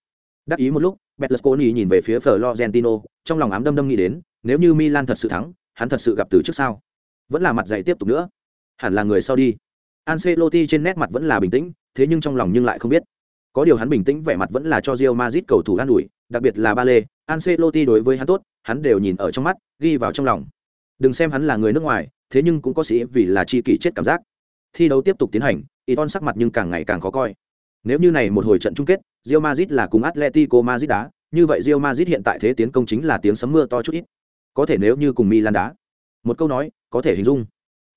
Đắc ý một lúc, betlusconi nhìn về phía Florentino, trong lòng ám đâm đâm nghĩ đến, nếu như Milan thật sự thắng, hắn thật sự gặp từ trước sao? Vẫn là mặt dạy tiếp tục nữa. Hẳn là người sau đi. Ancelotti trên nét mặt vẫn là bình tĩnh, thế nhưng trong lòng nhưng lại không biết. Có điều hắn bình tĩnh vẻ mặt vẫn là cho Real Madrid cầu thủ an ủi, đặc biệt là Bale, Ancelotti đối với hắn tốt, hắn đều nhìn ở trong mắt, ghi vào trong lòng. Đừng xem hắn là người nước ngoài, thế nhưng cũng có sĩ vì là chi kỷ chết cảm giác. Thi đấu tiếp tục tiến hành, Iton sắc mặt nhưng càng ngày càng khó coi. Nếu như này một hồi trận chung kết, Real Madrid là cùng Atletico Madrid đá, như vậy Real Madrid hiện tại thế tiến công chính là tiếng sấm mưa to chút ít. Có thể nếu như cùng Milan đá. Một câu nói, có thể hình dung.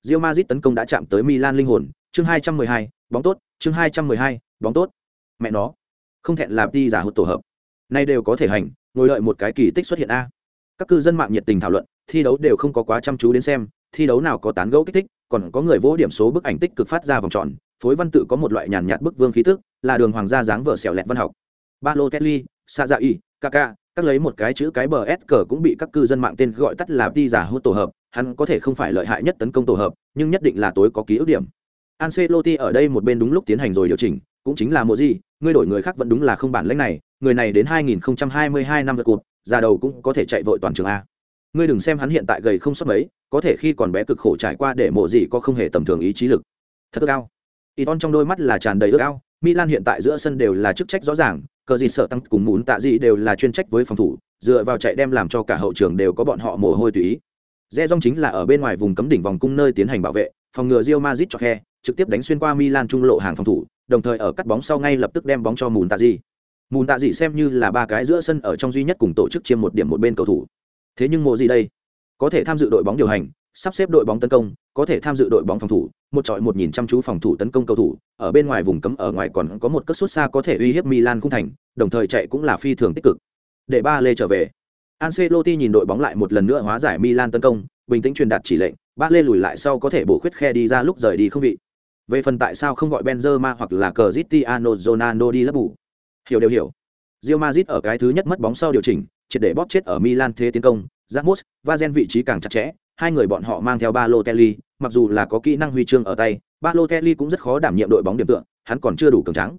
Real Madrid tấn công đã chạm tới Milan linh hồn, chương 212, bóng tốt, chương 212, bóng tốt. Mẹ nó, không thẹn làm đi giả hụt tổ hợp. Nay đều có thể hành, ngồi đợi một cái kỳ tích xuất hiện a. Các cư dân mạng nhiệt tình thảo luận, thi đấu đều không có quá chăm chú đến xem, thi đấu nào có tán gẫu kích thích, còn có người vỗ điểm số bức ảnh tích cực phát ra vòng tròn, phối văn tự có một loại nhàn nhạt bức vương khí tức, là đường hoàng gia dáng vợ xẻo lẹt văn học balotelli sa dạ y kaka các lấy một cái chữ cái bờ s cờ cũng bị các cư dân mạng tên gọi tắt là đi giả hút tổ hợp hắn có thể không phải lợi hại nhất tấn công tổ hợp nhưng nhất định là tối có ký ức điểm Ancelotti ở đây một bên đúng lúc tiến hành rồi điều chỉnh cũng chính là mùa gì ngươi đổi người khác vẫn đúng là không bản lĩnh này người này đến 2022 năm lượt cuộc, ra đầu cũng có thể chạy vội toàn trường a. Ngươi đừng xem hắn hiện tại gầy không sót mấy có thể khi còn bé cực khổ trải qua để mộ gì có không hề tầm thường ý chí lực. Thật cao Iton trong đôi mắt là tràn đầy ước ao Milan hiện tại giữa sân đều là chức trách rõ ràng, cờ gì sợ tăng cùng muốn tạ gì đều là chuyên trách với phòng thủ, dựa vào chạy đem làm cho cả hậu trường đều có bọn họ mồ hôi tùy ý. Rẽ Rong chính là ở bên ngoài vùng cấm đỉnh vòng cung nơi tiến hành bảo vệ, phòng ngừa Real Madrid cho khe, trực tiếp đánh xuyên qua Milan trung lộ hàng phòng thủ, đồng thời ở cắt bóng sau ngay lập tức đem bóng cho Mùn Tạ Dị. Mùn Tạ Dị xem như là ba cái giữa sân ở trong duy nhất cùng tổ chức chiêm một điểm một bên cầu thủ. Thế nhưng mộ gì đây? Có thể tham dự đội bóng điều hành, sắp xếp đội bóng tấn công, có thể tham dự đội bóng phòng thủ, một trọi một nhìn chăm chú phòng thủ tấn công cầu thủ, ở bên ngoài vùng cấm ở ngoài còn có một cất sút xa có thể uy hiếp Milan khung thành, đồng thời chạy cũng là phi thường tích cực. Để ba lê trở về. Ancelotti nhìn đội bóng lại một lần nữa hóa giải Milan tấn công, bình tĩnh truyền đạt chỉ lệnh, ba lê lùi lại sau có thể bổ khuyết khe đi ra lúc rời đi không vị. Về phần tại sao không gọi Benzema hoặc là Cristiano Ronaldo đi lấp bù. Hiểu đều hiểu. Real Madrid ở cái thứ nhất mất bóng sau điều chỉnh, triệt để bóp chết ở Milan thế tiến công, Ramos, Vazen vị trí càng chặt chẽ, hai người bọn họ mang theo Balotelli, mặc dù là có kỹ năng huy chương ở tay, Balotelli cũng rất khó đảm nhiệm đội bóng điểm tựa, hắn còn chưa đủ cường tráng.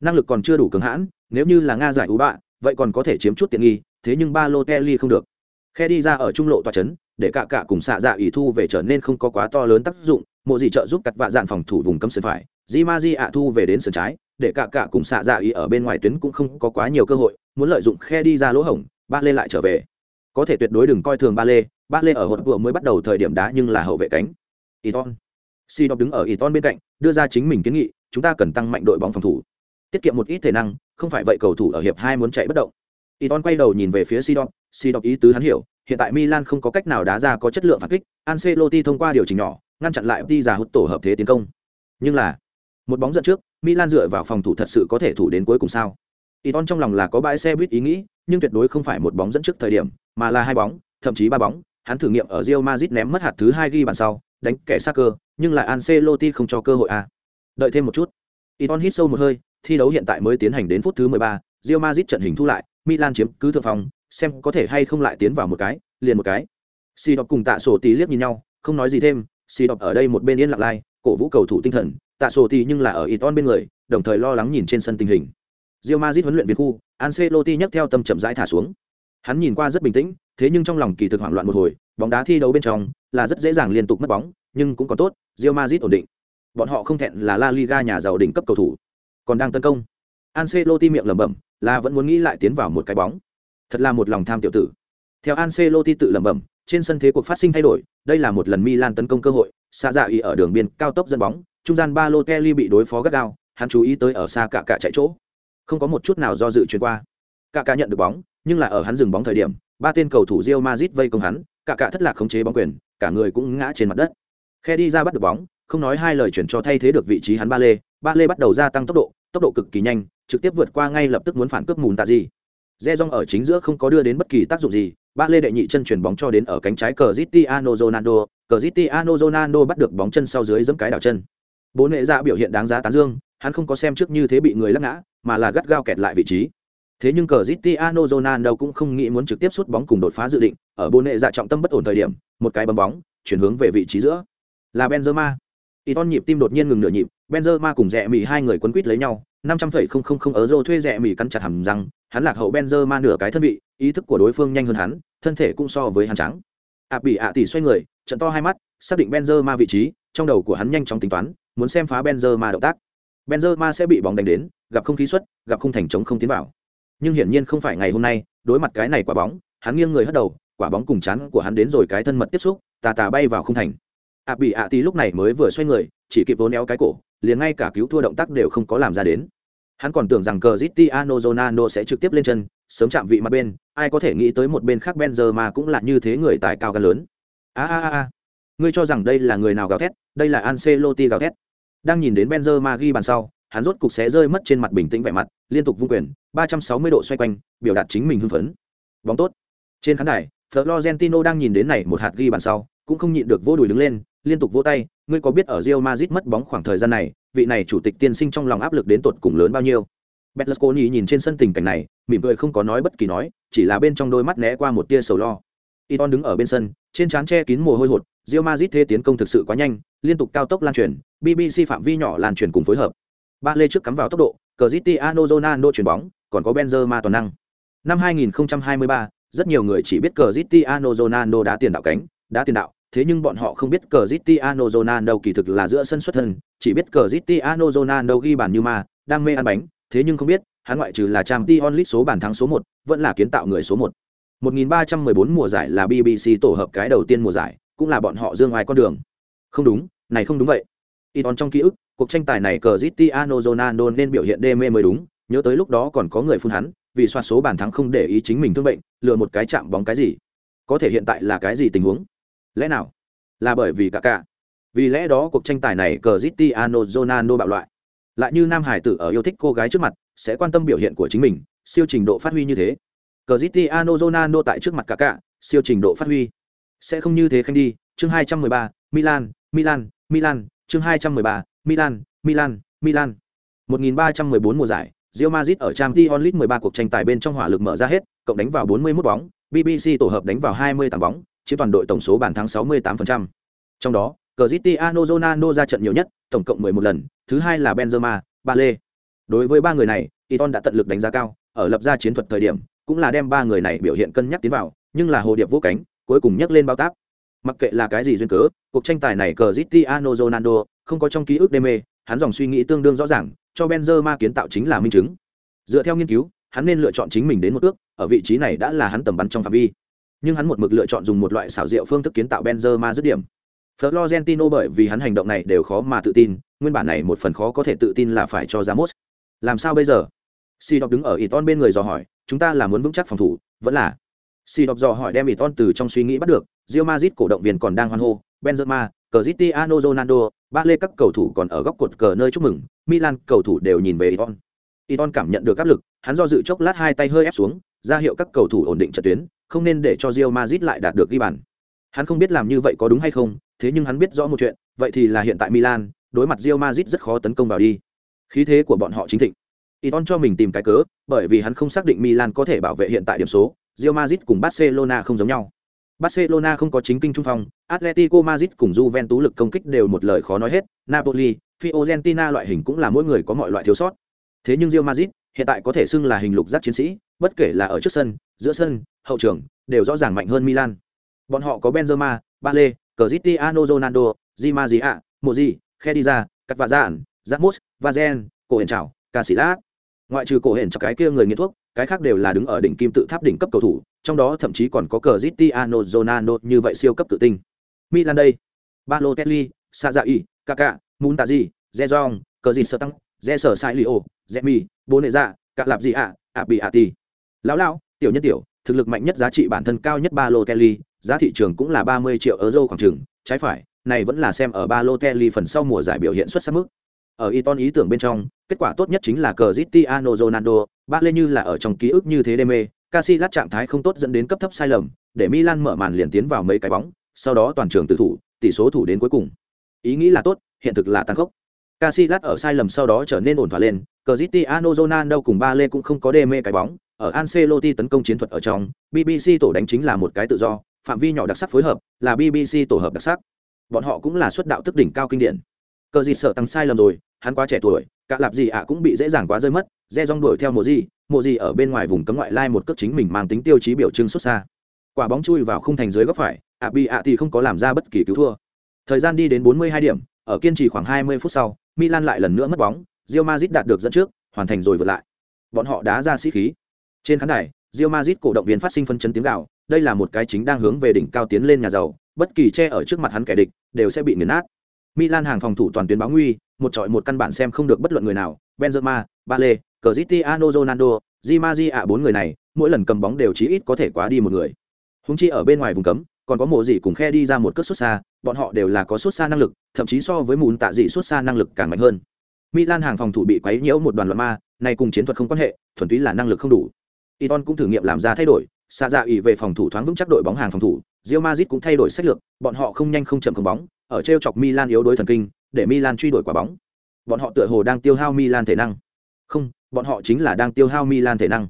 Năng lực còn chưa đủ cường hãn, nếu như là Nga giải U bạ, vậy còn có thể chiếm chút tiện nghi, thế nhưng Balotelli không được. Khe đi ra ở trung lộ tòa chấn, để cả cả cùng xạ dạ ủy thu về trở nên không có quá to lớn tác dụng, mộ dị trợ giúp cắt vạ dạn phòng thủ vùng cấm sân phải, Di Maji ạ thu về đến sân trái, để cả cả cùng xạ dạ ý ở bên ngoài tuyến cũng không có quá nhiều cơ hội, muốn lợi dụng khe đi ra lỗ hổng, ba lê lại trở về. Có thể tuyệt đối đừng coi thường ba lê, ba lê ở hột vừa mới bắt đầu thời điểm đá nhưng là hậu vệ cánh. Iton. Si đọc đứng ở Iton bên cạnh, đưa ra chính mình kiến nghị, chúng ta cần tăng mạnh đội bóng phòng thủ, tiết kiệm một ít thể năng, không phải vậy cầu thủ ở hiệp hai muốn chạy bất động. Iton quay đầu nhìn về phía si đọc si đọc ý tứ hắn hiểu, hiện tại Milan không có cách nào đá ra có chất lượng phản kích, Ancelotti thông qua điều chỉnh nhỏ, ngăn chặn lại đi giả hút tổ hợp thế tiến công. Nhưng là, một bóng dẫn trước, Milan dựa vào phòng thủ thật sự có thể thủ đến cuối cùng sao? Iton trong lòng là có bãi xe buýt ý nghĩ, nhưng tuyệt đối không phải một bóng dẫn trước thời điểm, mà là hai bóng, thậm chí ba bóng, hắn thử nghiệm ở rio mazit ném mất hạt thứ hai ghi bàn sau, đánh kẻ xa cơ, nhưng lại Ancelotti không cho cơ hội à. Đợi thêm một chút. Iton hít sâu một hơi, thi đấu hiện tại mới tiến hành đến phút thứ 13, rio mazit trận hình thu lại, Milan chiếm cứ thượng phòng, xem có thể hay không lại tiến vào một cái, liền một cái. xì đọc cùng Tạ Sổ Tí liếc nhìn nhau, không nói gì thêm, Si đọc ở đây một bên yên lặng lai, cổ vũ cầu thủ tinh thần, Tạ Sổ thì nhưng là ở Iton bên người, đồng thời lo lắng nhìn trên sân tình hình. rio mazit huấn luyện viên khu, Ancelotti nhấc theo tâm chậm rãi thả xuống. Hắn nhìn qua rất bình tĩnh, thế nhưng trong lòng kỳ thực hoảng loạn một hồi, bóng đá thi đấu bên trong là rất dễ dàng liên tục mất bóng, nhưng cũng còn tốt, rio mazit ổn định. Bọn họ không thẹn là La Liga nhà giàu đỉnh cấp cầu thủ, còn đang tấn công. Ancelotti miệng lẩm bẩm, là vẫn muốn nghĩ lại tiến vào một cái bóng. Thật là một lòng tham tiểu tử. Theo Ancelotti tự lẩm bẩm, trên sân thế cuộc phát sinh thay đổi, đây là một lần Milan tấn công cơ hội, xa dạ ý ở đường biên cao tốc dẫn bóng, trung gian Balotelli bị đối phó gắt gao, hắn chú ý tới ở xa cả cả chạy chỗ. Không có một chút nào do dự chuyển qua. Cả cả nhận được bóng, nhưng là ở hắn dừng bóng thời điểm, ba tên cầu thủ Real Madrid vây công hắn, cả cả thất lạc khống chế bóng quyền, cả người cũng ngã trên mặt đất. Khe đi ra bắt được bóng, không nói hai lời chuyển cho thay thế được vị trí hắn ba lê, ba lê bắt đầu gia tăng tốc độ, tốc độ cực kỳ nhanh, trực tiếp vượt qua ngay lập tức muốn phản cướp mùn tạ gì. Re ở chính giữa không có đưa đến bất kỳ tác dụng gì, ba lê đệ nhị chân chuyển bóng cho đến ở cánh trái cờ Cristiano Ronaldo, cờ Cristiano Ronaldo bắt được bóng chân sau dưới giẫm cái đảo chân. Bốn nệ ra dạ biểu hiện đáng giá tán dương, hắn không có xem trước như thế bị người lắc ngã, mà là gắt gao kẹt lại vị trí. Thế nhưng cờ Cristiano Ronaldo cũng không nghĩ muốn trực tiếp sút bóng cùng đột phá dự định, ở bốn nệ dạ trọng tâm bất ổn thời điểm, một cái bấm bóng, chuyển hướng về vị trí giữa. Là Benzema. Iton nhịp tim đột nhiên ngừng nửa nhịp, Benzema cùng Rẽ mì hai người quấn quýt lấy nhau, 500,000 euro thuê Rẽ mì cắn chặt hàm răng, hắn lạc hậu Benzema nửa cái thân vị, ý thức của đối phương nhanh hơn hắn, thân thể cũng so với hắn trắng. ạ bị ạ tỷ xoay người, trận to hai mắt, xác định Benzema vị trí, trong đầu của hắn nhanh chóng tính toán, muốn xem phá Benzema động tác. Benzema sẽ bị bóng đánh đến, gặp không khí xuất, gặp không thành chống không tiến vào. Nhưng hiển nhiên không phải ngày hôm nay, đối mặt cái này quả bóng, hắn nghiêng người hất đầu, quả bóng cùng chán của hắn đến rồi cái thân mật tiếp xúc, tà tà bay vào không thành. ạ bị ạ tỷ lúc này mới vừa xoay người, chỉ kịp vốn éo cái cổ, liền ngay cả cứu thua động tác đều không có làm ra đến. Hắn còn tưởng rằng Cristiano Ronaldo sẽ trực tiếp lên chân, sớm chạm vị mặt bên, ai có thể nghĩ tới một bên khác Benzema cũng là như thế người tài cao gan lớn. A a a, ngươi cho rằng đây là người nào gào thét, đây là Ancelotti gào thét. Đang nhìn đến Benzema ghi bàn sau, hắn rốt cục sẽ rơi mất trên mặt bình tĩnh vẻ mặt, liên tục vung quyền, 360 độ xoay quanh, biểu đạt chính mình hưng phấn. Bóng tốt. Trên khán đài, Florentino đang nhìn đến này một hạt ghi bàn sau, cũng không nhịn được vô đùi đứng lên, liên tục vỗ tay, ngươi có biết ở Real Madrid mất bóng khoảng thời gian này, vị này chủ tịch tiên sinh trong lòng áp lực đến tột cùng lớn bao nhiêu? Berlusconi nhìn trên sân tình cảnh này, mỉm cười không có nói bất kỳ nói, chỉ là bên trong đôi mắt né qua một tia sầu lo. Iton đứng ở bên sân, trên trán che kín mồ hôi hột, Real Madrid thế tiến công thực sự quá nhanh, liên tục cao tốc lan truyền, BBC phạm vi nhỏ lan truyền cùng phối hợp. Ba lê trước cắm vào tốc độ, Cristiano Ronaldo chuyển bóng, còn có Benzema toàn năng. Năm 2023, rất nhiều người chỉ biết Cristiano Ronaldo đá tiền đạo cánh, đá tiền đạo, thế nhưng bọn họ không biết Cristiano Ronaldo kỳ thực là giữa sân xuất thân, chỉ biết Cristiano Ronaldo ghi bàn như ma, đam mê ăn bánh, thế nhưng không biết, hắn ngoại trừ là Champions League số bàn thắng số 1, vẫn là kiến tạo người số 1. 1314 mùa giải là BBC tổ hợp cái đầu tiên mùa giải, cũng là bọn họ dương ngoài con đường. Không đúng, này không đúng vậy. Iton trong ký ức, cuộc tranh tài này Cristiano Ronaldo nên biểu hiện đê mê mới đúng, nhớ tới lúc đó còn có người phun hắn, vì soạt số bàn thắng không để ý chính mình thương bệnh, lừa một cái chạm bóng cái gì. Có thể hiện tại là cái gì tình huống? Lẽ nào? Là bởi vì cả cả. Vì lẽ đó cuộc tranh tài này Cristiano Ronaldo bạo loại. Lại như nam hải tử ở yêu thích cô gái trước mặt, sẽ quan tâm biểu hiện của chính mình, siêu trình độ phát huy như thế. Cristiano zonano tại trước mặt cả cả, siêu trình độ phát huy. Sẽ không như thế khanh đi, chương 213, Milan, Milan, Milan, chương 213, Milan, Milan, Milan. 1314 mùa giải, Real Madrid ở Champions League 13 cuộc tranh tài bên trong hỏa lực mở ra hết, cộng đánh vào 41 bóng, BBC tổ hợp đánh vào 20 tầm bóng, chiếm toàn đội tổng số bàn thắng 68%. Trong đó, Cristiano Ronaldo ra trận nhiều nhất, tổng cộng 11 lần, thứ hai là Benzema, Bale. Đối với ba người này, Iton đã tận lực đánh giá cao, ở lập ra chiến thuật thời điểm, cũng là đem ba người này biểu hiện cân nhắc tiến vào, nhưng là hồ điệp vô cánh, cuối cùng nhấc lên bao táp. Mặc kệ là cái gì duyên cớ, cuộc tranh tài này Cristiano Ronaldo không có trong ký ức đê mê, hắn dòng suy nghĩ tương đương rõ ràng, cho Benzema kiến tạo chính là minh chứng. Dựa theo nghiên cứu, hắn nên lựa chọn chính mình đến một ước, ở vị trí này đã là hắn tầm bắn trong phạm vi. Nhưng hắn một mực lựa chọn dùng một loại xảo diệu phương thức kiến tạo Benzema dứt điểm. Florentino bởi vì hắn hành động này đều khó mà tự tin, nguyên bản này một phần khó có thể tự tin là phải cho Ramos. Làm sao bây giờ? Si đọc đứng ở Iton bên người dò hỏi, chúng ta là muốn vững chắc phòng thủ, vẫn là. Si đọc dò hỏi đem Iton từ trong suy nghĩ bắt được, Real Madrid cổ động viên còn đang hoan hô, Benzema, Cristiano Ronaldo, ba lê các cầu thủ còn ở góc cột cờ nơi chúc mừng, Milan cầu thủ đều nhìn về Iton. Iton cảm nhận được áp lực, hắn do dự chốc lát hai tay hơi ép xuống, ra hiệu các cầu thủ ổn định trận tuyến, không nên để cho Real Madrid lại đạt được ghi bàn. Hắn không biết làm như vậy có đúng hay không, thế nhưng hắn biết rõ một chuyện, vậy thì là hiện tại Milan, đối mặt Real Madrid rất khó tấn công vào đi. Khí thế của bọn họ chính thịnh. Iton cho mình tìm cái cớ, bởi vì hắn không xác định Milan có thể bảo vệ hiện tại điểm số, Real Madrid cùng Barcelona không giống nhau. Barcelona không có chính kinh trung phong, Atletico Madrid cùng Juventus lực công kích đều một lời khó nói hết, Napoli, Fiorentina loại hình cũng là mỗi người có mọi loại thiếu sót. Thế nhưng Real Madrid hiện tại có thể xưng là hình lục giác chiến sĩ, bất kể là ở trước sân, giữa sân, hậu trường, đều rõ ràng mạnh hơn Milan. Bọn họ có Benzema, Bale, Cristiano Ronaldo, Di Maria, Modri, Khediza, Cavazan, Ramos, Vazen, cổ Hển trảo, Casillas. Ngoại trừ cổ Hển cho cái kia người nghiện thuốc, cái khác đều là đứng ở đỉnh kim tự tháp đỉnh cấp cầu thủ, trong đó thậm chí còn có Cristiano Ronaldo như vậy siêu cấp tự tinh. Milan đây, Balotelli, Sazai, Kaká, Muntazi, Zezong, cờ gì Sailio, Zemi, Boneza, nệ lạp gì ạ, ạ. Lão lão, tiểu nhân tiểu, thực lực mạnh nhất giá trị bản thân cao nhất Balotelli, giá thị trường cũng là 30 triệu euro khoảng chừng, trái phải, này vẫn là xem ở Balotelli phần sau mùa giải biểu hiện xuất sắc mức. Ở Iton ý tưởng bên trong, kết quả tốt nhất chính là Cristiano Ronaldo, ba lê như là ở trong ký ức như thế đê mê, Casillas trạng thái không tốt dẫn đến cấp thấp sai lầm, để Milan mở màn liền tiến vào mấy cái bóng, sau đó toàn trường tự thủ, tỷ số thủ đến cuối cùng. Ý nghĩ là tốt, hiện thực là tăng khốc. Casillas ở sai lầm sau đó trở nên ổn thỏa lên, Cristiano Ronaldo cùng ba lê cũng không có đê mê cái bóng, ở Ancelotti tấn công chiến thuật ở trong, BBC tổ đánh chính là một cái tự do, phạm vi nhỏ đặc sắc phối hợp, là BBC tổ hợp đặc sắc. Bọn họ cũng là xuất đạo tức đỉnh cao kinh điển. Cờ gì sợ tăng sai lầm rồi, hắn quá trẻ tuổi, cả lạp gì ạ cũng bị dễ dàng quá rơi mất, Re dong đuổi theo mùa gì, mùa gì ở bên ngoài vùng cấm ngoại lai một cước chính mình mang tính tiêu chí biểu trưng xuất xa. Quả bóng chui vào khung thành dưới góc phải, ạ bị ạ thì không có làm ra bất kỳ cứu thua. Thời gian đi đến 42 điểm, ở kiên trì khoảng 20 phút sau, Milan lại lần nữa mất bóng, Real Madrid đạt được dẫn trước, hoàn thành rồi vượt lại. Bọn họ đá ra sĩ khí. Trên khán đài, Real Madrid cổ động viên phát sinh phân chấn tiếng gào, đây là một cái chính đang hướng về đỉnh cao tiến lên nhà giàu, bất kỳ che ở trước mặt hắn kẻ địch đều sẽ bị nghiền nát. Milan hàng phòng thủ toàn tuyến báo nguy, một trọi một căn bản xem không được bất luận người nào, Benzema, Bale, Cristiano Ronaldo, Di Maria à, bốn người này, mỗi lần cầm bóng đều chí ít có thể quá đi một người. Húng chi ở bên ngoài vùng cấm, còn có mộ gì cùng khe đi ra một cước xuất xa, bọn họ đều là có xuất xa năng lực, thậm chí so với mùn tạ dị xuất xa năng lực càng mạnh hơn. Milan hàng phòng thủ bị quấy nhiễu một đoàn loạn ma, này cùng chiến thuật không quan hệ, thuần túy là năng lực không đủ. Iton cũng thử nghiệm làm ra thay đổi, xa dạ ủy về phòng thủ thoáng vững chắc đội bóng hàng phòng thủ, Real Madrid cũng thay đổi sách lược, bọn họ không nhanh không chậm cầm bóng, ở treo chọc Milan yếu đối thần kinh, để Milan truy đuổi quả bóng. Bọn họ tựa hồ đang tiêu hao Milan thể năng. Không, bọn họ chính là đang tiêu hao Milan thể năng.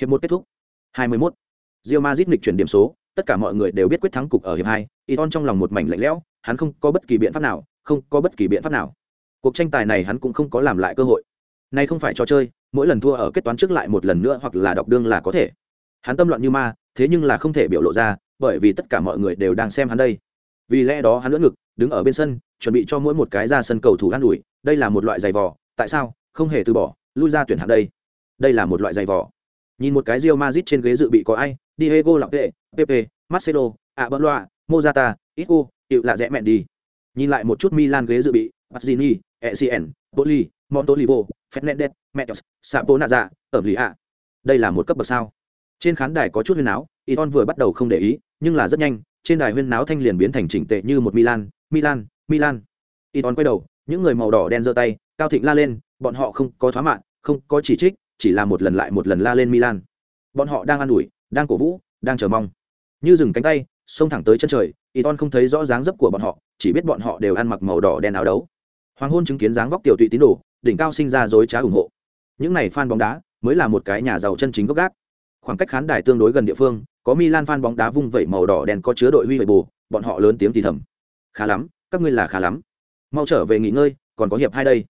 Hiệp một kết thúc. 21. Real Madrid nghịch chuyển điểm số, tất cả mọi người đều biết quyết thắng cục ở hiệp hai. Iton trong lòng một mảnh lạnh lẽo, hắn không có bất kỳ biện pháp nào, không có bất kỳ biện pháp nào. Cuộc tranh tài này hắn cũng không có làm lại cơ hội. Này không phải trò chơi, mỗi lần thua ở kết toán trước lại một lần nữa hoặc là đọc đương là có thể. Hắn tâm loạn như ma, thế nhưng là không thể biểu lộ ra, bởi vì tất cả mọi người đều đang xem hắn đây. Vì lẽ đó hắn lưỡng ngực, đứng ở bên sân, chuẩn bị cho mỗi một cái ra sân cầu thủ an ủi, đây là một loại giày vò, tại sao? Không hề từ bỏ, lui ra tuyển hạng đây. Đây là một loại giày vò. Nhìn một cái Real Madrid trên ghế dự bị có ai, Diego Lappe, Pepe, Marcelo, Abelloa, Mozata, Isco, Hiệu là rẽ mẹn đi. Nhìn lại một chút Milan ghế dự bị, bazzini ecn Poli, Montolivo, Fernandez, Metos, saponaza ở lì ạ. Đây là một cấp bậc sao? Trên khán đài có chút huyên náo, Iton vừa bắt đầu không để ý, nhưng là rất nhanh, trên đài huyên náo thanh liền biến thành chỉnh tệ như một Milan, Milan, Milan. Iton quay đầu, những người màu đỏ đen giơ tay, cao thịnh la lên, bọn họ không có thoá mạn, không có chỉ trích, chỉ là một lần lại một lần la lên Milan. Bọn họ đang ăn ủi, đang cổ vũ, đang chờ mong. Như dừng cánh tay, xông thẳng tới chân trời, Iton không thấy rõ dáng dấp của bọn họ, chỉ biết bọn họ đều ăn mặc màu đỏ đen áo đấu. Hoàng hôn chứng kiến dáng vóc tiểu tụy tín đồ, đỉnh cao sinh ra dối trá ủng hộ. Những này fan bóng đá mới là một cái nhà giàu chân chính gốc gác. Khoảng cách khán đài tương đối gần địa phương, có Milan fan bóng đá vung vẩy màu đỏ đen có chứa đội huy vệ bù, bọn họ lớn tiếng thì thầm. Khá lắm, các ngươi là khá lắm. Mau trở về nghỉ ngơi, còn có hiệp hai đây.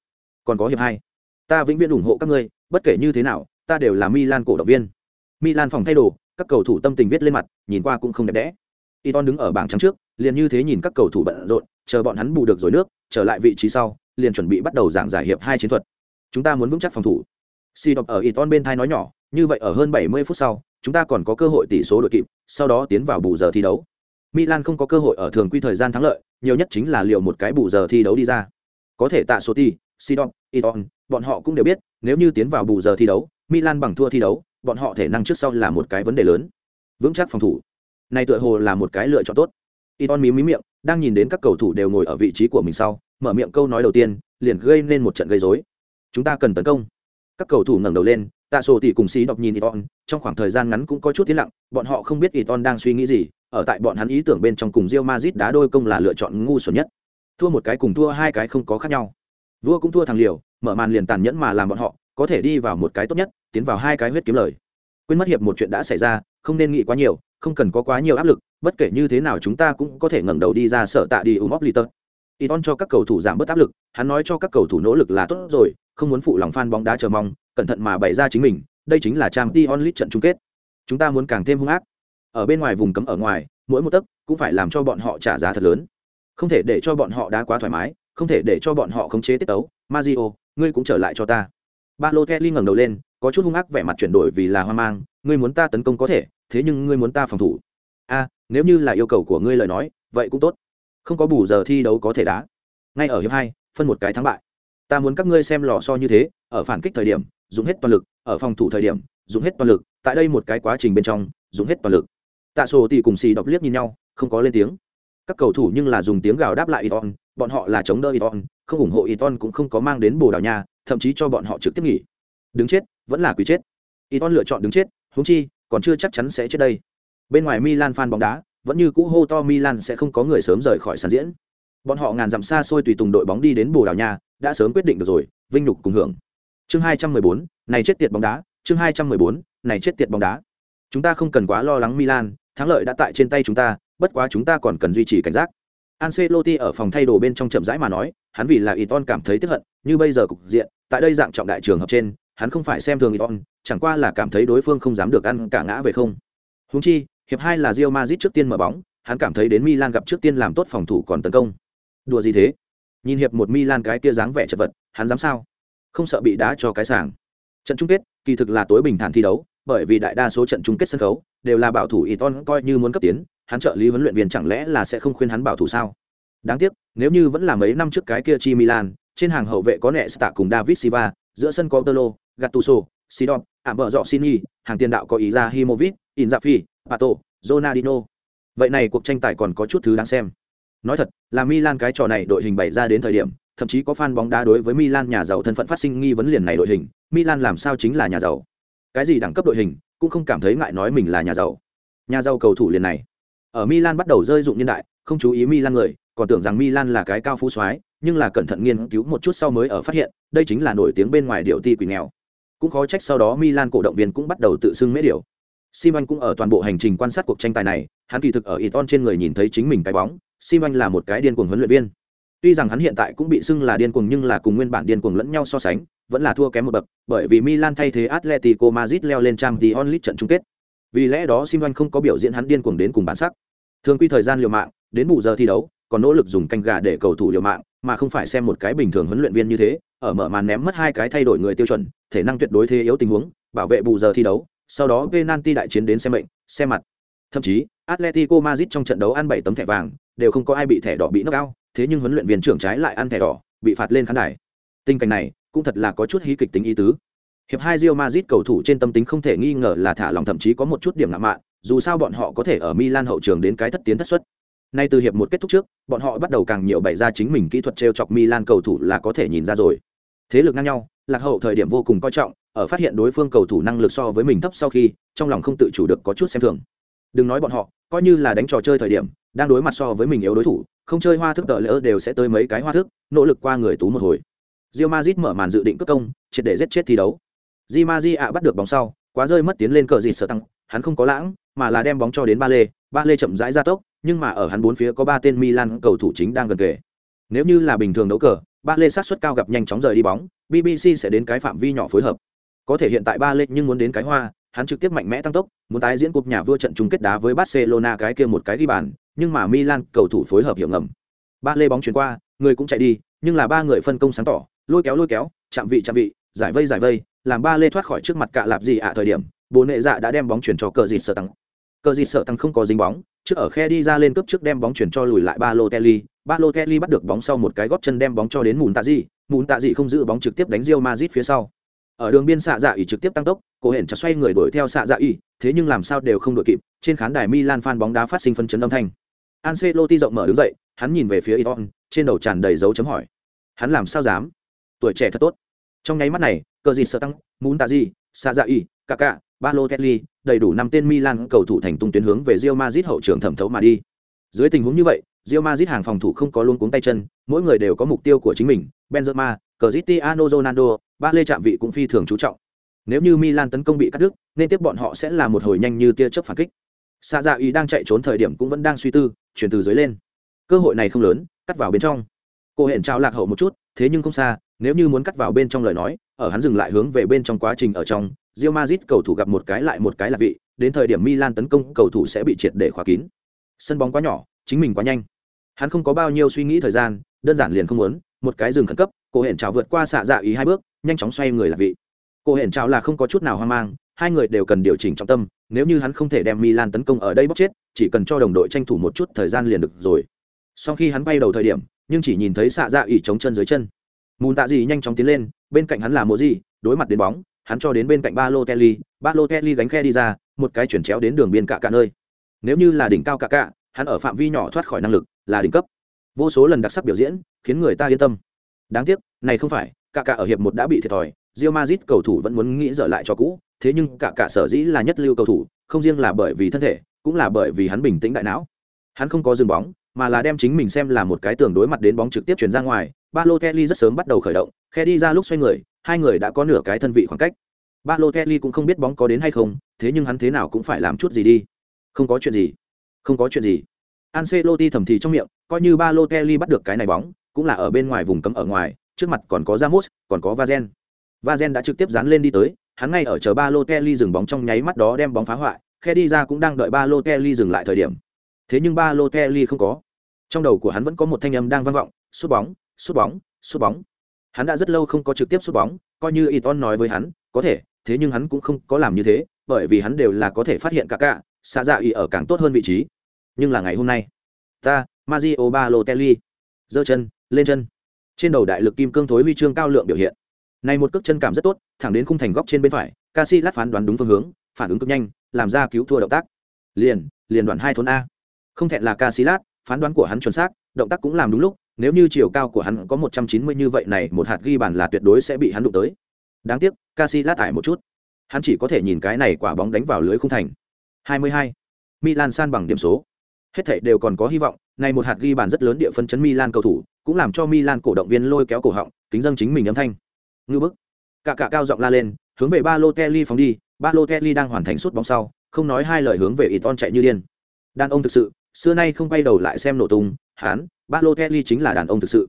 Còn có hiệp hai. Ta vĩnh viễn ủng hộ các ngươi, bất kể như thế nào, ta đều là Milan cổ động viên. Milan phòng thay đồ, các cầu thủ tâm tình viết lên mặt, nhìn qua cũng không đẹp đẽ. Iton đứng ở bảng trắng trước, liền như thế nhìn các cầu thủ bận rộn, chờ bọn hắn bù được rồi nước, trở lại vị trí sau, liền chuẩn bị bắt đầu giảng giải hiệp hai chiến thuật. Chúng ta muốn vững chắc phòng thủ. Si đọc ở Iton bên thai nói nhỏ, như vậy ở hơn 70 phút sau, chúng ta còn có cơ hội tỷ số đội kịp, sau đó tiến vào bù giờ thi đấu. Milan không có cơ hội ở thường quy thời gian thắng lợi, nhiều nhất chính là liệu một cái bù giờ thi đấu đi ra. Có thể tạ Soti, Sidon, Iton, bọn họ cũng đều biết, nếu như tiến vào bù giờ thi đấu, Milan bằng thua thi đấu, bọn họ thể năng trước sau là một cái vấn đề lớn. Vững chắc phòng thủ. Này tựa hồ là một cái lựa chọn tốt. Iton mí mí miệng, đang nhìn đến các cầu thủ đều ngồi ở vị trí của mình sau, mở miệng câu nói đầu tiên, liền gây nên một trận gây rối. Chúng ta cần tấn công. Các cầu thủ ngẩng đầu lên, tạ sổ tỷ cùng xí đọc nhìn Iton, trong khoảng thời gian ngắn cũng có chút tiến lặng, bọn họ không biết Iton đang suy nghĩ gì, ở tại bọn hắn ý tưởng bên trong cùng Real Madrid đá đôi công là lựa chọn ngu xuẩn nhất. Thua một cái cùng thua hai cái không có khác nhau. Vua cũng thua thằng liều, mở màn liền tàn nhẫn mà làm bọn họ có thể đi vào một cái tốt nhất, tiến vào hai cái huyết kiếm lời. Quên mất hiệp một chuyện đã xảy ra, không nên nghĩ quá nhiều, không cần có quá nhiều áp lực, bất kể như thế nào chúng ta cũng có thể ngẩng đầu đi ra sở tạ đi um Opliter. Iton cho các cầu thủ giảm bớt áp lực, hắn nói cho các cầu thủ nỗ lực là tốt rồi, không muốn phụ lòng fan bóng đá chờ mong, cẩn thận mà bày ra chính mình, đây chính là Champions League trận chung kết. Chúng ta muốn càng thêm hung ác. Ở bên ngoài vùng cấm ở ngoài, mỗi một tấc cũng phải làm cho bọn họ trả giá thật lớn. Không thể để cho bọn họ đá quá thoải mái, không thể để cho bọn họ khống chế tiết tấu. Mario, ngươi cũng trở lại cho ta. Balotelli ngẩng đầu lên, có chút hung ác vẻ mặt chuyển đổi vì là hoang mang, ngươi muốn ta tấn công có thể, thế nhưng ngươi muốn ta phòng thủ a nếu như là yêu cầu của ngươi lời nói vậy cũng tốt không có bù giờ thi đấu có thể đá ngay ở hiệp hai phân một cái thắng bại ta muốn các ngươi xem lò so như thế ở phản kích thời điểm dùng hết toàn lực ở phòng thủ thời điểm dùng hết toàn lực tại đây một cái quá trình bên trong dùng hết toàn lực tạ sổ thì cùng xì đọc liếc nhìn nhau không có lên tiếng các cầu thủ nhưng là dùng tiếng gào đáp lại Iton, bọn họ là chống đỡ Iton, không ủng hộ Iton cũng không có mang đến Bồ Đào Nha, thậm chí cho bọn họ trực tiếp nghỉ. Đứng chết, vẫn là quỷ chết. Iton lựa chọn đứng chết, húng chi, còn chưa chắc chắn sẽ chết đây. Bên ngoài Milan fan bóng đá, vẫn như cũ hô to Milan sẽ không có người sớm rời khỏi sân diễn. Bọn họ ngàn dặm xa xôi tùy tùng đội bóng đi đến Bồ Đào Nha, đã sớm quyết định được rồi, vinh nhục cùng hưởng. Chương 214, này chết tiệt bóng đá, chương 214, này chết tiệt bóng đá. Chúng ta không cần quá lo lắng Milan, thắng lợi đã tại trên tay chúng ta, bất quá chúng ta còn cần duy trì cảnh giác. Ancelotti ở phòng thay đồ bên trong chậm rãi mà nói, hắn vì là Iton cảm thấy tức hận, như bây giờ cục diện, tại đây dạng trọng đại trường hợp trên, hắn không phải xem thường Iton, chẳng qua là cảm thấy đối phương không dám được ăn cả ngã về không. Huống chi, hiệp hai là Real Madrid trước tiên mở bóng, hắn cảm thấy đến Milan gặp trước tiên làm tốt phòng thủ còn tấn công. Đùa gì thế? Nhìn hiệp một Milan cái kia dáng vẻ chật vật, hắn dám sao? Không sợ bị đá cho cái sàng. Trận chung kết, kỳ thực là tối bình thản thi đấu, bởi vì đại đa số trận chung kết sân khấu đều là bảo thủ Iton coi như muốn cấp tiến, hắn trợ lý huấn luyện viên chẳng lẽ là sẽ không khuyên hắn bảo thủ sao? Đáng tiếc, nếu như vẫn là mấy năm trước cái kia chi Milan, trên hàng hậu vệ có Nesta cùng David Silva, giữa sân có Tolo, Gattuso, Sidon, ảm bờ dọ Sini, hàng tiền đạo có Izahimovic, Inzaghi, Pato, Ronaldinho. Vậy này cuộc tranh tài còn có chút thứ đáng xem. Nói thật, là Milan cái trò này đội hình bày ra đến thời điểm, thậm chí có fan bóng đá đối với Milan nhà giàu thân phận phát sinh nghi vấn liền này đội hình, Milan làm sao chính là nhà giàu? Cái gì đẳng cấp đội hình, cũng không cảm thấy ngại nói mình là nhà giàu. Nhà giàu cầu thủ liền này. Ở Milan bắt đầu rơi dụng niên đại, không chú ý Milan người, còn tưởng rằng Milan là cái cao phú soái, nhưng là cẩn thận nghiên cứu một chút sau mới ở phát hiện, đây chính là nổi tiếng bên ngoài điệu ti quỷ nghèo. Cũng khó trách sau đó Milan cổ động viên cũng bắt đầu tự xưng mễ Sim Anh cũng ở toàn bộ hành trình quan sát cuộc tranh tài này, hắn kỳ thực ở Iton trên người nhìn thấy chính mình cái bóng, Simon là một cái điên cuồng huấn luyện viên. Tuy rằng hắn hiện tại cũng bị xưng là điên cuồng nhưng là cùng nguyên bản điên cuồng lẫn nhau so sánh, vẫn là thua kém một bậc, bởi vì Milan thay thế Atletico Madrid leo lên Champions League trận chung kết. Vì lẽ đó Simon không có biểu diễn hắn điên cuồng đến cùng bản sắc. Thường quy thời gian liều mạng, đến bù giờ thi đấu, còn nỗ lực dùng canh gà để cầu thủ liều mạng, mà không phải xem một cái bình thường huấn luyện viên như thế, ở mở màn ném mất hai cái thay đổi người tiêu chuẩn, thể năng tuyệt đối thế yếu tình huống, bảo vệ bù giờ thi đấu, sau đó penalty đại chiến đến xem mệnh, xem mặt. Thậm chí, Atletico Madrid trong trận đấu ăn bảy tấm thẻ vàng, đều không có ai bị thẻ đỏ bị knock out, thế nhưng huấn luyện viên trưởng trái lại ăn thẻ đỏ, bị phạt lên khán đài. Tình cảnh này, cũng thật là có chút hí kịch tính ý tứ. Hiệp hai Real Madrid cầu thủ trên tâm tính không thể nghi ngờ là thả lòng thậm chí có một chút điểm ngạo mạn, dù sao bọn họ có thể ở Milan hậu trường đến cái thất tiến thất xuất. Nay từ hiệp một kết thúc trước, bọn họ bắt đầu càng nhiều bày ra chính mình kỹ thuật trêu chọc Milan cầu thủ là có thể nhìn ra rồi. Thế lực ngang nhau, lạc hậu thời điểm vô cùng coi trọng, ở phát hiện đối phương cầu thủ năng lực so với mình thấp sau khi, trong lòng không tự chủ được có chút xem thường. Đừng nói bọn họ, coi như là đánh trò chơi thời điểm, đang đối mặt so với mình yếu đối thủ, không chơi hoa thức tợ lỡ đều sẽ tới mấy cái hoa thức, nỗ lực qua người tú một hồi. rio mazit mở màn dự định cất công, triệt để giết chết thi đấu. Di Maji ạ bắt được bóng sau, quá rơi mất tiến lên cờ gì sợ tăng, hắn không có lãng, mà là đem bóng cho đến Ba Lê, Ba Lê chậm rãi ra tốc, nhưng mà ở hắn bốn phía có ba tên Milan cầu thủ chính đang gần kề. Nếu như là bình thường đấu cờ, Ba Lê sát suất cao gặp nhanh chóng rời đi bóng, BBC sẽ đến cái phạm vi nhỏ phối hợp. Có thể hiện tại Ba Lê nhưng muốn đến cái hoa, hắn trực tiếp mạnh mẽ tăng tốc, muốn tái diễn cúp nhà vua trận chung kết đá với Barcelona cái kia một cái ghi bàn, nhưng mà Milan cầu thủ phối hợp hiểu ngầm. Ba Lê bóng chuyển qua, người cũng chạy đi, nhưng là ba người phân công sáng tỏ, lôi kéo lôi kéo, chạm vị chạm vị, giải vây giải vây, làm ba Lê thoát khỏi trước mặt cạ lạp gì ạ thời điểm, bố nệ dạ đã đem bóng chuyển cho cờ dịt sợ tăng cờ dịt sợ tăng không có dính bóng trước ở khe đi ra lên cấp trước đem bóng chuyển cho lùi lại ba lô telly Balotelli kelly bắt được bóng sau một cái góp chân đem bóng cho đến mùn tạ dị. Mùn tạ dị không giữ bóng trực tiếp đánh Real Madrid phía sau. Ở đường biên xạ dạ ỉ trực tiếp tăng tốc Cố hển chặt xoay người đuổi theo xạ dạ ỉ thế nhưng làm sao đều không đuổi kịp trên khán đài milan fan bóng đá phát sinh phân chấn âm thanh. Ancelotti rộng mở đứng dậy hắn nhìn về phía Iton trên đầu tràn đầy dấu chấm hỏi. Hắn làm sao dám? Tuổi trẻ thật tốt. Trong nháy mắt này cờ gì sợ tăng Mùn tạ Dị, xạ dạ ỉ Kaká, Balotelli, đầy đủ năm tên Milan cầu thủ thành tung tuyến hướng về Real Madrid hậu trường thẩm thấu mà đi. Dưới tình huống như vậy, Real Madrid hàng phòng thủ không có luôn cuống tay chân, mỗi người đều có mục tiêu của chính mình, Benzema, Cristiano Ronaldo, ba lê chạm vị cũng phi thường chú trọng. Nếu như Milan tấn công bị cắt đứt, nên tiếp bọn họ sẽ là một hồi nhanh như tia chớp phản kích. Sa Dạ ý đang chạy trốn thời điểm cũng vẫn đang suy tư, chuyển từ dưới lên. Cơ hội này không lớn, cắt vào bên trong. Cô hẹn trao lạc hậu một chút, thế nhưng không xa, nếu như muốn cắt vào bên trong lời nói, ở hắn dừng lại hướng về bên trong quá trình ở trong, Real Madrid cầu thủ gặp một cái lại một cái là vị, đến thời điểm Milan tấn công cầu thủ sẽ bị triệt để khóa kín. Sân bóng quá nhỏ, chính mình quá nhanh. Hắn không có bao nhiêu suy nghĩ thời gian, đơn giản liền không muốn, một cái dừng khẩn cấp, cô hển chào vượt qua xạ dạ ý hai bước, nhanh chóng xoay người là vị. Cô hển chào là không có chút nào hoang mang, hai người đều cần điều chỉnh trọng tâm, nếu như hắn không thể đem Milan tấn công ở đây bóc chết, chỉ cần cho đồng đội tranh thủ một chút thời gian liền được rồi. Sau khi hắn bay đầu thời điểm, nhưng chỉ nhìn thấy xạ dạ ý chống chân dưới chân. Mùn tạ gì nhanh chóng tiến lên, bên cạnh hắn là mùa gì, đối mặt đến bóng, hắn cho đến bên cạnh ba lô Kelly, ba lô Kelly gánh khe đi ra, một cái chuyển chéo đến đường biên cả cả nơi. Nếu như là đỉnh cao cạ cạ hắn ở phạm vi nhỏ thoát khỏi năng lực, là đỉnh cấp. Vô số lần đặc sắc biểu diễn, khiến người ta yên tâm. Đáng tiếc, này không phải, cả cả ở hiệp một đã bị thiệt thòi, Real Madrid cầu thủ vẫn muốn nghĩ dở lại cho cũ, thế nhưng cả cả sở dĩ là nhất lưu cầu thủ, không riêng là bởi vì thân thể, cũng là bởi vì hắn bình tĩnh đại não. Hắn không có dừng bóng, mà là đem chính mình xem là một cái tường đối mặt đến bóng trực tiếp chuyển ra ngoài. Balotelli rất sớm bắt đầu khởi động, khe đi ra lúc xoay người, hai người đã có nửa cái thân vị khoảng cách. Balotelli cũng không biết bóng có đến hay không, thế nhưng hắn thế nào cũng phải làm chút gì đi. Không có chuyện gì, không có chuyện gì. Ancelotti thầm thì trong miệng, coi như Balotelli bắt được cái này bóng, cũng là ở bên ngoài vùng cấm ở ngoài, trước mặt còn có Ramos, còn có Vazen. Vazen đã trực tiếp dán lên đi tới, hắn ngay ở chờ Balotelli dừng bóng trong nháy mắt đó đem bóng phá hoại, khe đi ra cũng đang đợi Balotelli dừng lại thời điểm. Thế nhưng Balotelli không có. Trong đầu của hắn vẫn có một thanh âm đang vang vọng, sút bóng, sút bóng, sút bóng. Hắn đã rất lâu không có trực tiếp sút bóng, coi như Iton nói với hắn, có thể, thế nhưng hắn cũng không có làm như thế, bởi vì hắn đều là có thể phát hiện cả cả, xạ dạ ý ở càng tốt hơn vị trí. Nhưng là ngày hôm nay, ta, Mario Balotelli, giơ chân, lên chân. Trên đầu đại lực kim cương thối huy chương cao lượng biểu hiện này một cước chân cảm rất tốt, thẳng đến khung thành góc trên bên phải, Casillas phán đoán đúng phương hướng, phản ứng cực nhanh, làm ra cứu thua động tác. Liền, liền đoạn hai thôn a. Không thẹn là Casillas, phán đoán của hắn chuẩn xác, động tác cũng làm đúng lúc, nếu như chiều cao của hắn có một trăm chín mươi như vậy này, một hạt ghi bàn là tuyệt đối sẽ bị hắn đụng tới. Đáng tiếc, Casillas tải một chút. Hắn chỉ có thể nhìn cái này quả bóng đánh vào lưới khung thành. 22. Milan san bằng điểm số. Hết thảy đều còn có hy vọng, này một hạt ghi bàn rất lớn địa phân chấn Milan cầu thủ, cũng làm cho Milan cổ động viên lôi kéo cổ họng, kính dâng chính mình âm thanh. Ngư bức. Cả cả cao giọng la lên hướng về Balotelli phóng đi Balotelli đang hoàn thành sút bóng sau không nói hai lời hướng về Iton chạy như điên. Đàn ông thực sự xưa nay không quay đầu lại xem nổ tung hán Balotelli chính là đàn ông thực sự.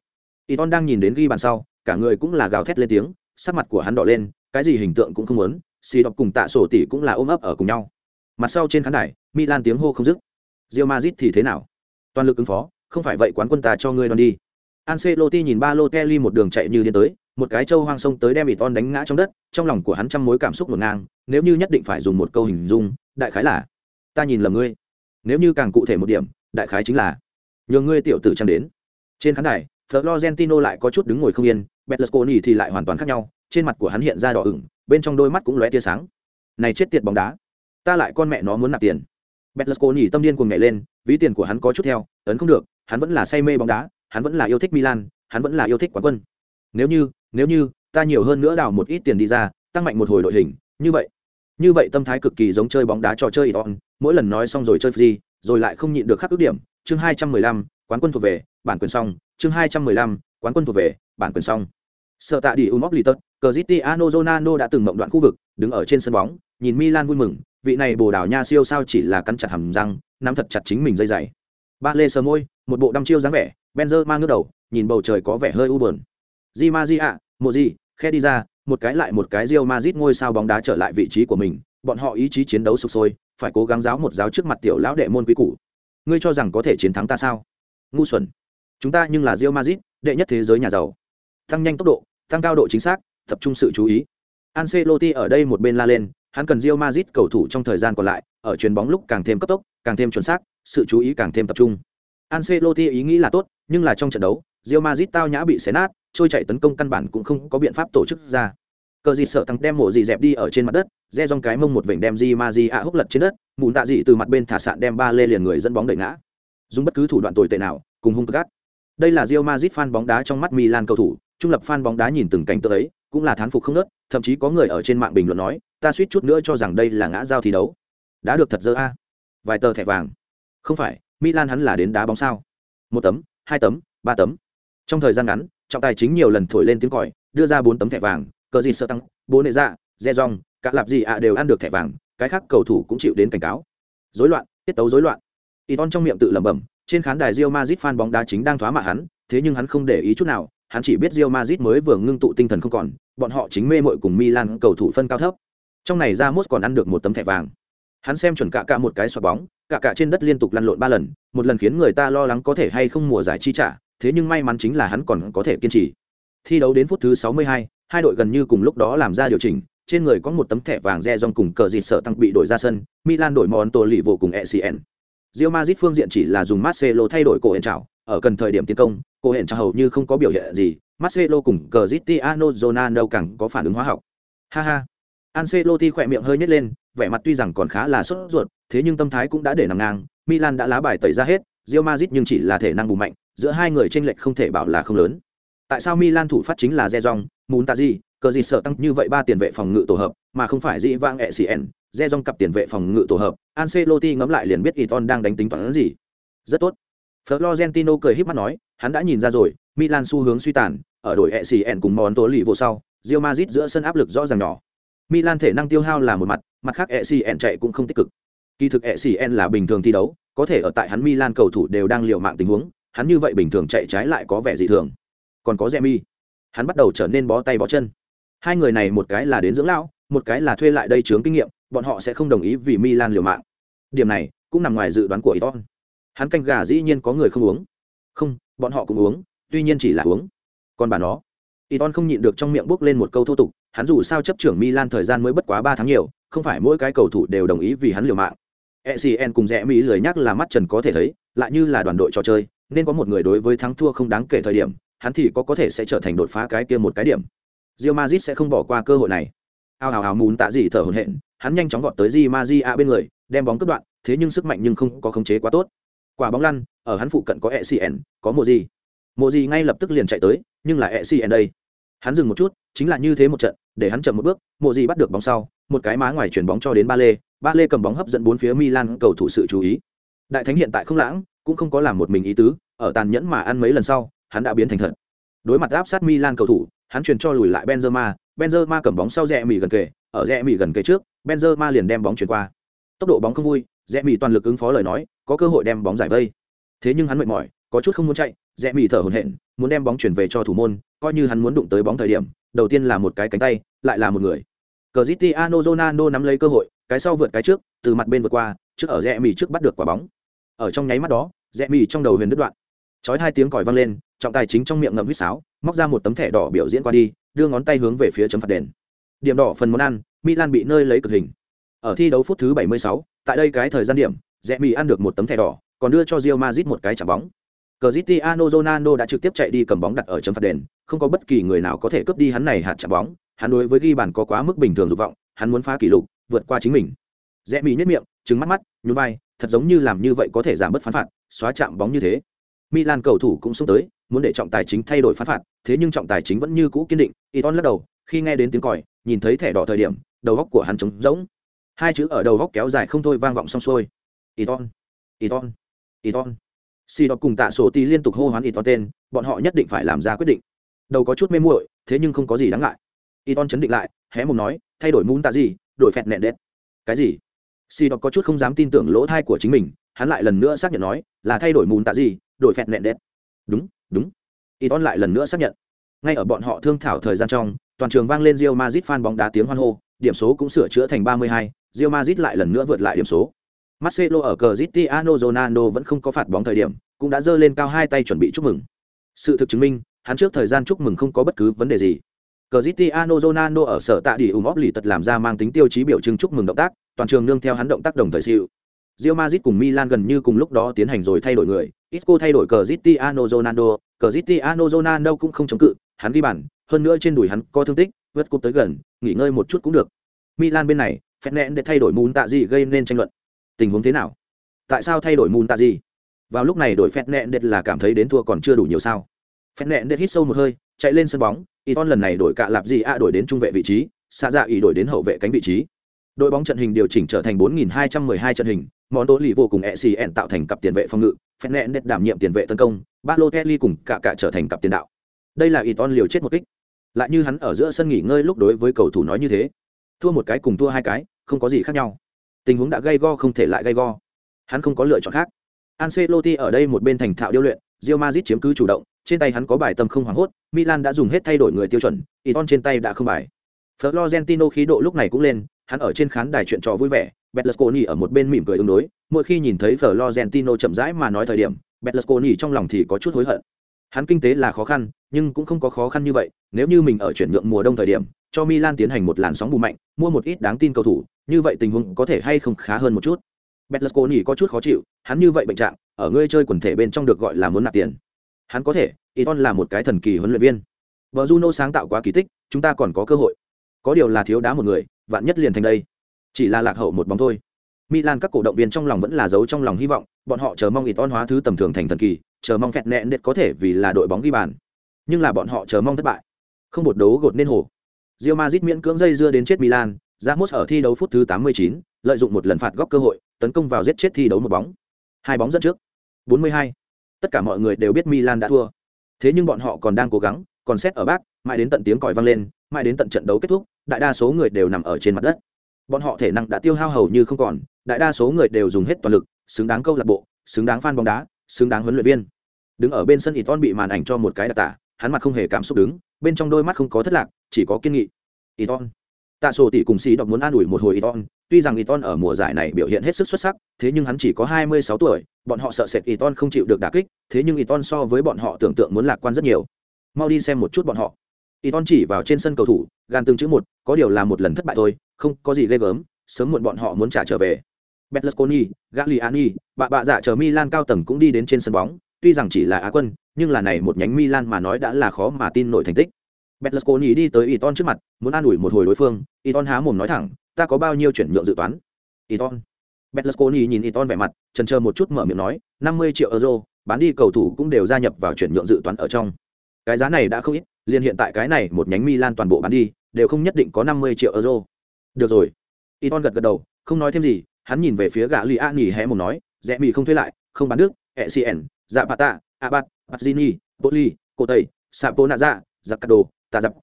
Iton đang nhìn đến ghi bàn sau cả người cũng là gào thét lên tiếng sắc mặt của hắn đỏ lên cái gì hình tượng cũng không muốn xì đọc cùng tạ sổ tỷ cũng là ôm ấp ở cùng nhau mặt sau trên khán đài milan tiếng hô không dứt. Rio mazit thì thế nào? Toàn lực ứng phó không phải vậy quán quân ta cho ngươi đòn đi. Ancelotti nhìn ba lô Kelly một đường chạy như điên tới, một cái châu hoang sông tới đem ỷ ton đánh ngã trong đất trong lòng của hắn trăm mối cảm xúc ngổn ngang nếu như nhất định phải dùng một câu hình dung đại khái là ta nhìn lầm ngươi. Nếu như càng cụ thể một điểm đại khái chính là nhường ngươi tiểu tử trang đến? Trên khán đài florentino lại có chút đứng ngồi không yên betlesconi thì lại hoàn toàn khác nhau trên mặt của hắn hiện ra đỏ ửng bên trong đôi mắt cũng lóe tia sáng. Này chết tiệt bóng đá ta lại con mẹ nó muốn nạp tiền. Betlesconi tâm điên cuồng nhảy lên, ví tiền của hắn có chút theo, ấn không được, hắn vẫn là say mê bóng đá, hắn vẫn là yêu thích milan, hắn vẫn là yêu thích quán quân. Nếu như nếu như, ta nhiều hơn nữa đào một ít tiền đi ra, tăng mạnh một hồi đội hình, như vậy. Như vậy tâm thái cực kỳ giống chơi bóng đá trò chơi iton mỗi lần nói xong rồi chơi free rồi lại không nhịn được khắc ước điểm, chương hai trăm mười lăm, quán quân thuộc về, bản quyền xong, chương hai trăm mười lăm, quán quân thuộc về, bản quyền xong. Sợ tạ đi umop litot cristiano ronaldo đã từng mộng đoạn khu vực, đứng ở trên sân bóng, nhìn milan vui mừng vị này bồ đào nha siêu sao chỉ là cắn chặt hầm răng nắm thật chặt chính mình dây dày ba lê sờ môi một bộ đăm chiêu dáng vẻ benzer mang ngước đầu nhìn bầu trời có vẻ hơi u buồn Di Maria, Mộ Di, khe đi ra, một cái lại một cái rio mazit ngôi sao bóng đá trở lại vị trí của mình, bọn họ ý chí chiến đấu sục sôi, phải cố gắng giáo một giáo trước mặt tiểu lão đệ môn quý cũ. Ngươi cho rằng có thể chiến thắng ta sao? Ngu xuẩn. Chúng ta nhưng là rio mazit đệ nhất thế giới nhà giàu. Tăng nhanh tốc độ, tăng cao độ chính xác, tập trung sự chú ý. Ancelotti ở đây một bên la lên, hắn cần Real Madrid cầu thủ trong thời gian còn lại, ở chuyền bóng lúc càng thêm cấp tốc, càng thêm chuẩn xác, sự chú ý càng thêm tập trung. Ancelotti ý nghĩ là tốt, nhưng là trong trận đấu, Real Madrid tao nhã bị xé nát, trôi chạy tấn công căn bản cũng không có biện pháp tổ chức ra. Cờ gì sợ thằng đem mộ gì dẹp đi ở trên mặt đất re dòng cái mông một vểnh đem di ma ạ húc lật trên đất mụn tạ dị từ mặt bên thả sạn đem ba lê liền người dẫn bóng đẩy ngã. Dùng bất cứ thủ đoạn tồi tệ nào cùng hung gắt đây là Real Madrid fan bóng đá trong mắt Milan cầu thủ trung lập fan bóng đá nhìn từng cảnh tượng ấy, cũng là thán phục không nớt, thậm chí có người ở trên mạng bình luận nói, ta suýt chút nữa cho rằng đây là ngã giao thi đấu. Đã được thật dơ a. Vài tờ thẻ vàng. Không phải, Milan hắn là đến đá bóng sao? Một tấm, hai tấm, ba tấm. Trong thời gian ngắn, trọng tài chính nhiều lần thổi lên tiếng còi, đưa ra bốn tấm thẻ vàng, cờ gì sợ tăng bốn nệ dạ re rong cả lạp gì ạ đều ăn được thẻ vàng, cái khác cầu thủ cũng chịu đến cảnh cáo. Rối loạn, tiết tấu rối loạn. Iton trong miệng tự lẩm bẩm, trên khán đài Real Madrid fan bóng đá chính đang thoá mạ hắn, thế nhưng hắn không để ý chút nào hắn chỉ biết Real Madrid mới vừa ngưng tụ tinh thần không còn bọn họ chính mê mội cùng Milan cầu thủ phân cao thấp. Trong này Ramos còn ăn được một tấm thẻ vàng. Hắn xem chuẩn cả cả một cái xoạc bóng cả cả trên đất liên tục lăn lộn ba lần một lần khiến người ta lo lắng có thể hay không mùa giải chi trả thế nhưng may mắn chính là hắn còn có thể kiên trì. Thi đấu đến phút thứ 62, hai đội gần như cùng lúc đó làm ra điều chỉnh, trên người có một tấm thẻ vàng re dòng cùng cờ dịt sợ tăng bị đổi ra sân milan đổi món tổ lì vô cùng ecn Real Madrid phương diện chỉ là dùng Marcelo thay đổi cổ hiện trảo, ở cần thời điểm tiến công, Cô hiện cho hầu như không có biểu hiện gì, Marcelo cùng Cristiano Ronaldo càng có phản ứng hóa học. Ha ha. Ancelotti khỏe miệng hơi nhếch lên, vẻ mặt tuy rằng còn khá là sốt ruột, thế nhưng tâm thái cũng đã để nằm ngang, Milan đã lá bài tẩy ra hết, Real Madrid nhưng chỉ là thể năng bù mạnh, giữa hai người chênh lệch không thể bảo là không lớn. Tại sao Milan thủ phát chính là Rejong, Muntazi, cờ gì sợ tăng như vậy ba tiền vệ phòng ngự tổ hợp, mà không phải dị vang ECN, Rejong cặp tiền vệ phòng ngự tổ hợp, Ancelotti ngẫm lại liền biết Iton đang đánh tính toán gì. Rất tốt. Florentino cười híp mắt nói, hắn đã nhìn ra rồi, Milan xu hướng suy tàn, ở đội ECN cùng món vô sau, Real Madrid giữa sân áp lực rõ ràng nhỏ. Milan thể năng tiêu hao là một mặt, mặt khác ECN chạy cũng không tích cực. Kỳ thực ECN là bình thường thi đấu, có thể ở tại hắn Milan cầu thủ đều đang liều mạng tình huống, hắn như vậy bình thường chạy trái lại có vẻ dị thường. Còn có Remy, hắn bắt đầu trở nên bó tay bó chân. Hai người này một cái là đến dưỡng lão, một cái là thuê lại đây chướng kinh nghiệm, bọn họ sẽ không đồng ý vì Milan liều mạng. Điểm này cũng nằm ngoài dự đoán của Iton. Hắn canh gà dĩ nhiên có người không uống. Không, bọn họ cũng uống, tuy nhiên chỉ là uống. Còn bà nó, Iton không nhịn được trong miệng bốc lên một câu thô tục, hắn dù sao chấp trưởng Milan thời gian mới bất quá ba tháng nhiều, không phải mỗi cái cầu thủ đều đồng ý vì hắn liều mạng. ECN cùng rẽ Mỹ lười nhắc là mắt trần có thể thấy, lại như là đoàn đội trò chơi, nên có một người đối với thắng thua không đáng kể thời điểm, hắn thì có có thể sẽ trở thành đột phá cái kia một cái điểm. Real Madrid sẽ không bỏ qua cơ hội này. Ao ào ào muốn tạ gì thở hổn hển, hắn nhanh chóng vọt tới Di Maria bên người, đem bóng cướp đoạn, thế nhưng sức mạnh nhưng không có khống chế quá tốt. Quả bóng lăn, ở hắn phụ cận có ECN, có một gì. Mộ gì ngay lập tức liền chạy tới, nhưng là ECN đây. Hắn dừng một chút, chính là như thế một trận, để hắn chậm một bước, Mộ gì bắt được bóng sau, một cái má ngoài chuyển bóng cho đến Ba Lê, Ba Lê cầm bóng hấp dẫn bốn phía Milan cầu thủ sự chú ý. Đại thánh hiện tại không lãng, cũng không có làm một mình ý tứ, ở tàn nhẫn mà ăn mấy lần sau, hắn đã biến thành thật. Đối mặt áp sát Milan cầu thủ, hắn truyền cho lùi lại Benzema, Benzema cầm bóng sau rẽ mì gần kề, ở rẽ mì gần kề trước, Benzema liền đem bóng chuyển qua. Tốc độ bóng không vui, rẽ mì toàn lực ứng phó lời nói, có cơ hội đem bóng giải vây. Thế nhưng hắn mệt mỏi, có chút không muốn chạy, rẽ mì thở hổn hển, muốn đem bóng chuyển về cho thủ môn, coi như hắn muốn đụng tới bóng thời điểm, đầu tiên là một cái cánh tay, lại là một người. Cristiano Ronaldo nắm lấy cơ hội, cái sau vượt cái trước, từ mặt bên vượt qua, trước ở rẽ mì trước bắt được quả bóng. Ở trong nháy mắt đó, rẽ mì trong đầu huyền đứt đoạn. Chói hai tiếng còi vang lên, trọng tài chính trong miệng ngậm huýt sáo, móc ra một tấm thẻ đỏ biểu diễn qua đi, đưa ngón tay hướng về phía chấm phạt đền. Điểm đỏ phần món ăn, Milan bị nơi lấy cực hình. Ở thi đấu phút thứ 76, tại đây cái thời gian điểm, rẽ mì ăn được một tấm thẻ đỏ, còn đưa cho rio mazit một cái chạm bóng. Cristiano Ronaldo đã trực tiếp chạy đi cầm bóng đặt ở chấm phạt đền, không có bất kỳ người nào có thể cướp đi hắn này hạt chạm bóng, hắn đối với ghi bàn có quá mức bình thường dục vọng, hắn muốn phá kỷ lục, vượt qua chính mình. Rẽ mì nhếch miệng, trừng mắt mắt, nhún vai, thật giống như làm như vậy có thể giảm bớt phán phạt, xóa chạm bóng như thế. Milan cầu thủ cũng xông tới, muốn để trọng tài chính thay đổi phán phạt, thế nhưng trọng tài chính vẫn như cũ kiên định. Iton lắc đầu, khi nghe đến tiếng còi, nhìn thấy thẻ đỏ thời điểm, đầu góc của hắn trống rỗng. Hai chữ ở đầu góc kéo dài không thôi vang vọng xong xuôi. Iton, Iton, Iton. Si đọc cùng tạ sổ tí liên tục hô hoán Iton tên, bọn họ nhất định phải làm ra quyết định. Đầu có chút mê muội, thế nhưng không có gì đáng ngại. Iton chấn định lại, hé mồm nói, thay đổi muốn tạ gì, đổi phẹt nẹn đét. Cái gì? Si đọc có chút không dám tin tưởng lỗ thai của chính mình, hắn lại lần nữa xác nhận nói, là thay đổi mùn tạ gì, đổi phẹt nẹn đét. Đúng, đúng. Iton lại lần nữa xác nhận. Ngay ở bọn họ thương thảo thời gian trong, toàn trường vang lên Real Madrid fan bóng đá tiếng hoan hô, điểm số cũng sửa chữa thành 32, Real Madrid lại lần nữa vượt lại điểm số. Marcelo ở Cristiano Ronaldo vẫn không có phạt bóng thời điểm, cũng đã giơ lên cao hai tay chuẩn bị chúc mừng. Sự thực chứng minh, hắn trước thời gian chúc mừng không có bất cứ vấn đề gì. Cristiano Ronaldo ở sở tạ đi ủng óp lì tật làm ra mang tính tiêu chí biểu trưng chúc mừng động tác, toàn trường nương theo hắn động tác đồng thời siêu. Real Madrid cùng Milan gần như cùng lúc đó tiến hành rồi thay đổi người, Isco thay đổi Cristiano Ronaldo, Cristiano Ronaldo cũng không chống cự, hắn ghi bàn, hơn nữa trên đùi hắn có thương tích, vượt cúp tới gần, nghỉ ngơi một chút cũng được. Milan bên này, Fernandes để thay đổi muốn tạ gì gây nên tranh luận. Tình huống thế nào? Tại sao thay đổi mùn tạ gì? Vào lúc này đổi Fernandes là cảm thấy đến thua còn chưa đủ nhiều sao? Fernandes hít sâu một hơi, chạy lên sân bóng, Iton lần này đổi cạ lạp gì a đổi đến trung vệ vị trí, xa dạ y đổi đến hậu vệ cánh vị trí. Đội bóng trận hình điều chỉnh trở thành 4212 trận hình, món tố lì vô cùng e ECN tạo thành cặp tiền vệ phòng ngự, Fernandes đảm nhiệm tiền vệ tấn công, Balotelli cùng cả cả trở thành cặp tiền đạo. Đây là Iton liều chết một kích. Lại như hắn ở giữa sân nghỉ ngơi lúc đối với cầu thủ nói như thế, thua một cái cùng thua hai cái, không có gì khác nhau. Tình huống đã gây go không thể lại gây go. Hắn không có lựa chọn khác. Ancelotti ở đây một bên thành thạo điêu luyện, Real Madrid chiếm cứ chủ động, trên tay hắn có bài tâm không hoảng hốt, Milan đã dùng hết thay đổi người tiêu chuẩn, Iton trên tay đã không bài. Florentino khí độ lúc này cũng lên, hắn ở trên khán đài chuyện trò vui vẻ, Betlesconi ở một bên mỉm cười ứng đối, mỗi khi nhìn thấy Florentino chậm rãi mà nói thời điểm, Betlesconi trong lòng thì có chút hối hận. Hắn kinh tế là khó khăn, nhưng cũng không có khó khăn như vậy, nếu như mình ở chuyển nhượng mùa đông thời điểm, cho Milan tiến hành một làn sóng bù mạnh, mua một ít đáng tin cầu thủ, như vậy tình huống có thể hay không khá hơn một chút. Betlesconi có chút khó chịu, hắn như vậy bệnh trạng, ở ngươi chơi quần thể bên trong được gọi là muốn nạp tiền. Hắn có thể, Iton là một cái thần kỳ huấn luyện viên. Bờ Juno sáng tạo quá kỳ tích, chúng ta còn có cơ hội. Có điều là thiếu đá một người, vạn nhất liền thành đây. Chỉ là lạc hậu một bóng thôi. Milan các cổ động viên trong lòng vẫn là giấu trong lòng hy vọng, bọn họ chờ mong Iton hóa thứ tầm thường thành thần kỳ, chờ mong phẹt nẹn đệt có thể vì là đội bóng ghi bàn. Nhưng là bọn họ chờ mong thất bại. Không một đấu gột nên hổ. Real Madrid miễn cưỡng dây dưa đến chết Milan, Ramos ở thi đấu phút thứ 89, lợi dụng một lần phạt góc cơ hội, tấn công vào giết chết thi đấu một bóng. Hai bóng dẫn trước. 42. Tất cả mọi người đều biết Milan đã thua. Thế nhưng bọn họ còn đang cố gắng, còn xét ở bác, mãi đến tận tiếng còi vang lên, mãi đến tận trận đấu kết thúc, đại đa số người đều nằm ở trên mặt đất. Bọn họ thể năng đã tiêu hao hầu như không còn, đại đa số người đều dùng hết toàn lực, xứng đáng câu lạc bộ, xứng đáng fan bóng đá, xứng đáng huấn luyện viên. Đứng ở bên sân Iton bị màn ảnh cho một cái đặc tả, hắn mặt không hề cảm xúc đứng, bên trong đôi mắt không có thất lạc, chỉ có kiên nghị. Iton. Tạ Sổ tỷ cùng sĩ đọc muốn an ủi một hồi Iton, tuy rằng Iton ở mùa giải này biểu hiện hết sức xuất sắc, thế nhưng hắn chỉ có 26 tuổi, bọn họ sợ sệt Iton không chịu được đả kích, thế nhưng Iton so với bọn họ tưởng tượng muốn lạc quan rất nhiều. Mau đi xem một chút bọn họ. Iton chỉ vào trên sân cầu thủ, gan từng chữ một, có điều là một lần thất bại thôi, không có gì ghê gớm, sớm muộn bọn họ muốn trả trở về. Berlusconi, Gagliani, bạ bạ giả chờ Milan cao tầng cũng đi đến trên sân bóng, tuy rằng chỉ là Á quân, nhưng là này một nhánh Milan mà nói đã là khó mà tin nổi thành tích. Betlesconi đi tới Iton trước mặt, muốn an ủi một hồi đối phương, Iton há mồm nói thẳng, ta có bao nhiêu chuyển nhượng dự toán? Iton. Betlesconi nhìn Iton vẻ mặt, chần chờ một chút mở miệng nói, 50 triệu euro, bán đi cầu thủ cũng đều gia nhập vào chuyển nhượng dự toán ở trong. Cái giá này đã không ít, liền hiện tại cái này một nhánh Milan toàn bộ bán đi, đều không nhất định có 50 triệu euro. Được rồi. Iton gật gật đầu, không nói thêm gì, hắn nhìn về phía gã Li Ani hé mồm nói, rẻ mì không thuê lại, không bán đức, ECN, Zapata, Abad, Pazzini, Poli, Cô Tây, cát đồ, Tà Dập.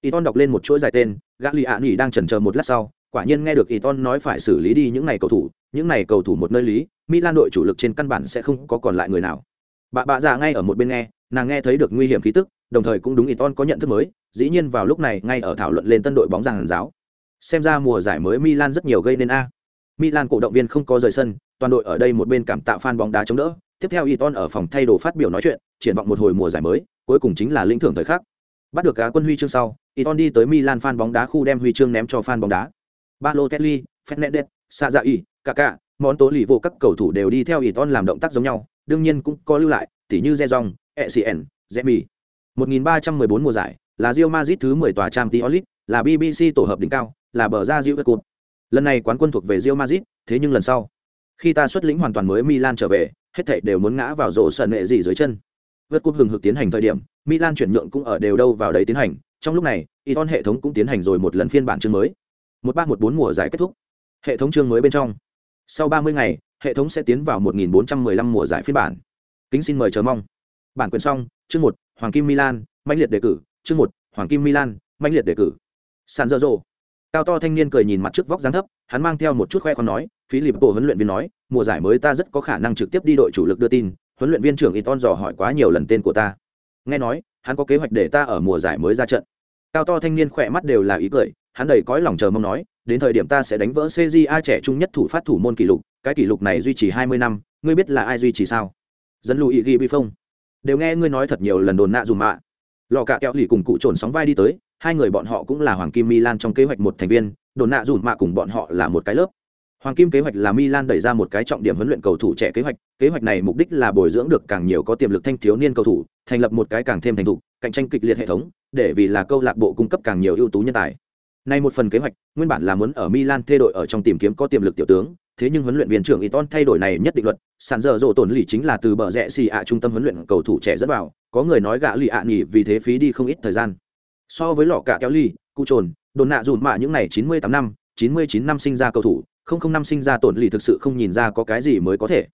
Iton đọc lên một chuỗi dài tên, gã Li Ani đang chần chờ một lát sau, quả nhiên nghe được Iton nói phải xử lý đi những này cầu thủ, những này cầu thủ một nơi lý, Milan đội chủ lực trên căn bản sẽ không có còn lại người nào. Bà bà già ngay ở một bên nghe, nàng nghe thấy được nguy hiểm khí tức, đồng thời cũng đúng Iton có nhận thức mới, dĩ nhiên vào lúc này ngay ở thảo luận lên tân đội bóng giàn giáo. Xem ra mùa giải mới Milan rất nhiều gây nên a. Milan cổ động viên không có rời sân, toàn đội ở đây một bên cảm tạ fan bóng đá chống đỡ. Tiếp theo Iton ở phòng thay đồ phát biểu nói chuyện, triển vọng một hồi mùa giải mới, cuối cùng chính là lĩnh thưởng thời khắc. Bắt được cá quân huy chương sau, Iton đi tới Milan fan bóng đá khu đem huy chương ném cho fan bóng đá. Balotelli, Fernandes, Sazai, Kaká, món tố lì vô các cầu thủ đều đi theo Iton làm động tác giống nhau, đương nhiên cũng có lưu lại, tỉ như Zezong, ECN, Zemi. 1314 mùa giải, là Real Madrid thứ 10 tòa Champions League, là BBC tổ hợp đỉnh cao, là bờ ra Real Cup. Lần này quán quân thuộc về Real Madrid, thế nhưng lần sau, khi ta xuất lĩnh hoàn toàn mới Milan trở về, hết thảy đều muốn ngã vào rổ sân nệ gì dưới chân. Vượt cúp hừng hực tiến hành thời điểm, Milan chuyển nhượng cũng ở đều đâu vào đấy tiến hành, trong lúc này, Iton hệ thống cũng tiến hành rồi một lần phiên bản chương mới. 1314 mùa giải kết thúc. Hệ thống chương mới bên trong. Sau 30 ngày, hệ thống sẽ tiến vào 1415 mùa giải phiên bản. Kính xin mời chờ mong. Bản quyền xong, chương 1, Hoàng Kim Milan, mãnh liệt đề cử, chương 1, Hoàng Kim Milan, mãnh liệt đề cử. sàn San Zoro. Cao to thanh niên cười nhìn mặt trước vóc dáng thấp, hắn mang theo một chút khoe con nói, Philip bộ huấn luyện viên nói, mùa giải mới ta rất có khả năng trực tiếp đi đội chủ lực đưa tin, huấn luyện viên trưởng Iton dò hỏi quá nhiều lần tên của ta. Nghe nói, hắn có kế hoạch để ta ở mùa giải mới ra trận. Cao to thanh niên khỏe mắt đều là ý cười, hắn đầy cõi lòng chờ mong nói, đến thời điểm ta sẽ đánh vỡ A trẻ trung nhất thủ phát thủ môn kỷ lục, cái kỷ lục này duy trì 20 năm, ngươi biết là ai duy trì sao? dân lùi ghi bi phong. Đều nghe ngươi nói thật nhiều lần đồn nạ dùm mạ. Lò cạ kẹo lì cùng cụ trồn sóng vai đi tới, hai người bọn họ cũng là hoàng kim Milan trong kế hoạch một thành viên, đồn nạ dùn mạ cùng bọn họ là một cái lớp. Hoàng kim kế hoạch là Milan đẩy ra một cái trọng điểm huấn luyện cầu thủ trẻ kế hoạch, kế hoạch này mục đích là bồi dưỡng được càng nhiều có tiềm lực thanh thiếu niên cầu thủ, thành lập một cái càng thêm thành thục, cạnh tranh kịch liệt hệ thống, để vì là câu lạc bộ cung cấp càng nhiều ưu tú nhân tài. Nay một phần kế hoạch, nguyên bản là muốn ở Milan thay đổi ở trong tìm kiếm có tiềm lực tiểu tướng, thế nhưng huấn luyện viên trưởng Iton thay đổi này nhất định luật, sàn giờ rộ tổn lì chính là từ bờ rẽ xì ạ trung tâm huấn luyện cầu thủ trẻ dẫn vào, có người nói gã lì ạ nghỉ vì thế phí đi không ít thời gian. So với lọ cả kéo ly, cụ trồn, đồn nạ dùn mạ những này 98 năm, 99 năm sinh ra cầu thủ, không không năm sinh ra tổn lì thực sự không nhìn ra có cái gì mới có thể.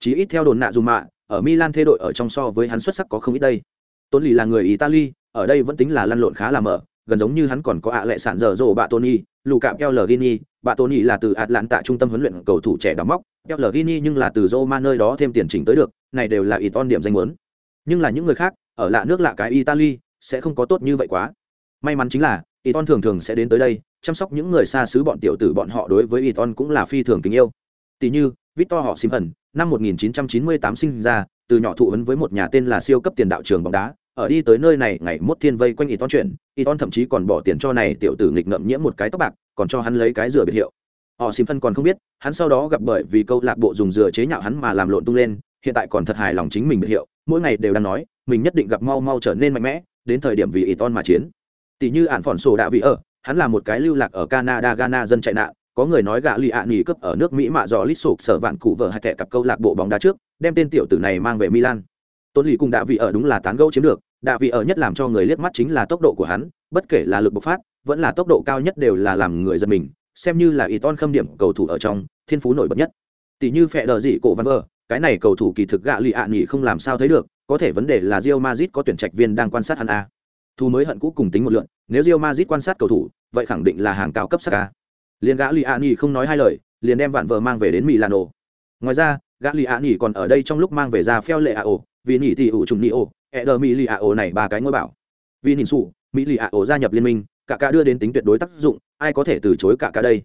Chỉ ít theo đồn nạ dùn mạ, ở Milan thay đội ở trong so với hắn xuất sắc có không ít đây. Tổn lì là người Italy, ở đây vẫn tính là lăn lộn khá là mở, gần giống như hắn còn có ạ lệ sản dở dồ bạ Tony, lù cạm keo Lgini, bạ Tony là từ Atlanta trung tâm huấn luyện cầu thủ trẻ đóng móc, keo Lgini nhưng là từ Roma nơi đó thêm tiền chỉnh tới được, này đều là ít on điểm danh muốn. Nhưng là những người khác, ở lạ nước lạ cái Italy, sẽ không có tốt như vậy quá. May mắn chính là, Iton thường thường sẽ đến tới đây, chăm sóc những người xa xứ bọn tiểu tử bọn họ đối với Iton cũng là phi thường kính yêu. Tỷ như, Victor họ Simpson, năm 1998 sinh ra, từ nhỏ thụ ấn với một nhà tên là siêu cấp tiền đạo trường bóng đá, ở đi tới nơi này ngày mốt thiên vây quanh y ton chuyện y ton thậm chí còn bỏ tiền cho này tiểu tử nghịch ngậm nhiễm một cái tóc bạc còn cho hắn lấy cái rửa biệt hiệu họ xìm thân còn không biết hắn sau đó gặp bởi vì câu lạc bộ dùng rửa chế nhạo hắn mà làm lộn tung lên hiện tại còn thật hài lòng chính mình biệt hiệu mỗi ngày đều đang nói mình nhất định gặp mau mau trở nên mạnh mẽ đến thời điểm vì ít on mà chiến. Tỷ như ạn phỏn sổ đạ vị ở, hắn là một cái lưu lạc ở canada ghana dân chạy nạn, có người nói gạ lì ạ nghỉ cướp ở nước mỹ mạ dò lít sụp sở vạn cụ vợ hai kẻ cặp câu lạc bộ bóng đá trước, đem tên tiểu tử này mang về milan. Tôn lì cùng đạ vị ở đúng là tán gẫu chiếm được, đạ vị ở nhất làm cho người liếc mắt chính là tốc độ của hắn, bất kể là lực bộc phát, vẫn là tốc độ cao nhất đều là làm người giật mình, xem như là y ton khâm điểm cầu thủ ở trong, thiên phú nổi bật nhất. Tỷ như phẹ đờ dị cổ văn vơ, cái này cầu thủ kỳ thực gạ lì ạ nghỉ không làm sao thấy được có thể vấn đề là Real Madrid có tuyển trạch viên đang quan sát hắn a. Thu mới hận cũ cùng tính một lượng. nếu Real Madrid quan sát cầu thủ vậy khẳng định là hàng cao cấp sắc a. Liền gã Liani nghỉ không nói hai lời liền đem vạn vợ mang về đến milano. Ngoài ra gã Liani nghỉ còn ở đây trong lúc mang về ra phèo lệ Ao, vì nghỉ tỷ ủ trùng Nio, ổ e mỹ lì này ba cái ngôi bảo. Vì nhìn sụ mỹ lì ạ gia nhập liên minh cả cả đưa đến tính tuyệt đối tác dụng ai có thể từ chối cả cả đây?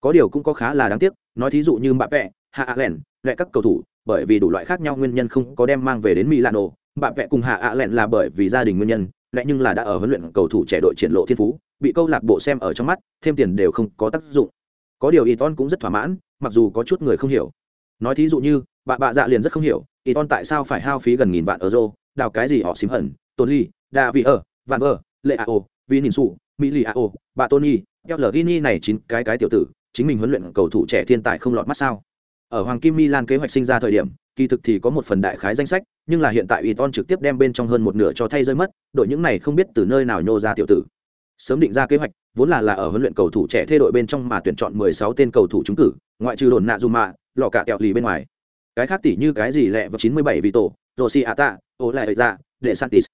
Có điều cũng có khá là đáng tiếc nói thí dụ như Mbappe, vẹ hạ ạ lại các cầu thủ bởi vì đủ loại khác nhau nguyên nhân không có đem mang về đến milano bạn vẽ cùng hạ ạ lẹn là bởi vì gia đình nguyên nhân lại nhưng là đã ở huấn luyện cầu thủ trẻ đội triển lộ thiên phú bị câu lạc bộ xem ở trong mắt thêm tiền đều không có tác dụng. Có điều Iton cũng rất thỏa mãn mặc dù có chút người không hiểu. Nói thí dụ như bà bạ dạ liền rất không hiểu Iton tại sao phải hao phí gần nghìn vạn euro đào cái gì họ xím hận tôn ly đa vị ở vạn vơ lệ a ô, vi nhìn sụ mỹ lì a o bà tony eo lờ này chín cái cái tiểu tử chính mình huấn luyện cầu thủ trẻ thiên tài không lọt mắt sao? Ở hoàng kim milan kế hoạch sinh ra thời điểm kỳ thực thì có một phần đại khái danh sách nhưng là hiện tại Iton trực tiếp đem bên trong hơn một nửa cho thay rơi mất đội những này không biết từ nơi nào nhô ra tiểu tử sớm định ra kế hoạch vốn là là ở huấn luyện cầu thủ trẻ thay đội bên trong mà tuyển chọn 16 tên cầu thủ trúng cử ngoại trừ đồn nạ dù mạ lọ cả kẹo lì bên ngoài cái khác tỷ như cái gì lẹ vào 97 vì tổ Rossi Ata, ô lại ra, để Santis.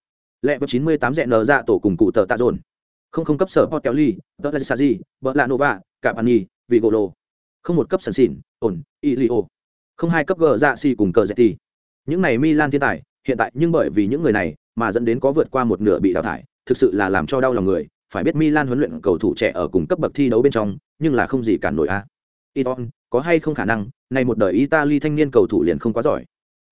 Lẹ vào 98 dẹn nở ra tổ cùng cụ tờ tạ dồn. Không không cấp sở Portelli, nhì vì Capani, Vigolo. Không một cấp sần xỉn, ổn, Ilio. Không hai cấp gờ dạ xì cùng cờ dạ Zetti. Những này Milan thiên tài, hiện tại nhưng bởi vì những người này mà dẫn đến có vượt qua một nửa bị đào thải, thực sự là làm cho đau lòng người, phải biết Milan huấn luyện cầu thủ trẻ ở cùng cấp bậc thi đấu bên trong, nhưng là không gì cản nổi a. Iton, có hay không khả năng, này một đời Italy thanh niên cầu thủ liền không quá giỏi.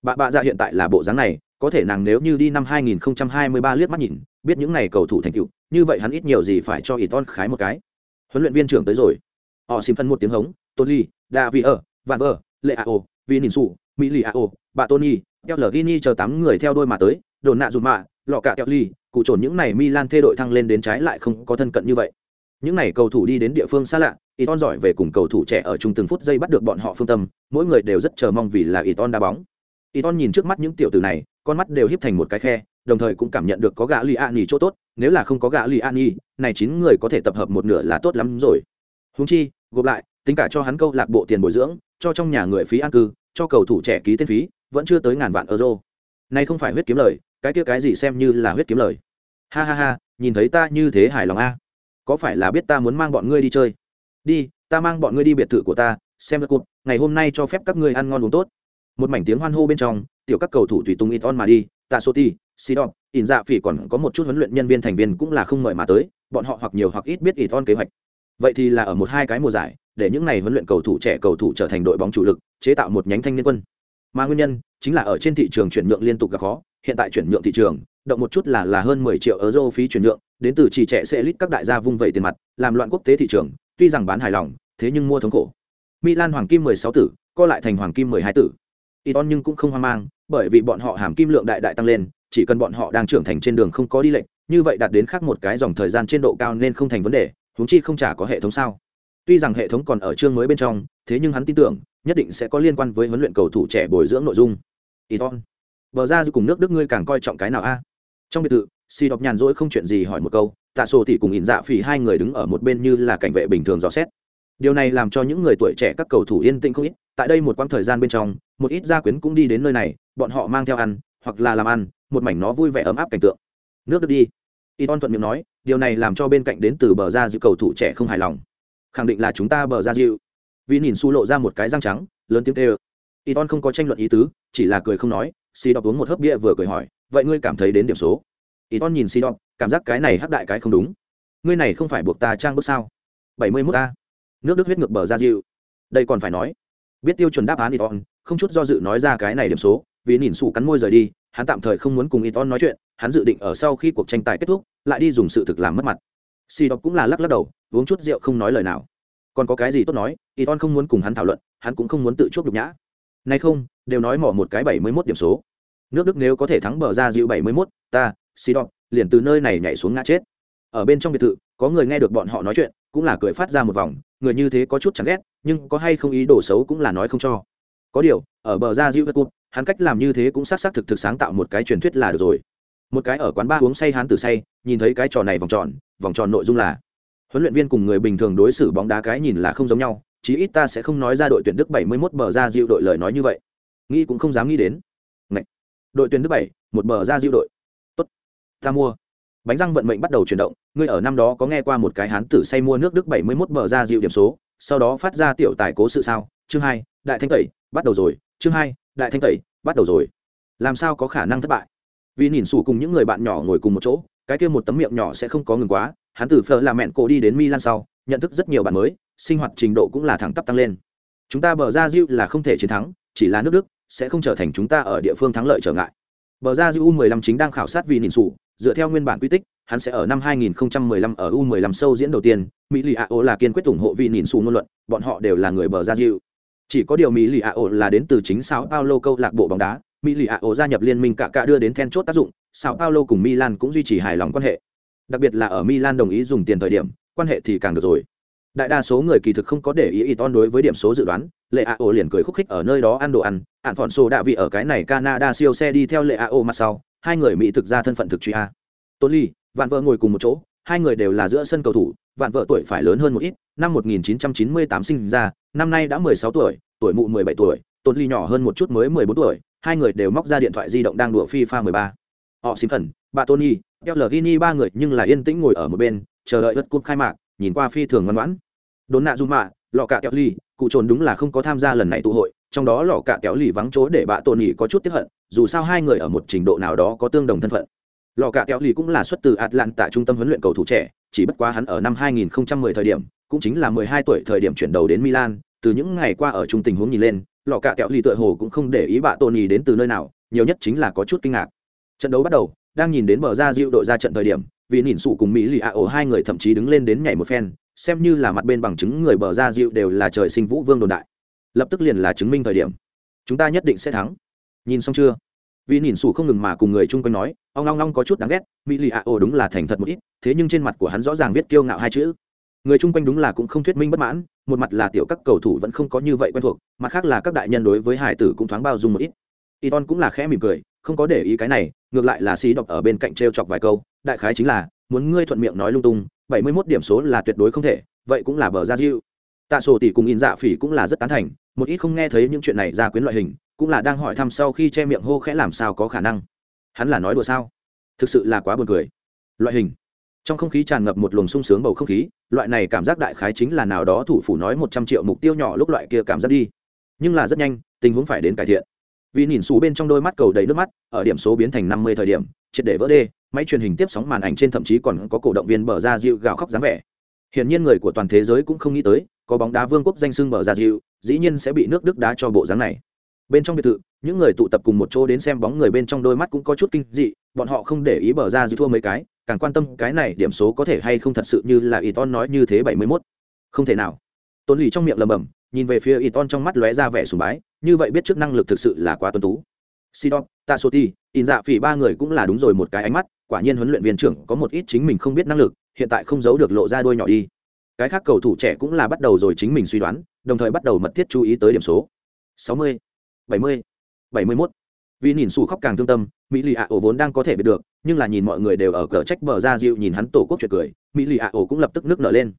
Bà bạ dạ hiện tại là bộ dáng này, có thể nàng nếu như đi năm 2023 liếc mắt nhìn, biết những này cầu thủ thành tựu, như vậy hắn ít nhiều gì phải cho Iton khái một cái. Huấn luyện viên trưởng tới rồi. Họ xìm thân một tiếng hống, Tony, David ở, Van Ver, Leao, Vinicius, Miliao, bà Tony, Elgini chờ tám người theo đôi mà tới, đồn nạ dùm mạ, lọ cả Kelly, cụ trồn những này Milan thê đội thăng lên đến trái lại không có thân cận như vậy. Những này cầu thủ đi đến địa phương xa lạ, Iton giỏi về cùng cầu thủ trẻ ở trung từng phút giây bắt được bọn họ phương tâm, mỗi người đều rất chờ mong vì là Iton đá bóng. Iton nhìn trước mắt những tiểu tử này, con mắt đều híp thành một cái khe, đồng thời cũng cảm nhận được có gã Liani chỗ tốt, nếu là không có gã Liani, này chín người có thể tập hợp một nửa là tốt lắm rồi. Huống chi, gộp lại, tính cả cho hắn câu lạc bộ tiền bồi dưỡng, cho trong nhà người phí ăn cư, cho cầu thủ trẻ ký tên phí, vẫn chưa tới ngàn vạn euro. nay không phải huyết kiếm lời, cái kia cái gì xem như là huyết kiếm lời. Ha ha ha, nhìn thấy ta như thế hài lòng a. Có phải là biết ta muốn mang bọn ngươi đi chơi? Đi, ta mang bọn ngươi đi biệt thự của ta, xem cụt ngày hôm nay cho phép các ngươi ăn ngon uống tốt một mảnh tiếng hoan hô bên trong tiểu các cầu thủ tùy tung ít on mà đi tạ sô ti sidon in dạ phỉ còn có một chút huấn luyện nhân viên thành viên cũng là không mời mà tới bọn họ hoặc nhiều hoặc ít biết ít on kế hoạch vậy thì là ở một hai cái mùa giải để những này huấn luyện cầu thủ trẻ cầu thủ trở thành đội bóng chủ lực chế tạo một nhánh thanh niên quân. Mà nguyên nhân chính là ở trên thị trường chuyển nhượng liên tục gặp khó hiện tại chuyển nhượng thị trường động một chút là là hơn 10 triệu euro phí chuyển nhượng đến từ chỉ trẻ sẽ lít các đại gia vung vẩy tiền mặt làm loạn quốc tế thị trường tuy rằng bán hài lòng thế nhưng mua thống khổ. Milan hoàng kim 16 tử co lại thành hoàng kim 12 tử. Iton nhưng cũng không hoang mang, bởi vì bọn họ hàm kim lượng đại đại tăng lên, chỉ cần bọn họ đang trưởng thành trên đường không có đi lệnh, như vậy đạt đến khác một cái dòng thời gian trên độ cao nên không thành vấn đề, huống chi không trả có hệ thống sao? Tuy rằng hệ thống còn ở chương mới bên trong, thế nhưng hắn tin tưởng, nhất định sẽ có liên quan với huấn luyện cầu thủ trẻ bồi dưỡng nội dung. Iton, bờ ra cùng nước Đức ngươi càng coi trọng cái nào a? Trong biệt thự, Si đọc nhàn rỗi không chuyện gì hỏi một câu, Tạ Sổ tỷ cùng ỉn dạ phỉ hai người đứng ở một bên như là cảnh vệ bình thường dò xét. Điều này làm cho những người tuổi trẻ các cầu thủ yên tĩnh không ít, tại đây một quãng thời gian bên trong, một ít gia quyến cũng đi đến nơi này bọn họ mang theo ăn hoặc là làm ăn một mảnh nó vui vẻ ấm áp cảnh tượng nước Đức đi y ton thuận miệng nói điều này làm cho bên cạnh đến từ bờ ra giữ cầu thủ trẻ không hài lòng khẳng định là chúng ta bờ ra dịu. Vì nhìn su lộ ra một cái răng trắng, lớn tiếng tê ơ y ton không có tranh luận ý tứ, chỉ là cười không nói. Si đọc uống một hớp bia vừa cười hỏi, vậy ngươi cảm thấy đến điểm số? Y ton nhìn si đọc cảm giác cái này hắc đại cái không đúng. Ngươi này không phải buộc ta trang bước sao? Bảy mươi mốt ta. Nước đức huyết ngược bờ ra dịu. Đây còn phải nói. Biết tiêu chuẩn đáp án y ton không chút do dự nói ra cái này điểm số. Vì nhìn sủ cắn môi rời đi, hắn tạm thời không muốn cùng y ton nói chuyện. Hắn dự định ở sau khi cuộc tranh tài kết thúc, lại đi dùng sự thực làm mất mặt si đọc cũng là lắc lắc đầu, uống chút rượu không nói lời nào. Còn có cái gì tốt nói y ton không muốn cùng hắn thảo luận, hắn cũng không muốn tự chuốc nhục nhã. Nay không, đều nói mỏ một cái bảy mươi mốt điểm số. Nước đức nếu có thể thắng bờ ra dịu bảy mươi mốt, ta si đọc liền từ nơi này nhảy xuống ngã chết. Ở bên trong biệt thự, có người nghe được bọn họ nói chuyện, cũng là cười phát ra một vòng, người như thế có chút chẳng ghét, nhưng có hay không ý đồ xấu cũng là nói không cho. Có điều, ở bờ ra dịu đất cụt hắn cách làm như thế cũng sát xác thực thực sáng tạo một cái truyền thuyết là được rồi một cái ở quán ba uống say hắn tử say nhìn thấy cái trò này vòng tròn vòng tròn nội dung là huấn luyện viên cùng người bình thường đối xử bóng đá cái nhìn là không giống nhau chí ít ta sẽ không nói ra đội tuyển đức 71 bờ ra dịu đội lời nói như vậy. Nghĩ cũng không dám nghĩ đến. Ngậy. đội tuyển đức 7, một bờ ra dịu đội. Tốt. Ta mua. Bánh răng vận mệnh bắt đầu chuyển động ngươi ở năm đó có nghe qua một cái hán tử say mua nước đức 71 bờ ra dịu điểm số sau đó phát ra tiểu tài cố sự sao? Chương hai đại thanh tẩy bắt đầu rồi. Chương hai đại thanh tẩy bắt đầu rồi. Làm sao có khả năng thất bại? Vì nhìn sủ cùng những người bạn nhỏ ngồi cùng một chỗ, cái kia một tấm miệng nhỏ sẽ không có ngừng quá, hắn từ phở là mẹn cổ đi đến milan sau, nhận thức rất nhiều bạn mới, sinh hoạt trình độ cũng là thẳng tắp tăng lên. Chúng ta bờ ra diêu là không thể chiến thắng, chỉ là nước đức sẽ không trở thành chúng ta ở địa phương thắng lợi trở ngại. Bờ ra diêu u 15 chính đang khảo sát vì nhìn sủ, dựa theo nguyên bản quy tích, hắn sẽ ở năm 2015 ở u 15 sâu diễn đầu tiên, mỹ lì a ô là kiên quyết ủng hộ vì nhìn sủ ngôn luận, bọn họ đều là người bờ ra diệu chỉ có điều mỹ lì a ô là đến từ chính sao paulo câu lạc bộ bóng đá mỹ lì ạ ổ gia nhập liên minh cả cả đưa đến then chốt tác dụng, sao paulo cùng milan cũng duy trì hài lòng quan hệ. Đặc biệt là ở milan đồng ý dùng tiền thời điểm, quan hệ thì càng được rồi. Đại đa số người kỳ thực không có để ý ý ton đối với điểm số dự đoán lệ a ô liền cười khúc khích ở nơi đó ăn đồ ăn ạn phọn sô đạ vị ở cái này canada siêu xe đi theo lệ a ô mặt sau, hai người mỹ thực ra thân phận thực truy a. Tôn ly vạn vợ ngồi cùng một chỗ, hai người đều là giữa sân cầu thủ, vạn vợ tuổi phải lớn hơn một ít, năm 1998 sinh ra, năm nay đã 16 tuổi tuổi mụ 17 tuổi tôn ly nhỏ hơn một chút mới 14 tuổi hai người đều móc ra điện thoại di động đang đùa FIFA 13. Họ xím thần, bà Tony, Pellegrini ba người nhưng là yên tĩnh ngồi ở một bên, chờ đợi đất cúp khai mạc, nhìn qua phi thường ngoan ngoãn. Đốn nạ Zuma, lọ cả kéo ly, cụ trồn đúng là không có tham gia lần này tụ hội, trong đó lọ cả kéo ly vắng chỗ để bà Tony có chút tiếc hận, dù sao hai người ở một trình độ nào đó có tương đồng thân phận. Lọ cả kéo ly cũng là xuất từ Atlanta trung tâm huấn luyện cầu thủ trẻ, chỉ bất quá hắn ở năm 2010 thời điểm, cũng chính là 12 tuổi thời điểm chuyển đầu đến Milan, từ những ngày qua ở trung tình huống nhìn lên, lọ cạ kẹo lì tựa hồ cũng không để ý bạ tôn nhì đến từ nơi nào, nhiều nhất chính là có chút kinh ngạc. Trận đấu bắt đầu, đang nhìn đến bờ ra diệu đội ra trận thời điểm vì nhìn sụ cùng mỹ lì ạ ổ hai người thậm chí đứng lên đến nhảy một phen xem như là mặt bên bằng chứng người bờ ra diệu đều là trời sinh vũ vương đồn đại. Lập tức liền là chứng minh thời điểm. Chúng ta nhất định sẽ thắng. Nhìn xong chưa? Vì nhìn sủ không ngừng mà cùng người chung quanh nói ông long long có chút đáng ghét mỹ lì ạ ổ đúng là thành thật một ít thế nhưng trên mặt của hắn rõ ràng viết kiêu ngạo hai chữ người chung quanh đúng là cũng không thuyết minh bất mãn, một mặt là tiểu các cầu thủ vẫn không có như vậy quen thuộc, mặt khác là các đại nhân đối với hải tử cũng thoáng bao dung một ít. Y ton cũng là khẽ mỉm cười, không có để ý cái này, ngược lại là xí đọc ở bên cạnh t r e o chọc vài câu, đại khái chính là, muốn ngươi thuận miệng nói lung tung, bảy mươi mốt điểm số là tuyệt đối không thể, vậy cũng là bờ ra diệu tạ sổ tỷ cùng in dạ phỉ cũng là rất tán thành, một ít không nghe thấy những chuyện này ra quyến loại hình, cũng là đang hỏi thăm sau khi che miệng hô khẽ làm sao có khả năng. Hắn là nói đùa sao? Thực sự là quá buồn cười. Loại hình trong không khí tràn ngập một luồng sung sướng bầu không khí, loại này cảm giác đại khái chính là nào đó thủ phủ nói một trăm triệu mục tiêu nhỏ lúc loại kia cảm giác đi. Nhưng là rất nhanh, tình huống phải đến cải thiện. Vì nhìn xù bên trong đôi mắt cầu đầy nước mắt, ở điểm số biến thành năm mươi thời điểm, triệt để vỡ đê, máy truyền hình tiếp sóng màn ảnh trên thậm chí còn có cổ động viên bờ ra dịu gào khóc dáng vẻ. Hiển nhiên người của toàn thế giới cũng không nghĩ tới, có bóng đá vương quốc danh sưng bờ ra dịu dĩ nhiên sẽ bị nước đức đá cho bộ dáng này. Bên trong biệt thự, những người tụ tập cùng một chỗ đến xem bóng người bên trong đôi mắt cũng có chút kinh dị, bọn họ không để ý bờ ra dịu thua mấy cái càng quan tâm cái này điểm số có thể hay không thật sự như là y ton nói như thế bảy mươi 71. không thể nào tôn lì trong miệng lầm bầm nhìn về phía y ton trong mắt lóe ra vẻ sùng bái như vậy biết trước năng lực thực sự là quá tuân tú sidon tasoti in dạ phỉ ba người cũng là đúng rồi một cái ánh mắt quả nhiên huấn luyện viên trưởng có một ít chính mình không biết năng lực hiện tại không giấu được lộ ra đôi nhỏ đi cái khác cầu thủ trẻ cũng là bắt đầu rồi chính mình suy đoán đồng thời bắt đầu mật thiết chú ý tới điểm số 60, 70, 71. vì nhìn xù khóc càng thương tâm mỹ lì ạ ổ vốn đang có thể biết được nhưng là nhìn mọi người đều ở cờ trách bờ ra dịu nhìn hắn tổ quốc chuyện cười, mỹ lì ạ ổ cũng lập tức nước nở lên.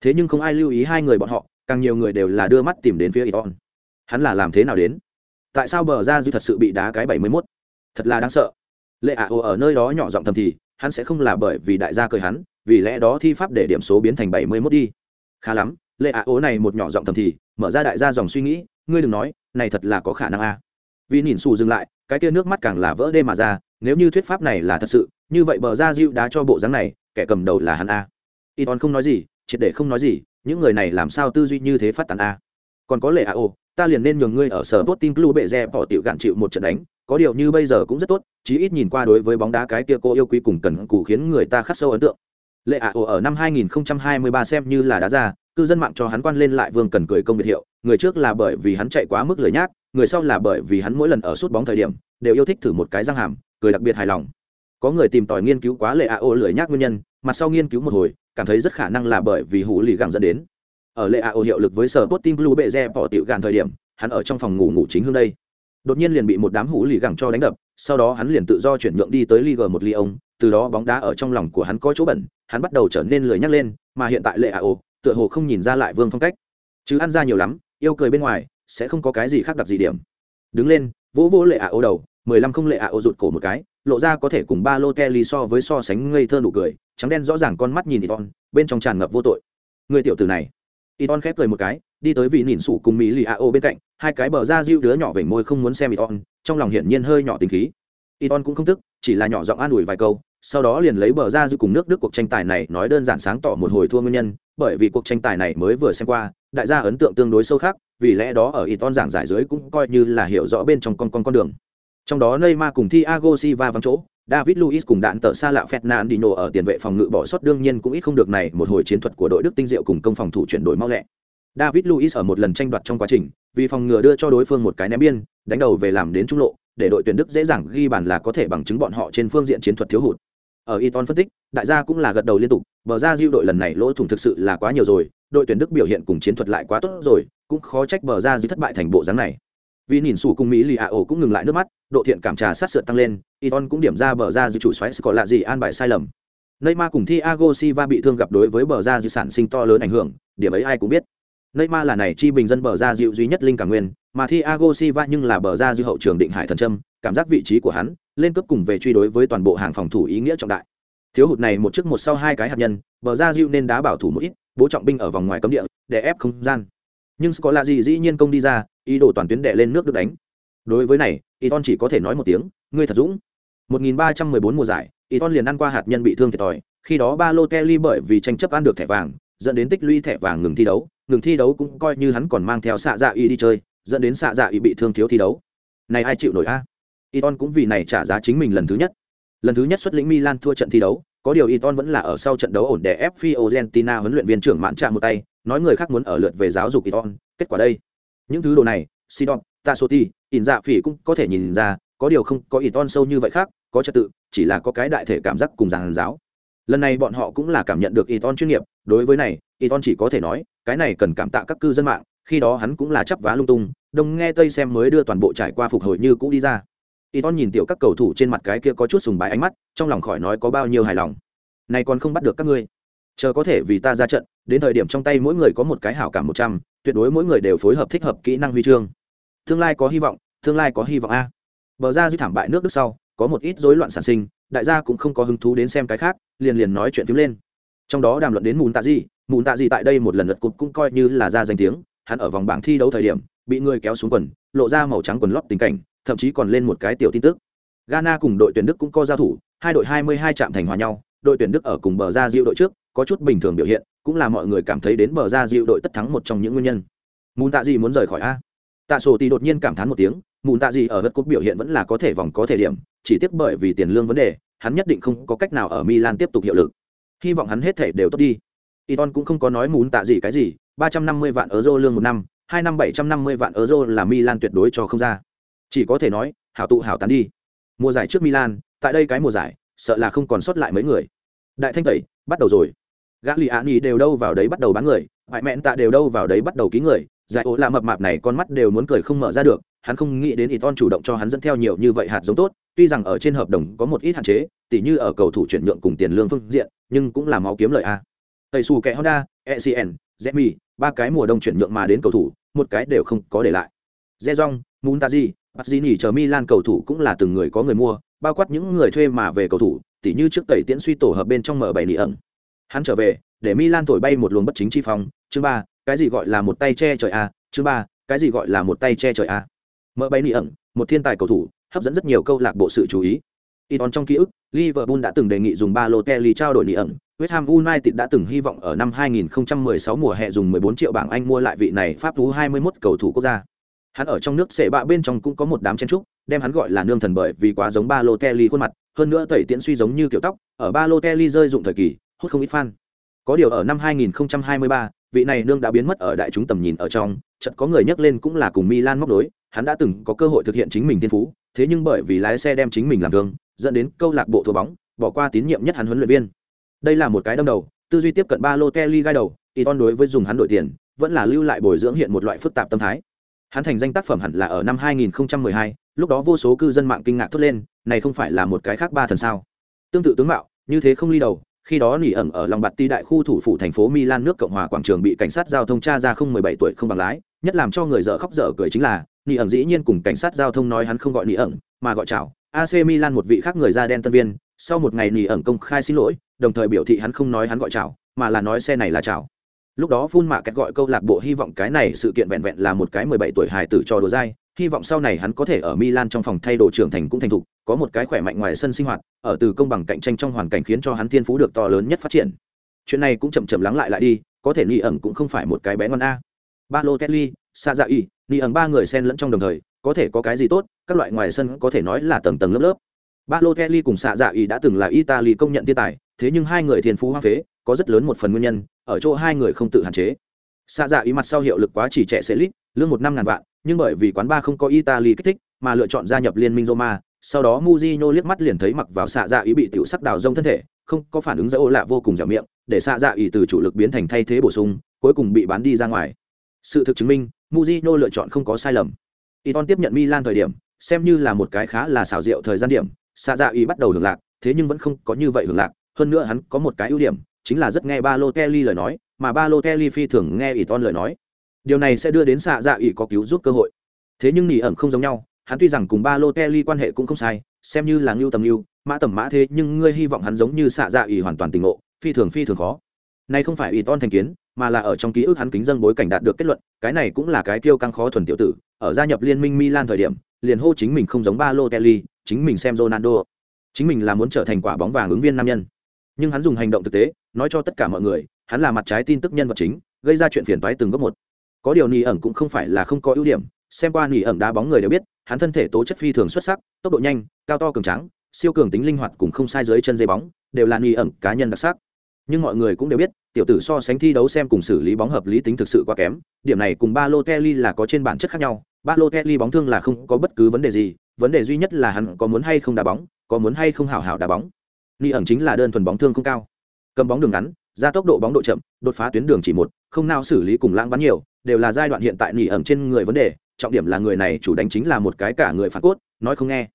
Thế nhưng không ai lưu ý hai người bọn họ, càng nhiều người đều là đưa mắt tìm đến phía iton hắn là làm thế nào đến? Tại sao bờ ra dịu thật sự bị đá cái bảy mươi mốt? Thật là đáng sợ. Lệ ạ ổ ở nơi đó nhỏ giọng thầm thì, hắn sẽ không là bởi vì đại gia cười hắn, vì lẽ đó thi pháp để điểm số biến thành bảy mươi mốt đi. Khá lắm, lệ ạ à này một nhỏ giọng thầm thì, mở ra đại gia dòng suy nghĩ, ngươi đừng nói, này thật là có khả năng a. à vì nhìn xù dừng lại, cái tia nước mắt càng là vỡ đê mà ra, nếu như thuyết pháp này là thật sự, như vậy bờ ra diệu đá cho bộ dáng này, kẻ cầm đầu là hắn a. Y còn không nói gì, triệt để không nói gì, những người này làm sao tư duy như thế phát tán a. Còn có lệ a ô, ta liền nên nhường ngươi ở sở tốt tim club bệ re bỏ tiểu gạn chịu một trận đánh, có điều như bây giờ cũng rất tốt, chí ít nhìn qua đối với bóng đá cái kia cô yêu quý cùng cần cù khiến người ta khắc sâu ấn tượng. Lệ ạ ồ ở năm 2023 xem như là đá ra, cư dân mạng cho hắn quan lên lại vương cần cười công biệt hiệu, người trước là bởi vì hắn chạy quá mức lười nhác người sau là bởi vì hắn mỗi lần ở suốt bóng thời điểm đều yêu thích thử một cái răng hàm cười đặc biệt hài lòng. Có người tìm tòi nghiên cứu quá lệ a ô lười nhác nguyên nhân mặt sau nghiên cứu một hồi cảm thấy rất khả năng là bởi vì hủ lì gàng dẫn đến. Ở lệ a ô hiệu lực với sở tốt tim blue bệ re bỏ tiểu gàn thời điểm hắn ở trong phòng ngủ ngủ chính hương đây. Đột nhiên liền bị một đám hủ lì gẳng cho đánh đập sau đó hắn liền tự do chuyển nhượng đi tới Liga một ly ông từ đó bóng đá ở trong lòng của hắn có chỗ bẩn, hắn bắt đầu trở nên lười nhắc lên, mà hiện tại Lệ AO, tựa hồ không nhìn ra lại Vương phong cách. Chứ ăn ra nhiều lắm, yêu cười bên ngoài, sẽ không có cái gì khác đặc gì điểm. Đứng lên, vỗ vỗ Lệ ạ ô đầu, mười lăm không Lệ ạ ô rụt cổ một cái, lộ ra có thể cùng ba lô Kelly so với so sánh ngây thơ nụ cười, trắng đen rõ ràng con mắt nhìn Iton, bên trong tràn ngập vô tội. Người tiểu tử này. Iton khép cười một cái, đi tới vị nhìn sủ cùng Mỹ Lì ô bên cạnh, hai cái bờ ra diêu đứa nhỏ vểnh môi không muốn xem Iton, trong lòng hiển nhiên hơi nhỏ tình khí Iton cũng không tức, chỉ là nhỏ giọng an ủi vài câu, sau đó liền lấy bờ ra giữ cùng nước Đức cuộc tranh tài này nói đơn giản sáng tỏ một hồi thua nguyên nhân, bởi vì cuộc tranh tài này mới vừa xem qua, đại gia ấn tượng tương đối sâu khác, vì lẽ đó ở Iton giảng giải dưới cũng coi như là hiểu rõ bên trong con con con đường. Trong đó Neymar cùng Thiago Silva vắng chỗ, David Luiz cùng đạn tợ xa lạ Fernandinho ở tiền vệ phòng ngự bỏ sót đương nhiên cũng ít không được này một hồi chiến thuật của đội Đức tinh diệu cùng công phòng thủ chuyển đổi mau lẹ. David Luiz ở một lần tranh đoạt trong quá trình, vì phòng ngừa đưa cho đối phương một cái ném biên, đánh đầu về làm đến trung lộ, để đội tuyển Đức dễ dàng ghi bàn là có thể bằng chứng bọn họ trên phương diện chiến thuật thiếu hụt. Ở Iton phân tích, đại gia cũng là gật đầu liên tục, bờ ra diêu đội lần này lỗ thủng thực sự là quá nhiều rồi, đội tuyển Đức biểu hiện cùng chiến thuật lại quá tốt rồi, cũng khó trách bờ ra diêu thất bại thành bộ dáng này. Vì nhìn sủ cùng Mỹ lì ạ ổ cũng ngừng lại nước mắt, độ thiện cảm trà sát sượt tăng lên, Iton cũng điểm ra bờ ra diêu chủ xoáy có lạ gì an bài sai lầm. Neymar cùng Thiago Silva bị thương gặp đối với bờ ra diêu sản sinh to lớn ảnh hưởng, điểm ấy ai cũng biết. Neymar là này chi bình dân bờ ra dịu duy nhất linh cảm nguyên, mà Thiago Silva nhưng là bờ ra dư hậu trường định hải thần trâm, cảm giác vị trí của hắn, lên cấp cùng về truy đối với toàn bộ hàng phòng thủ ý nghĩa trọng đại. Thiếu hụt này một trước một sau hai cái hạt nhân, bờ ra dịu nên đá bảo thủ một ít, bố trọng binh ở vòng ngoài cấm địa, để ép không gian. Nhưng Scolari dĩ nhiên công đi ra, ý đồ toàn tuyến đệ lên nước được đánh. Đối với này, Iton chỉ có thể nói một tiếng, ngươi thật dũng. 1314 mùa giải, Iton liền ăn qua hạt nhân bị thương thiệt thòi, khi đó Balotelli bởi vì tranh chấp ăn được thẻ vàng, dẫn đến tích lũy thẻ vàng ngừng thi đấu, ngừng thi đấu cũng coi như hắn còn mang theo xạ dạ y đi chơi dẫn đến xạ dạ y bị thương thiếu thi đấu này ai chịu nổi a à? Iton cũng vì này trả giá chính mình lần thứ nhất lần thứ nhất xuất lĩnh Milan thua trận thi đấu có điều Iton vẫn là ở sau trận đấu ổn để ép Fiorentina huấn luyện viên trưởng mãn trạm một tay nói người khác muốn ở lượt về giáo dục Iton, kết quả đây. Những thứ đồ này, Sidon, Tasoti in dạ phỉ cũng có thể nhìn ra, có điều không có Iton sâu như vậy khác, có trật tự, chỉ là có cái đại thể cảm giác cùng giàn giáo. Lần này bọn họ cũng là cảm nhận được Iton chuyên nghiệp, đối với này, Iton chỉ có thể nói, cái này cần cảm tạ các cư dân mạng, khi đó hắn cũng là chấp vá lung tung, đông nghe tây xem mới đưa toàn bộ trải qua phục hồi như cũ đi ra. Iton nhìn tiểu các cầu thủ trên mặt cái kia có chút sùng bái ánh mắt, trong lòng khỏi nói có bao nhiêu hài lòng. Này còn không bắt được các ngươi. Chờ có thể vì ta ra trận đến thời điểm trong tay mỗi người có một cái hảo cảm một trăm, tuyệt đối mỗi người đều phối hợp thích hợp kỹ năng huy chương. Tương lai có hy vọng, tương lai có hy vọng a. Bờ ra dư thảm bại nước đức sau, có một ít rối loạn sản sinh, đại gia cũng không có hứng thú đến xem cái khác, liền liền nói chuyện phiếm lên. Trong đó đàm luận đến mùn tạ gì mùn tạ gì tại đây một lần lượt cục cũng coi như là ra danh tiếng, hắn ở vòng bảng thi đấu thời điểm, bị người kéo xuống quần, lộ ra màu trắng quần lót tình cảnh, thậm chí còn lên một cái tiểu tin tức. Ghana cùng đội tuyển đức cũng có giao thủ, hai đội hai mươi hai chạm thành hòa nhau, đội tuyển đức ở cùng bờ ra diệu đội trước có chút bình thường biểu hiện cũng là mọi người cảm thấy đến bờ ra dịu đội tất thắng một trong những nguyên nhân mùn tạ gì muốn rời khỏi a tạ sổ thì đột nhiên cảm thán một tiếng mùn tạ gì ở đất cúp biểu hiện vẫn là có thể vòng có thể điểm chỉ tiếc bởi vì tiền lương vấn đề hắn nhất định không có cách nào ở milan tiếp tục hiệu lực hy vọng hắn hết thể đều tốt đi Iton cũng không có nói muốn tạ gì cái gì, 350 vạn euro lương một năm, hai năm 750 vạn euro là Milan tuyệt đối cho không ra. Chỉ có thể nói, hảo tụ hảo tán đi. Mùa giải trước Milan, tại đây cái mùa giải, sợ là không còn sót lại mấy người. Đại thanh tẩy, bắt đầu rồi. Gagliani đều đâu vào đấy bắt đầu bán người, Bại mẹn tạ đều đâu vào đấy bắt đầu ký người, giải ố là mập mạp này con mắt đều muốn cười không mở ra được, hắn không nghĩ đến Iton chủ động cho hắn dẫn theo nhiều như vậy hạt giống tốt, tuy rằng ở trên hợp đồng có một ít hạn chế, tỉ như ở cầu thủ chuyển nhượng cùng tiền lương phương diện, nhưng cũng là máu kiếm lợi a. Tây Sù kẻ honda ecn zemi ba cái mùa đông chuyển nhượng mà đến cầu thủ một cái đều không có để lại. Zezong muntazi Pazzini chờ Milan cầu thủ cũng là từng người có người mua, bao quát những người thuê mà về cầu thủ, tỉ như trước tẩy tiễn suy tổ hợp bên trong mở bảy nỉ ẩn. Hắn trở về, để Milan thổi bay một luồng bất chính chi phong, chương ba, cái gì gọi là một tay che trời a, chương ba, cái gì gọi là một tay che trời a. Mở bay nỉ ẩn, một thiên tài cầu thủ, hấp dẫn rất nhiều câu lạc bộ sự chú ý. Iton trong ký ức, Liverpool đã từng đề nghị dùng Balotelli trao đổi nỉ ẩn, West Ham United đã từng hy vọng ở năm 2016 mùa hè dùng 14 triệu bảng Anh mua lại vị này Pháp thú 21 cầu thủ quốc gia. Hắn ở trong nước sẽ bạ bên trong cũng có một đám chen trúc, đem hắn gọi là nương thần bởi vì quá giống Balotelli khuôn mặt, hơn nữa tẩy tiễn suy giống như kiểu tóc, ở Balotelli rơi dụng thời kỳ, hút không ít fan. Có điều ở năm 2023, vị này nương đã biến mất ở đại chúng tầm nhìn ở trong, chợt có người nhắc lên cũng là cùng Milan móc đối, hắn đã từng có cơ hội thực hiện chính mình thiên phú, thế nhưng bởi vì lái xe đem chính mình làm thương, dẫn đến câu lạc bộ thua bóng, bỏ qua tín nhiệm nhất hắn huấn luyện viên. Đây là một cái đâm đầu, tư duy tiếp cận ba Balotelli gai đầu, Iton đối với dùng hắn đổi tiền, vẫn là lưu lại bồi dưỡng hiện một loại phức tạp tâm thái. Hắn thành danh tác phẩm hẳn là ở năm 2012, lúc đó vô số cư dân mạng kinh ngạc thốt lên, này không phải là một cái khác ba thần sao? Tương tự tướng mạo, như thế không ly đầu, khi đó nỉ ẩn ở lòng bạt ti đại khu thủ phủ thành phố Milan nước Cộng hòa quảng trường bị cảnh sát giao thông tra ra không 17 tuổi không bằng lái, nhất làm cho người dở khóc dở cười chính là, nỉ ẩn dĩ nhiên cùng cảnh sát giao thông nói hắn không gọi nỉ ẩn, mà gọi chào. AC Milan một vị khác người da đen tân viên, sau một ngày nỉ ẩn công khai xin lỗi, đồng thời biểu thị hắn không nói hắn gọi chào, mà là nói xe này là chào lúc đó phun mạ kẹt gọi câu lạc bộ hy vọng cái này sự kiện vẹn vẹn là một cái mười bảy tuổi hài tử cho đồ dai hy vọng sau này hắn có thể ở milan trong phòng thay đồ trưởng thành cũng thành thục có một cái khỏe mạnh ngoài sân sinh hoạt ở từ công bằng cạnh tranh trong hoàn cảnh khiến cho hắn thiên phú được to lớn nhất phát triển. Chuyện này cũng chậm chậm lắng lại lại đi có thể ni ẩn cũng không phải một cái bé ngon a. Balotelli, Sazai, kelly dạ y ni ẩn ba người xen lẫn trong đồng thời có thể có cái gì tốt các loại ngoài sân có thể nói là tầng tầng lớp lớp. Balotelli kelly cùng Sazai dạ y đã từng là italy công nhận thiên tài thế nhưng hai người thiên phú hoang phế có rất lớn một phần nguyên nhân ở chỗ hai người không tự hạn chế. Sazai dạ mặt sau hiệu lực quá chỉ trẻ sẽ lít lương một năm ngàn vạn nhưng bởi vì quán ba không có italy kích thích mà lựa chọn gia nhập liên minh roma sau đó muzino liếc mắt liền thấy mặc vào xạ dạ ý bị tiểu sắc đào rông thân thể không có phản ứng dỡ ô lạ vô cùng dẻo miệng để xạ dạ ý từ chủ lực biến thành thay thế bổ sung cuối cùng bị bán đi ra ngoài sự thực chứng minh muzino lựa chọn không có sai lầm iton tiếp nhận milan thời điểm xem như là một cái khá là xảo diệu thời gian điểm xạ dạ ý bắt đầu hưởng lạc thế nhưng vẫn không có như vậy hưởng lạc hơn nữa hắn có một cái ưu điểm chính là rất nghe Balotelli lời nói, mà Balotelli phi thường nghe Iton lời nói. Điều này sẽ đưa đến xạ dạ ỉ có cứu giúp cơ hội. Thế nhưng nỉ ẩn không giống nhau, hắn tuy rằng cùng Ba Lô Kelly quan hệ cũng không sai, xem như là ngưu tầm ngưu mã tầm mã thế nhưng ngươi hy vọng hắn giống như xạ dạ ỉ hoàn toàn tình ngộ, phi thường phi thường khó. Nay không phải Iton thành kiến, mà là ở trong ký ức hắn kính dân bối cảnh đạt được kết luận, cái này cũng là cái tiêu căng khó thuần tiểu tử, ở gia nhập liên minh Milan thời điểm, liền hô chính mình không giống Ba Lô Kelly, chính mình xem Ronaldo. Chính mình là muốn trở thành quả bóng vàng ứng viên nam nhân nhưng hắn dùng hành động thực tế nói cho tất cả mọi người hắn là mặt trái tin tức nhân vật chính gây ra chuyện phiền toái từng góc một có điều nỉ ẩn cũng không phải là không có ưu điểm, xem qua nỉ ẩn đá bóng người đều biết, hắn thân thể tố chất phi thường xuất sắc, tốc độ nhanh, cao to cường trắng siêu cường tính linh hoạt cùng không sai dưới chân dây bóng, đều là nỉ ẩn cá nhân đặc sắc. Nhưng mọi người cũng đều biết, tiểu tử so sánh thi đấu xem cùng xử lý bóng hợp lý tính thực sự quá kém, điểm này cùng ba lô kelly là có trên bản chất khác nhau. Ba lô kelly bóng thương là không có bất cứ vấn đề gì, vấn đề duy nhất là hắn có muốn hay không đá bóng, có muốn hay không hảo hảo đá bóng. Ni ẩn chính là đơn thuần bóng thương không cao. Cầm bóng đường ngắn, ra tốc độ bóng độ chậm, đột phá tuyến đường chỉ một, không nào xử lý cùng lãng bắn nhiều đều là giai đoạn hiện tại nỉ ẩn trên người vấn đề, trọng điểm là người này chủ đánh chính là một cái cả người phản cốt, nói không nghe.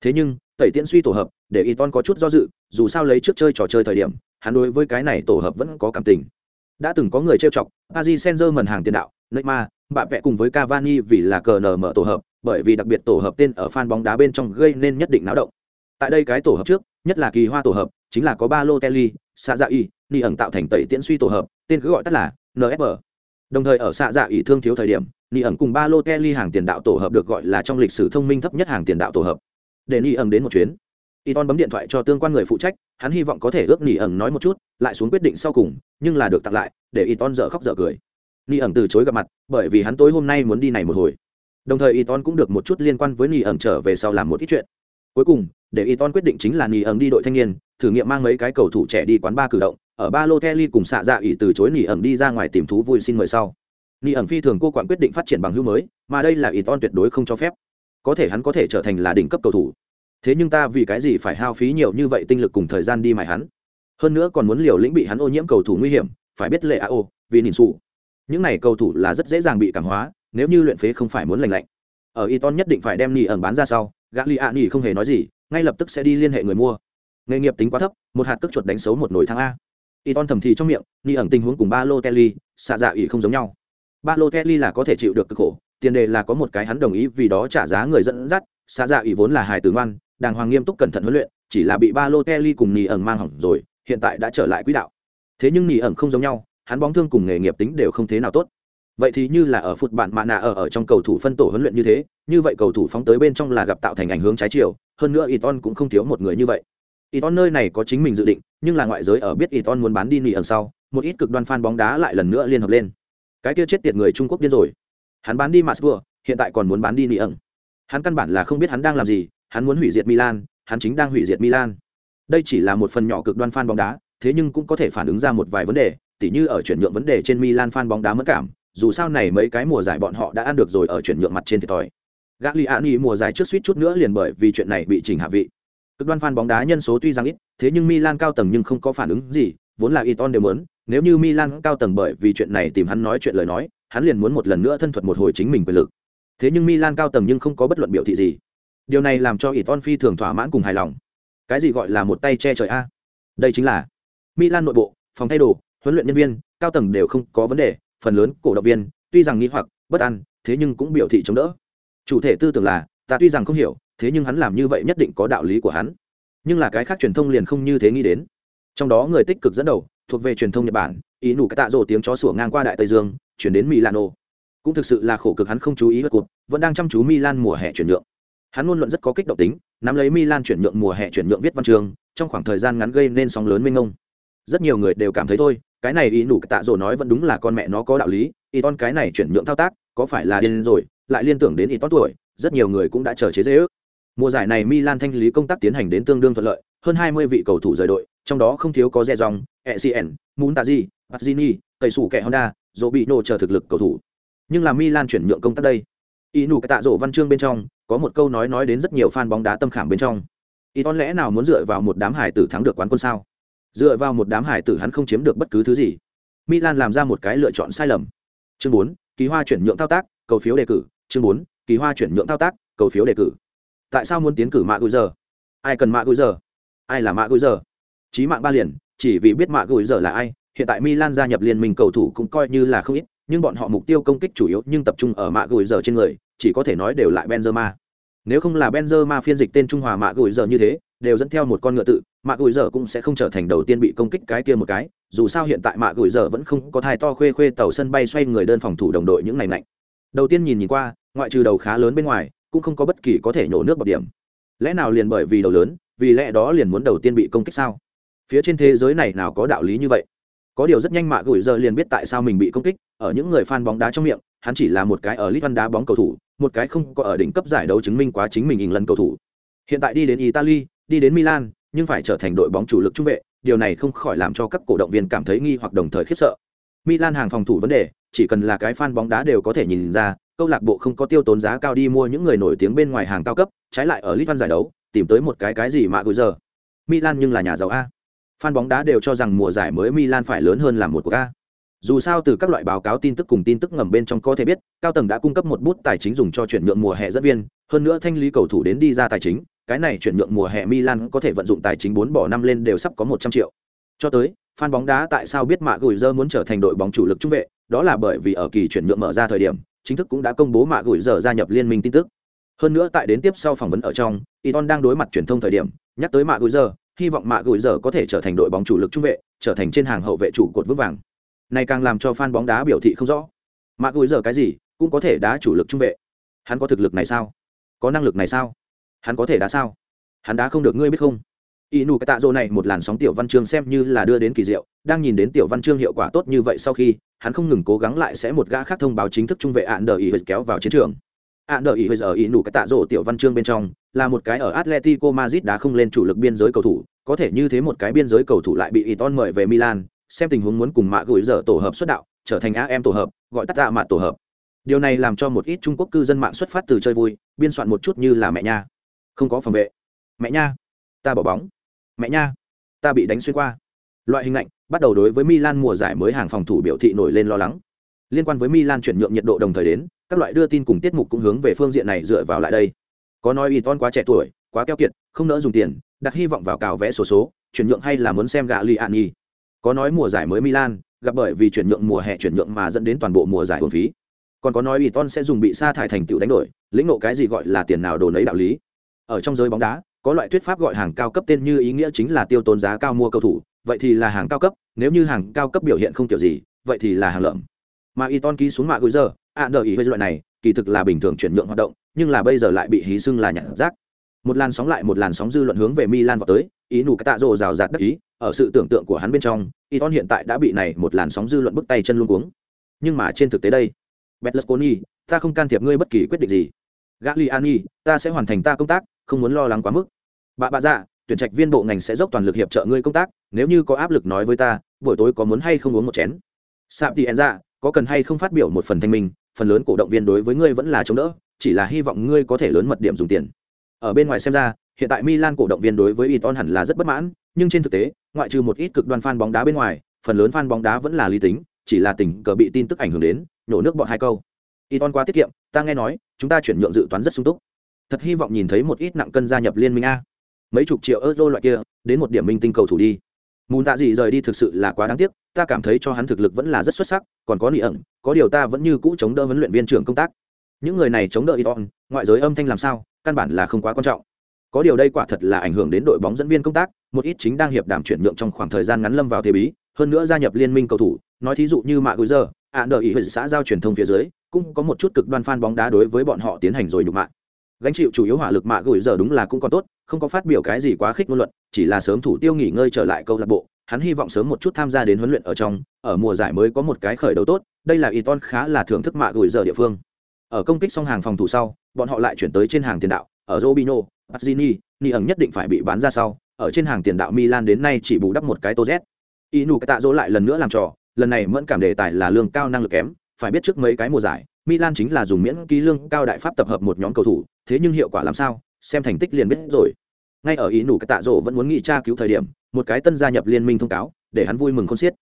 Thế nhưng, tẩy tiễn suy tổ hợp, để y ton có chút do dự, dù sao lấy trước chơi trò chơi thời điểm, hắn đối với cái này tổ hợp vẫn có cảm tình. Đã từng có người trêu chọc, paris senzer mần hàng tiền đạo, neymar bạn vẽ cùng với cavani vì là cờ nở mở tổ hợp, bởi vì đặc biệt tổ hợp tên ở fan bóng đá bên trong gây nên nhất định náo động. Tại đây cái tổ hợp trước, nhất là kỳ hoa tổ hợp, chính là có ba lô telly sa dạ y ni ẩn tạo thành tẩy tiễn suy tổ hợp, tên cứ gọi tắt là nfb đồng thời ở xạ dạ ủy thương thiếu thời điểm ni ẩn cùng ba lô kelly hàng tiền đạo tổ hợp được gọi là trong lịch sử thông minh thấp nhất hàng tiền đạo tổ hợp. Để ni ẩn đến một chuyến. Y ton bấm điện thoại cho tương quan người phụ trách hắn hy vọng có thể ước ni ẩn nói một chút lại xuống quyết định sau cùng nhưng là được tặng lại để y ton dở khóc dở cười. Ni ẩn từ chối gặp mặt bởi vì hắn tối hôm nay muốn đi này một hồi. Đồng thời y ton cũng được một chút liên quan với ni ẩn trở về sau làm một ít chuyện. Cuối cùng để Iton quyết định chính là Nỉ ẩn đi đội thanh niên, thử nghiệm mang mấy cái cầu thủ trẻ đi quán ba cử động, ở ba lô the ly cùng xạ dạ ỉ từ chối Nỉ ẩn đi ra ngoài tìm thú vui xin mời sau. Nỉ ẩn phi thường cô quản quyết định phát triển bằng hữu mới, mà đây là Iton tuyệt đối không cho phép. Có thể hắn có thể trở thành là đỉnh cấp cầu thủ. Thế nhưng ta vì cái gì phải hao phí nhiều như vậy tinh lực cùng thời gian đi mài hắn? Hơn nữa còn muốn liều lĩnh bị hắn ô nhiễm cầu thủ nguy hiểm, phải biết lệ a ô, vì nhìn sụ. Những này cầu thủ là rất dễ dàng bị cảm hóa, nếu như luyện phế không phải muốn lành lạnh. Ở Iton nhất định phải đem Nỉ ẩn bán ra sau, gã li a nỉ không hề nói gì, ngay lập tức sẽ đi liên hệ người mua nghề nghiệp tính quá thấp một hạt cước chuột đánh xấu một nồi thang a y ton thầm thì trong miệng ni ẩn tình huống cùng ba lô kelly, xạ dạ ỉ không giống nhau. Ba lô kelly là có thể chịu được cực khổ, tiền đề là có một cái hắn đồng ý vì đó trả giá người dẫn dắt, xạ dạ ỉ vốn là hài tử ngoan, đàng hoàng nghiêm túc cẩn thận huấn luyện, chỉ là bị ba lô kelly cùng ni ẩn mang hỏng rồi, hiện tại đã trở lại quỹ đạo. Thế nhưng ni ẩn không giống nhau, hắn bóng thương cùng nghề nghiệp tính đều không thế nào tốt. Vậy thì như là ở phụt bạn mạ nạ ở ở trong cầu thủ phân tổ huấn luyện như thế, như vậy cầu thủ phóng tới bên trong là gặp tạo thành ảnh hướng trái chiều, hơn nữa Iton cũng không thiếu một người như vậy. Iton nơi này có chính mình dự định, nhưng là ngoại giới ở biết Iton muốn bán đi nỉ ẩn sau, một ít cực đoan fan bóng đá lại lần nữa liên hợp lên. Cái kia chết tiệt người Trung Quốc điên rồi. Hắn bán đi Masgur, hiện tại còn muốn bán đi nỉ ẩn. hắn căn bản là không biết hắn đang làm gì hắn muốn hủy diệt milan hắn chính đang hủy diệt milan đây chỉ là một phần nhỏ cực đoan fan bóng đá thế nhưng cũng có thể phản ứng ra một vài vấn đề tỉ như ở chuyển nhượng vấn đề trên milan fan bóng đá mất cảm dù sao này mấy cái mùa giải bọn họ đã ăn được rồi ở chuyển nhượng mặt trên thiệt thòi Gagliani mùa giải trước suýt chút nữa liền bởi vì chuyện này bị chỉnh hạ vị cực đoan fan bóng đá nhân số tuy rằng ít, thế nhưng milan cao tầng nhưng không có phản ứng gì, vốn là Iton đều muốn. Nếu như milan cao tầng bởi vì chuyện này tìm hắn nói chuyện lời nói, hắn liền muốn một lần nữa thân thuật một hồi chính mình quyền lực. Thế nhưng milan cao tầng nhưng không có bất luận biểu thị gì. Điều này làm cho Iton phi thường thỏa mãn cùng hài lòng. Cái gì gọi là một tay che trời a? Đây chính là milan nội bộ, phòng thay đồ, huấn luyện nhân viên, cao tầng đều không có vấn đề, phần lớn cổ động viên, tuy rằng nghĩ hoặc, bất an, thế nhưng cũng biểu thị chống đỡ. Chủ thể tư tưởng là, ta tuy rằng không hiểu thế nhưng hắn làm như vậy nhất định có đạo lý của hắn. Nhưng là cái khác truyền thông liền không như thế nghĩ đến. Trong đó người tích cực dẫn đầu, thuộc về truyền thông nhật bản, ý nủ cái tạ rồ tiếng chó sủa ngang qua đại tây dương, chuyển đến milano. Cũng thực sự là khổ cực hắn không chú ý vật cuộc, vẫn đang chăm chú milan mùa hè chuyển nhượng. Hắn luôn luận rất có kích động tính, nắm lấy milan chuyển nhượng mùa hè chuyển nhượng viết văn trường, trong khoảng thời gian ngắn gây nên sóng lớn mênh ông rất nhiều người đều cảm thấy thôi, cái này ý nủ cái tạ rồ nói vẫn đúng là con mẹ nó có đạo lý y ton cái này chuyển nhượng thao tác, có phải là điên rồi, lại liên tưởng đến y ton tuổi, rất nhiều người cũng đã chờ chế dễ ước mùa giải này milan thanh lý công tác tiến hành đến tương đương thuận lợi hơn 20 vị cầu thủ rời đội trong đó không thiếu có Rejong, Ecn, Muntazi, Pazzini, tẩy sủ kẻ Honda, dỗ bị nổ chờ thực lực cầu thủ. Nhưng là Milan chuyển nhượng công tác đây. Inu cái tạ rổ văn chương bên trong, có một câu nói nói đến rất nhiều fan bóng đá tâm khảm bên trong. Ý ton lẽ nào muốn dựa vào một đám hải tử thắng được quán quân sao? Dựa vào một đám hải tử hắn không chiếm được bất cứ thứ gì. Milan làm ra một cái lựa chọn sai lầm. Chương 4, kỳ hoa chuyển nhượng thao tác, cầu phiếu đề cử. Chương 4, kỳ hoa chuyển nhượng thao tác, cầu phiếu đề cử. Tại sao muốn tiến cử mạ gửi giờ? Ai cần mạ gửi giờ? Ai là mạ gửi giờ? Chí mạng ba liền, chỉ vì biết mạ gửi giờ là ai, hiện tại Milan gia nhập liên minh cầu thủ cũng coi như là không ít, nhưng bọn họ mục tiêu công kích chủ yếu nhưng tập trung ở mạ gửi giờ trên người, chỉ có thể nói đều lại Benzema. Nếu không là Benzema phiên dịch tên Trung Hòa mạ gửi giờ như thế, đều dẫn theo một con ngựa tự, mạ gửi giờ cũng sẽ không trở thành đầu tiên bị công kích cái kia một cái, dù sao hiện tại mạ gửi giờ vẫn không có thai to khuê khuê tàu sân bay xoay người đơn phòng thủ đồng đội những ngày lạnh. Đầu tiên nhìn nhìn qua, ngoại trừ đầu khá lớn bên ngoài, cũng không có bất kỳ có thể nhổ nước bọt điểm. Lẽ nào liền bởi vì đầu lớn, vì lẽ đó liền muốn đầu tiên bị công kích sao? Phía trên thế giới này nào có đạo lý như vậy? có điều rất nhanh mạ gửi giờ liền biết tại sao mình bị công kích ở những người fan bóng đá trong miệng hắn chỉ là một cái ở lit văn đá bóng cầu thủ một cái không có ở đỉnh cấp giải đấu chứng minh quá chính mình hình lần cầu thủ hiện tại đi đến italy đi đến milan nhưng phải trở thành đội bóng chủ lực trung vệ điều này không khỏi làm cho các cổ động viên cảm thấy nghi hoặc đồng thời khiếp sợ milan hàng phòng thủ vấn đề chỉ cần là cái fan bóng đá đều có thể nhìn ra câu lạc bộ không có tiêu tốn giá cao đi mua những người nổi tiếng bên ngoài hàng cao cấp trái lại ở lit văn giải đấu tìm tới một cái cái gì mà gửi giờ milan nhưng là nhà giàu a Fan bóng đá đều cho rằng mùa giải mới Milan phải lớn hơn làm một cuộc A. Dù sao từ các loại báo cáo tin tức cùng tin tức ngầm bên trong có thể biết, cao tầng đã cung cấp một bút tài chính dùng cho chuyển nhượng mùa hè dẫn viên, hơn nữa thanh lý cầu thủ đến đi ra tài chính, cái này chuyển nhượng mùa hè Milan có thể vận dụng tài chính 4 bỏ năm lên đều sắp có 100 triệu. Cho tới, fan bóng đá tại sao biết Mạ Gùi dơ muốn trở thành đội bóng chủ lực trung vệ, đó là bởi vì ở kỳ chuyển nhượng mở ra thời điểm, chính thức cũng đã công bố Mạ gửi Giờ gia nhập liên minh tin tức. Hơn nữa tại đến tiếp sau phỏng vấn ở trong, Iton đang đối mặt truyền thông thời điểm, nhắc tới Mạ gửi Giờ, hy vọng mạ gửi giờ có thể trở thành đội bóng chủ lực trung vệ trở thành trên hàng hậu vệ chủ cột vững vàng. Này càng làm cho fan bóng đá biểu thị không rõ. Mạ gửi giờ cái gì cũng có thể đá chủ lực trung vệ. Hắn có thực lực này sao? Có năng lực này sao? Hắn có thể đá sao? Hắn đá không được ngươi biết không? Y nụ cái tạ dô này một làn sóng tiểu văn chương xem như là đưa đến kỳ diệu đang nhìn đến tiểu văn chương hiệu quả tốt như vậy sau khi hắn không ngừng cố gắng lại sẽ một gã khác thông báo chính thức trung vệ ạn đờ ý kéo vào chiến trường. Ạn đờ ý giờ y nụ cái tạ dô tiểu văn chương bên trong là một cái ở Atletico Madrid đã không lên chủ lực biên giới cầu thủ, có thể như thế một cái biên giới cầu thủ lại bị Iton mời về Milan, xem tình huống muốn cùng mạ gửi giờ tổ hợp xuất đạo, trở thành AM tổ hợp, gọi tắt tạ mạ tổ hợp. Điều này làm cho một ít Trung Quốc cư dân mạng xuất phát từ chơi vui, biên soạn một chút như là mẹ nha, không có phòng vệ, mẹ nha, ta bỏ bóng, mẹ nha, ta bị đánh xuyên qua. Loại hình ảnh bắt đầu đối với Milan mùa giải mới hàng phòng thủ biểu thị nổi lên lo lắng. Liên quan với Milan chuyển nhượng nhiệt độ đồng thời đến, các loại đưa tin cùng tiết mục cũng hướng về phương diện này dựa vào lại đây có nói y ton quá trẻ tuổi quá keo kiệt không nỡ dùng tiền đặt hy vọng vào cào vẽ sổ số, số chuyển nhượng hay là muốn xem gạ li an nhi có nói mùa giải mới milan gặp bởi vì chuyển nhượng mùa hè chuyển nhượng mà dẫn đến toàn bộ mùa giải hồn phí còn có nói y ton sẽ dùng bị sa thải thành tựu đánh đổi lĩnh nộ cái gì gọi là tiền nào đồ nấy đạo lý ở trong giới bóng đá có loại thuyết pháp gọi hàng cao cấp tên như ý nghĩa chính là tiêu tốn giá cao mua cầu thủ vậy thì là hàng cao cấp nếu như hàng cao cấp biểu hiện không kiểu gì vậy thì là hàng lợm mà y ton ký xuống mạng gửi giờ ạ đợi ý với loại này kỳ thực là bình thường chuyển nhượng hoạt động nhưng là bây giờ lại bị hí xưng là nhặt rác một làn sóng lại một làn sóng dư luận hướng về Milan vào tới, ý nụ tạ rồ rào rạt đắc ý, ở sự tưởng tượng của hắn bên trong, Iton hiện tại đã bị này một làn sóng dư luận bức tay chân luôn cuống. Nhưng mà trên thực tế đây, Berlusconi, ta không can thiệp ngươi bất kỳ quyết định gì. Gagliani, ta sẽ hoàn thành ta công tác, không muốn lo lắng quá mức. Bà bà dạ, tuyển trạch viên bộ ngành sẽ dốc toàn lực hiệp trợ ngươi công tác, nếu như có áp lực nói với ta, buổi tối có muốn hay không uống một chén. Sạp thì dạ, có cần hay không phát biểu một phần thanh minh, phần lớn cổ động viên đối với ngươi vẫn là chống đỡ, chỉ là hy vọng ngươi có thể lớn mật điểm dùng tiền. Ở bên ngoài xem ra, hiện tại Milan cổ động viên đối với Iton hẳn là rất bất mãn, nhưng trên thực tế, ngoại trừ một ít cực đoan fan bóng đá bên ngoài, phần lớn fan bóng đá vẫn là lý tính, chỉ là tình cờ bị tin tức ảnh hưởng đến, nhổ nước bọn hai câu. Iton quá tiết kiệm, ta nghe nói, chúng ta chuyển nhượng dự toán rất sung túc. Thật hy vọng nhìn thấy một ít nặng cân gia nhập liên minh a. Mấy chục triệu euro loại kia, đến một điểm minh tinh cầu thủ đi. Mùn tạ gì rời đi thực sự là quá đáng tiếc, ta cảm thấy cho hắn thực lực vẫn là rất xuất sắc, còn có nị ẩn, có điều ta vẫn như cũ chống đỡ huấn luyện viên trưởng công tác. Những người này chống đỡ Iton, ngoại giới âm thanh làm sao, căn bản là không quá quan trọng có điều đây quả thật là ảnh hưởng đến đội bóng dẫn viên công tác một ít chính đang hiệp đảm chuyển nhượng trong khoảng thời gian ngắn lâm vào thế bí hơn nữa gia nhập liên minh cầu thủ nói thí dụ như mạ gối giờ ạ đợi ý hệ xã giao truyền thông phía dưới cũng có một chút cực đoan fan bóng đá đối với bọn họ tiến hành rồi nhục mạng gánh chịu chủ yếu hỏa lực mạ gửi giờ đúng là cũng còn tốt không có phát biểu cái gì quá khích ngôn luận chỉ là sớm thủ tiêu nghỉ ngơi trở lại câu lạc bộ hắn hy vọng sớm một chút tham gia đến huấn luyện ở trong ở mùa giải mới có một cái khởi đầu tốt đây là Iton khá là thưởng thức mạ gửi giờ địa phương ở công kích xong hàng phòng thủ sau bọn họ lại chuyển tới trên hàng tiền đạo ở robino Pazzini, Ni ẩn nhất định phải bị bán ra sau, ở trên hàng tiền đạo Milan đến nay chỉ bù đắp một cái tô Z. Inu tạ dỗ lại lần nữa làm trò, lần này mẫn cảm đề tài là lương cao năng lực kém, phải biết trước mấy cái mùa giải, Milan chính là dùng miễn ký lương cao đại pháp tập hợp một nhóm cầu thủ, thế nhưng hiệu quả làm sao, xem thành tích liền biết rồi. Ngay ở ý nủ tạ rộ vẫn muốn nghĩ tra cứu thời điểm, một cái tân gia nhập liên minh thông cáo, để hắn vui mừng khôn xiết.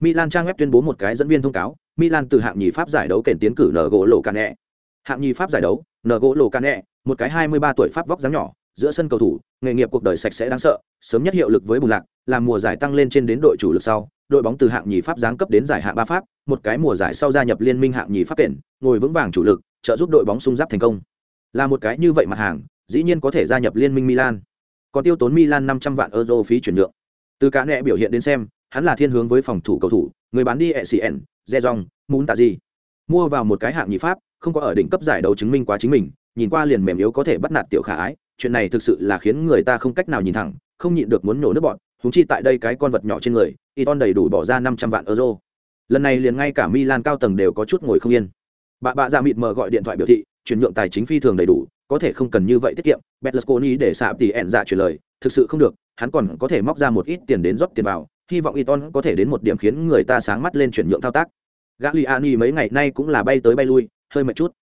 Milan trang web tuyên bố một cái dẫn viên thông cáo, Milan từ hạng nhì Pháp giải đấu kèn tiến cử nở gỗ lộ Cane. Hạng nhì Pháp giải đấu, nở gỗ lộ Cane, một cái 23 tuổi Pháp vóc dáng nhỏ, giữa sân cầu thủ nghề nghiệp cuộc đời sạch sẽ đáng sợ sớm nhất hiệu lực với bù lạc làm mùa giải tăng lên trên đến đội chủ lực sau, đội bóng từ hạng nhì pháp giáng cấp đến giải hạng ba pháp, một cái mùa giải sau gia nhập liên minh hạng nhì pháp kển ngồi vững vàng chủ lực, trợ giúp đội bóng sung giáp thành công. Là một cái như vậy mặt hàng, dĩ nhiên có thể gia nhập liên minh milan. Còn tiêu tốn milan năm trăm vạn euro phí chuyển nhượng. Từ cá nẹ biểu hiện đến xem, hắn là thiên hướng với phòng thủ cầu thủ, người bán đi ecn zezong muốn tạ gì mua vào một cái hạng nhì pháp, không có ở đỉnh cấp giải đấu chứng minh quá chính mình, nhìn qua liền mềm yếu có thể bắt nạt tiểu khả ái, chuyện này thực sự là khiến người ta không cách nào nhìn thẳng, không nhịn được muốn nổ nước bọn húng chi tại đây cái con vật nhỏ trên người Iton đầy đủ bỏ ra năm trăm vạn euro. Lần này liền ngay cả Milan cao tầng đều có chút ngồi không yên. Bà bạ dạ ra mịt mờ gọi điện thoại biểu thị, chuyển nhượng tài chính phi thường đầy đủ, có thể không cần như vậy tiết kiệm. Berlusconi để xạ tỷ ẹn dạ chuyển lời, thực sự không được, hắn còn có thể móc ra một ít tiền đến rót tiền vào, hy vọng Iton có thể đến một điểm khiến người ta sáng mắt lên chuyển nhượng thao tác. Gagliani mấy ngày nay cũng là bay tới bay lui, hơi mệt chút.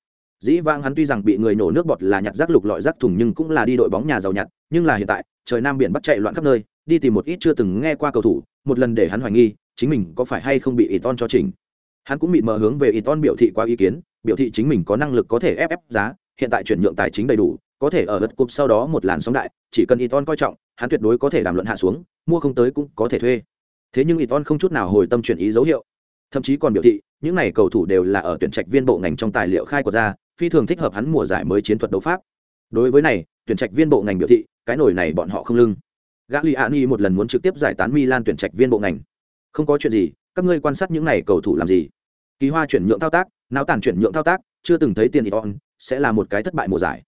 Dĩ vang hắn tuy rằng bị người nổ nước bọt là nhặt rác lục lọi rác thùng nhưng cũng là đi đội bóng nhà giàu nhặt, nhưng là hiện tại trời nam biển bắt chạy loạn khắp nơi, đi tìm một ít chưa từng nghe qua cầu thủ, một lần để hắn hoài nghi, chính mình có phải hay không bị Iton cho chỉnh. Hắn cũng bị mờ hướng về Iton biểu thị qua ý kiến, biểu thị chính mình có năng lực có thể ép ép giá, hiện tại chuyển nhượng tài chính đầy đủ, có thể ở đất cúp sau đó một làn sóng đại, chỉ cần Iton coi trọng, hắn tuyệt đối có thể đàm luận hạ xuống, mua không tới cũng có thể thuê. Thế nhưng Iton không chút nào hồi tâm chuyển ý dấu hiệu. Thậm chí còn biểu thị, những này cầu thủ đều là ở tuyển trạch viên bộ ngành trong tài liệu khai của ra, phi thường thích hợp hắn mùa giải mới chiến thuật đấu pháp. Đối với này tuyển trạch viên bộ ngành biểu thị cái nổi này bọn họ không lưng. Gã li a ni một lần muốn trực tiếp giải tán Milan tuyển trạch viên bộ ngành. Không có chuyện gì các ngươi quan sát những này cầu thủ làm gì? Kỳ hoa chuyển nhượng thao tác náo tàn chuyển nhượng thao tác chưa từng thấy tiền Iton sẽ là một cái thất bại mùa giải.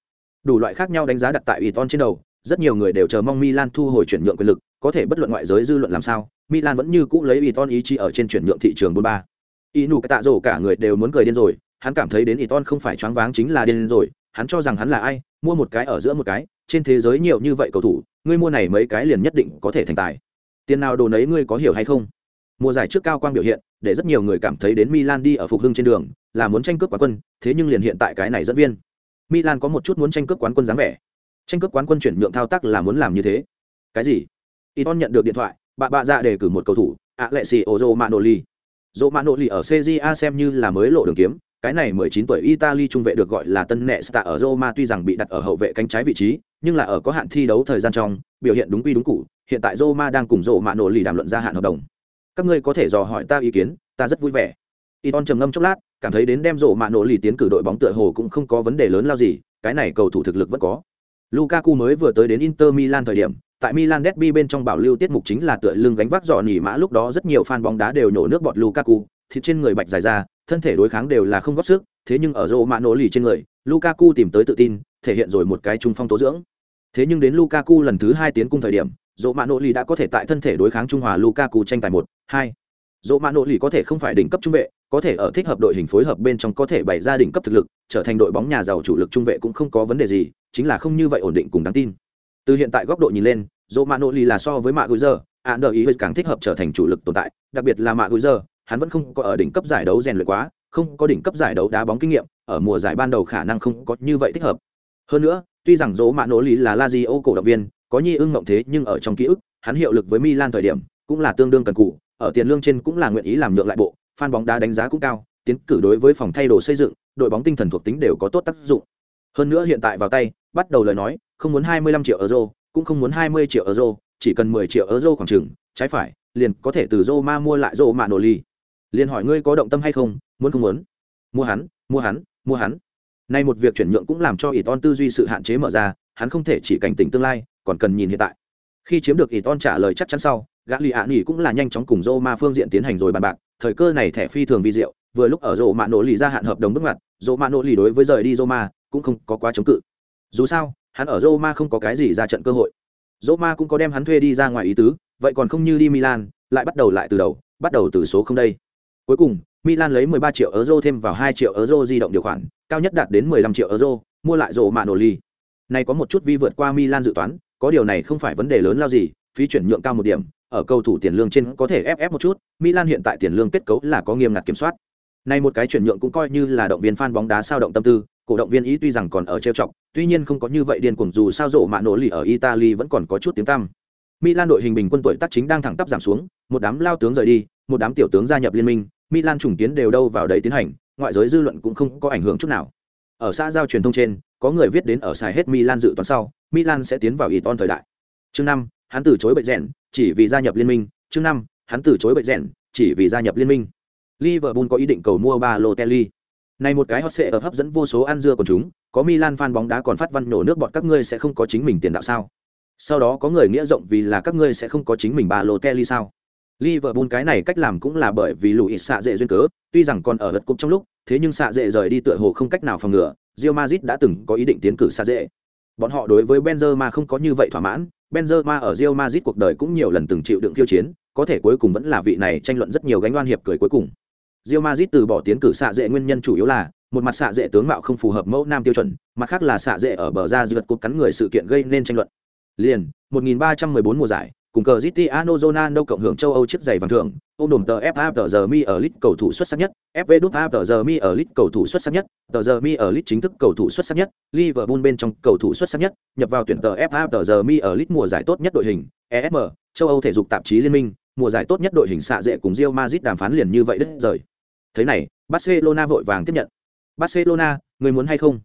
Đủ loại khác nhau đánh giá đặt tại Iton trên đầu rất nhiều người đều chờ mong Milan thu hồi chuyển nhượng quyền lực có thể bất luận ngoại giới dư luận làm sao Milan vẫn như cũ lấy Iton ý chí ở trên chuyển nhượng thị trường 43 Inu tạ rổ cả người đều muốn cười điên rồi hắn cảm thấy đến Iton không phải choáng váng chính là điên rồi, hắn cho rằng hắn là ai, mua một cái ở giữa một cái, trên thế giới nhiều như vậy cầu thủ, ngươi mua này mấy cái liền nhất định có thể thành tài. Tiền nào đồ nấy ngươi có hiểu hay không? Mùa giải trước cao quang biểu hiện, để rất nhiều người cảm thấy đến Milan đi ở phục hưng trên đường, là muốn tranh cướp quán quân, thế nhưng liền hiện tại cái này dẫn viên. Milan có một chút muốn tranh cướp quán quân dáng vẻ. Tranh cướp quán quân chuyển nhượng thao tác là muốn làm như thế. Cái gì? Iton nhận được điện thoại, bà bà ra đề cử một cầu thủ, Alexi Romanoli. Romanoli ở CJA xem như là mới lộ đường kiếm, cái này 19 tuổi Italy trung vệ được gọi là tân nệ Sta ở Roma tuy rằng bị đặt ở hậu vệ cánh trái vị trí, nhưng là ở có hạn thi đấu thời gian trong, biểu hiện đúng quy đúng cũ, hiện tại Roma đang cùng Roma mạ nổ lì đàm luận gia hạn hợp đồng. Các ngươi có thể dò hỏi ta ý kiến, ta rất vui vẻ. Iton trầm ngâm chốc lát, cảm thấy đến đem rộ mạ nổ lì tiến cử đội bóng tựa hồ cũng không có vấn đề lớn lao gì, cái này cầu thủ thực lực vẫn có. Lukaku mới vừa tới đến Inter Milan thời điểm, tại Milan Derby bên trong bảo lưu tiết mục chính là tựa lưng gánh vác dọ nỉ mã lúc đó rất nhiều fan bóng đá đều nhổ nước bọt Lukaku, thịt trên người bạch dài ra, thân thể đối kháng đều là không góp sức, thế nhưng ở Roma nổ lì trên người, Lukaku tìm tới tự tin, thể hiện rồi một cái trung phong tố dưỡng. Thế nhưng đến Lukaku lần thứ hai tiến cung thời điểm, Roma nổ lì đã có thể tại thân thể đối kháng trung hòa Lukaku tranh tài một, hai. Roma nổ lì có thể không phải đỉnh cấp trung vệ, có thể ở thích hợp đội hình phối hợp bên trong có thể bày ra đỉnh cấp thực lực, trở thành đội bóng nhà giàu chủ lực trung vệ cũng không có vấn đề gì chính là không như vậy ổn định cùng đáng tin từ hiện tại góc độ nhìn lên dỗ mạ nội lì là so với mạ gối giờ ạn đờ ý hơi càng thích hợp trở thành chủ lực tồn tại đặc biệt là mạ gối giờ hắn vẫn không có ở đỉnh cấp giải đấu rèn luyện quá không có đỉnh cấp giải đấu đá bóng kinh nghiệm ở mùa giải ban đầu khả năng không có như vậy thích hợp. Hơn nữa tuy rằng dỗ mạ nỗ lý là la cổ động viên có nhi ưng ngộng thế nhưng ở trong ký ức hắn hiệu lực với milan thời điểm cũng là tương đương cần cù, ở tiền lương trên cũng là nguyện ý làm nhượng lại bộ fan bóng đá đánh giá cũng cao tiến cử đối với phòng thay đồ xây dựng đội bóng tinh thần thuộc tính đều có tốt tác dụng. Hơn nữa hiện tại vào tay bắt đầu lời nói không muốn 25 triệu euro cũng không muốn 20 triệu euro chỉ cần 10 triệu euro khoảng chừng trái phải liền có thể từ Roma mua lại Roma Nỗ ly liền hỏi ngươi có động tâm hay không, muốn không muốn? Mua hắn mua hắn mua hắn. Nay một việc chuyển nhượng cũng làm cho ỷ ton tư duy sự hạn chế mở ra, hắn không thể chỉ cảnh tỉnh tương lai, còn cần nhìn hiện tại. Khi chiếm được ỷ ton trả lời chắc chắn sau, gã lì ạ nghỉ cũng là nhanh chóng cùng Roma phương diện tiến hành rồi bàn bạc, thời cơ này thẻ phi thường vi diệu, vừa lúc ở rộ mạ nổ lì gia hạn hợp đồng bước ngoặt rộ mạ nổ lì đối với rời đi Roma cũng không có quá chống cự. Dù sao, hắn ở Roma không có cái gì ra trận cơ hội. Roma cũng có đem hắn thuê đi ra ngoài ý tứ, vậy còn không như đi Milan, lại bắt đầu lại từ đầu, bắt đầu từ số không đây cuối cùng Milan lấy 13 triệu euro thêm vào 2 triệu euro di động điều khoản cao nhất đạt đến 15 triệu euro mua lại rổ Manoli. này có một chút vi vượt qua Milan dự toán có điều này không phải vấn đề lớn lao gì phí chuyển nhượng cao một điểm ở cầu thủ tiền lương trên có thể ép ép một chút Milan hiện tại tiền lương kết cấu là có nghiêm ngặt kiểm soát Này một cái chuyển nhượng cũng coi như là động viên fan bóng đá sao động tâm tư, cổ động viên ý tuy rằng còn ở trêu chọc, tuy nhiên không có như vậy điên cuồng dù sao rổ mạ nổ lì ở Italy vẫn còn có chút tiếng tăm. Milan đội hình bình quân tuổi tác chính đang thẳng tắp giảm xuống, một đám lao tướng rời đi, một đám tiểu tướng gia nhập liên minh, Milan trùng kiến đều đâu vào đấy tiến hành, ngoại giới dư luận cũng không có ảnh hưởng chút nào. Ở xã giao truyền thông trên, có người viết đến ở xài hết Milan dự toán sau, Milan sẽ tiến vào Iton thời đại. Chương năm, hắn từ chối bệnh rèn, chỉ vì gia nhập liên minh, chương năm, hắn từ chối bệnh rèn, chỉ vì gia nhập liên minh. Liverpool có ý định cầu mua Balotelli. Này một cái hot sẽ ở hấp dẫn vô số ăn dưa của chúng, có Milan fan bóng đá còn phát văn nổ nước bọn các ngươi sẽ không có chính mình tiền đạo sao? Sau đó có người nghĩa rộng vì là các ngươi sẽ không có chính mình Balotelli sao? Liverpool cái này cách làm cũng là bởi vì Luis xạ dễ duyên cớ, tuy rằng còn ở lật cục trong lúc, thế nhưng xạ dễ rời đi tựa hồ không cách nào phòng ngừa, Real Madrid đã từng có ý định tiến cử xạ dễ. Bọn họ đối với Benzema không có như vậy thỏa mãn, Benzema ở Real Madrid cuộc đời cũng nhiều lần từng chịu đựng khiêu chiến, có thể cuối cùng vẫn là vị này tranh luận rất nhiều gánh oan hiệp cười cuối cùng. Real Madrid từ bỏ tiến cử xạ dễ nguyên nhân chủ yếu là một mặt xạ dễ tướng mạo không phù hợp mẫu nam tiêu chuẩn, mặt khác là xạ dễ ở bờ ra dư cột cắn người sự kiện gây nên tranh luận. Liền, 1314 mùa giải, cùng cờ Cristiano Ronaldo cộng hưởng châu Âu chiếc giày vàng thưởng, ôm đùm tờ FA tờ giờ mi ở lit cầu thủ xuất sắc nhất, FV đút A tờ giờ mi ở lit cầu thủ xuất sắc nhất, tờ giờ mi ở lit chính thức cầu thủ xuất sắc nhất, Liverpool bên trong cầu thủ xuất sắc nhất, nhập vào tuyển tờ FA tờ giờ mi ở lit mùa giải tốt nhất đội hình, ESM, châu Âu thể dục tạp chí liên minh, mùa giải tốt nhất đội hình xạ dễ cùng Real Madrid đàm phán liền như vậy đứt rời. Thế này, Barcelona vội vàng tiếp nhận. Barcelona, người muốn hay không?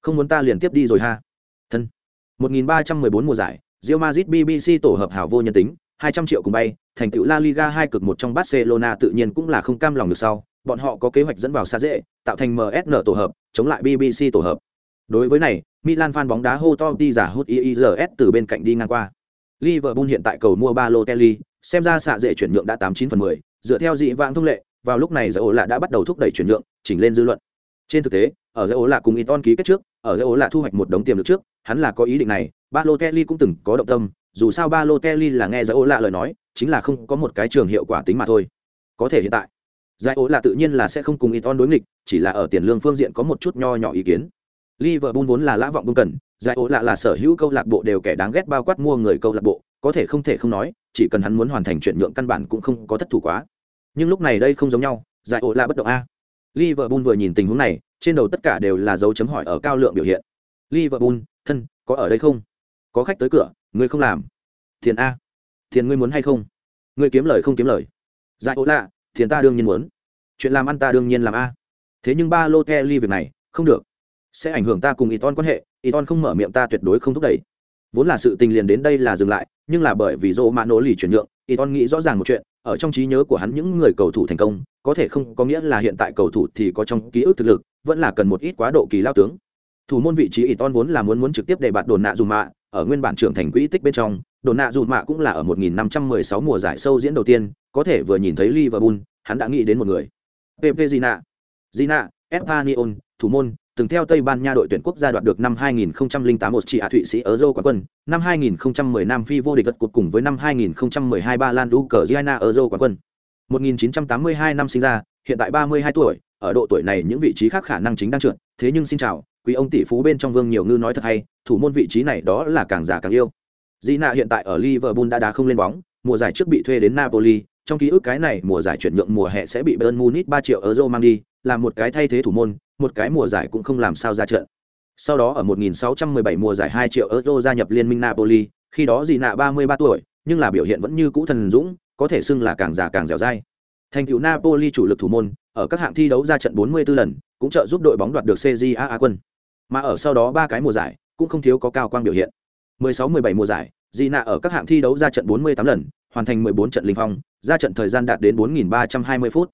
Không muốn ta liền tiếp đi rồi ha. Thân. 1314 mùa giải, Real Madrid BBC tổ hợp hảo vô nhân tính, 200 triệu cùng bay, thành tựu La Liga hai cực một trong Barcelona tự nhiên cũng là không cam lòng được sau, bọn họ có kế hoạch dẫn vào xa dễ, tạo thành MSN tổ hợp, chống lại BBC tổ hợp. Đối với này, Milan fan bóng đá hô to đi giả hút IIRS từ bên cạnh đi ngang qua. Liverpool hiện tại cầu mua Balotelli, xem ra xạ dễ chuyển nhượng đã 89 phần 10, dựa theo dị vãng thông lệ, vào lúc này Zao là đã bắt đầu thúc đẩy chuyển nhượng, chỉnh lên dư luận. Trên thực tế, ở Zao là cùng Iton ký kết trước, ở Zao là thu hoạch một đống tiềm lực trước, hắn là có ý định này, Balotelli cũng từng có động tâm, dù sao Balotelli là nghe Zao là lời nói, chính là không có một cái trường hiệu quả tính mà thôi. Có thể hiện tại, Zao là tự nhiên là sẽ không cùng Iton đối nghịch, chỉ là ở tiền lương phương diện có một chút nho nhỏ ý kiến. Liverpool vốn là lã vọng bung cần, Zao là là sở hữu câu lạc bộ đều kẻ đáng ghét bao quát mua người câu lạc bộ, có thể không thể không nói, chỉ cần hắn muốn hoàn thành chuyển nhượng căn bản cũng không có thất thủ quá nhưng lúc này đây không giống nhau giải ổ là bất động a liverpool vừa nhìn tình huống này trên đầu tất cả đều là dấu chấm hỏi ở cao lượng biểu hiện liverpool thân có ở đây không có khách tới cửa ngươi không làm. Tiền a. Tiền ngươi muốn hay không? Ngươi kiếm lời không kiếm lời. Dạy ố lạ tiền ta đương nhiên muốn. Chuyện làm ăn ta đương nhiên làm a. Thế nhưng ba lô kelly việc này không được. Sẽ ảnh hưởng ta cùng Iton quan hệ, Iton không mở miệng ta tuyệt đối không thúc đẩy. Vốn là sự tình liền đến đây là dừng lại, nhưng là bởi vì dỗ Mã nỗ lì chuyển nhượng, Iton nghĩ rõ ràng một chuyện, ở trong trí nhớ của hắn những người cầu thủ thành công, có thể không có nghĩa là hiện tại cầu thủ thì có trong ký ức thực lực, vẫn là cần một ít quá độ kỳ lao tướng. Thủ môn vị trí Iton vốn là muốn muốn trực tiếp để bạt đồn nạ dù mạ, ở nguyên bản trưởng thành quỹ tích bên trong, đồn nạ dù mạ cũng là ở 1516 mùa giải sâu diễn đầu tiên, có thể vừa nhìn thấy Liverpool, hắn đã nghĩ đến một người. Pepe Gina. Gina, Espanyol, thủ môn, từng theo Tây Ban Nha đội tuyển quốc gia đoạt được năm 2008 một chỉ Á Thụy Sĩ Euro quán quân, năm 2010 Nam Phi vô địch vật cuộc cùng với năm 2012 Ba Lan Ukraine Euro quán quân. 1982 năm sinh ra, hiện tại 32 tuổi, ở độ tuổi này những vị trí khác khả năng chính đang trượt thế nhưng xin chào quý ông tỷ phú bên trong vương nhiều ngư nói thật hay, thủ môn vị trí này đó là càng già càng yêu. Di nạ hiện tại ở Liverpool đã đá không lên bóng, mùa giải trước bị thuê đến Napoli, trong ký ức cái này mùa giải chuyển nhượng mùa hè sẽ bị Bayern Munich 3 triệu euro mang đi làm một cái thay thế thủ môn, một cái mùa giải cũng không làm sao ra trận. Sau đó ở 1617 mùa giải 2 triệu euro gia nhập liên minh Napoli, khi đó Di nạ 33 tuổi, nhưng là biểu hiện vẫn như cũ thần dũng, có thể xưng là càng già càng dẻo dai. Thành cựu Napoli chủ lực thủ môn, ở các hạng thi đấu ra trận 44 lần, cũng trợ giúp đội bóng đoạt được CJA quân mà ở sau đó ba cái mùa giải cũng không thiếu có cao quang biểu hiện. 16-17 mùa giải, Di nạ ở các hạng thi đấu ra trận 48 lần, hoàn thành 14 trận linh phong, ra trận thời gian đạt đến 4.320 phút.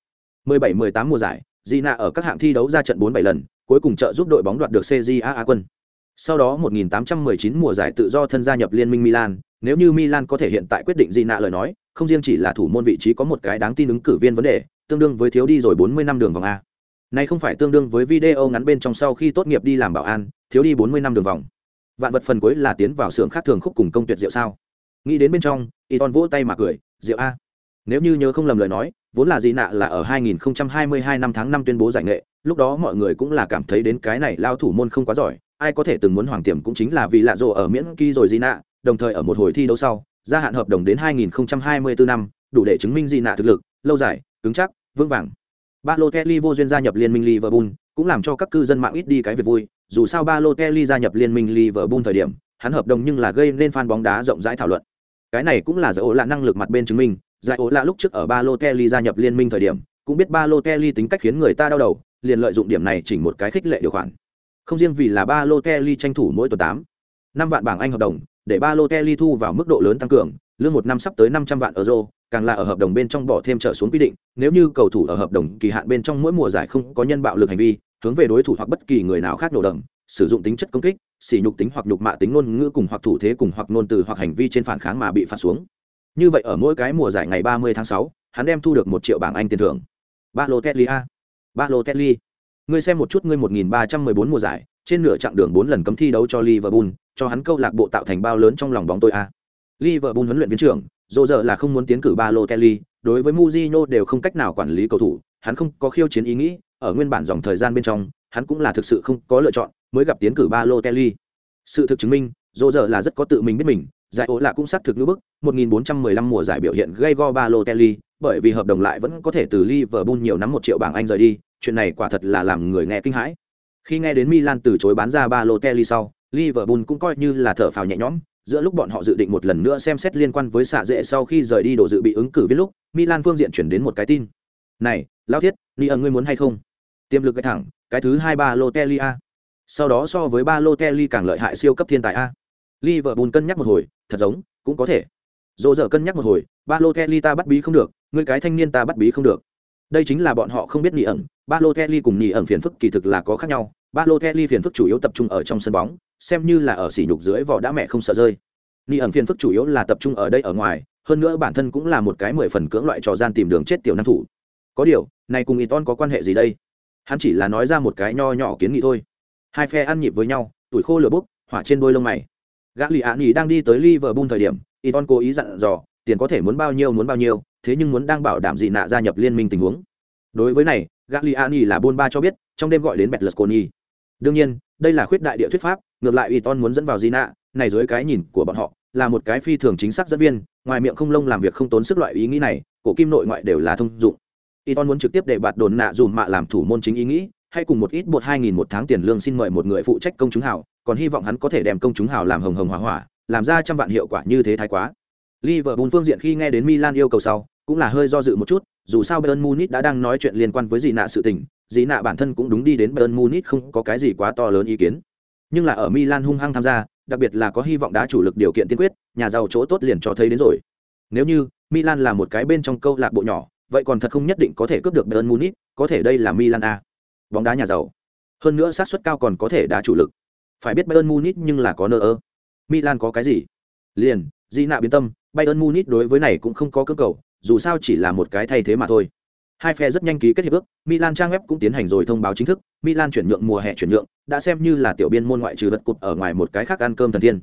17-18 mùa giải, Di nạ ở các hạng thi đấu ra trận 47 lần, cuối cùng trợ giúp đội bóng đoạt được CJA quân. Sau đó 1819 mùa giải tự do thân gia nhập liên minh Milan, nếu như Milan có thể hiện tại quyết định Di nạ lời nói, không riêng chỉ là thủ môn vị trí có một cái đáng tin ứng cử viên vấn đề, tương đương với thiếu đi rồi 40 năm đường vòng a này không phải tương đương với video ngắn bên trong sau khi tốt nghiệp đi làm bảo an, thiếu đi 40 năm đường vòng. Vạn vật phần cuối là tiến vào xưởng khác thường khúc cùng công tuyệt diệu sao? Nghĩ đến bên trong y vỗ tay mà cười diệu a. Nếu như nhớ không lầm lời nói, vốn là gì nạ là ở 2022 năm tháng năm tuyên bố giải nghệ, lúc đó mọi người cũng là cảm thấy đến cái này lao thủ môn không quá giỏi, ai có thể từng muốn hoàng tiềm cũng chính là vì lạ rồ ở miễn kỳ rồi gì nạ, đồng thời ở một hồi thi đấu sau, gia hạn hợp đồng đến 2024 năm, đủ để chứng minh gì nạ thực lực, lâu dài, cứng chắc, vững vàng. Balotelli vô duyên gia nhập liên minh Liverpool, cũng làm cho các cư dân mạng ít đi cái việc vui. Dù sao Balotelli gia nhập liên minh Liverpool thời điểm, hắn hợp đồng nhưng là gây nên fan bóng đá rộng rãi thảo luận. Cái này cũng là giải ố lạ năng lực mặt bên chứng minh. Giải ố lạ lúc trước ở Balotelli gia nhập liên minh thời điểm, cũng biết Balotelli tính cách khiến người ta đau đầu, liền lợi dụng điểm này chỉnh một cái khích lệ điều khoản. Không riêng vì là Balotelli tranh thủ mỗi tuần tám, năm vạn bảng Anh hợp đồng, để Balotelli thu vào mức độ lớn tăng cường, lương một năm sắp tới năm trăm vạn euro càng là ở hợp đồng bên trong bỏ thêm trở xuống quy định nếu như cầu thủ ở hợp đồng kỳ hạn bên trong mỗi mùa giải không có nhân bạo lực hành vi hướng về đối thủ hoặc bất kỳ người nào khác nổ đầm sử dụng tính chất công kích sỉ nhục tính hoặc nhục mạ tính ngôn ngữ cùng hoặc thủ thế cùng hoặc ngôn từ hoặc hành vi trên phản kháng mà bị phạt xuống. Như vậy ở mỗi cái mùa giải ngày 30 tháng 6, hắn đem thu được một triệu bảng anh tiền thưởng. Balotelli a. Balotelli. Ngươi xem một chút ngươi 1314 mùa giải trên nửa chặng đường 4 lần cấm thi đấu cho Liverpool cho hắn câu lạc bộ tạo thành bao lớn trong lòng bóng tôi a. Liverpool huấn luyện viên trưởng dỗ giờ là không muốn tiến cử Balotelli đối với muzino đều không cách nào quản lý cầu thủ hắn không có khiêu chiến ý nghĩ ở nguyên bản dòng thời gian bên trong hắn cũng là thực sự không có lựa chọn mới gặp tiến cử Balotelli sự thực chứng minh dỗ giờ là rất có tự mình biết mình giải ố là cũng xác thực ngữ bức 1415 mùa giải biểu hiện gây go Kelly, bởi vì hợp đồng lại vẫn có thể từ Liverpool nhiều nắm một triệu bảng Anh rời đi chuyện này quả thật là làm người nghe kinh hãi. Khi nghe đến Milan từ chối bán ra Balotelli sau Liverpool cũng coi như là thở phào nhẹ nhõm giữa lúc bọn họ dự định một lần nữa xem xét liên quan với xạ dễ sau khi rời đi đồ dự bị ứng cử viết lúc, milan phương diện chuyển đến một cái tin. Này lao thiết, ni ẩn ngươi muốn hay không? Tiềm lực cái thẳng, cái thứ hai ba lotelli a sau đó so với ba lotelli càng lợi hại siêu cấp thiên tài a. Liverpool cân nhắc một hồi, thật giống, cũng có thể. Dỗ dở cân nhắc một hồi, ba lotelli ta bắt bí không được, ngươi cái thanh niên ta bắt bí không được. Đây chính là bọn họ không biết ni ẩn ba lotelli cùng ni ẩn phiền phức kỳ thực là có khác nhau. Balotelli phiền phức chủ yếu tập trung ở trong sân bóng, xem như là ở sỉ nhục dưới vỏ đã mẹ không sợ rơi. Ni ẩn phiền phức chủ yếu là tập trung ở đây ở ngoài, hơn nữa bản thân cũng là một cái mười phần cưỡng loại trò gian tìm đường chết tiểu năng thủ. Có điều, này cùng Iton có quan hệ gì đây? Hắn chỉ là nói ra một cái nho nhỏ kiến nghị thôi. Hai phe ăn nhịp với nhau tuổi khô lửa bốc, hỏa trên đôi lông mày. Gã đang đi tới liverpool thời điểm Iton cố ý dặn dò, tiền có thể muốn bao nhiêu muốn bao nhiêu, thế nhưng muốn đang bảo đảm gì nạ gia nhập liên minh tình huống. Đối với này, Gagliani là buôn ba cho biết, trong đêm gọi đến bẹt đương nhiên đây là khuyết đại địa thuyết pháp ngược lại ủy ton muốn dẫn vào di nạ này dưới cái nhìn của bọn họ là một cái phi thường chính xác dẫn viên ngoài miệng không lông làm việc không tốn sức loại ý nghĩ này cổ kim nội ngoại đều là thông dụng. Y ton muốn trực tiếp để bạt đồn nạ dùm mạ làm thủ môn chính ý nghĩ hay cùng một ít bột hai nghìn một tháng tiền lương xin mời một người phụ trách công chúng hào còn hy vọng hắn có thể đem công chúng hào làm hồng hồng hỏa hỏa làm ra trăm vạn hiệu quả như thế thái quá. Liverpool phương diện khi nghe đến Milan yêu cầu sau, cũng là hơi do dự một chút, dù sao Bayern Munich đã đang nói chuyện liên quan với gì nạ sự tình, dĩ nạ bản thân cũng đúng đi đến Bayern Munich không có cái gì quá to lớn ý kiến. Nhưng là ở Milan hung hăng tham gia, đặc biệt là có hy vọng đá chủ lực điều kiện tiên quyết, nhà giàu chỗ tốt liền cho thấy đến rồi. Nếu như Milan là một cái bên trong câu lạc bộ nhỏ, vậy còn thật không nhất định có thể cướp được Bayern Munich, có thể đây là Milan a. Bóng đá nhà giàu. Hơn nữa xác suất cao còn có thể đá chủ lực. Phải biết Bayern Munich nhưng là có nợ ơ. Milan có cái gì? Liền, Di nạ biến tâm, Bayern Munich đối với này cũng không có cơ cầu, dù sao chỉ là một cái thay thế mà thôi. Hai phe rất nhanh ký kết hiệp ước, Milan trang web cũng tiến hành rồi thông báo chính thức, Milan chuyển nhượng mùa hè chuyển nhượng, đã xem như là tiểu biên môn ngoại trừ vật cột ở ngoài một cái khác ăn cơm thần thiên.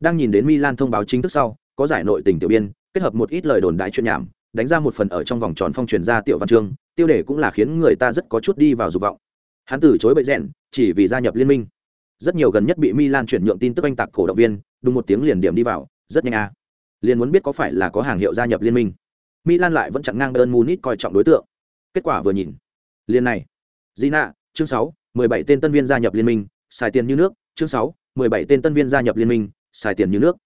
Đang nhìn đến Milan thông báo chính thức sau, có giải nội tình tiểu biên, kết hợp một ít lời đồn đại chuyện nhảm, đánh ra một phần ở trong vòng tròn phong truyền ra tiểu văn chương, tiêu đề cũng là khiến người ta rất có chút đi vào dục vọng. Hắn từ chối bậy rẽn chỉ vì gia nhập liên minh. Rất nhiều gần nhất bị milan chuyển nhượng tin tức anh tạc cổ động viên đúng một tiếng liền điểm đi vào rất nhanh a liền muốn biết có phải là có hàng hiệu gia nhập liên minh. Milan lại vẫn chặn ngang bayern munich coi trọng đối tượng kết quả vừa nhìn. Liên này. Di nạ chương sáu, mười bảy tên tân viên gia nhập liên minh, xài tiền như nước, chương sáu, mười bảy tên tân viên gia nhập liên minh, xài tiền như nước.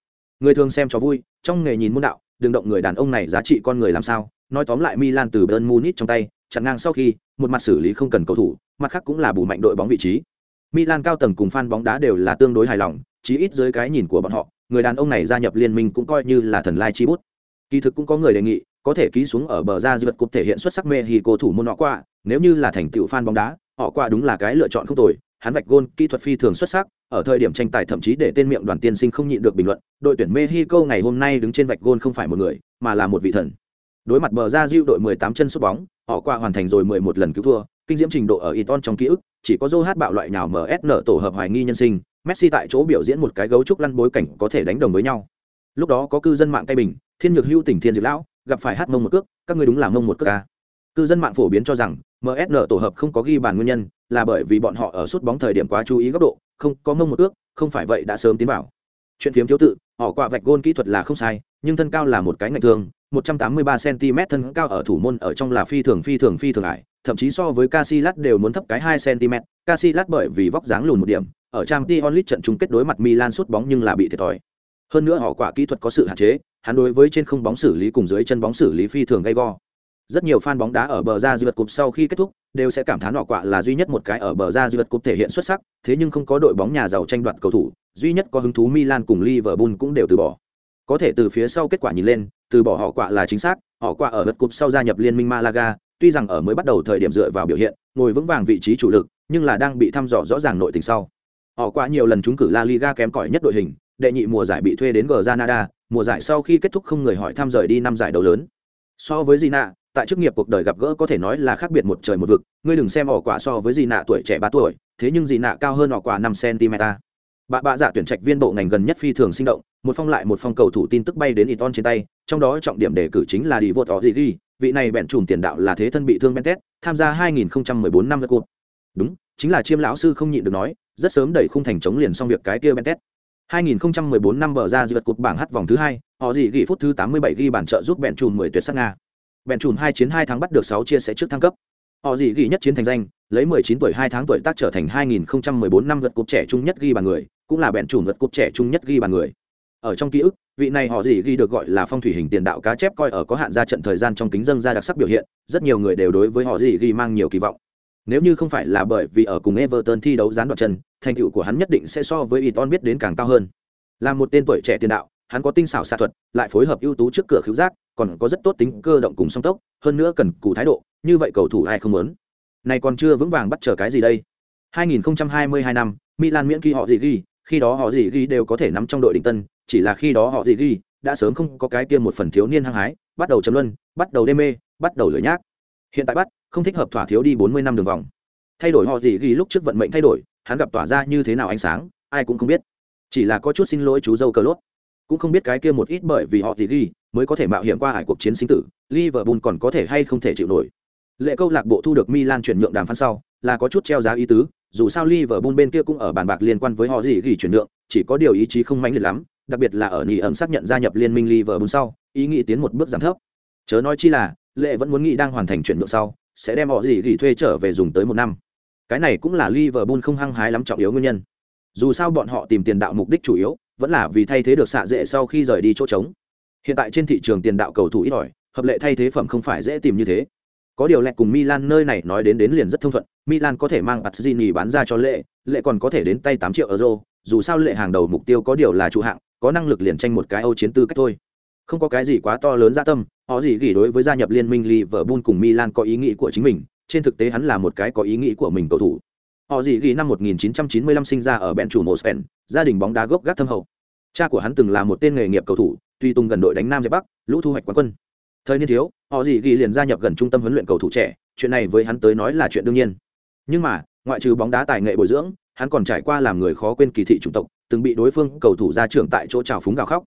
Người thường xem cho vui, trong nghề nhìn môn đạo, đừng động người đàn ông này giá trị con người làm sao, nói tóm lại milan từ bern munich trong tay, chặn ngang sau khi, một mặt xử lý không cần cầu thủ, mặt khác cũng là bù mạnh đội bóng vị trí. Milan cao tầng cùng fan bóng đá đều là tương đối hài lòng, chí ít dưới cái nhìn của bọn họ, người đàn ông này gia nhập liên minh cũng coi như là thần lai chi bút. Kỳ thực cũng có người đề nghị có thể ký xuống ở bờ ra dư vật cục thể hiện xuất sắc mê hì cô thủ môn họ qua, nếu như là thành tựu fan bóng đá, họ qua đúng là cái lựa chọn không tồi. Hắn vạch gôn kỹ thuật phi thường xuất sắc, ở thời điểm tranh tài thậm chí để tên miệng đoàn tiên sinh không nhịn được bình luận, đội tuyển mexico ngày hôm nay đứng trên vạch gôn không phải một người, mà là một vị thần. Đối mặt bờ ra diêu đội 18 chân sút bóng, họ qua hoàn thành rồi 11 lần cứu thua, kinh diễm trình độ ở Iton trong ký ức, chỉ có dô hát bạo loại nhào MSN tổ hợp hoài nghi nhân sinh, Messi tại chỗ biểu diễn một cái gấu trúc lăn bối cảnh có thể đánh đồng với nhau. Lúc đó có cư dân mạng tay bình, thiên nhược hưu tỉnh thiên diệt lão gặp phải hát mông một cước các ngươi đúng là mông một cước ca cư dân mạng phổ biến cho rằng msn tổ hợp không có ghi bàn nguyên nhân là bởi vì bọn họ ở suốt bóng thời điểm quá chú ý góc độ không có mông một cước, không phải vậy đã sớm tiến vào. Chuyện phiếm thiếu tự họ quạ vạch gôn kỹ thuật là không sai nhưng thân cao là một cái ngạch thường 183 cm thân cao ở thủ môn ở trong là phi thường phi thường phi thường ải thậm chí so với Casillas đều muốn thấp cái 2 cm Casillas bởi vì vóc dáng lùn một điểm ở trang Champions League trận chung kết đối mặt Milan sút bóng nhưng là bị thiệt thòi hơn nữa họ quả kỹ thuật có sự hạn chế, hắn đối với trên không bóng xử lý cùng dưới chân bóng xử lý phi thường gay go. Rất nhiều fan bóng đá ở bờ ra dư cục sau khi kết thúc, đều sẽ cảm thán họ quả là duy nhất một cái ở bờ ra dư cục thể hiện xuất sắc, thế nhưng không có đội bóng nhà giàu tranh đoạt cầu thủ, duy nhất có hứng thú milan cùng liverpool cũng đều từ bỏ. Có thể từ phía sau kết quả nhìn lên, từ bỏ họ quả là chính xác, họ quả ở vật cục sau gia nhập liên minh malaga tuy rằng ở mới bắt đầu thời điểm dựa vào biểu hiện, ngồi vững vàng vị trí chủ lực, nhưng là đang bị thăm dò rõ ràng nội tình sau. Họ quả nhiều lần trúng cử la liga kém cỏi nhất đội hình đệ nhị mùa giải bị thuê đến Granada, mùa giải sau khi kết thúc không người hỏi thăm rời đi năm giải đấu lớn. So với Gina, tại chức nghiệp cuộc đời gặp gỡ có thể nói là khác biệt một trời một vực, ngươi đừng xem ỏ quả so với Gina tuổi trẻ ba tuổi, thế nhưng Gina cao hơn ỏ quả năm cm. Bạ bạ giả tuyển trạch viên bộ ngành gần nhất phi thường sinh động, một phong lại một phong cầu thủ tin tức bay đến Iton trên tay, trong đó trọng điểm đề cử chính là đi vô tỏ gì đi, vị này bèn trùm tiền đạo là thế thân bị thương Bentet, tham gia 2014 năm lượt cuộc. Đúng, chính là chiêm lão sư không nhịn được nói, rất sớm đẩy khung thành chống liền xong việc cái kia Bentet. 2014 năm bờ ra dư cột bảng H vòng thứ hai, họ gì ghi phút thứ 87 ghi bàn trợ giúp bèn chùm 10 tuyệt sắc Nga. Bèn chùm hai chiến hai tháng bắt được 6 chia sẻ trước thăng cấp. Họ gì ghi nhất chiến thành danh, lấy 19 tuổi 2 tháng tuổi tác trở thành 2014 năm vượt cột trẻ trung nhất ghi bàn người, cũng là bèn chùm vượt cột trẻ trung nhất ghi bàn người. Ở trong ký ức, vị này họ gì ghi được gọi là phong thủy hình tiền đạo cá chép coi ở có hạn ra trận thời gian trong kính dân ra đặc sắc biểu hiện, rất nhiều người đều đối với họ gì ghi mang nhiều kỳ vọng. Nếu như không phải là bởi vì ở cùng Everton thi đấu gián đoạn chân, thành tựu của hắn nhất định sẽ so với Iton biết đến càng cao hơn. Là một tên tuổi trẻ tiền đạo, hắn có tinh xảo xạ thuật, lại phối hợp ưu tú trước cửa khiếu giác, còn có rất tốt tính cơ động cùng song tốc, hơn nữa cần cù thái độ, như vậy cầu thủ ai không muốn. Này còn chưa vững vàng bắt chờ cái gì đây? 2022 năm, Milan miễn kỳ họ gì ghi, khi đó họ gì ghi đều có thể nắm trong đội đỉnh tân, chỉ là khi đó họ gì ghi đã sớm không có cái kia một phần thiếu niên hăng hái, bắt đầu chấm luân, bắt đầu đê mê, bắt đầu lười nhác. Hiện tại bắt, không thích hợp thỏa thiếu đi 40 năm đường vòng. Thay đổi họ gì ghi lúc trước vận mệnh thay đổi, hắn gặp tỏa ra như thế nào ánh sáng, ai cũng không biết. Chỉ là có chút xin lỗi chú dâu cờ lốt cũng không biết cái kia một ít bởi vì họ gì ghi mới có thể mạo hiểm qua hải cuộc chiến sinh tử, liverpool còn có thể hay không thể chịu nổi. Lệ câu lạc bộ thu được milan chuyển nhượng đàm phán sau, là có chút treo giá ý tứ, dù sao liverpool bên kia cũng ở bàn bạc liên quan với họ gì ghi chuyển nhượng, chỉ có điều ý chí không mãnh liệt lắm, đặc biệt là ở nhị ẩm xác nhận gia nhập liên minh liverpool sau, ý nghĩ tiến một bước giảm thấp. Chớ nói chi là, lệ vẫn muốn nghĩ đang hoàn thành chuyển nhượng sau, sẽ đem họ gì ghi thuê trở về dùng tới một năm cái này cũng là Liverpool không hăng hái lắm trọng yếu nguyên nhân. Dù sao bọn họ tìm tiền đạo mục đích chủ yếu vẫn là vì thay thế được xạ dễ sau khi rời đi chỗ trống. Hiện tại trên thị trường tiền đạo cầu thủ ít ỏi, hợp lệ thay thế phẩm không phải dễ tìm như thế. Có điều lệ cùng Milan nơi này nói đến đến liền rất thông thuận, Milan có thể mang Pazzini bán ra cho lệ, lệ còn có thể đến tay 8 triệu euro, dù sao lệ hàng đầu mục tiêu có điều là trụ hạng, có năng lực liền tranh một cái Âu chiến tư cách thôi. Không có cái gì quá to lớn dạ tâm, họ gì gỉ đối với gia nhập liên minh Liverpool cùng Milan có ý nghĩ của chính mình, trên thực tế hắn là một cái có ý nghĩ của mình cầu thủ. Họ gì ghi năm 1995 sinh ra ở bèn chủ Mospen, gia đình bóng đá gốc gác thâm hậu. Cha của hắn từng là một tên nghề nghiệp cầu thủ tuy tung gần đội đánh nam giải bắc lũ thu hoạch quán quân. Thời niên thiếu họ gì ghi liền gia nhập gần trung tâm huấn luyện cầu thủ trẻ chuyện này với hắn tới nói là chuyện đương nhiên. Nhưng mà ngoại trừ bóng đá tài nghệ bồi dưỡng hắn còn trải qua làm người khó quên kỳ thị chủng tộc từng bị đối phương cầu thủ ra trưởng tại chỗ trào phúng gào khóc.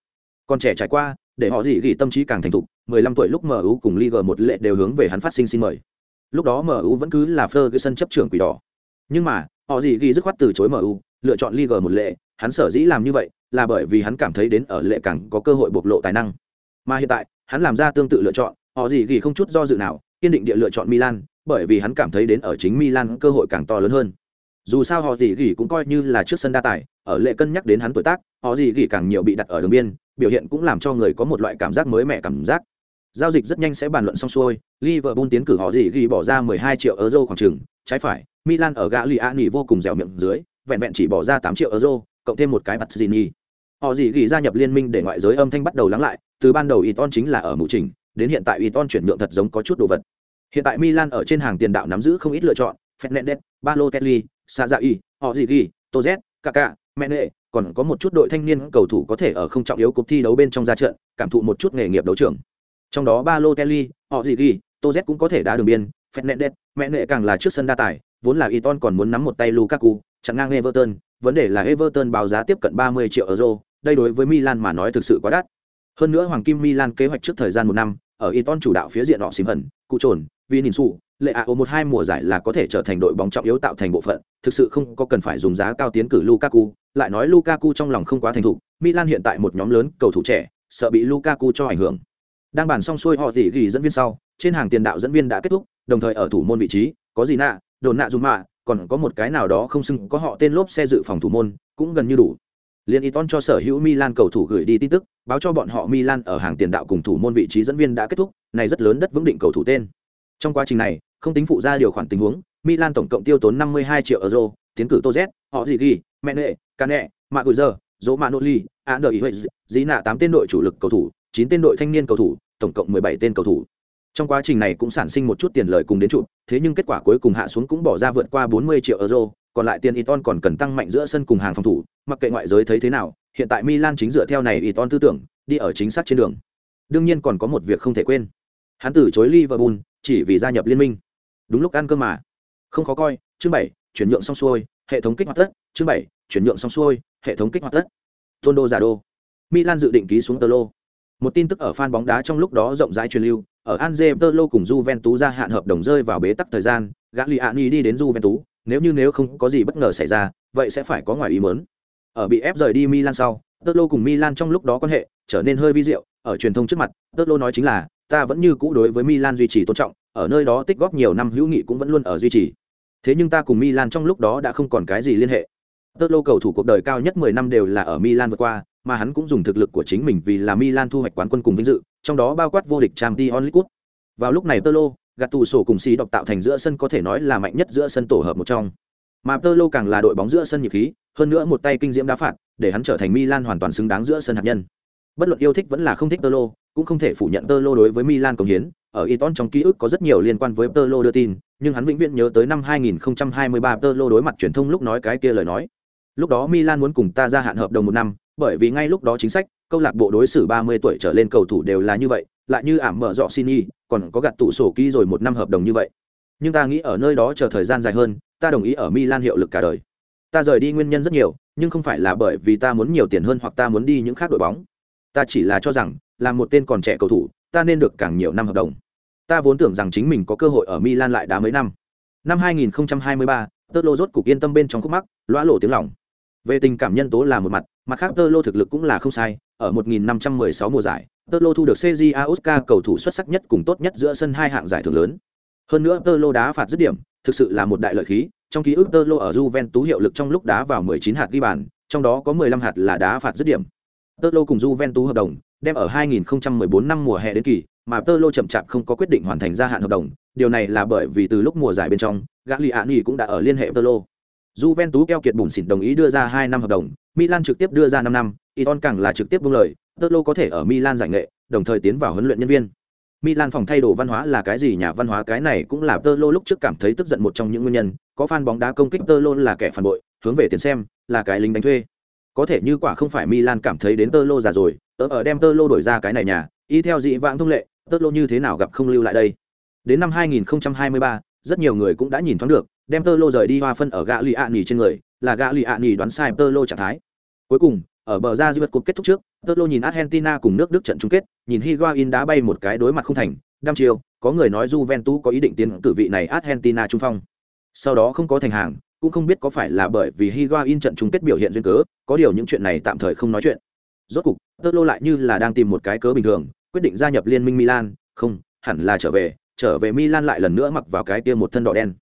Còn trẻ trải qua để họ gì ghi tâm trí càng thành thục 15 tuổi lúc MU cùng Liga một lệ đều hướng về hắn phát sinh xin mời lúc đó MU vẫn cứ là Ferguson chấp trưởng quỷ đỏ. Nhưng mà, họ gì ghi dứt khoát từ chối MU, lựa chọn Liga một lệ, hắn sở dĩ làm như vậy là bởi vì hắn cảm thấy đến ở lệ càng có cơ hội bộc lộ tài năng. Mà hiện tại, hắn làm ra tương tự lựa chọn, họ gì ghi không chút do dự nào, kiên định địa lựa chọn Milan, bởi vì hắn cảm thấy đến ở chính Milan cơ hội càng to lớn hơn. Dù sao họ gì ghi cũng coi như là trước sân đa tài, ở lệ cân nhắc đến hắn tuổi tác, họ gì ghi càng nhiều bị đặt ở đường biên, biểu hiện cũng làm cho người có một loại cảm giác mới mẻ cảm giác. Giao dịch rất nhanh sẽ bàn luận xong xuôi, Liverpool tiến cử họ gì ghi bỏ ra 12 triệu euro khoảng chừng, trái phải, Milan ở gã Liani vô cùng dẻo miệng dưới, vẹn vẹn chỉ bỏ ra 8 triệu euro, cộng thêm một cái mặt Zini. Họ gì ghi gia nhập liên minh để ngoại giới âm thanh bắt đầu lắng lại, từ ban đầu Iton chính là ở mũ trình, đến hiện tại Iton chuyển nhượng thật giống có chút đồ vật. Hiện tại Milan ở trên hàng tiền đạo nắm giữ không ít lựa chọn, Fernandes, Balotelli, Sazai, họ gì ghi, Tozet, Kaká, Mene, còn có một chút đội thanh niên cầu thủ có thể ở không trọng yếu cuộc thi đấu bên trong ra trận, cảm thụ một chút nghề nghiệp đấu trưởng. Trong đó ba lô Balotelli, họ gì ghi, Toz cũng có thể đá đường biên, fednede mẹ nệ càng là trước sân đa tài, vốn là Iton còn muốn nắm một tay Lukaku, chặn ngang Everton, vấn đề là Everton báo giá tiếp cận 30 triệu euro, đây đối với Milan mà nói thực sự quá đắt. Hơn nữa Hoàng Kim Milan kế hoạch trước thời gian một năm, ở Iton chủ đạo phía diện họ xím hận, cụ trồn, Vinicius, lệ ạ một hai mùa giải là có thể trở thành đội bóng trọng yếu tạo thành bộ phận, thực sự không có cần phải dùng giá cao tiến cử Lukaku, lại nói Lukaku trong lòng không quá thành thục, Milan hiện tại một nhóm lớn cầu thủ trẻ, sợ bị Lukaku cho ảnh hưởng. Đang bàn xong xuôi họ tỉ ghi dẫn viên sau, trên hàng tiền đạo dẫn viên đã kết thúc, đồng thời ở thủ môn vị trí, có gì nạ, đồn nạ dùng mạ, còn có một cái nào đó không xưng có họ tên lốp xe dự phòng thủ môn, cũng gần như đủ. Liên Iton cho sở hữu Milan cầu thủ gửi đi tin tức, báo cho bọn họ Milan ở hàng tiền đạo cùng thủ môn vị trí dẫn viên đã kết thúc, này rất lớn đất vững định cầu thủ tên. Trong quá trình này, không tính phụ ra điều khoản tình huống, Milan tổng cộng tiêu tốn 52 triệu euro, tiến cử Toz, họ gì ghi, rô manoli a đời gì vậy dí nạ tám tên đội chủ lực cầu thủ, chín tên đội thanh niên cầu thủ, tổng cộng 17 tên cầu thủ. Trong quá trình này cũng sản sinh một chút tiền lời cùng đến trụ, thế nhưng kết quả cuối cùng hạ xuống cũng bỏ ra vượt qua 40 triệu euro, còn lại tiền Iton còn cần tăng mạnh giữa sân cùng hàng phòng thủ, mặc kệ ngoại giới thấy thế nào, hiện tại Milan chính dựa theo này Iton tư tưởng, đi ở chính xác trên đường. Đương nhiên còn có một việc không thể quên. Hắn từ chối Liverpool, chỉ vì gia nhập liên minh. Đúng lúc ăn cơm mà. Không khó coi, chương bảy chuyển nhượng xong xuôi, hệ thống kích hoạt tất, chương bảy chuyển nhượng xong xuôi, hệ thống kích hoạt tất. Tondo giả đô. Milan dự định ký xuống tờ lô. Một tin tức ở fan bóng đá trong lúc đó rộng rãi truyền lưu, ở Angelo cùng Juventus gia hạn hợp đồng rơi vào bế tắc thời gian, Gagliani đi đến Juventus, nếu như nếu không có gì bất ngờ xảy ra, vậy sẽ phải có ngoài ý muốn. Ở bị ép rời đi Milan sau, Pirlo cùng Milan trong lúc đó quan hệ trở nên hơi vi diệu, ở truyền thông trước mặt, Pirlo nói chính là, ta vẫn như cũ đối với Milan duy trì tôn trọng, ở nơi đó tích góp nhiều năm hữu nghị cũng vẫn luôn ở duy trì. Thế nhưng ta cùng Milan trong lúc đó đã không còn cái gì liên hệ. Pirlo cầu thủ cuộc đời cao nhất 10 năm đều là ở Milan vượt qua, mà hắn cũng dùng thực lực của chính mình vì là Milan thu hoạch quán quân cùng vinh dự, trong đó bao quát vô địch Champions League. Vào lúc này Pirlo, Gattuso sổ cùng xì độc tạo thành giữa sân có thể nói là mạnh nhất giữa sân tổ hợp một trong. Mà Pirlo càng là đội bóng giữa sân nhiệt khí, hơn nữa một tay kinh diễm đá phạt, để hắn trở thành Milan hoàn toàn xứng đáng giữa sân hạt nhân. Bất luận yêu thích vẫn là không thích Pirlo, cũng không thể phủ nhận Pirlo đối với Milan công hiến. Ở Iton trong ký ức có rất nhiều liên quan với Pirlo đưa tin, nhưng hắn vĩnh viễn nhớ tới năm 2023 Pirlo đối mặt truyền thông lúc nói cái kia lời nói. Lúc đó Milan muốn cùng ta gia hạn hợp đồng một năm, bởi vì ngay lúc đó chính sách, câu lạc bộ đối xử 30 tuổi trở lên cầu thủ đều là như vậy, lại như ảm mở rõ Sini, còn có gạt tụ sổ ký rồi một năm hợp đồng như vậy. Nhưng ta nghĩ ở nơi đó chờ thời gian dài hơn, ta đồng ý ở Milan hiệu lực cả đời. Ta rời đi nguyên nhân rất nhiều, nhưng không phải là bởi vì ta muốn nhiều tiền hơn hoặc ta muốn đi những khác đội bóng. Ta chỉ là cho rằng, là một tên còn trẻ cầu thủ, ta nên được càng nhiều năm hợp đồng. Ta vốn tưởng rằng chính mình có cơ hội ở Milan lại đá mấy năm. Năm 2023, Tơ Lô rốt cục yên tâm bên trong khúc mắc, lõa lộ tiếng lòng. Về tình cảm nhân tố là một mặt, mặt khác Tơ Lô thực lực cũng là không sai, ở 1516 mùa giải, Tơ Lô thu được CJA Oscar cầu thủ xuất sắc nhất cùng tốt nhất giữa sân hai hạng giải thưởng lớn. Hơn nữa Tơ Lô đá phạt dứt điểm, thực sự là một đại lợi khí, trong ký ức Tơ Lô ở Juventus hiệu lực trong lúc đá vào 19 hạt ghi bàn, trong đó có 15 hạt là đá phạt dứt điểm. Tơ Lô cùng Juventus hợp đồng, đem ở 2014 năm mùa hè đến kỳ, mà Tơ Lô chậm chạp không có quyết định hoàn thành gia hạn hợp đồng, điều này là bởi vì từ lúc mùa giải bên trong, Gagliani cũng đã ở liên hệ Tơ Lô. Juventus keo kiệt bùn xỉn đồng ý đưa ra 2 năm hợp đồng, Milan trực tiếp đưa ra 5 năm, Iton càng là trực tiếp buông lời, Tottenham có thể ở Milan giải nghệ, đồng thời tiến vào huấn luyện nhân viên. Milan phòng thay đồ văn hóa là cái gì nhà văn hóa cái này cũng là Tottenham lúc trước cảm thấy tức giận một trong những nguyên nhân, có fan bóng đá công kích Tottenham là kẻ phản bội, hướng về tiền xem, là cái lính đánh thuê. Có thể như quả không phải Milan cảm thấy đến Tottenham già rồi, tớ ở đem Tottenham đổi ra cái này nhà, y theo dị vãng thông lệ, Tottenham như thế nào gặp không lưu lại đây. Đến năm 2023, rất nhiều người cũng đã nhìn thoáng được, đem Tottenham rời đi hoa phân ở gã Liani trên người, là gã Liani đoán sai Tottenham trạng thái. Cuối cùng, ở bờ ra Divat cuộc kết thúc trước, Totlo nhìn Argentina cùng nước Đức trận chung kết, nhìn Higuain đá bay một cái đối mặt không thành, đăm chiều, có người nói Juventus có ý định tiến cử vị này Argentina trung phong. Sau đó không có thành hàng, cũng không biết có phải là bởi vì Higuain trận chung kết biểu hiện duyên cớ, có điều những chuyện này tạm thời không nói chuyện. Rốt cục, Tottenham lại như là đang tìm một cái cớ bình thường, quyết định gia nhập liên minh Milan, không, hẳn là trở về, trở về Milan lại lần nữa mặc vào cái kia một thân đỏ đen.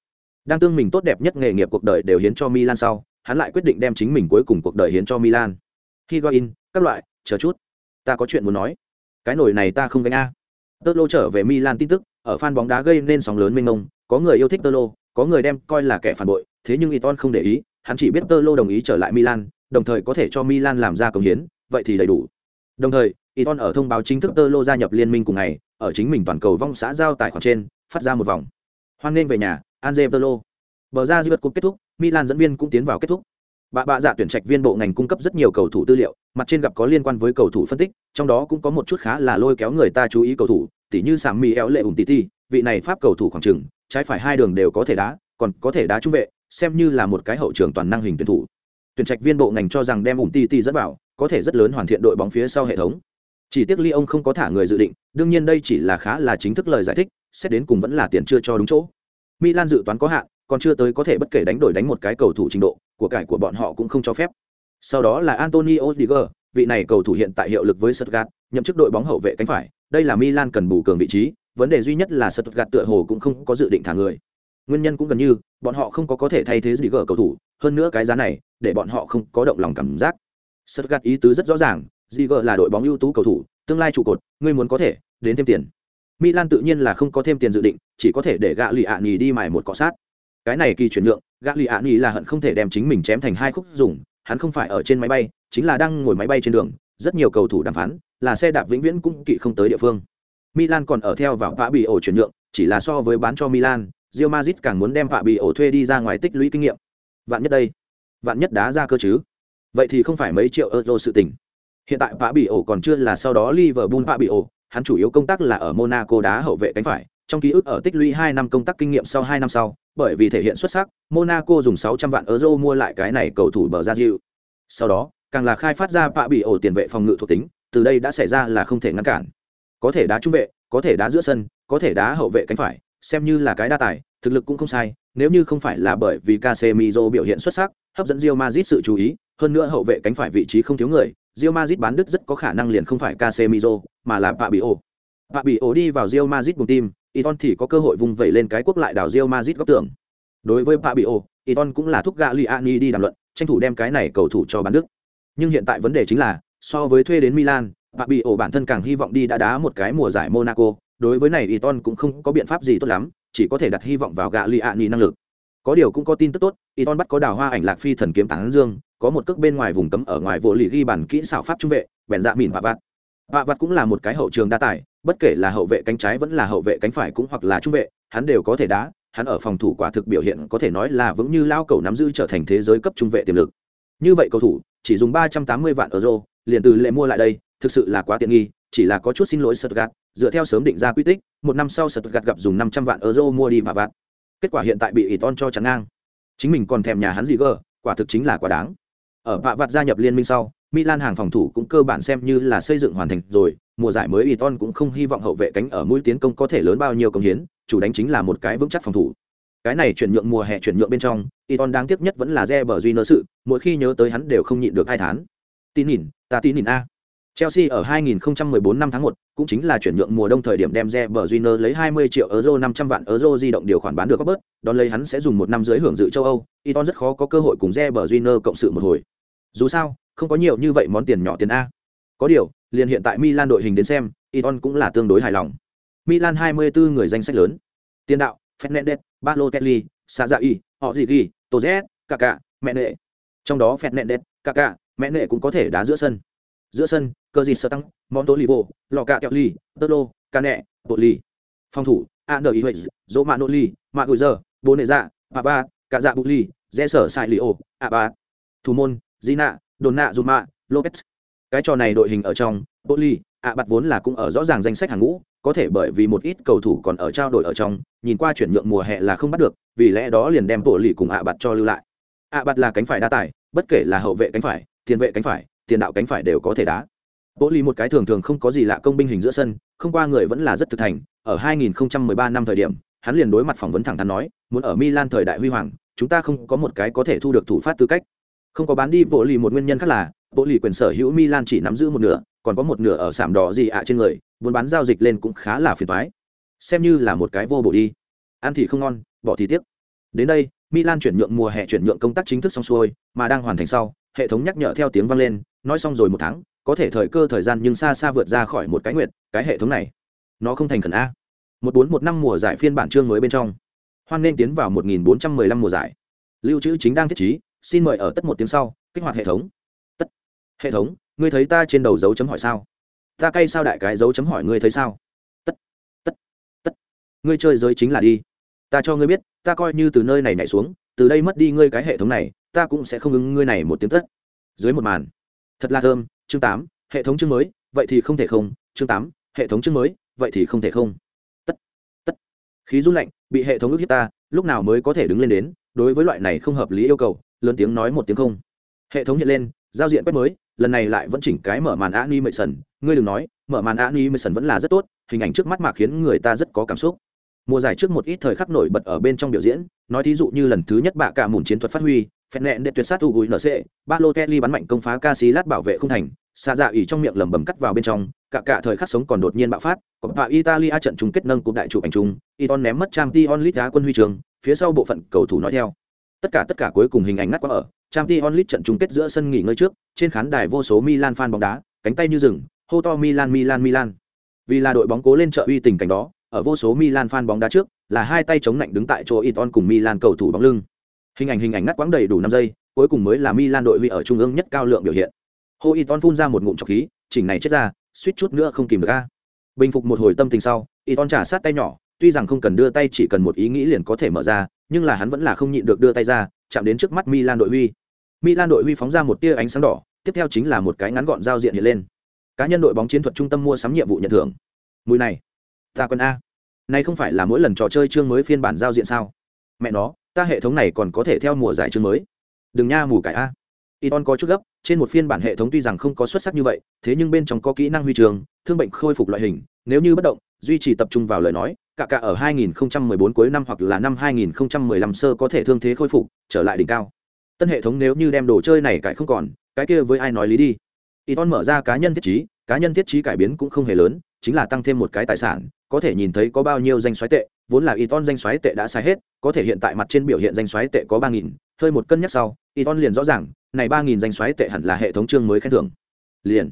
Đang tương mình tốt đẹp nhất nghề nghiệp cuộc đời đều hiến cho Milan sau, hắn lại quyết định đem chính mình cuối cùng cuộc đời hiến cho Milan. Higuain, các loại, chờ chút, ta có chuyện muốn nói. Cái nồi này ta không gánh a. Tolo trở về Milan tin tức, ở fan bóng đá gây nên sóng lớn mênh mông, có người yêu thích Tolo có người đem coi là kẻ phản bội, thế nhưng Iton không để ý, hắn chỉ biết Tolo đồng ý trở lại Milan, đồng thời có thể cho Milan làm ra công hiến, vậy thì đầy đủ. Đồng thời, Iton ở thông báo chính thức Tolo gia nhập liên minh cùng ngày, ở chính mình toàn cầu vong xã giao tài khoản trên, phát ra một vòng. Hoan nghênh về nhà, Angelo. Bờ ra Divat Cup kết thúc, Milan dẫn viên cũng tiến vào kết thúc. Bà bạ dạ tuyển trạch viên bộ ngành cung cấp rất nhiều cầu thủ tư liệu, mặt trên gặp có liên quan với cầu thủ phân tích, trong đó cũng có một chút khá là lôi kéo người ta chú ý cầu thủ, tỉ như Sạm Mì Éo Lệ Ủng Titi, vị này pháp cầu thủ khoảng chừng, trái phải hai đường đều có thể đá, còn có thể đá trung vệ, xem như là một cái hậu trường toàn năng hình tuyển thủ. Tuyển trạch viên bộ ngành cho rằng đem Ủng Titi dẫn vào, có thể rất lớn hoàn thiện đội bóng phía sau hệ thống. Chỉ tiếc ông không có thả người dự định, đương nhiên đây chỉ là khá là chính thức lời giải thích, xét đến cùng vẫn là tiền chưa cho đúng chỗ. Milan dự toán có hạn, còn chưa tới có thể bất kể đánh đổi đánh một cái cầu thủ trình độ, của cải của bọn họ cũng không cho phép. Sau đó là Antonio Diger, vị này cầu thủ hiện tại hiệu lực với Stuttgart, nhậm chức đội bóng hậu vệ cánh phải, đây là Milan cần bù cường vị trí, vấn đề duy nhất là Stuttgart tựa hồ cũng không có dự định thả người. Nguyên nhân cũng gần như, bọn họ không có có thể thay thế Diger cầu thủ, hơn nữa cái giá này, để bọn họ không có động lòng cảm giác. Stuttgart ý tứ rất rõ ràng, Diger là đội bóng ưu tú cầu thủ, tương lai trụ cột, ngươi muốn có thể đến thêm tiền. Milan tự nhiên là không có thêm tiền dự định, chỉ có thể để gã Lý Án Nghị đi mài một cọ sát. Cái này kỳ chuyển nhượng, gã Lý Án Nghị là hận không thể đem chính mình chém thành hai khúc dùng, hắn không phải ở trên máy bay, chính là đang ngồi máy bay trên đường, rất nhiều cầu thủ đàm phán, là xe đạp vĩnh viễn cũng kỵ không tới địa phương. Milan còn ở theo vào vạ bị ổ chuyển nhượng, chỉ là so với bán cho Milan, Real Madrid càng muốn đem vạ bị ổ thuê đi ra ngoài tích lũy kinh nghiệm. Vạn nhất đây, vạn nhất đá ra cơ chứ. Vậy thì không phải mấy triệu euro sự tình. Hiện tại vạ bị ổ còn chưa là sau đó Liverpool vạ bị ổ, hắn chủ yếu công tác là ở Monaco đá hậu vệ cánh phải, trong ký ức ở tích lũy hai năm công tác kinh nghiệm sau hai năm sau, bởi vì thể hiện xuất sắc, Monaco dùng 600 vạn euro mua lại cái này cầu thủ bờ ra dịu. Sau đó, càng là khai phát ra bạ bị ổ tiền vệ phòng ngự thuộc tính, từ đây đã xảy ra là không thể ngăn cản. Có thể đá trung vệ, có thể đá giữa sân, có thể đá hậu vệ cánh phải, xem như là cái đa tài, thực lực cũng không sai, nếu như không phải là bởi vì Casemiro biểu hiện xuất sắc, hấp dẫn Real Madrid sự chú ý, hơn nữa hậu vệ cánh phải vị trí không thiếu người, Real Madrid bán đứt rất có khả năng liền không phải Casemiro, mà là Fabio. Fabio đi vào Real Madrid cùng team, Iton thì có cơ hội vùng vẩy lên cái quốc lại đảo Real Madrid góc tường. Đối với Fabio, Iton cũng là thúc Liani đi đàm luận, tranh thủ đem cái này cầu thủ cho bán đức. Nhưng hiện tại vấn đề chính là, so với thuê đến Milan, Fabio bản thân càng hy vọng đi đã đá một cái mùa giải Monaco, đối với này Iton cũng không có biện pháp gì tốt lắm, chỉ có thể đặt hy vọng vào Gagliani năng lực. Có điều cũng có tin tức tốt, Iton bắt có đào hoa ảnh lạc phi thần kiếm tán dương, có một cước bên ngoài vùng cấm ở ngoài vô lì ghi bản kỹ xảo pháp trung vệ, bèn dạ mìn vạ vặt. Vạ vặt cũng là một cái hậu trường đa tài, bất kể là hậu vệ cánh trái vẫn là hậu vệ cánh phải cũng hoặc là trung vệ, hắn đều có thể đá, hắn ở phòng thủ quả thực biểu hiện có thể nói là vững như lao cầu nắm giữ trở thành thế giới cấp trung vệ tiềm lực. Như vậy cầu thủ, chỉ dùng 380 vạn euro, liền từ lệ mua lại đây, thực sự là quá tiện nghi, chỉ là có chút xin lỗi Stuttgart, dựa theo sớm định ra quy tích, một năm sau Stuttgart gặp dùng 500 vạn euro mua đi và vặt. Kết quả hiện tại bị Iton cho chắn ngang. Chính mình còn thèm nhà hắn gì cơ, quả thực chính là quá đáng. Ở vạ vặt gia nhập liên minh sau, Milan hàng phòng thủ cũng cơ bản xem như là xây dựng hoàn thành rồi, mùa giải mới Iton cũng không hy vọng hậu vệ cánh ở mũi tiến công có thể lớn bao nhiêu công hiến, chủ đánh chính là một cái vững chắc phòng thủ. Cái này chuyển nhượng mùa hè chuyển nhượng bên trong, Iton đáng tiếc nhất vẫn là Reber Júnior sự, mỗi khi nhớ tới hắn đều không nhịn được hai tháng. Tin nhìn, ta tin nhìn a. Chelsea ở 2014 năm tháng 1, cũng chính là chuyển nhượng mùa đông thời điểm đem Reber Júnior lấy 20 triệu euro 500 vạn euro di động điều khoản bán được bớt, đón lấy hắn sẽ dùng một năm dưới hưởng dự châu Âu, Iton rất khó có cơ hội cùng Reber Júnior cộng sự một hồi. Dù sao, không có nhiều như vậy món tiền nhỏ tiền a. Có điều, liền hiện tại Milan đội hình đến xem, Iton cũng là tương đối hài lòng. Milan 24 người danh sách lớn. Tiền đạo, Fernandes, Balotelli, Sazai, họ gì ghi, Toz, Kaká, mẹ nệ. Trong đó Fernandes, Kaká, mẹ nệ cũng có thể đá giữa sân. Giữa sân, cơ gì sơ tăng, Montolivo, Lò Cạ Kẹo Ly, Tơ lô ca nẹ Bộ Ly. Phòng thủ, Ander huệ Dỗ Mạ Nô Ly, Mạ gửi Giờ, Bồ Nệ Dạ, ba, cạ Dạ bụ Ly, dễ Sở Sai Lì Ô, a ba Thủ môn, di nạ, Đồn Nạ Dùm Lopez. Cái trò này đội hình ở trong, Bộ Ly, ạ bạt vốn là cũng ở rõ ràng danh sách hàng ngũ có thể bởi vì một ít cầu thủ còn ở trao đổi ở trong nhìn qua chuyển nhượng mùa hè là không bắt được vì lẽ đó liền đem bộ lì cùng ạ bạt cho lưu lại ạ bạt là cánh phải đa tài bất kể là hậu vệ cánh phải tiền vệ cánh phải tiền đạo cánh phải đều có thể đá Bộ lì một cái thường thường không có gì lạ công binh hình giữa sân, không qua người vẫn là rất thực thành, ở 2013 năm thời điểm, hắn liền đối mặt phỏng vấn thẳng thắn nói, muốn ở Milan thời đại huy hoàng, chúng ta không có một cái có thể thu được thủ phát tư cách. Không có bán đi bộ lì một nguyên nhân khác là, bộ lì quyền sở hữu Milan chỉ nắm giữ một nửa, còn có một nửa ở sảm đỏ gì ạ trên người, muốn bán giao dịch lên cũng khá là phiền toái. Xem như là một cái vô bổ đi. Ăn thì không ngon, bỏ thì tiếc. Đến đây, Milan chuyển nhượng mùa hè chuyển nhượng công tác chính thức xong xuôi, mà đang hoàn thành sau, hệ thống nhắc nhở theo tiếng vang lên, nói xong rồi một tháng, có thể thời cơ thời gian nhưng xa xa vượt ra khỏi một cái nguyệt, cái hệ thống này, nó không thành khẩn a. Một bốn một năm mùa giải phiên bản chương mới bên trong. Hoan nên tiến vào 1415 mùa giải. Lưu trữ chính đang thiết trí, xin mời ở tất một tiếng sau, kích hoạt hệ thống. Tất. Hệ thống, ngươi thấy ta trên đầu dấu chấm hỏi sao? Ta cay sao đại cái dấu chấm hỏi ngươi thấy sao? Tất. Tất. Tất. Ngươi chơi giới chính là đi. Ta cho ngươi biết, ta coi như từ nơi này nhảy xuống, từ đây mất đi ngươi cái hệ thống này, ta cũng sẽ không ứng ngươi này một tiếng tất. Dưới một màn. Thật là thơm, chương tám hệ thống chương mới vậy thì không thể không chương tám hệ thống chương mới vậy thì không thể không. Tất tất. Khí run lạnh bị hệ thống ức hiếp ta lúc nào mới có thể đứng lên đến đối với loại này không hợp lý yêu cầu lớn tiếng nói một tiếng không. Hệ thống hiện lên giao diện quét mới lần này lại vẫn chỉnh cái mở màn animation. Ngươi đừng nói mở màn animation vẫn là rất tốt hình ảnh trước mắt mà khiến người ta rất có cảm xúc. Mùa giải trước một ít thời khắc nổi bật ở bên trong biểu diễn nói thí dụ như lần thứ nhất bạ cả mùn chiến thuật phát huy Phẹn nẹn đệ tuyệt sát thủ gùi nc ba lô kelly bắn mạnh công phá Casillas bảo vệ không thành, xa dạ ỉ trong miệng lẩm bẩm cắt vào bên trong, cả cả thời khắc sống còn đột nhiên bạo phát còn tạ italia trận chung kết nâng cúp đại chụp ảnh chung, iton ném mất trang t onlit đá quân huy trường phía sau bộ phận cầu thủ nói theo. Tất cả tất cả cuối cùng hình ảnh ngắt quá ở trang t onlit trận chung kết giữa sân nghỉ ngơi trước, trên khán đài vô số milan fan bóng đá, cánh tay như rừng, hô to milan milan milan. Vì là đội bóng cố lên trợ uy tình cảnh đó, ở vô số milan fan bóng đá trước, là hai tay chống lạnh đứng tại chỗ iton cùng milan cầu thủ bóng lưng hình ảnh hình ảnh ngắt quãng đầy đủ năm giây, cuối cùng mới là milan đội huy ở trung ương nhất cao lượng biểu hiện. Hô y ton phun ra một ngụm trọc khí, chỉnh này chết ra, suýt chút nữa không kìm được a. Bình phục một hồi tâm tình sau, y ton trả sát tay nhỏ, tuy rằng không cần đưa tay chỉ cần một ý nghĩ liền có thể mở ra, nhưng là hắn vẫn là không nhịn được đưa tay ra, chạm đến trước mắt milan đội huy. Milan đội huy phóng ra một tia ánh sáng đỏ, tiếp theo chính là một cái ngắn gọn giao diện hiện lên. Cá nhân đội bóng chiến thuật trung tâm mua sắm nhiệm vụ nhận thưởng. Mùi này, ta quân a. Này không phải là mỗi lần trò chơi chương mới phiên bản giao diện sao? Mẹ nó ta hệ thống này còn có thể theo mùa giải chương mới đừng nha mù cải a Iton có chút gấp, trên một phiên bản hệ thống tuy rằng không có xuất sắc như vậy, thế nhưng bên trong có kỹ năng huy trường, thương bệnh khôi phục loại hình, nếu như bất động, duy trì tập trung vào lời nói, cả cả ở 2014 cuối năm hoặc là năm 2015 sơ có thể thương thế khôi phục, trở lại đỉnh cao. Tân hệ thống nếu như đem đồ chơi này cải không còn, cái kia với ai nói lý đi. Iton mở ra cá nhân thiết trí, cá nhân thiết trí cải biến cũng không hề lớn, chính là tăng thêm một cái tài sản, có thể nhìn thấy có bao nhiêu danh xoáy tệ, vốn là Iton danh xoáy tệ đã xài hết, có thể hiện tại mặt trên biểu hiện danh xoáy tệ có 3000, hơi một cân nhắc sau, Iton liền rõ ràng, này 3000 danh xoáy tệ hẳn là hệ thống chương mới khen thưởng. Liền,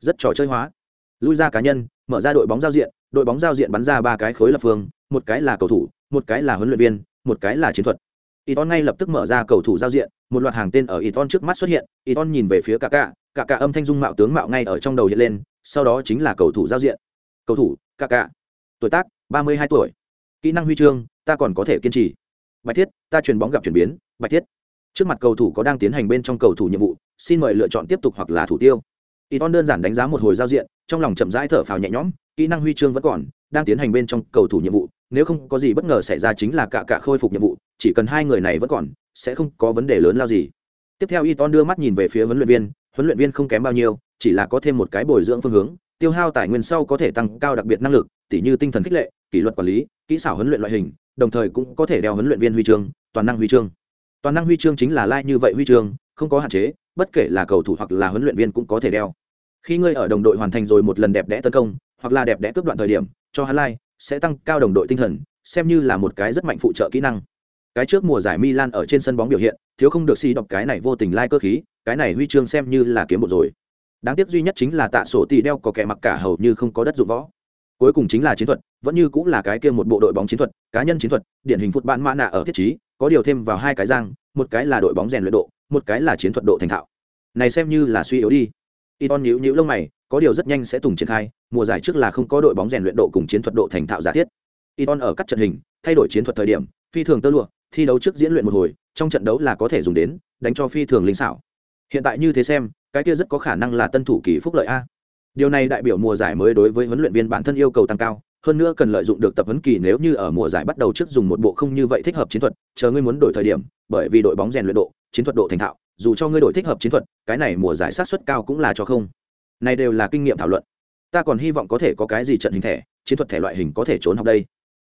rất trò chơi hóa. Lui ra cá nhân, mở ra đội bóng giao diện, đội bóng giao diện bắn ra ba cái khối lập phương, một cái là cầu thủ, một cái là huấn luyện viên, một cái là chiến thuật. Iton ngay lập tức mở ra cầu thủ giao diện, một loạt hàng tên ở Iton trước mắt xuất hiện, Iton nhìn về phía Kaká, Kaká âm thanh dung mạo tướng mạo ngay ở trong đầu hiện lên, sau đó chính là cầu thủ giao diện. Cầu thủ, Kaká. Tuổi tác, 32 tuổi. Kỹ năng huy chương, ta còn có thể kiên trì. Bạch Thiết, ta truyền bóng gặp chuyển biến, Bạch Thiết trước mặt cầu thủ có đang tiến hành bên trong cầu thủ nhiệm vụ xin mời lựa chọn tiếp tục hoặc là thủ tiêu. Y ton đơn giản đánh giá một hồi giao diện trong lòng chậm rãi thở phào nhẹ nhõm kỹ năng huy chương vẫn còn đang tiến hành bên trong cầu thủ nhiệm vụ nếu không có gì bất ngờ xảy ra chính là cả cả khôi phục nhiệm vụ chỉ cần hai người này vẫn còn sẽ không có vấn đề lớn lao gì. Tiếp theo y ton đưa mắt nhìn về phía huấn luyện viên huấn luyện viên không kém bao nhiêu chỉ là có thêm một cái bồi dưỡng phương hướng tiêu hao tài nguyên sau có thể tăng cao đặc biệt năng lực tỉ như tinh thần khích lệ kỷ luật quản lý kỹ xảo huấn luyện loại hình đồng thời cũng có thể đeo huấn luyện viên huy chương toàn năng huy chương. Toàn năng huy chương chính là lai、like、như vậy huy chương không có hạn chế bất kể là cầu thủ hoặc là huấn luyện viên cũng có thể đeo. Khi ngươi ở đồng đội hoàn thành rồi một lần đẹp đẽ tấn công hoặc là đẹp đẽ cướp đoạn thời điểm cho hắn lai、like, sẽ tăng cao đồng đội tinh thần xem như là một cái rất mạnh phụ trợ kỹ năng. Cái trước mùa giải milan ở trên sân bóng biểu hiện thiếu không được xì đọc cái này vô tình lai、like、cơ khí cái này huy chương xem như là kiếm một rồi. Đáng tiếc duy nhất chính là tạ sổ tì đeo có kẻ mặc cả hầu như không có đất dụng võ cuối cùng chính là chiến thuật vẫn như cũng là cái kia một bộ đội bóng chiến thuật cá nhân chiến thuật điển hình phút bạn mã nạ ở thiết chí có điều thêm vào hai cái giang một cái là đội bóng rèn luyện độ một cái là chiến thuật độ thành thạo này xem như là suy yếu đi Iton nhíu nhíu lông mày, có điều rất nhanh sẽ tùng triển khai, mùa giải trước là không có đội bóng rèn luyện độ cùng chiến thuật độ thành thạo giả thiết. Iton ở các trận hình, thay đổi chiến thuật thời điểm, phi thường tơ lụa, thi đấu trước diễn luyện một hồi, trong trận đấu là có thể dùng đến, đánh cho phi thường linh xảo. Hiện tại như thế xem, cái kia rất có khả năng là tân thủ kỳ phúc lợi a. Điều này đại biểu mùa giải mới đối với huấn luyện viên bản thân yêu cầu tăng cao, hơn nữa cần lợi dụng được tập huấn kỳ nếu như ở mùa giải bắt đầu trước dùng một bộ không như vậy thích hợp chiến thuật, chờ ngươi muốn đổi thời điểm, bởi vì đội bóng rèn luyện độ, chiến thuật độ thành thạo, dù cho ngươi đổi thích hợp chiến thuật, cái này mùa giải sát suất cao cũng là cho không. này đều là kinh nghiệm thảo luận. Ta còn hy vọng có thể có cái gì trận hình thẻ chiến thuật thẻ loại hình có thể trốn học đây.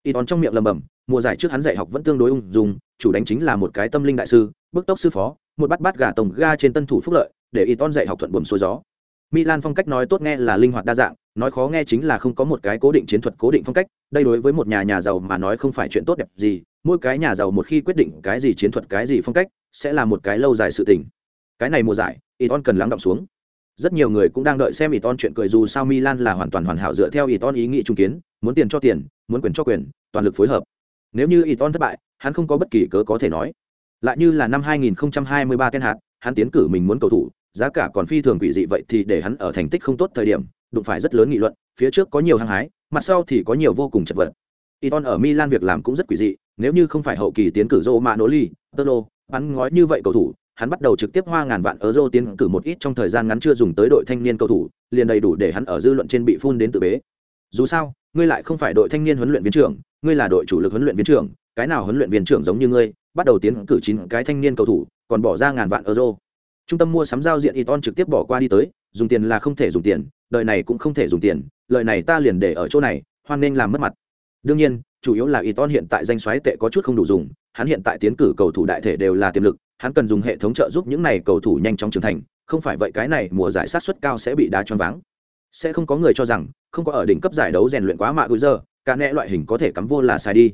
Y tón trong miệng lầm bầm mùa giải trước hắn dạy học vẫn tương đối ung dung chủ đánh chính là một cái tâm linh đại sư bước tốc sư phó một bắt bắt gà tổng ga trên tân thủ phúc lợi để y tón dạy học thuận buồm xuôi gió milan phong cách nói tốt nghe là linh hoạt đa dạng, nói khó nghe chính là không có một cái cố định chiến thuật cố định phong cách, đây đối với một nhà nhà giàu mà nói không phải chuyện tốt đẹp gì, mỗi cái nhà giàu một khi quyết định cái gì chiến thuật cái gì phong cách, sẽ là một cái lâu dài sự tình. Cái này mùa giải Iton cần lắng động xuống. Rất nhiều người cũng đang đợi xem Iton chuyện cười dù sao Milan là hoàn toàn hoàn hảo dựa theo Iton ý nghĩ trung kiến, muốn tiền cho tiền, muốn quyền cho quyền, toàn lực phối hợp. Nếu như Iton thất bại, hắn không có bất kỳ cớ có thể nói. Lại như là năm 2023 Ten hạt hắn tiến cử mình muốn cầu thủ giá cả còn phi thường quỷ dị vậy thì để hắn ở thành tích không tốt thời điểm đụng phải rất lớn nghị luận phía trước có nhiều hăng hái mặt sau thì có nhiều vô cùng chật vật. Iton ở Milan việc làm cũng rất quỷ dị nếu như không phải hậu kỳ tiến cử Romanoli, Tolo, bắn ngói như vậy cầu thủ hắn bắt đầu trực tiếp hoa ngàn vạn euro tiến cử một ít trong thời gian ngắn chưa dùng tới đội thanh niên cầu thủ liền đầy đủ để hắn ở dư luận trên bị phun đến tự bế. Dù sao ngươi lại không phải đội thanh niên huấn luyện viên trưởng ngươi là đội chủ lực huấn luyện viên trưởng cái nào huấn luyện viên trưởng giống như ngươi bắt đầu tiến cử chín cái thanh niên cầu thủ còn bỏ ra ngàn vạn euro trung tâm mua sắm giao diện Iton trực tiếp bỏ qua đi tới, dùng tiền là không thể dùng tiền, đời này cũng không thể dùng tiền, lời này ta liền để ở chỗ này, hoan nên làm mất mặt. Đương nhiên, chủ yếu là Iton hiện tại danh xoáy tệ có chút không đủ dùng, hắn hiện tại tiến cử cầu thủ đại thể đều là tiềm lực, hắn cần dùng hệ thống trợ giúp những này cầu thủ nhanh chóng trưởng thành, không phải vậy cái này mùa giải sát suất cao sẽ bị đá choáng váng. Sẽ không có người cho rằng, không có ở đỉnh cấp giải đấu rèn luyện quá mạ gửi giờ, cả nẹ loại hình có thể cắm vô là sai đi.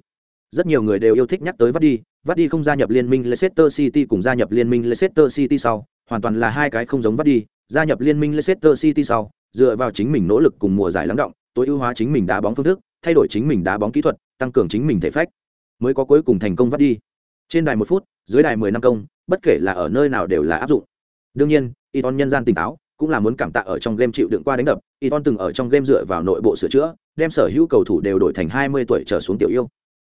Rất nhiều người đều yêu thích nhắc tới vắt đi vắt đi không gia nhập liên minh leicester city cùng gia nhập liên minh leicester city sau hoàn toàn là hai cái không giống vắt đi, gia nhập liên minh leicester city sau, dựa vào chính mình nỗ lực cùng mùa giải lắng động, tối ưu hóa chính mình đá bóng phương thức, thay đổi chính mình đá bóng kỹ thuật, tăng cường chính mình thể phách, mới có cuối cùng thành công vắt đi. Trên đài một phút, dưới đài mười năm công, bất kể là ở nơi nào đều là áp dụng. Đương nhiên Iton nhân gian tỉnh táo, cũng là muốn cảm tạ ở trong game chịu đựng qua đánh đập Iton từng ở trong game dựa vào nội bộ sửa chữa, đem sở hữu cầu thủ đều đổi thành hai mươi tuổi trở xuống tiểu yêu.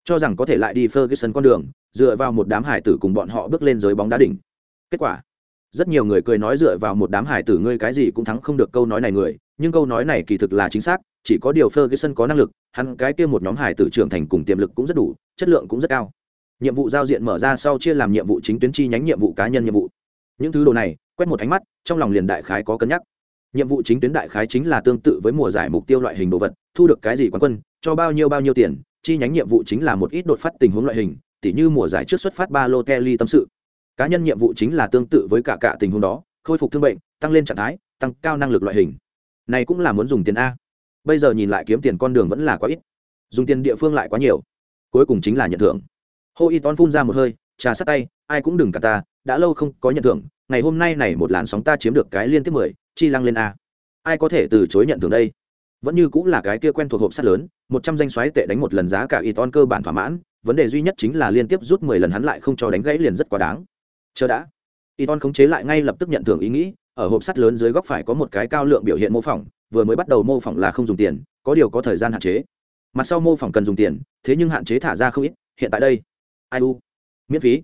Cho rằng có thể lại đi Ferguson con đường, dựa vào một đám hải tử cùng bọn họ bước lên giới bóng đá đỉnh. Kết quả rất nhiều người cười nói dựa vào một đám hải tử ngươi cái gì cũng thắng không được câu nói này người, nhưng câu nói này kỳ thực là chính xác, chỉ có điều Ferguson có năng lực, hắn cái kia một nhóm hải tử trưởng thành cùng tiềm lực cũng rất đủ, chất lượng cũng rất cao. Nhiệm vụ giao diện mở ra sau chia làm nhiệm vụ chính tuyến chi nhánh nhiệm vụ cá nhân nhiệm vụ. Những thứ đồ này, quét một ánh mắt, trong lòng liền đại khái có cân nhắc. Nhiệm vụ chính tuyến đại khái chính là tương tự với mùa giải mục tiêu loại hình đồ vật, thu được cái gì quán quân, cho bao nhiêu bao nhiêu tiền, chi nhánh nhiệm vụ chính là một ít đột phát tình huống loại hình, tỉ như mùa giải trước xuất phát ba lô kelly tâm sự cá nhân nhiệm vụ chính là tương tự với cả cả tình huống đó, khôi phục thương bệnh, tăng lên trạng thái, tăng cao năng lực loại hình. Này cũng là muốn dùng tiền a. Bây giờ nhìn lại kiếm tiền con đường vẫn là quá ít. Dùng tiền địa phương lại quá nhiều. Cuối cùng chính là nhận thưởng. Hô y ton phun ra một hơi, trà sát tay, ai cũng đừng cả ta, đã lâu không có nhận thưởng, ngày hôm nay này một làn sóng ta chiếm được cái liên tiếp mười, chi lăng lên a. Ai có thể từ chối nhận thưởng đây? Vẫn như cũng là cái kia quen thuộc hộp sắt lớn, một trăm danh xoáy tệ đánh một lần giá cả y ton cơ bản thỏa mãn, vấn đề duy nhất chính là liên tiếp rút mười lần hắn lại không cho đánh gãy liền rất quá đáng chờ đã. Y khống chế lại ngay lập tức nhận thưởng ý nghĩ, ở hộp sắt lớn dưới góc phải có một cái cao lượng biểu hiện mô phỏng, vừa mới bắt đầu mô phỏng là không dùng tiền, có điều có thời gian hạn chế. Mặt sau mô phỏng cần dùng tiền, thế nhưng hạn chế thả ra không ít, hiện tại đây. Ai u? Miễn phí.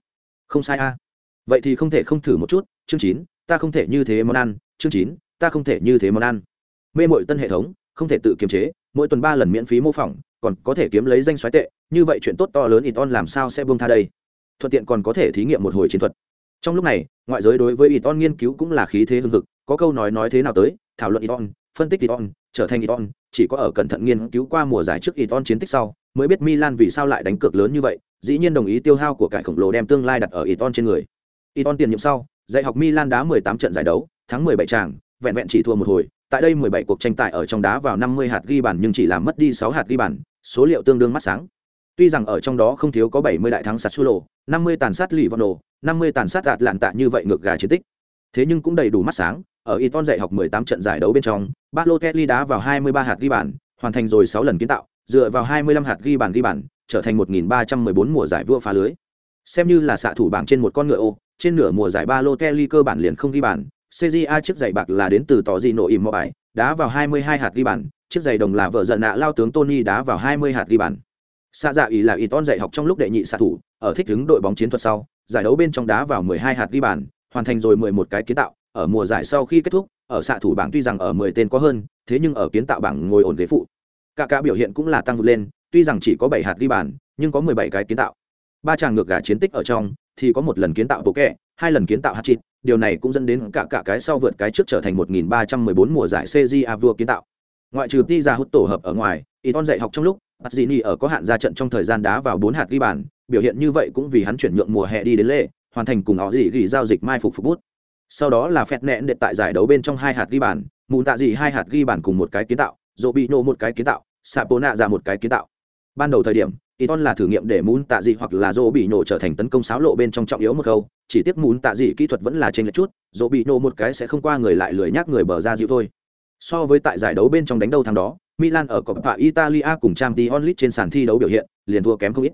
Không sai a. Vậy thì không thể không thử một chút, chương chín, ta không thể như thế món ăn, chương chín, ta không thể như thế món ăn. Mê mội tân hệ thống, không thể tự kiềm chế, mỗi tuần ba lần miễn phí mô phỏng, còn có thể kiếm lấy danh xoáy tệ, như vậy chuyện tốt to lớn Iton làm sao sẽ buông tha đây? Thuận tiện còn có thể thí nghiệm một hồi chiến thuật trong lúc này ngoại giới đối với Iton nghiên cứu cũng là khí thế hưng hực có câu nói nói thế nào tới thảo luận Iton phân tích Iton trở thành Iton chỉ có ở cẩn thận nghiên cứu qua mùa giải trước Iton chiến tích sau mới biết Milan vì sao lại đánh cược lớn như vậy dĩ nhiên đồng ý tiêu hao của cải khổng lồ đem tương lai đặt ở Iton trên người. Iton tiền nhiệm sau, dạy học Milan đá 18 trận giải đấu, thắng 17 tràng, vẹn vẹn chỉ thua một hồi. Tại đây 17 cuộc tranh tài ở trong đá vào 50 hạt ghi bàn nhưng chỉ làm mất đi 6 hạt ghi bàn, số liệu tương đương mắt sáng. Tuy rằng ở trong đó không thiếu có 70 đại thắng Sassuolo, 50 tàn sát Livorno, 50 tàn sát đạt lạn tạ như vậy ngược gà chiến tích. Thế nhưng cũng đầy đủ mắt sáng, ở Iton dạy học 18 trận giải đấu bên trong, Balotelli đá vào 23 hạt ghi bàn, hoàn thành rồi 6 lần kiến tạo, dựa vào 25 hạt ghi bàn ghi bàn, trở thành 1314 mùa giải vua phá lưới. Xem như là xạ thủ bảng trên một con ngựa ô, trên nửa mùa giải Balotelli cơ bản liền không ghi bàn, CJA chiếc giày bạc là đến từ tỏ gì nội ỉm mò bài, đá vào 22 hạt ghi bàn, chiếc giày đồng là vợ giận nạ lao tướng Tony đá vào 20 hạt ghi bàn. Xạ dạ ý là Iton dạy học trong lúc đệ nhị xạ thủ, ở thích ứng đội bóng chiến thuật sau, giải đấu bên trong đá vào 12 hạt ghi bàn, hoàn thành rồi 11 cái kiến tạo, ở mùa giải sau khi kết thúc, ở xạ thủ bảng tuy rằng ở 10 tên có hơn, thế nhưng ở kiến tạo bảng ngồi ổn ghế phụ. Cả cả biểu hiện cũng là tăng vượt lên, tuy rằng chỉ có 7 hạt ghi bàn, nhưng có 17 cái kiến tạo. Ba chàng ngược gà chiến tích ở trong thì có một lần kiến tạo bộ kẹ, hai lần kiến tạo hạt chít, điều này cũng dẫn đến cả cả cái sau vượt cái trước trở thành 1314 mùa giải CJA vua kiến tạo. Ngoại trừ đi ra hút tổ hợp ở ngoài, Iton dạy học trong lúc, Pazzini ở có hạn ra trận trong thời gian đá vào 4 hạt ghi bàn, biểu hiện như vậy cũng vì hắn chuyển nhượng mùa hè đi đến lệ, hoàn thành cùng họ gì ghi giao dịch mai phục phục bút. Sau đó là phẹt nẹn đệ tại giải đấu bên trong hai hạt ghi bàn, mùn tạ gì hai hạt ghi bàn cùng một cái kiến tạo, dỗ bị nổ một cái kiến tạo, Sapona ra một cái kiến tạo. Ban đầu thời điểm, Iton là thử nghiệm để muốn tạ gì hoặc là dỗ bị nổ trở thành tấn công sáo lộ bên trong trọng yếu một câu, chỉ tiếc muốn tạ gì kỹ thuật vẫn là trên lệch chút, dỗ bị nổ một cái sẽ không qua người lại lười nhác người bờ ra dịu thôi. So với tại giải đấu bên trong đánh đầu thằng đó, Milan ở Coppa Italia cùng Champions League trên sàn thi đấu biểu hiện, liền thua kém không ít.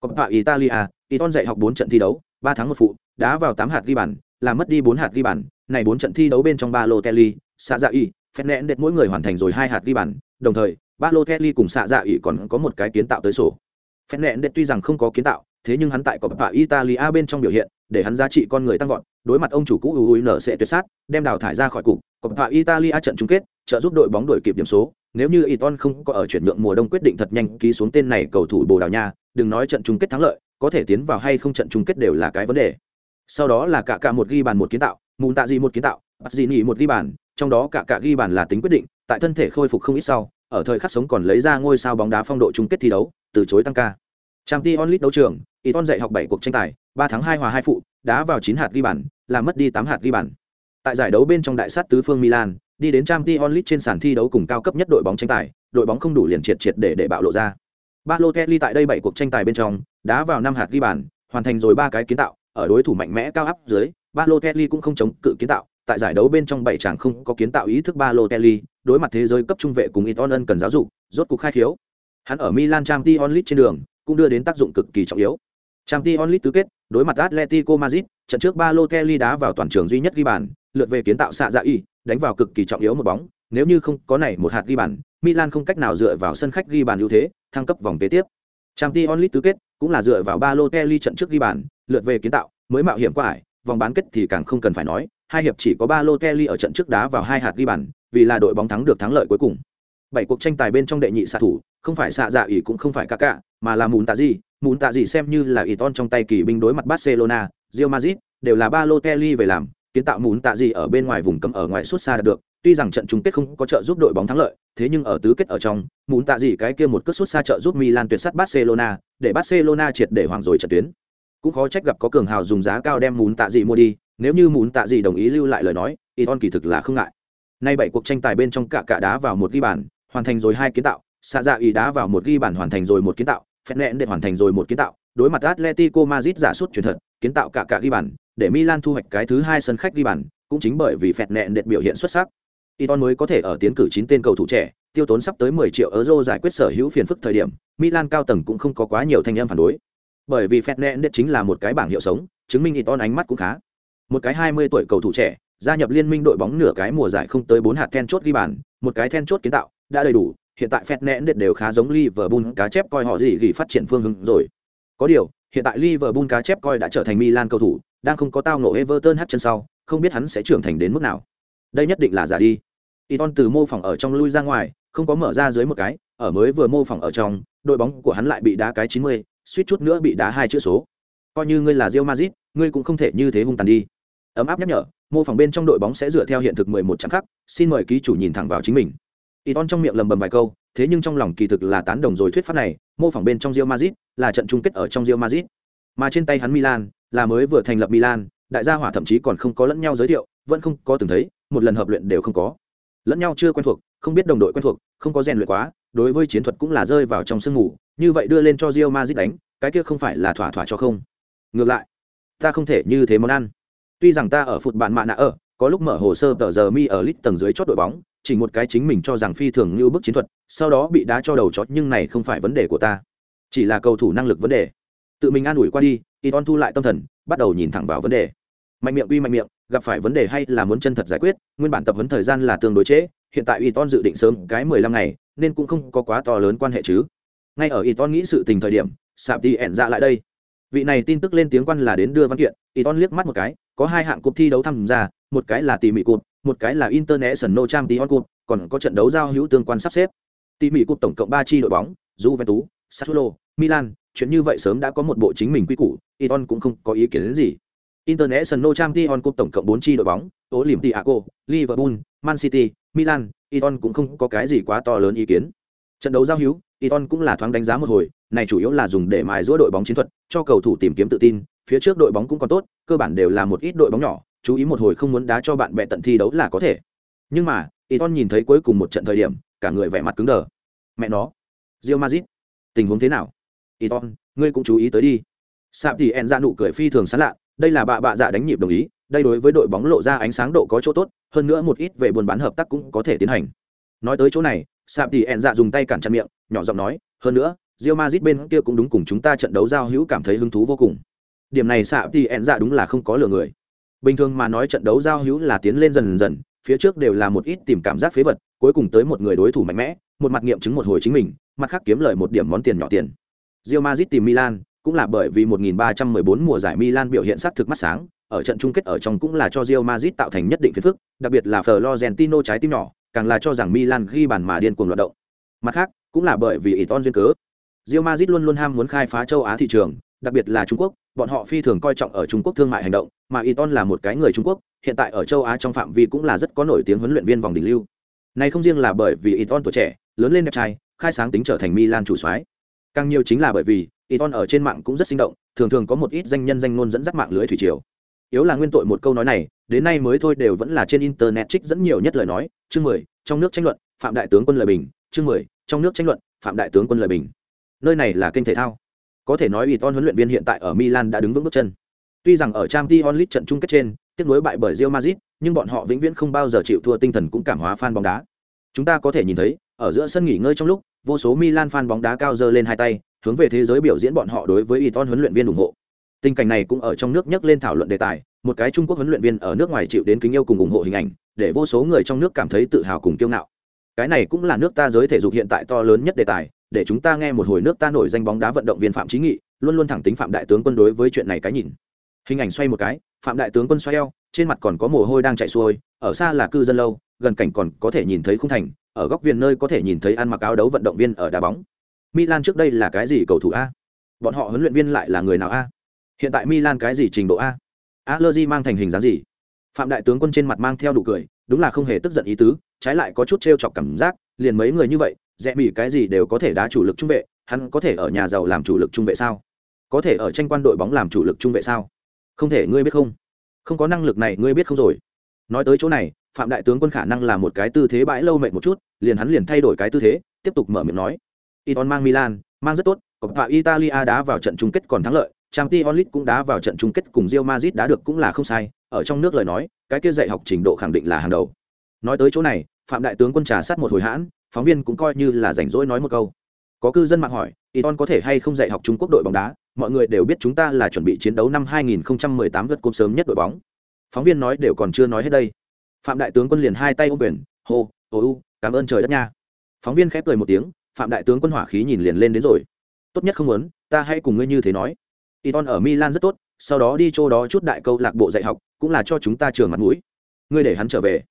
Coppa Italia, Iton dạy học 4 trận thi đấu, 3 thắng 1 phụ, đá vào 8 hạt ghi bàn, làm mất đi 4 hạt ghi bàn, này 4 trận thi đấu bên trong Balotelli, Sazai, Fernandes mỗi người hoàn thành rồi 2 hạt ghi bàn, đồng thời, Balotelli cùng Sazai còn có một cái kiến tạo tới sổ. Fernandes tuy rằng không có kiến tạo, thế nhưng hắn tại Coppa Italia bên trong biểu hiện, để hắn giá trị con người tăng vọt, đối mặt ông chủ cũ UUN sẽ tuyệt sát, đem đào thải ra khỏi cục. Coppa Italia trận chung kết, trợ giúp đội bóng đuổi kịp điểm số, nếu như Iton không có ở chuyển nhượng mùa đông quyết định thật nhanh ký xuống tên này cầu thủ Bồ Đào Nha, đừng nói trận chung kết thắng lợi, có thể tiến vào hay không trận chung kết đều là cái vấn đề. Sau đó là cả cả một ghi bàn một kiến tạo, Mùn Tạ gì một kiến tạo, Bắt gì nghỉ một ghi bàn, trong đó cả cả ghi bàn là tính quyết định, tại thân thể khôi phục không ít sau, ở thời khắc sống còn lấy ra ngôi sao bóng đá phong độ chung kết thi đấu, từ chối tăng ca. Champions League đấu trường, Iton dạy học 7 cuộc tranh tài, 3 thắng 2 hòa 2 phụ, đá vào 9 hạt ghi bàn, làm mất đi 8 hạt ghi bàn. Tại giải đấu bên trong đại sát tứ phương Milan, đi đến Champions League trên sàn thi đấu cùng cao cấp nhất đội bóng tranh tài, đội bóng không đủ liền triệt triệt để để bạo lộ ra. Balotelli tại đây 7 cuộc tranh tài bên trong, đá vào 5 hạt ghi bàn, hoàn thành rồi 3 cái kiến tạo, ở đối thủ mạnh mẽ cao áp dưới, Balotelli cũng không chống cự kiến tạo, tại giải đấu bên trong 7 chàng không có kiến tạo ý thức Balotelli, đối mặt thế giới cấp trung vệ cùng Itonen cần giáo dục, rốt cục khai khiếu. Hắn ở Milan Champions League trên đường, cũng đưa đến tác dụng cực kỳ trọng yếu. Champions League tứ kết, đối mặt Atletico Madrid, trận trước Balotelli đá vào toàn trường duy nhất ghi bàn, lượt về kiến tạo xạ dạ y, đánh vào cực kỳ trọng yếu một bóng, nếu như không có này một hạt ghi bàn, Milan không cách nào dựa vào sân khách ghi bàn ưu thế, thăng cấp vòng kế tiếp. Champions League tứ kết cũng là dựa vào Balotelli trận trước ghi bàn, lượt về kiến tạo, mới mạo hiểm qua ải, vòng bán kết thì càng không cần phải nói, hai hiệp chỉ có Balotelli ở trận trước đá vào hai hạt ghi bàn, vì là đội bóng thắng được thắng lợi cuối cùng. Bảy cuộc tranh tài bên trong đệ nhị xạ thủ, không phải xạ dạ ỷ cũng không phải Kaká, mà là Mùn Tạ Dị, Mùn Tạ Dị xem như là Iton trong tay kỳ binh đối mặt Barcelona, Real Madrid, đều là Balotelli về làm, kiến tạo Mùn Tạ Dị ở bên ngoài vùng cấm ở ngoài suốt xa được, tuy rằng trận chung kết không có trợ giúp đội bóng thắng lợi, thế nhưng ở tứ kết ở trong, muốn Tạ gì cái kia một cước sút xa trợ giúp Milan tuyệt sát Barcelona, để Barcelona triệt để hoàng rồi trận tuyến. Cũng khó trách gặp có cường hào dùng giá cao đem muốn Tạ gì mua đi, nếu như muốn Tạ gì đồng ý lưu lại lời nói, Iton kỳ thực là không ngại. Nay bảy cuộc tranh tài bên trong cả cả đá vào một ghi bàn, hoàn thành rồi hai kiến tạo, xạ dạ ý đá vào một ghi bàn hoàn thành rồi một kiến tạo phép nẹn để hoàn thành rồi một kiến tạo đối mặt atletico madrid giả sút chuyển thật kiến tạo cả cả ghi bàn để milan thu hoạch cái thứ hai sân khách ghi bàn cũng chính bởi vì phẹt nẹn đệt biểu hiện xuất sắc Iton mới có thể ở tiến cử chín tên cầu thủ trẻ tiêu tốn sắp tới 10 triệu euro giải quyết sở hữu phiền phức thời điểm milan cao tầng cũng không có quá nhiều thanh âm phản đối bởi vì phẹt chính là một cái bảng hiệu sống chứng minh Iton ánh mắt cũng khá một cái 20 tuổi cầu thủ trẻ gia nhập liên minh đội bóng nửa cái mùa giải không tới bốn hạt then chốt ghi bàn một cái then chốt kiến tạo đã đầy đủ hiện tại phẹt đều khá giống Liverpool cá chép coi họ gì gì phát triển phương hướng rồi. Có điều, hiện tại Liverpool cá chép coi đã trở thành Milan cầu thủ, đang không có tao ngộ Everton hát chân sau, không biết hắn sẽ trưởng thành đến mức nào. Đây nhất định là giả đi. Iton từ mô phỏng ở trong lui ra ngoài, không có mở ra dưới một cái, ở mới vừa mô phỏng ở trong, đội bóng của hắn lại bị đá cái 90, suýt chút nữa bị đá hai chữ số. Coi như ngươi là Real Madrid, ngươi cũng không thể như thế hung tàn đi. Ấm áp nhắc nhở, mô phỏng bên trong đội bóng sẽ dựa theo hiện thực 11 chẳng khắc, xin mời ký chủ nhìn thẳng vào chính mình y ton trong miệng lầm bầm vài câu thế nhưng trong lòng kỳ thực là tán đồng rồi thuyết pháp này mô phỏng bên trong rio mazit là trận chung kết ở trong rio mazit mà trên tay hắn milan là mới vừa thành lập milan đại gia hỏa thậm chí còn không có lẫn nhau giới thiệu vẫn không có từng thấy một lần hợp luyện đều không có lẫn nhau chưa quen thuộc, không biết đồng đội quen thuộc, không có rèn luyện quá, đối với chiến thuật cũng là rơi vào trong sương mù, như vậy đưa lên cho rio mazit đánh, cái kia không phải là thỏa thỏa cho không? Ngược lại, ta không thể như thế món ăn. Tuy rằng ta ở phụt bạn mạ nạ ở, có lúc mở hồ sơ tờ giờ mi ở lít tầng dưới chót đội bóng, chỉ một cái chính mình cho rằng phi thường như bức chiến thuật, sau đó bị đá cho đầu chót, nhưng này không phải vấn đề của ta. Chỉ là cầu thủ năng lực vấn đề. Tự mình an ủi qua đi Iton thu lại tâm thần, bắt đầu nhìn thẳng vào vấn đề. Mạnh miệng quy mạnh miệng gặp phải vấn đề hay là muốn chân thật giải quyết nguyên bản tập huấn thời gian là tương đối trễ hiện tại Iton dự định sớm cái mười lăm ngày nên cũng không có quá to lớn quan hệ chứ ngay ở Iton nghĩ sự tình thời điểm sạp đi ẻn ra lại đây vị này tin tức lên tiếng quan là đến đưa văn kiện Iton liếc mắt một cái có hai hạng cuộc thi đấu tham gia một cái là tỉ mỉ cụt một cái là International Champions Cup, còn có trận đấu giao hữu tương quan sắp xếp. Tỉ mỉ cúp tổng cộng 3 chi đội bóng, Juventus, Sassuolo, Milan, chuyện như vậy sớm đã có một bộ chính mình quy củ, Iton cũng không có ý kiến đến gì. International Champions Cup tổng cộng 4 chi đội bóng, Olympiaco, Liverpool, Man City, Milan, Iton cũng không có cái gì quá to lớn ý kiến. Trận đấu giao hữu, Iton cũng là thoáng đánh giá một hồi, này chủ yếu là dùng để mài giũa đội bóng chiến thuật, cho cầu thủ tìm kiếm tự tin, phía trước đội bóng cũng còn tốt, cơ bản đều là một ít đội bóng nhỏ, chú ý một hồi không muốn đá cho bạn bè tận thi đấu là có thể. Nhưng mà, Iton nhìn thấy cuối cùng một trận thời điểm, cả người vẻ mặt cứng đờ. Mẹ nó, Real Madrid, tình huống thế nào? Iton, ngươi cũng chú ý tới đi. Sạm thì En ra nụ cười phi thường sán lạ, đây là bạ bạ dạ đánh nhịp đồng ý, đây đối với đội bóng lộ ra ánh sáng độ có chỗ tốt, hơn nữa một ít về buôn bán hợp tác cũng có thể tiến hành. Nói tới chỗ này, Sạp thì ẹn dạ dùng tay cản chặn miệng, nhỏ giọng nói, hơn nữa, rio mazit bên kia cũng đúng cùng chúng ta trận đấu giao hữu cảm thấy hứng thú vô cùng. Điểm này Sạp thì ẹn dạ đúng là không có lừa người. Bình thường mà nói trận đấu giao hữu là tiến lên dần dần, phía trước đều là một ít tìm cảm giác phế vật, cuối cùng tới một người đối thủ mạnh mẽ, một mặt nghiệm chứng một hồi chính mình, mặt khác kiếm lời một điểm món tiền nhỏ tiền. rio mazit tìm Milan, cũng là bởi vì 1314 mùa giải Milan biểu hiện sắc thực mắt sáng, ở trận chung kết ở trong cũng là cho Real Madrid tạo thành nhất định phiền phức, đặc biệt là Florentino trái tim nhỏ, càng là cho rằng Milan ghi bàn mà điên cuồng loạn động. Mặt khác, cũng là bởi vì Iton duyên cớ. Real Madrid luôn luôn ham muốn khai phá châu Á thị trường, đặc biệt là Trung Quốc, bọn họ phi thường coi trọng ở Trung Quốc thương mại hành động, mà Iton là một cái người Trung Quốc, hiện tại ở châu Á trong phạm vi cũng là rất có nổi tiếng huấn luyện viên vòng đỉnh lưu. Này không riêng là bởi vì Iton tuổi trẻ, lớn lên đẹp trai, khai sáng tính trở thành Milan chủ soái. Càng nhiều chính là bởi vì Iton ở trên mạng cũng rất sinh động, thường thường có một ít danh nhân danh ngôn dẫn dắt mạng lưới thủy triều. Yếu là nguyên tội một câu nói này, đến nay mới thôi đều vẫn là trên internet trích dẫn nhiều nhất lời nói, chương mười trong nước tranh luận, Phạm đại tướng quân lời bình, chương mười trong nước tranh luận, Phạm đại tướng quân lời bình. Nơi này là kênh thể thao. Có thể nói Iton huấn luyện viên hiện tại ở Milan đã đứng vững bước chân. Tuy rằng ở trang t onlit trận chung kết trên, tiếp nối bại bởi Real Madrid, nhưng bọn họ vĩnh viễn không bao giờ chịu thua tinh thần cũng cảm hóa fan bóng đá. Chúng ta có thể nhìn thấy, ở giữa sân nghỉ ngơi trong lúc, vô số Milan fan bóng đá cao dơ lên hai tay, hướng về thế giới biểu diễn bọn họ đối với Iton huấn luyện viên ủng hộ. Tình cảnh này cũng ở trong nước nhắc lên thảo luận đề tài, một cái Trung Quốc huấn luyện viên ở nước ngoài chịu đến kính yêu cùng ủng hộ hình ảnh, để vô số người trong nước cảm thấy tự hào cùng kiêu ngạo. Cái này cũng là nước ta giới thể dục hiện tại to lớn nhất đề tài, để chúng ta nghe một hồi nước ta nổi danh bóng đá vận động viên Phạm Chí Nghị, luôn luôn thẳng tính Phạm đại tướng quân đối với chuyện này cái nhìn. Hình ảnh xoay một cái, Phạm đại tướng quân xoay eo, trên mặt còn có mồ hôi đang chảy xuôi, ở xa là cư dân lâu, gần cảnh còn có thể nhìn thấy khung thành, ở góc viền nơi có thể nhìn thấy ăn mặc áo đấu vận động viên ở đá bóng. Milan trước đây là cái gì cầu thủ a? Bọn họ huấn luyện viên lại là người nào a? Hiện tại Milan cái gì trình độ a? Allegri mang thành hình dáng gì? Phạm đại tướng quân trên mặt mang theo đủ cười, đúng là không hề tức giận ý tứ, trái lại có chút trêu chọc cảm giác, liền mấy người như vậy, dễ bị cái gì đều có thể đá chủ lực trung vệ, hắn có thể ở nhà giàu làm chủ lực trung vệ sao? Có thể ở tranh quan đội bóng làm chủ lực trung vệ sao? Không thể ngươi biết không? Không có năng lực này ngươi biết không rồi? Nói tới chỗ này, Phạm đại tướng quân khả năng là một cái tư thế bãi lâu mệt một chút, liền hắn liền thay đổi cái tư thế, tiếp tục mở miệng nói, Iton mang Milan, mang rất tốt, Coppa Italia đá vào trận chung kết còn thắng lợi, Champions League cũng đá vào trận chung kết cùng Real Madrid đá được cũng là không sai, ở trong nước lời nói, cái kia dạy học trình độ khẳng định là hàng đầu. Nói tới chỗ này, Phạm đại tướng quân trà sát một hồi hãn, phóng viên cũng coi như là rảnh rỗi nói một câu. Có cư dân mạng hỏi, Iton có thể hay không dạy học Trung Quốc đội bóng đá? Mọi người đều biết chúng ta là chuẩn bị chiến đấu năm 2018 rất cúp sớm nhất đội bóng. Phóng viên nói đều còn chưa nói hết đây. Phạm đại tướng quân liền hai tay ôm quyền, hô, ô cảm ơn trời đất nha. Phóng viên khép cười một tiếng, phạm đại tướng quân hỏa khí nhìn liền lên đến rồi tốt nhất không muốn ta hãy cùng ngươi như thế nói Iton ở Milan rất tốt, sau đó đi chỗ đó chút đại câu lạc bộ dạy học, cũng là cho chúng ta trường mặt mũi. Ngươi để hắn trở về.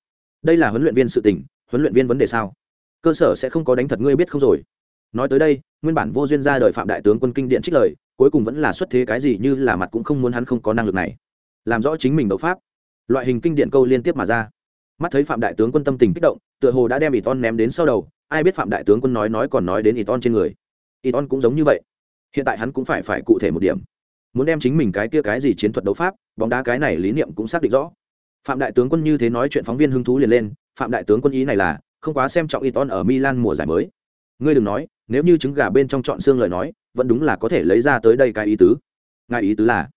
Đây là huấn luyện viên sự tình, huấn luyện viên vấn đề sao? Cơ sở sẽ không có đánh thật ngươi biết không rồi. Nói tới đây, nguyên bản vô duyên ra đời phạm đại tướng quân kinh điện trích lời, cuối cùng vẫn là xuất thế cái gì như là mặt cũng không muốn hắn không có năng lực này. Làm rõ chính mình đấu pháp. Loại hình kinh điện câu liên tiếp mà ra. Mắt thấy phạm đại tướng quân tâm tình kích động, tựa hồ đã đem Iton ném đến sau đầu, ai biết phạm đại tướng quân nói nói còn nói đến Iton trên người. Iton cũng giống như vậy. Hiện tại hắn cũng phải phải cụ thể một điểm. Muốn đem chính mình cái kia cái gì chiến thuật đấu pháp, bóng đá cái này lý niệm cũng xác định rõ. Phạm đại tướng quân như thế nói chuyện phóng viên hứng thú liền lên, Phạm đại tướng quân ý này là không quá xem trọng Iton ở Milan mùa giải mới. Ngươi đừng nói, nếu như trứng gà bên trong chọn xương lời nói, vẫn đúng là có thể lấy ra tới đây cái ý tứ. Ngài ý tứ là?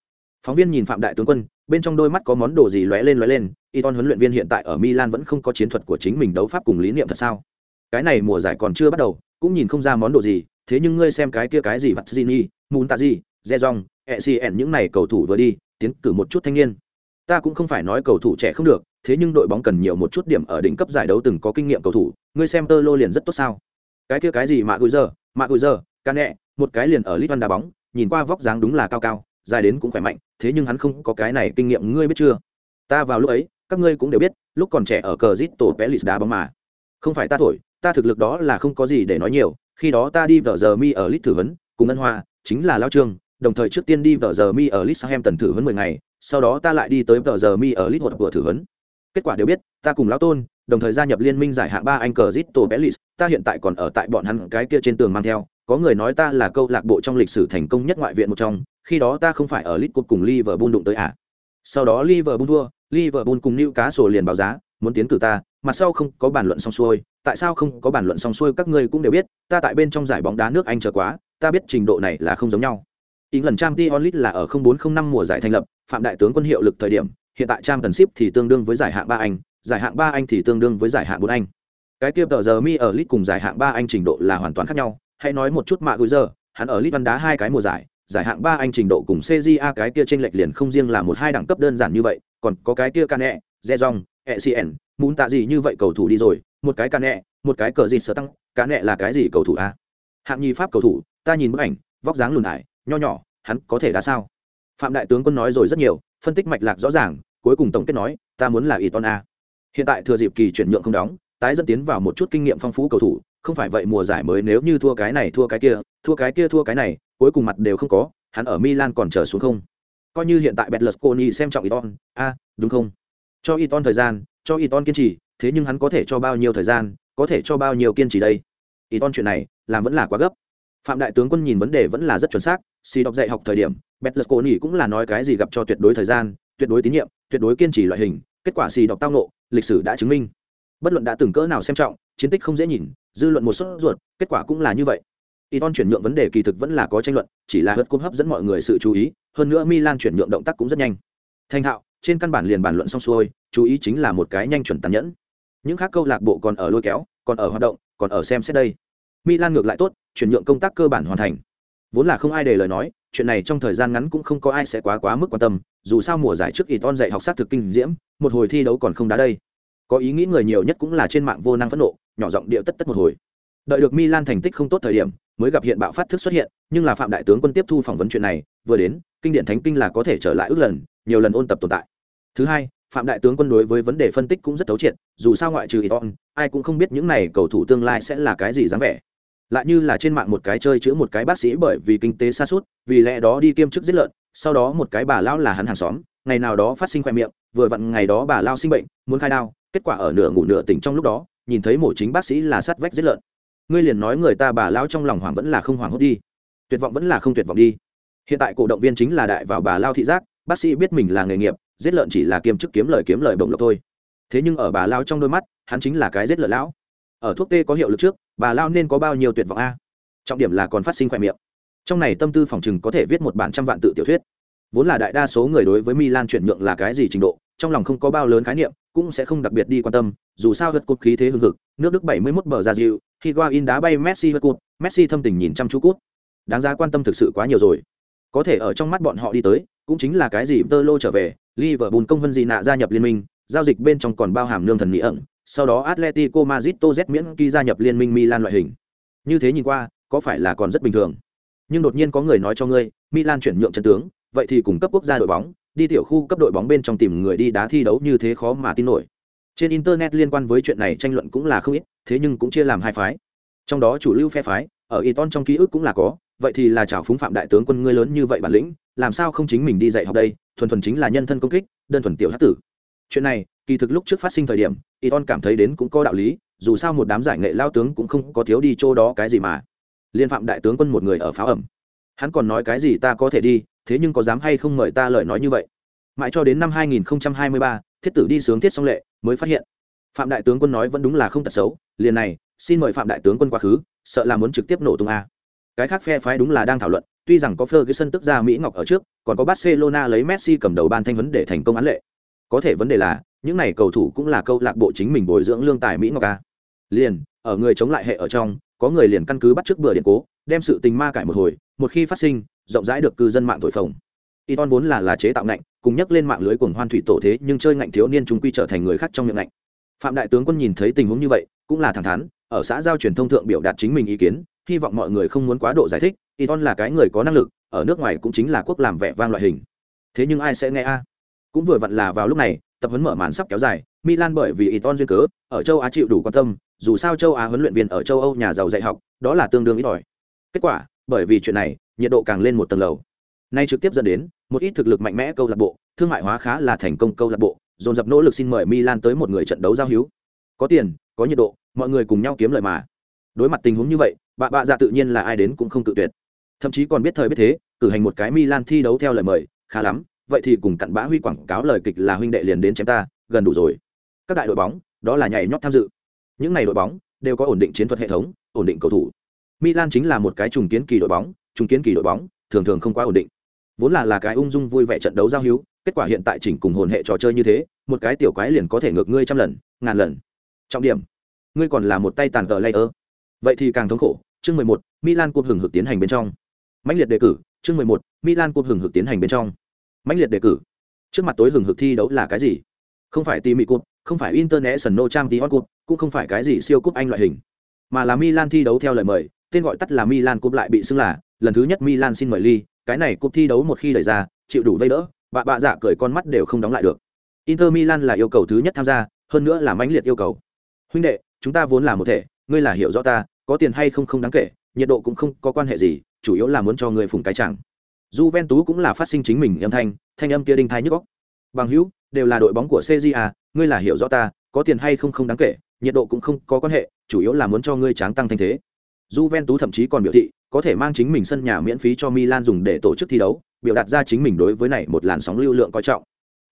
Phóng viên nhìn Phạm đại tướng quân, bên trong đôi mắt có món đồ gì lóe lên lóe lên, Iton huấn luyện viên hiện tại ở Milan vẫn không có chiến thuật của chính mình đấu pháp cùng lý niệm thật sao? cái này mùa giải còn chưa bắt đầu cũng nhìn không ra món đồ gì thế nhưng ngươi xem cái kia cái gì vặt Gini, Muntazi, Zezong, ECN những này cầu thủ vừa đi, tiến cử một chút thanh niên. Ta cũng không phải nói cầu thủ trẻ không được, thế nhưng đội bóng cần nhiều một chút điểm ở đỉnh cấp giải đấu từng có kinh nghiệm cầu thủ, ngươi xem Tơ Lô liền rất tốt sao? Cái kia cái gì mà gửi giờ, mà gửi giờ, Cane, một cái liền ở Litvan đá bóng, nhìn qua vóc dáng đúng là cao cao, dài đến cũng khỏe mạnh, thế nhưng hắn không có cái này kinh nghiệm ngươi biết chưa? Ta vào lúc ấy, các ngươi cũng đều biết, lúc còn trẻ ở cờ Zito Pelis đá bóng mà. Không phải ta thổi, ta thực lực đó là không có gì để nói nhiều khi đó ta đi vợ giờ mi ở lit thử vấn cùng ngân hoa chính là lao trương đồng thời trước tiên đi vợ giờ mi ở lit sang em tần thử vấn mười ngày sau đó ta lại đi tới vợ giờ mi ở lit một vừa thử vấn kết quả đều biết ta cùng lão tôn đồng thời gia nhập liên minh giải hạng ba anh cờ zito bellis ta hiện tại còn ở tại bọn hắn cái kia trên tường mang theo có người nói ta là câu lạc bộ trong lịch sử thành công nhất ngoại viện một trong khi đó ta không phải ở lit cup cùng liverpool đụng tới à sau đó liverpool thua liverpool cùng Newcastle cá liền báo giá, muốn tiến cử ta mà sau không có bàn luận xong xuôi, tại sao không có bàn luận xong xuôi các ngươi cũng đều biết, ta tại bên trong giải bóng đá nước anh chờ quá, ta biết trình độ này là không giống nhau. Ý lần trang League là ở 0405 mùa giải thành lập, phạm đại tướng quân hiệu lực thời điểm, hiện tại trang tần ship thì tương đương với giải hạng ba anh, giải hạng ba anh thì tương đương với giải hạng bốn anh. Cái tiếp tờ giờ mi ở lit cùng giải hạng ba anh trình độ là hoàn toàn khác nhau. Hãy nói một chút mạ gửi giờ hắn ở lit văn đá hai cái mùa giải giải hạng ba anh trình độ cùng cja cái kia chênh lệch liền không riêng là một hai đẳng cấp đơn giản như vậy còn có cái kia cane zezong ecn muốn tạ gì như vậy cầu thủ đi rồi, một cái cane một cái cờ gì sở tăng cane là cái gì cầu thủ a? Hạng nhì pháp cầu thủ, ta nhìn bức ảnh, vóc dáng lùn ải, nho nhỏ, hắn có thể đá sao? Phạm đại tướng quân nói rồi rất nhiều, phân tích mạch lạc rõ ràng, cuối cùng tổng kết nói, ta muốn là Iton ton a. Hiện tại thừa dịp kỳ chuyển nhượng không đóng, tái dẫn tiến vào một chút kinh nghiệm phong phú cầu thủ, không phải vậy mùa giải mới nếu như thua cái này thua cái kia, thua cái kia thua cái này, cuối cùng mặt đều không có, hắn ở milan còn chờ xuống không? Coi như hiện tại betlusconi xem trọng iton a, đúng không? Cho iton thời gian, cho iton kiên trì, thế nhưng hắn có thể cho bao nhiêu thời gian, có thể cho bao nhiêu kiên trì đây? Iton chuyện này, làm vẫn là quá gấp. Phạm đại tướng quân nhìn vấn đề vẫn là rất chuẩn xác si đọc dạy học thời điểm betlusconi cũng là nói cái gì gặp cho tuyệt đối thời gian, tuyệt đối tín nhiệm, tuyệt đối kiên trì loại hình, kết quả xì đọc tao nộ lịch sử đã chứng minh. Bất luận đã từng cỡ nào xem trọng, chiến tích không dễ nhìn, dư luận một suất ruột, kết quả cũng là như vậy y ton chuyển nhượng vấn đề kỳ thực vẫn là có tranh luận, chỉ là hớt cúp hấp dẫn mọi người sự chú ý, hơn nữa milan chuyển nhượng động tác cũng rất nhanh. Thành thạo, trên căn bản liền bàn luận xong xuôi, chú ý chính là một cái nhanh chuẩn tàn nhẫn. Những khác câu lạc bộ còn ở lôi kéo, còn ở hoạt động, còn ở xem xét đây. Milan ngược lại tốt, chuyển nhượng công tác cơ bản hoàn thành. Vốn là không ai để lời nói, chuyện này trong thời gian ngắn cũng không có ai sẽ quá quá mức quan tâm, dù sao mùa giải trước y ton dạy học sát thực kinh diễm, một hồi thi đấu còn không đá đây. Có ý nghĩ người nhiều nhất cũng là trên mạng vô năng phẫn nộ, nhỏ giọng điệu tất tất một hồi. Đợi được milan thành tích không tốt thời điểm mới gặp hiện bạo phát thức xuất hiện, nhưng là phạm đại tướng quân tiếp thu phỏng vấn chuyện này, vừa đến, kinh điển thánh kinh là có thể trở lại ước lần, nhiều lần ôn tập tồn tại. Thứ hai, phạm đại tướng quân đối với vấn đề phân tích cũng rất thấu triệt, dù sao ngoại trừ iton ai cũng không biết những này cầu thủ tương lai sẽ là cái gì dáng vẻ. Lại như là trên mạng một cái chơi chữa một cái bác sĩ bởi vì kinh tế xa suốt vì lẽ đó đi kiêm chức giết lợn, sau đó một cái bà lao là hắn hàng xóm, ngày nào đó phát sinh khoe miệng, vừa vặn ngày đó bà lao sinh bệnh, muốn khai đao, kết quả ở nửa ngủ nửa tỉnh trong lúc đó, nhìn thấy mổ chính bác sĩ là sát vách giết lợn ngươi liền nói người ta bà lao trong lòng hoảng vẫn là không hoảng hốt đi. Tuyệt vọng vẫn là không tuyệt vọng đi. Hiện tại cổ động viên chính là đại vào bà lao thị giác, bác sĩ biết mình là nghề nghiệp, giết lợn chỉ là kiêm chức kiếm lời kiếm lời bổng lộc thôi. Thế nhưng ở bà lao trong đôi mắt, hắn chính là cái giết lợn lão. Ở thuốc tê có hiệu lực trước, bà lao nên có bao nhiêu tuyệt vọng a? Trọng điểm là còn phát sinh khoe miệng. Trong này tâm tư phòng chừng có thể viết một bản trăm vạn tự tiểu thuyết. Vốn là đại đa số người đối với milan chuyển nhượng là cái gì trình độ, trong lòng không có bao lớn khái niệm cũng sẽ không đặc biệt đi quan tâm, dù sao vật cột khí thế hưng hực, nước đức 71 bờ ra dịu, khi in đá bay messi vật cột, messi thâm tình nhìn chăm chú cút. Đáng giá quan tâm thực sự quá nhiều rồi. Có thể ở trong mắt bọn họ đi tới, cũng chính là cái gì tơ lô trở về, liverpool công vân gì nạ gia nhập liên minh, giao dịch bên trong còn bao hàm nương thần mỹ ẩn, sau đó atletico madrid tô z miễn ký gia nhập liên minh milan loại hình. Như thế nhìn qua, có phải là còn rất bình thường? Nhưng đột nhiên có người nói cho ngươi, milan chuyển nhượng chân tướng, vậy thì cùng cấp quốc gia đội bóng đi tiểu khu cấp đội bóng bên trong tìm người đi đá thi đấu như thế khó mà tin nổi. Trên internet liên quan với chuyện này tranh luận cũng là không ít, thế nhưng cũng chia làm hai phái. Trong đó chủ lưu phe phái, ở Iton trong ký ức cũng là có, vậy thì là chảo phúng phạm đại tướng quân ngươi lớn như vậy bản lĩnh, làm sao không chính mình đi dạy học đây, thuần thuần chính là nhân thân công kích, đơn thuần tiểu hát tử. Chuyện này, kỳ thực lúc trước phát sinh thời điểm Iton cảm thấy đến cũng có đạo lý, dù sao một đám giải nghệ lao tướng cũng không có thiếu đi chỗ đó cái gì mà. Liên phạm đại tướng quân một người ở pháo ẩm. Hắn còn nói cái gì ta có thể đi thế nhưng có dám hay không mời ta lời nói như vậy mãi cho đến năm 2023, thiết tử đi sướng thiết song lệ mới phát hiện phạm đại tướng quân nói vẫn đúng là không tật xấu liền này xin mời phạm đại tướng quân quá khứ sợ là muốn trực tiếp nổ tung a cái khác phe phái đúng là đang thảo luận tuy rằng có Ferguson tức ra Mỹ Ngọc ở trước, còn có Barcelona lấy Messi cầm đầu ban thanh vấn để thành công án lệ. Có thể vấn đề là, những này cầu thủ cũng là câu lạc bộ chính mình bồi dưỡng lương tài Mỹ Ngọc a. Liền, ở người chống lại hệ ở trong, có người liền căn cứ bắt trước bữa điện cố, đem sự tình ma cải một hồi, một khi phát sinh, rộng rãi được cư dân mạng thổi phồng. Y vốn là là chế tạo ngạnh cùng nhắc lên mạng lưới cuồng hoan thủy tổ thế nhưng chơi ngạnh thiếu niên chúng quy trở thành người khác trong miệng ngạnh. Phạm đại tướng quân nhìn thấy tình huống như vậy cũng là thẳng thắn ở xã giao truyền thông thượng biểu đạt chính mình ý kiến hy vọng mọi người không muốn quá độ giải thích y là cái người có năng lực ở nước ngoài cũng chính là quốc làm vẻ vang loại hình. Thế nhưng ai sẽ nghe a? Cũng vừa vặn là vào lúc này tập huấn mở màn sắp kéo dài milan bởi vì y duyên cớ ở châu á chịu đủ quan tâm dù sao châu á huấn luyện viên ở châu âu nhà giàu dạy học đó là tương đương ít ỏi. Kết quả bởi vì chuyện này nhiệt độ càng lên một tầng lầu nay trực tiếp dẫn đến Một ít thực lực mạnh mẽ câu lạc bộ, thương mại hóa khá là thành công câu lạc bộ, dồn dập nỗ lực xin mời Milan tới một người trận đấu giao hữu. Có tiền, có nhiệt độ, mọi người cùng nhau kiếm lời mà. Đối mặt tình huống như vậy, bạ bạ dạ tự nhiên là ai đến cũng không tự tuyệt. Thậm chí còn biết thời biết thế, cử hành một cái Milan thi đấu theo lời mời, khá lắm, vậy thì cùng cặn bã huy quảng cáo lời kịch là huynh đệ liền đến chém ta, gần đủ rồi. Các đại đội bóng, đó là nhảy nhót tham dự. Những này đội bóng đều có ổn định chiến thuật hệ thống, ổn định cầu thủ. Milan chính là một cái trùng kiến kỳ đội bóng, trùng kiến kỳ đội bóng, thường thường không quá ổn định. Vốn là là cái ung dung vui vẻ trận đấu giao hữu, kết quả hiện tại chỉnh cùng hồn hệ trò chơi như thế, một cái tiểu quái liền có thể ngược ngươi trăm lần, ngàn lần. Trọng điểm, ngươi còn là một tay tàn tờ layer. Vậy thì càng thống khổ. Chương 11, Milan cuộc hừng hực tiến hành bên trong. Mãnh liệt đề cử, chương 11, Milan cuộc hừng hực tiến hành bên trong. Mãnh liệt đề cử. Trước mặt tối hừng hực thi đấu là cái gì? Không phải Timi Cup, không phải International Champions Cup, cũng không phải cái gì siêu cúp Anh loại hình, mà là Milan thi đấu theo lời mời, tên gọi tắt là Milan Cup lại bị xưng là, lần thứ nhất Milan xin mời ly, cái này cúp thi đấu một khi đẩy ra, chịu đủ vây đỡ, bạ bạ dạ cười con mắt đều không đóng lại được. Inter Milan là yêu cầu thứ nhất tham gia, hơn nữa là mãnh liệt yêu cầu. Huynh đệ, chúng ta vốn là một thể, ngươi là hiểu rõ ta, có tiền hay không không đáng kể, nhiệt độ cũng không có quan hệ gì, chủ yếu là muốn cho ngươi phụng cái chẳng. Juventus cũng là phát sinh chính mình âm thanh, thanh âm kia đinh thái nhức óc. Bằng hữu, đều là đội bóng của CJA, ngươi là hiểu rõ ta, có tiền hay không không đáng kể, nhiệt độ cũng không có quan hệ, chủ yếu là muốn cho ngươi tráng tăng thanh thế. Juventus thậm chí còn biểu thị, có thể mang chính mình sân nhà miễn phí cho Milan dùng để tổ chức thi đấu, biểu đạt ra chính mình đối với này một làn sóng lưu lượng coi trọng.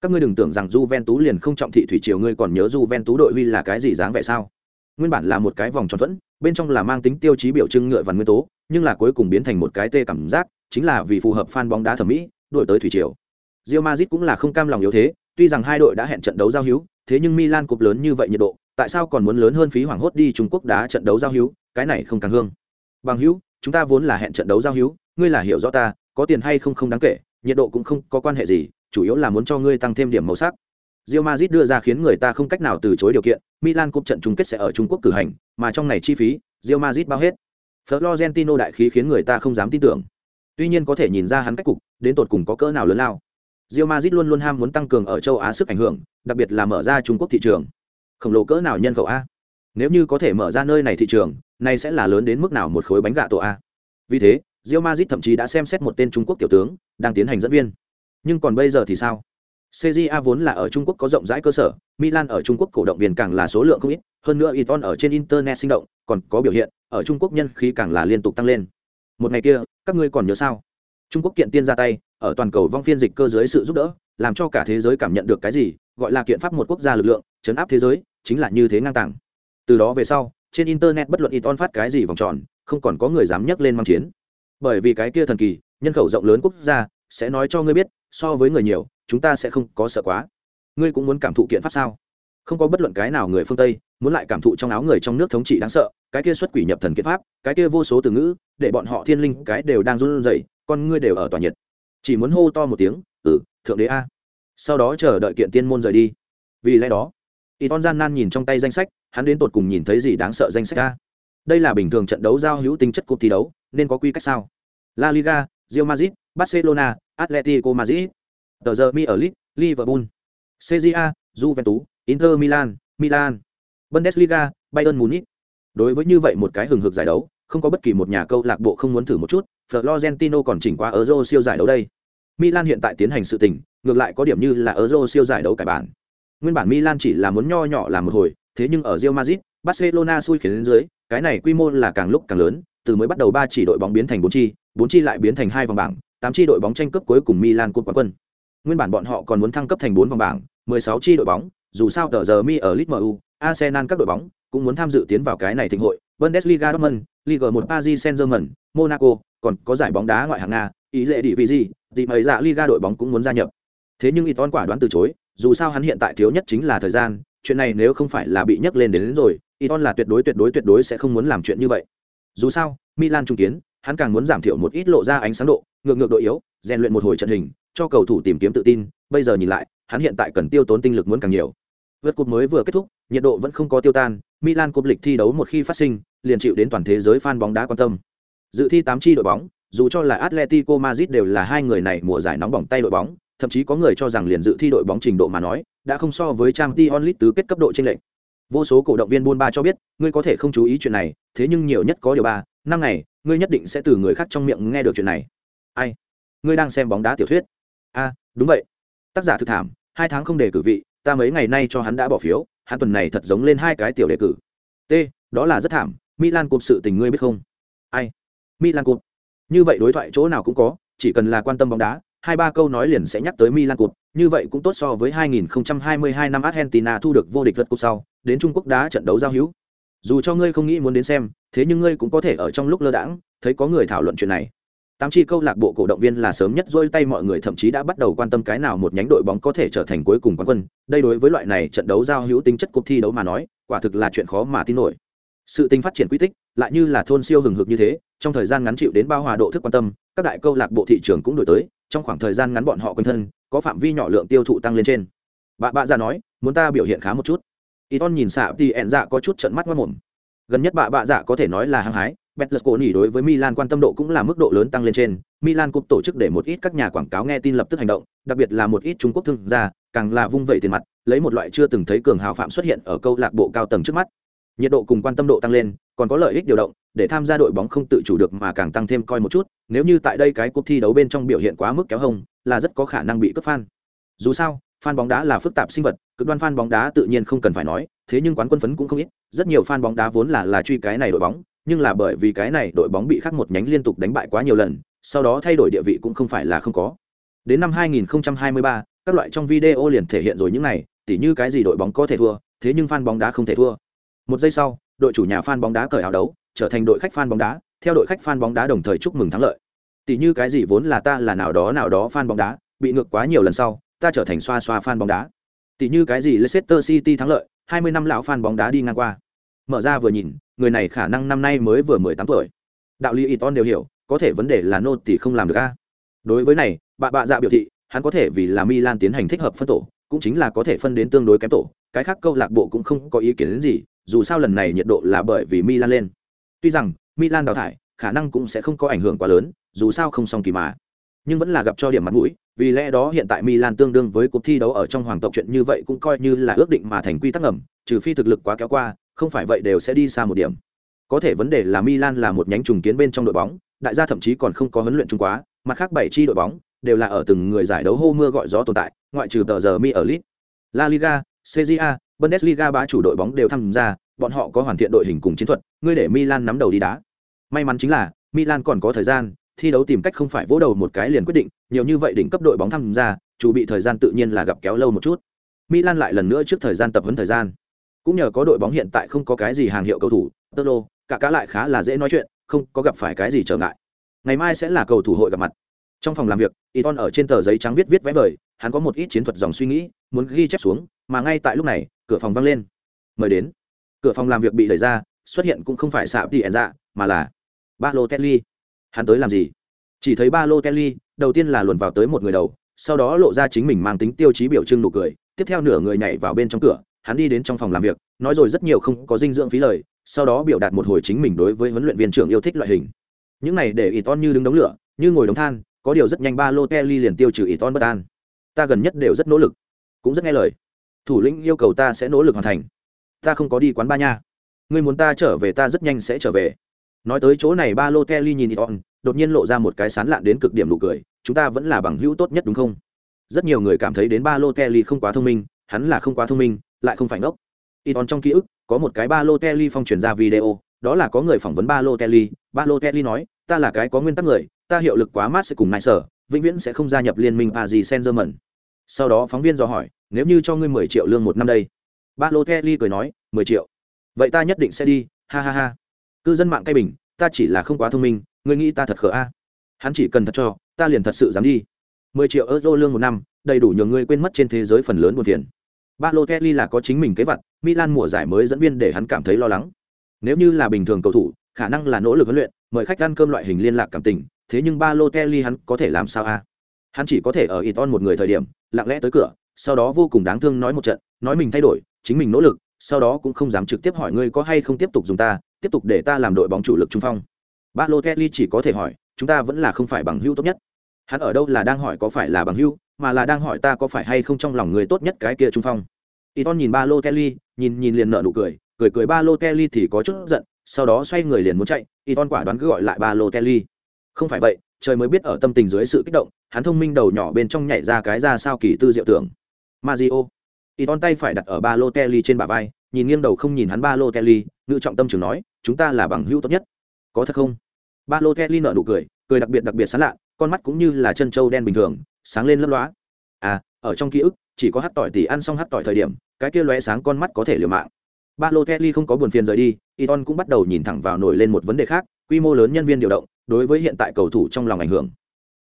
Các ngươi đừng tưởng rằng Juventus liền không trọng thị thủy triều ngươi còn nhớ Juventus đội huy là cái gì dáng vẻ sao? Nguyên bản là một cái vòng tròn thuẫn, bên trong là mang tính tiêu chí biểu trưng ngựa và nguyên tố, nhưng là cuối cùng biến thành một cái tê cảm giác, chính là vì phù hợp fan bóng đá thẩm mỹ, đổi tới thủy triều. Real Madrid cũng là không cam lòng yếu thế, tuy rằng hai đội đã hẹn trận đấu giao hữu, thế nhưng Milan cục lớn như vậy nhiệt độ, tại sao còn muốn lớn hơn phí hoàng hốt đi Trung Quốc đá trận đấu giao hữu, cái này không càng hương. Bằng hữu, chúng ta vốn là hẹn trận đấu giao hữu, ngươi là hiểu rõ ta, có tiền hay không không đáng kể, nhiệt độ cũng không có quan hệ gì, chủ yếu là muốn cho ngươi tăng thêm điểm màu sắc. Real Madrid đưa ra khiến người ta không cách nào từ chối điều kiện, Milan Cup trận chung kết sẽ ở Trung Quốc cử hành, mà trong này chi phí, Real Madrid bao hết. Florentino đại khí khiến người ta không dám tin tưởng. Tuy nhiên có thể nhìn ra hắn cách cục, đến tột cùng có cỡ nào lớn lao. Real Madrid luôn luôn ham muốn tăng cường ở châu Á sức ảnh hưởng, đặc biệt là mở ra Trung Quốc thị trường. Khổng lồ cỡ nào nhân khẩu a? Nếu như có thể mở ra nơi này thị trường, này sẽ là lớn đến mức nào một khối bánh gà tổ a. Vì thế, rio mazit thậm chí đã xem xét một tên Trung Quốc tiểu tướng, đang tiến hành dẫn viên. Nhưng còn bây giờ thì sao? CJA vốn là ở Trung Quốc có rộng rãi cơ sở, Milan ở Trung Quốc cổ động viên càng là số lượng không ít, hơn nữa Iton ở trên internet sinh động, còn có biểu hiện, ở Trung Quốc nhân khí càng là liên tục tăng lên. Một ngày kia, các ngươi còn nhớ sao? Trung Quốc kiện tiên ra tay, ở toàn cầu vong phiên dịch cơ giới sự giúp đỡ, làm cho cả thế giới cảm nhận được cái gì, gọi là kiện pháp một quốc gia lực lượng, chấn áp thế giới, chính là như thế ngang tàng. Từ đó về sau, trên internet bất luận Iton phát cái gì vòng tròn, không còn có người dám nhắc lên mang chiến. Bởi vì cái kia thần kỳ, nhân khẩu rộng lớn quốc gia, sẽ nói cho ngươi biết, so với người nhiều, chúng ta sẽ không có sợ quá. Ngươi cũng muốn cảm thụ kiện pháp sao? Không có bất luận cái nào người phương tây muốn lại cảm thụ trong áo người trong nước thống trị đáng sợ cái kia xuất quỷ nhập thần kiện pháp cái kia vô số từ ngữ để bọn họ thiên linh cái đều đang run rẩy con ngươi đều ở tòa nhiệt. Chỉ muốn hô to một tiếng ừ thượng đế a. Sau đó chờ đợi kiện tiên môn rời đi. Vì lẽ đó y ton gian nan nhìn trong tay danh sách, hắn đến tột cùng nhìn thấy gì đáng sợ danh sách a? Đây là bình thường trận đấu giao hữu tính chất cúp thi đấu, nên có quy cách sao? La liga, real madrid, barcelona, atletico madrid, tờ giờ mi ở lit liverpool cja juventus, inter milan milan, bundesliga, bayern munich. Đối với như vậy một cái hừng hực giải đấu, không có bất kỳ một nhà câu lạc bộ không muốn thử một chút, florentino còn chỉnh qua euro siêu giải đấu đây. Milan hiện tại tiến hành sự tình, ngược lại có điểm như là euro siêu giải đấu cải bản nguyên bản milan chỉ là muốn nho nhỏ làm một hồi thế nhưng ở real madrid barcelona xui khiến đến dưới cái này quy mô là càng lúc càng lớn từ mới bắt đầu ba chỉ đội bóng biến thành bốn chi bốn chi lại biến thành hai vòng bảng tám chi đội bóng tranh cướp cuối cùng milan cúp quán quân Nguyên bản bọn họ còn muốn thăng cấp thành bốn vòng bảng, 16 chi đội bóng, dù sao tờ giờ mi ở League MU, Arsenal các đội bóng cũng muốn tham dự tiến vào cái này thịnh hội, Bundesliga Dortmund, Liga 1 Paris Saint-Germain, Monaco, còn có giải bóng đá ngoại hạng Nga, ý dễ đi vì gì, thì mấy dạ Liga đội bóng cũng muốn gia nhập. Thế nhưng Iton quả đoán từ chối, dù sao hắn hiện tại thiếu nhất chính là thời gian, chuyện này nếu không phải là bị nhắc lên đến, đến rồi, Iton là tuyệt đối tuyệt đối tuyệt đối sẽ không muốn làm chuyện như vậy. Dù sao, Milan trung kiến, hắn càng muốn giảm thiểu một ít lộ ra ánh sáng độ, ngược ngược đội yếu, rèn luyện một hồi trận hình, cho cầu thủ tìm kiếm tự tin bây giờ nhìn lại hắn hiện tại cần tiêu tốn tinh lực muốn càng nhiều vượt cúp mới vừa kết thúc nhiệt độ vẫn không có tiêu tan milan cúp lịch thi đấu một khi phát sinh liền chịu đến toàn thế giới fan bóng đá quan tâm dự thi tám chi đội bóng dù cho là atletico madrid đều là hai người này mùa giải nóng bỏng tay đội bóng thậm chí có người cho rằng liền dự thi đội bóng trình độ mà nói, đã không so với trang t onlit tứ kết cấp độ trên lệnh vô số cổ động viên buôn ba cho biết, ngươi có thể không chú ý chuyện này, thế nhưng nhiều nhất có điều ba, năm ngày, ngươi nhất định sẽ từ người khác trong miệng nghe được chuyện này. Ai? Ngươi đang xem bóng đá tiểu thuyết. A, đúng vậy. Tác giả thực thảm, hai tháng không đề cử vị, ta mấy ngày nay cho hắn đã bỏ phiếu, hắn tuần này thật giống lên hai cái tiểu đề cử. T, đó là rất thảm, milan cụp sự tình ngươi biết không? Ai? Milan cụp. Như vậy đối thoại chỗ nào cũng có, chỉ cần là quan tâm bóng đá hai ba câu nói liền sẽ nhắc tới milan Cup, như vậy cũng tốt so với 2022 năm argentina thu được vô địch vật cúp sau đến trung quốc đá trận đấu giao hữu. Dù cho ngươi không nghĩ muốn đến xem thế nhưng ngươi cũng có thể ở trong lúc lơ đãng thấy có người thảo luận chuyện này. Tám chi câu lạc bộ cổ động viên là sớm nhất dôi tay mọi người thậm chí đã bắt đầu quan tâm cái nào một nhánh đội bóng có thể trở thành cuối cùng quán quân. Đây đối với loại này trận đấu giao hữu tính chất cuộc thi đấu mà nói quả thực là chuyện khó mà tin nổi. Sự tình phát triển quy tích lại như là thôn siêu hừng hực như thế trong thời gian ngắn chịu đến bao hòa độ thức quan tâm các đại câu lạc bộ thị trường cũng đổi tới trong khoảng thời gian ngắn bọn họ quanh thân có phạm vi nhỏ lượng tiêu thụ tăng lên trên. Bà bạ ra nói muốn ta biểu hiện khá một chút. Y ton nhìn xạ thì ẹn dạ có chút trận mắt mất mồm. Gần nhất bà bạ dạ có thể nói là hăng hái Betlesconi đối với Milan quan tâm độ cũng là mức độ lớn tăng lên trên, Milan cũng tổ chức để một ít các nhà quảng cáo nghe tin lập tức hành động, đặc biệt là một ít Trung Quốc thương gia, càng là vung vẩy tiền mặt, lấy một loại chưa từng thấy cường hào phạm xuất hiện ở câu lạc bộ cao tầng trước mắt. Nhiệt độ cùng quan tâm độ tăng lên, còn có lợi ích điều động, để tham gia đội bóng không tự chủ được mà càng tăng thêm coi một chút, nếu như tại đây cái cuộc thi đấu bên trong biểu hiện quá mức kéo hông, là rất có khả năng bị cướp fan. Dù sao, fan bóng đá là phức tạp sinh vật, cực đoan fan bóng đá tự nhiên không cần phải nói, thế nhưng quán quân phấn cũng không ít, rất nhiều fan bóng đá vốn là là truy cái này đội bóng, nhưng là bởi vì cái này đội bóng bị khác một nhánh liên tục đánh bại quá nhiều lần, sau đó thay đổi địa vị cũng không phải là không có. Đến năm 2023, các loại trong video liền thể hiện rồi những này, tỉ như cái gì đội bóng có thể thua, thế nhưng fan bóng đá không thể thua. Một giây sau, đội chủ nhà fan bóng đá cởi áo đấu, trở thành đội khách fan bóng đá, theo đội khách fan bóng đá đồng thời chúc mừng thắng lợi. Tỷ như cái gì vốn là ta là nào đó nào đó fan bóng đá, bị ngược quá nhiều lần sau, ta trở thành xoa xoa fan bóng đá. Tỷ như cái gì Leicester City thắng lợi, 20 năm lão fan bóng đá đi ngang qua. Mở ra vừa nhìn, người này khả năng năm nay mới vừa mười tám tuổi đạo lý Iton đều hiểu có thể vấn đề là nô tỷ không làm được a đối với này bà bạ dạ biểu thị hắn có thể vì là milan tiến hành thích hợp phân tổ cũng chính là có thể phân đến tương đối kém tổ cái khác câu lạc bộ cũng không có ý kiến đến gì dù sao lần này nhiệt độ là bởi vì milan lên tuy rằng milan đào thải khả năng cũng sẽ không có ảnh hưởng quá lớn dù sao không xong kỳ mà nhưng vẫn là gặp cho điểm mặt mũi vì lẽ đó hiện tại milan tương đương với cuộc thi đấu ở trong hoàng tộc chuyện như vậy cũng coi như là ước định mà thành quy tắc ngầm trừ phi thực lực quá kéo qua không phải vậy đều sẽ đi xa một điểm. Có thể vấn đề là Milan là một nhánh trùng kiến bên trong đội bóng, đại gia thậm chí còn không có huấn luyện chung quá, mặt khác bảy chi đội bóng đều là ở từng người giải đấu hô mưa gọi gió tồn tại, ngoại trừ tờ giờ Mi ở Lit, La Liga, Serie A, Bundesliga bá chủ đội bóng đều tham gia, bọn họ có hoàn thiện đội hình cùng chiến thuật, ngươi để Milan nắm đầu đi đá. May mắn chính là Milan còn có thời gian, thi đấu tìm cách không phải vỗ đầu một cái liền quyết định, nhiều như vậy đỉnh cấp đội bóng tham gia, chủ bị thời gian tự nhiên là gặp kéo lâu một chút. Milan lại lần nữa trước thời gian tập huấn thời gian. Cũng nhờ có đội bóng hiện tại không có cái gì hàng hiệu cầu thủ tơ lô cả cá lại khá là dễ nói chuyện không có gặp phải cái gì trở ngại. Ngày mai sẽ là cầu thủ hội gặp mặt. Trong phòng làm việc Iton ở trên tờ giấy trắng viết viết vẽ vời hắn có một ít chiến thuật dòng suy nghĩ muốn ghi chép xuống mà ngay tại lúc này cửa phòng vang lên. Mời đến cửa phòng làm việc bị đẩy ra, xuất hiện cũng không phải xạ tỉ ẻn dạ mà là ba lô telly hắn tới làm gì? Chỉ thấy ba lô telly đầu tiên là luồn vào tới một người đầu, sau đó lộ ra chính mình mang tính tiêu chí biểu trưng nụ cười, tiếp theo nửa người nhảy vào bên trong cửa, hắn đi đến trong phòng làm việc, nói rồi rất nhiều không có dinh dưỡng phí lời, sau đó biểu đạt một hồi chính mình đối với huấn luyện viên trưởng yêu thích loại hình. Những này để ỷ ton như đứng đống lửa, như ngồi đống than, có điều rất nhanh ba lô telly liền tiêu trừ ỷ ton bất an. Ta gần nhất đều rất nỗ lực. Cũng rất nghe lời. Thủ lĩnh yêu cầu ta sẽ nỗ lực hoàn thành ta không có đi quán ba nha. Ngươi muốn ta trở về, ta rất nhanh sẽ trở về. Nói tới chỗ này, ba lô kelly nhìn iton đột nhiên lộ ra một cái sán lạn đến cực điểm nụ cười. Chúng ta vẫn là bằng hữu tốt nhất đúng không? Rất nhiều người cảm thấy đến ba lô kelly không quá thông minh, hắn là không quá thông minh, lại không phải ngốc. Iton trong ký ức, có một cái ba lô kelly phong truyền ra video, đó là có người phỏng vấn ba lô kelly. Ba lô kelly nói, ta là cái có nguyên tắc người, ta hiệu lực quá mát sẽ cùng nại sở, vĩnh viễn sẽ không gia nhập liên minh paris saint germain sau đó phóng viên dò hỏi, nếu như cho ngươi mười triệu lương một năm đây? Ba lô kelly cười nói mười triệu. Vậy ta nhất định sẽ đi ha ha ha. Cư dân mạng cay bình ta chỉ là không quá thông minh ngươi nghĩ ta thật khờ a? Hắn chỉ cần thật cho ta liền thật sự dám đi. Mười triệu euro lương một năm đầy đủ nhường ngươi quên mất trên thế giới phần lớn buồn phiền. Kelly là có chính mình kế vật, Milan mùa giải mới dẫn viên để hắn cảm thấy lo lắng. Nếu như là bình thường cầu thủ, khả năng là nỗ lực huấn luyện, mời khách ăn cơm loại hình liên lạc cảm tình, thế nhưng Ba Lo Kelly hắn có thể làm sao a? Hắn chỉ có thể ở Iton một người thời điểm, lặng lẽ tới cửa, sau đó vô cùng đáng thương nói một trận, nói mình thay đổi, chính mình nỗ lực, sau đó cũng không dám trực tiếp hỏi ngươi có hay không tiếp tục dùng ta, tiếp tục để ta làm đội bóng chủ lực trung phong. Balotelli chỉ có thể hỏi, chúng ta vẫn là không phải bằng hữu tốt nhất. Hắn ở đâu là đang hỏi có phải là bằng hữu, mà là đang hỏi ta có phải hay không trong lòng người tốt nhất cái kia trung phong y nhìn ba lô kelly nhìn nhìn liền nợ nụ cười cười cười ba lô kelly thì có chút giận sau đó xoay người liền muốn chạy y quả đoán cứ gọi lại ba lô kelly không phải vậy trời mới biết ở tâm tình dưới sự kích động hắn thông minh đầu nhỏ bên trong nhảy ra cái ra sao kỳ tư diệu tưởng mazio y ton tay phải đặt ở ba lô kelly trên bả vai, nhìn nghiêng đầu không nhìn hắn ba lô kelly trọng tâm trường nói, chúng ta là bằng hữu tốt nhất. Có thật không? Ba lô kelly nở nụ cười cười đặc biệt đặc biệt sáng lạ, con mắt cũng như là chân trâu đen bình thường, sáng lên lấp loá. à ở trong ký ức, chỉ có hắt tỏi tỷ ăn xong hắt tỏi thời điểm, cái kia lóe sáng con mắt có thể liều mạng. Ba lô kelly không có buồn phiền rời đi y cũng bắt đầu nhìn thẳng vào nổi lên một vấn đề khác, quy mô lớn nhân viên điều động, đối với hiện tại cầu thủ trong lòng ảnh hưởng.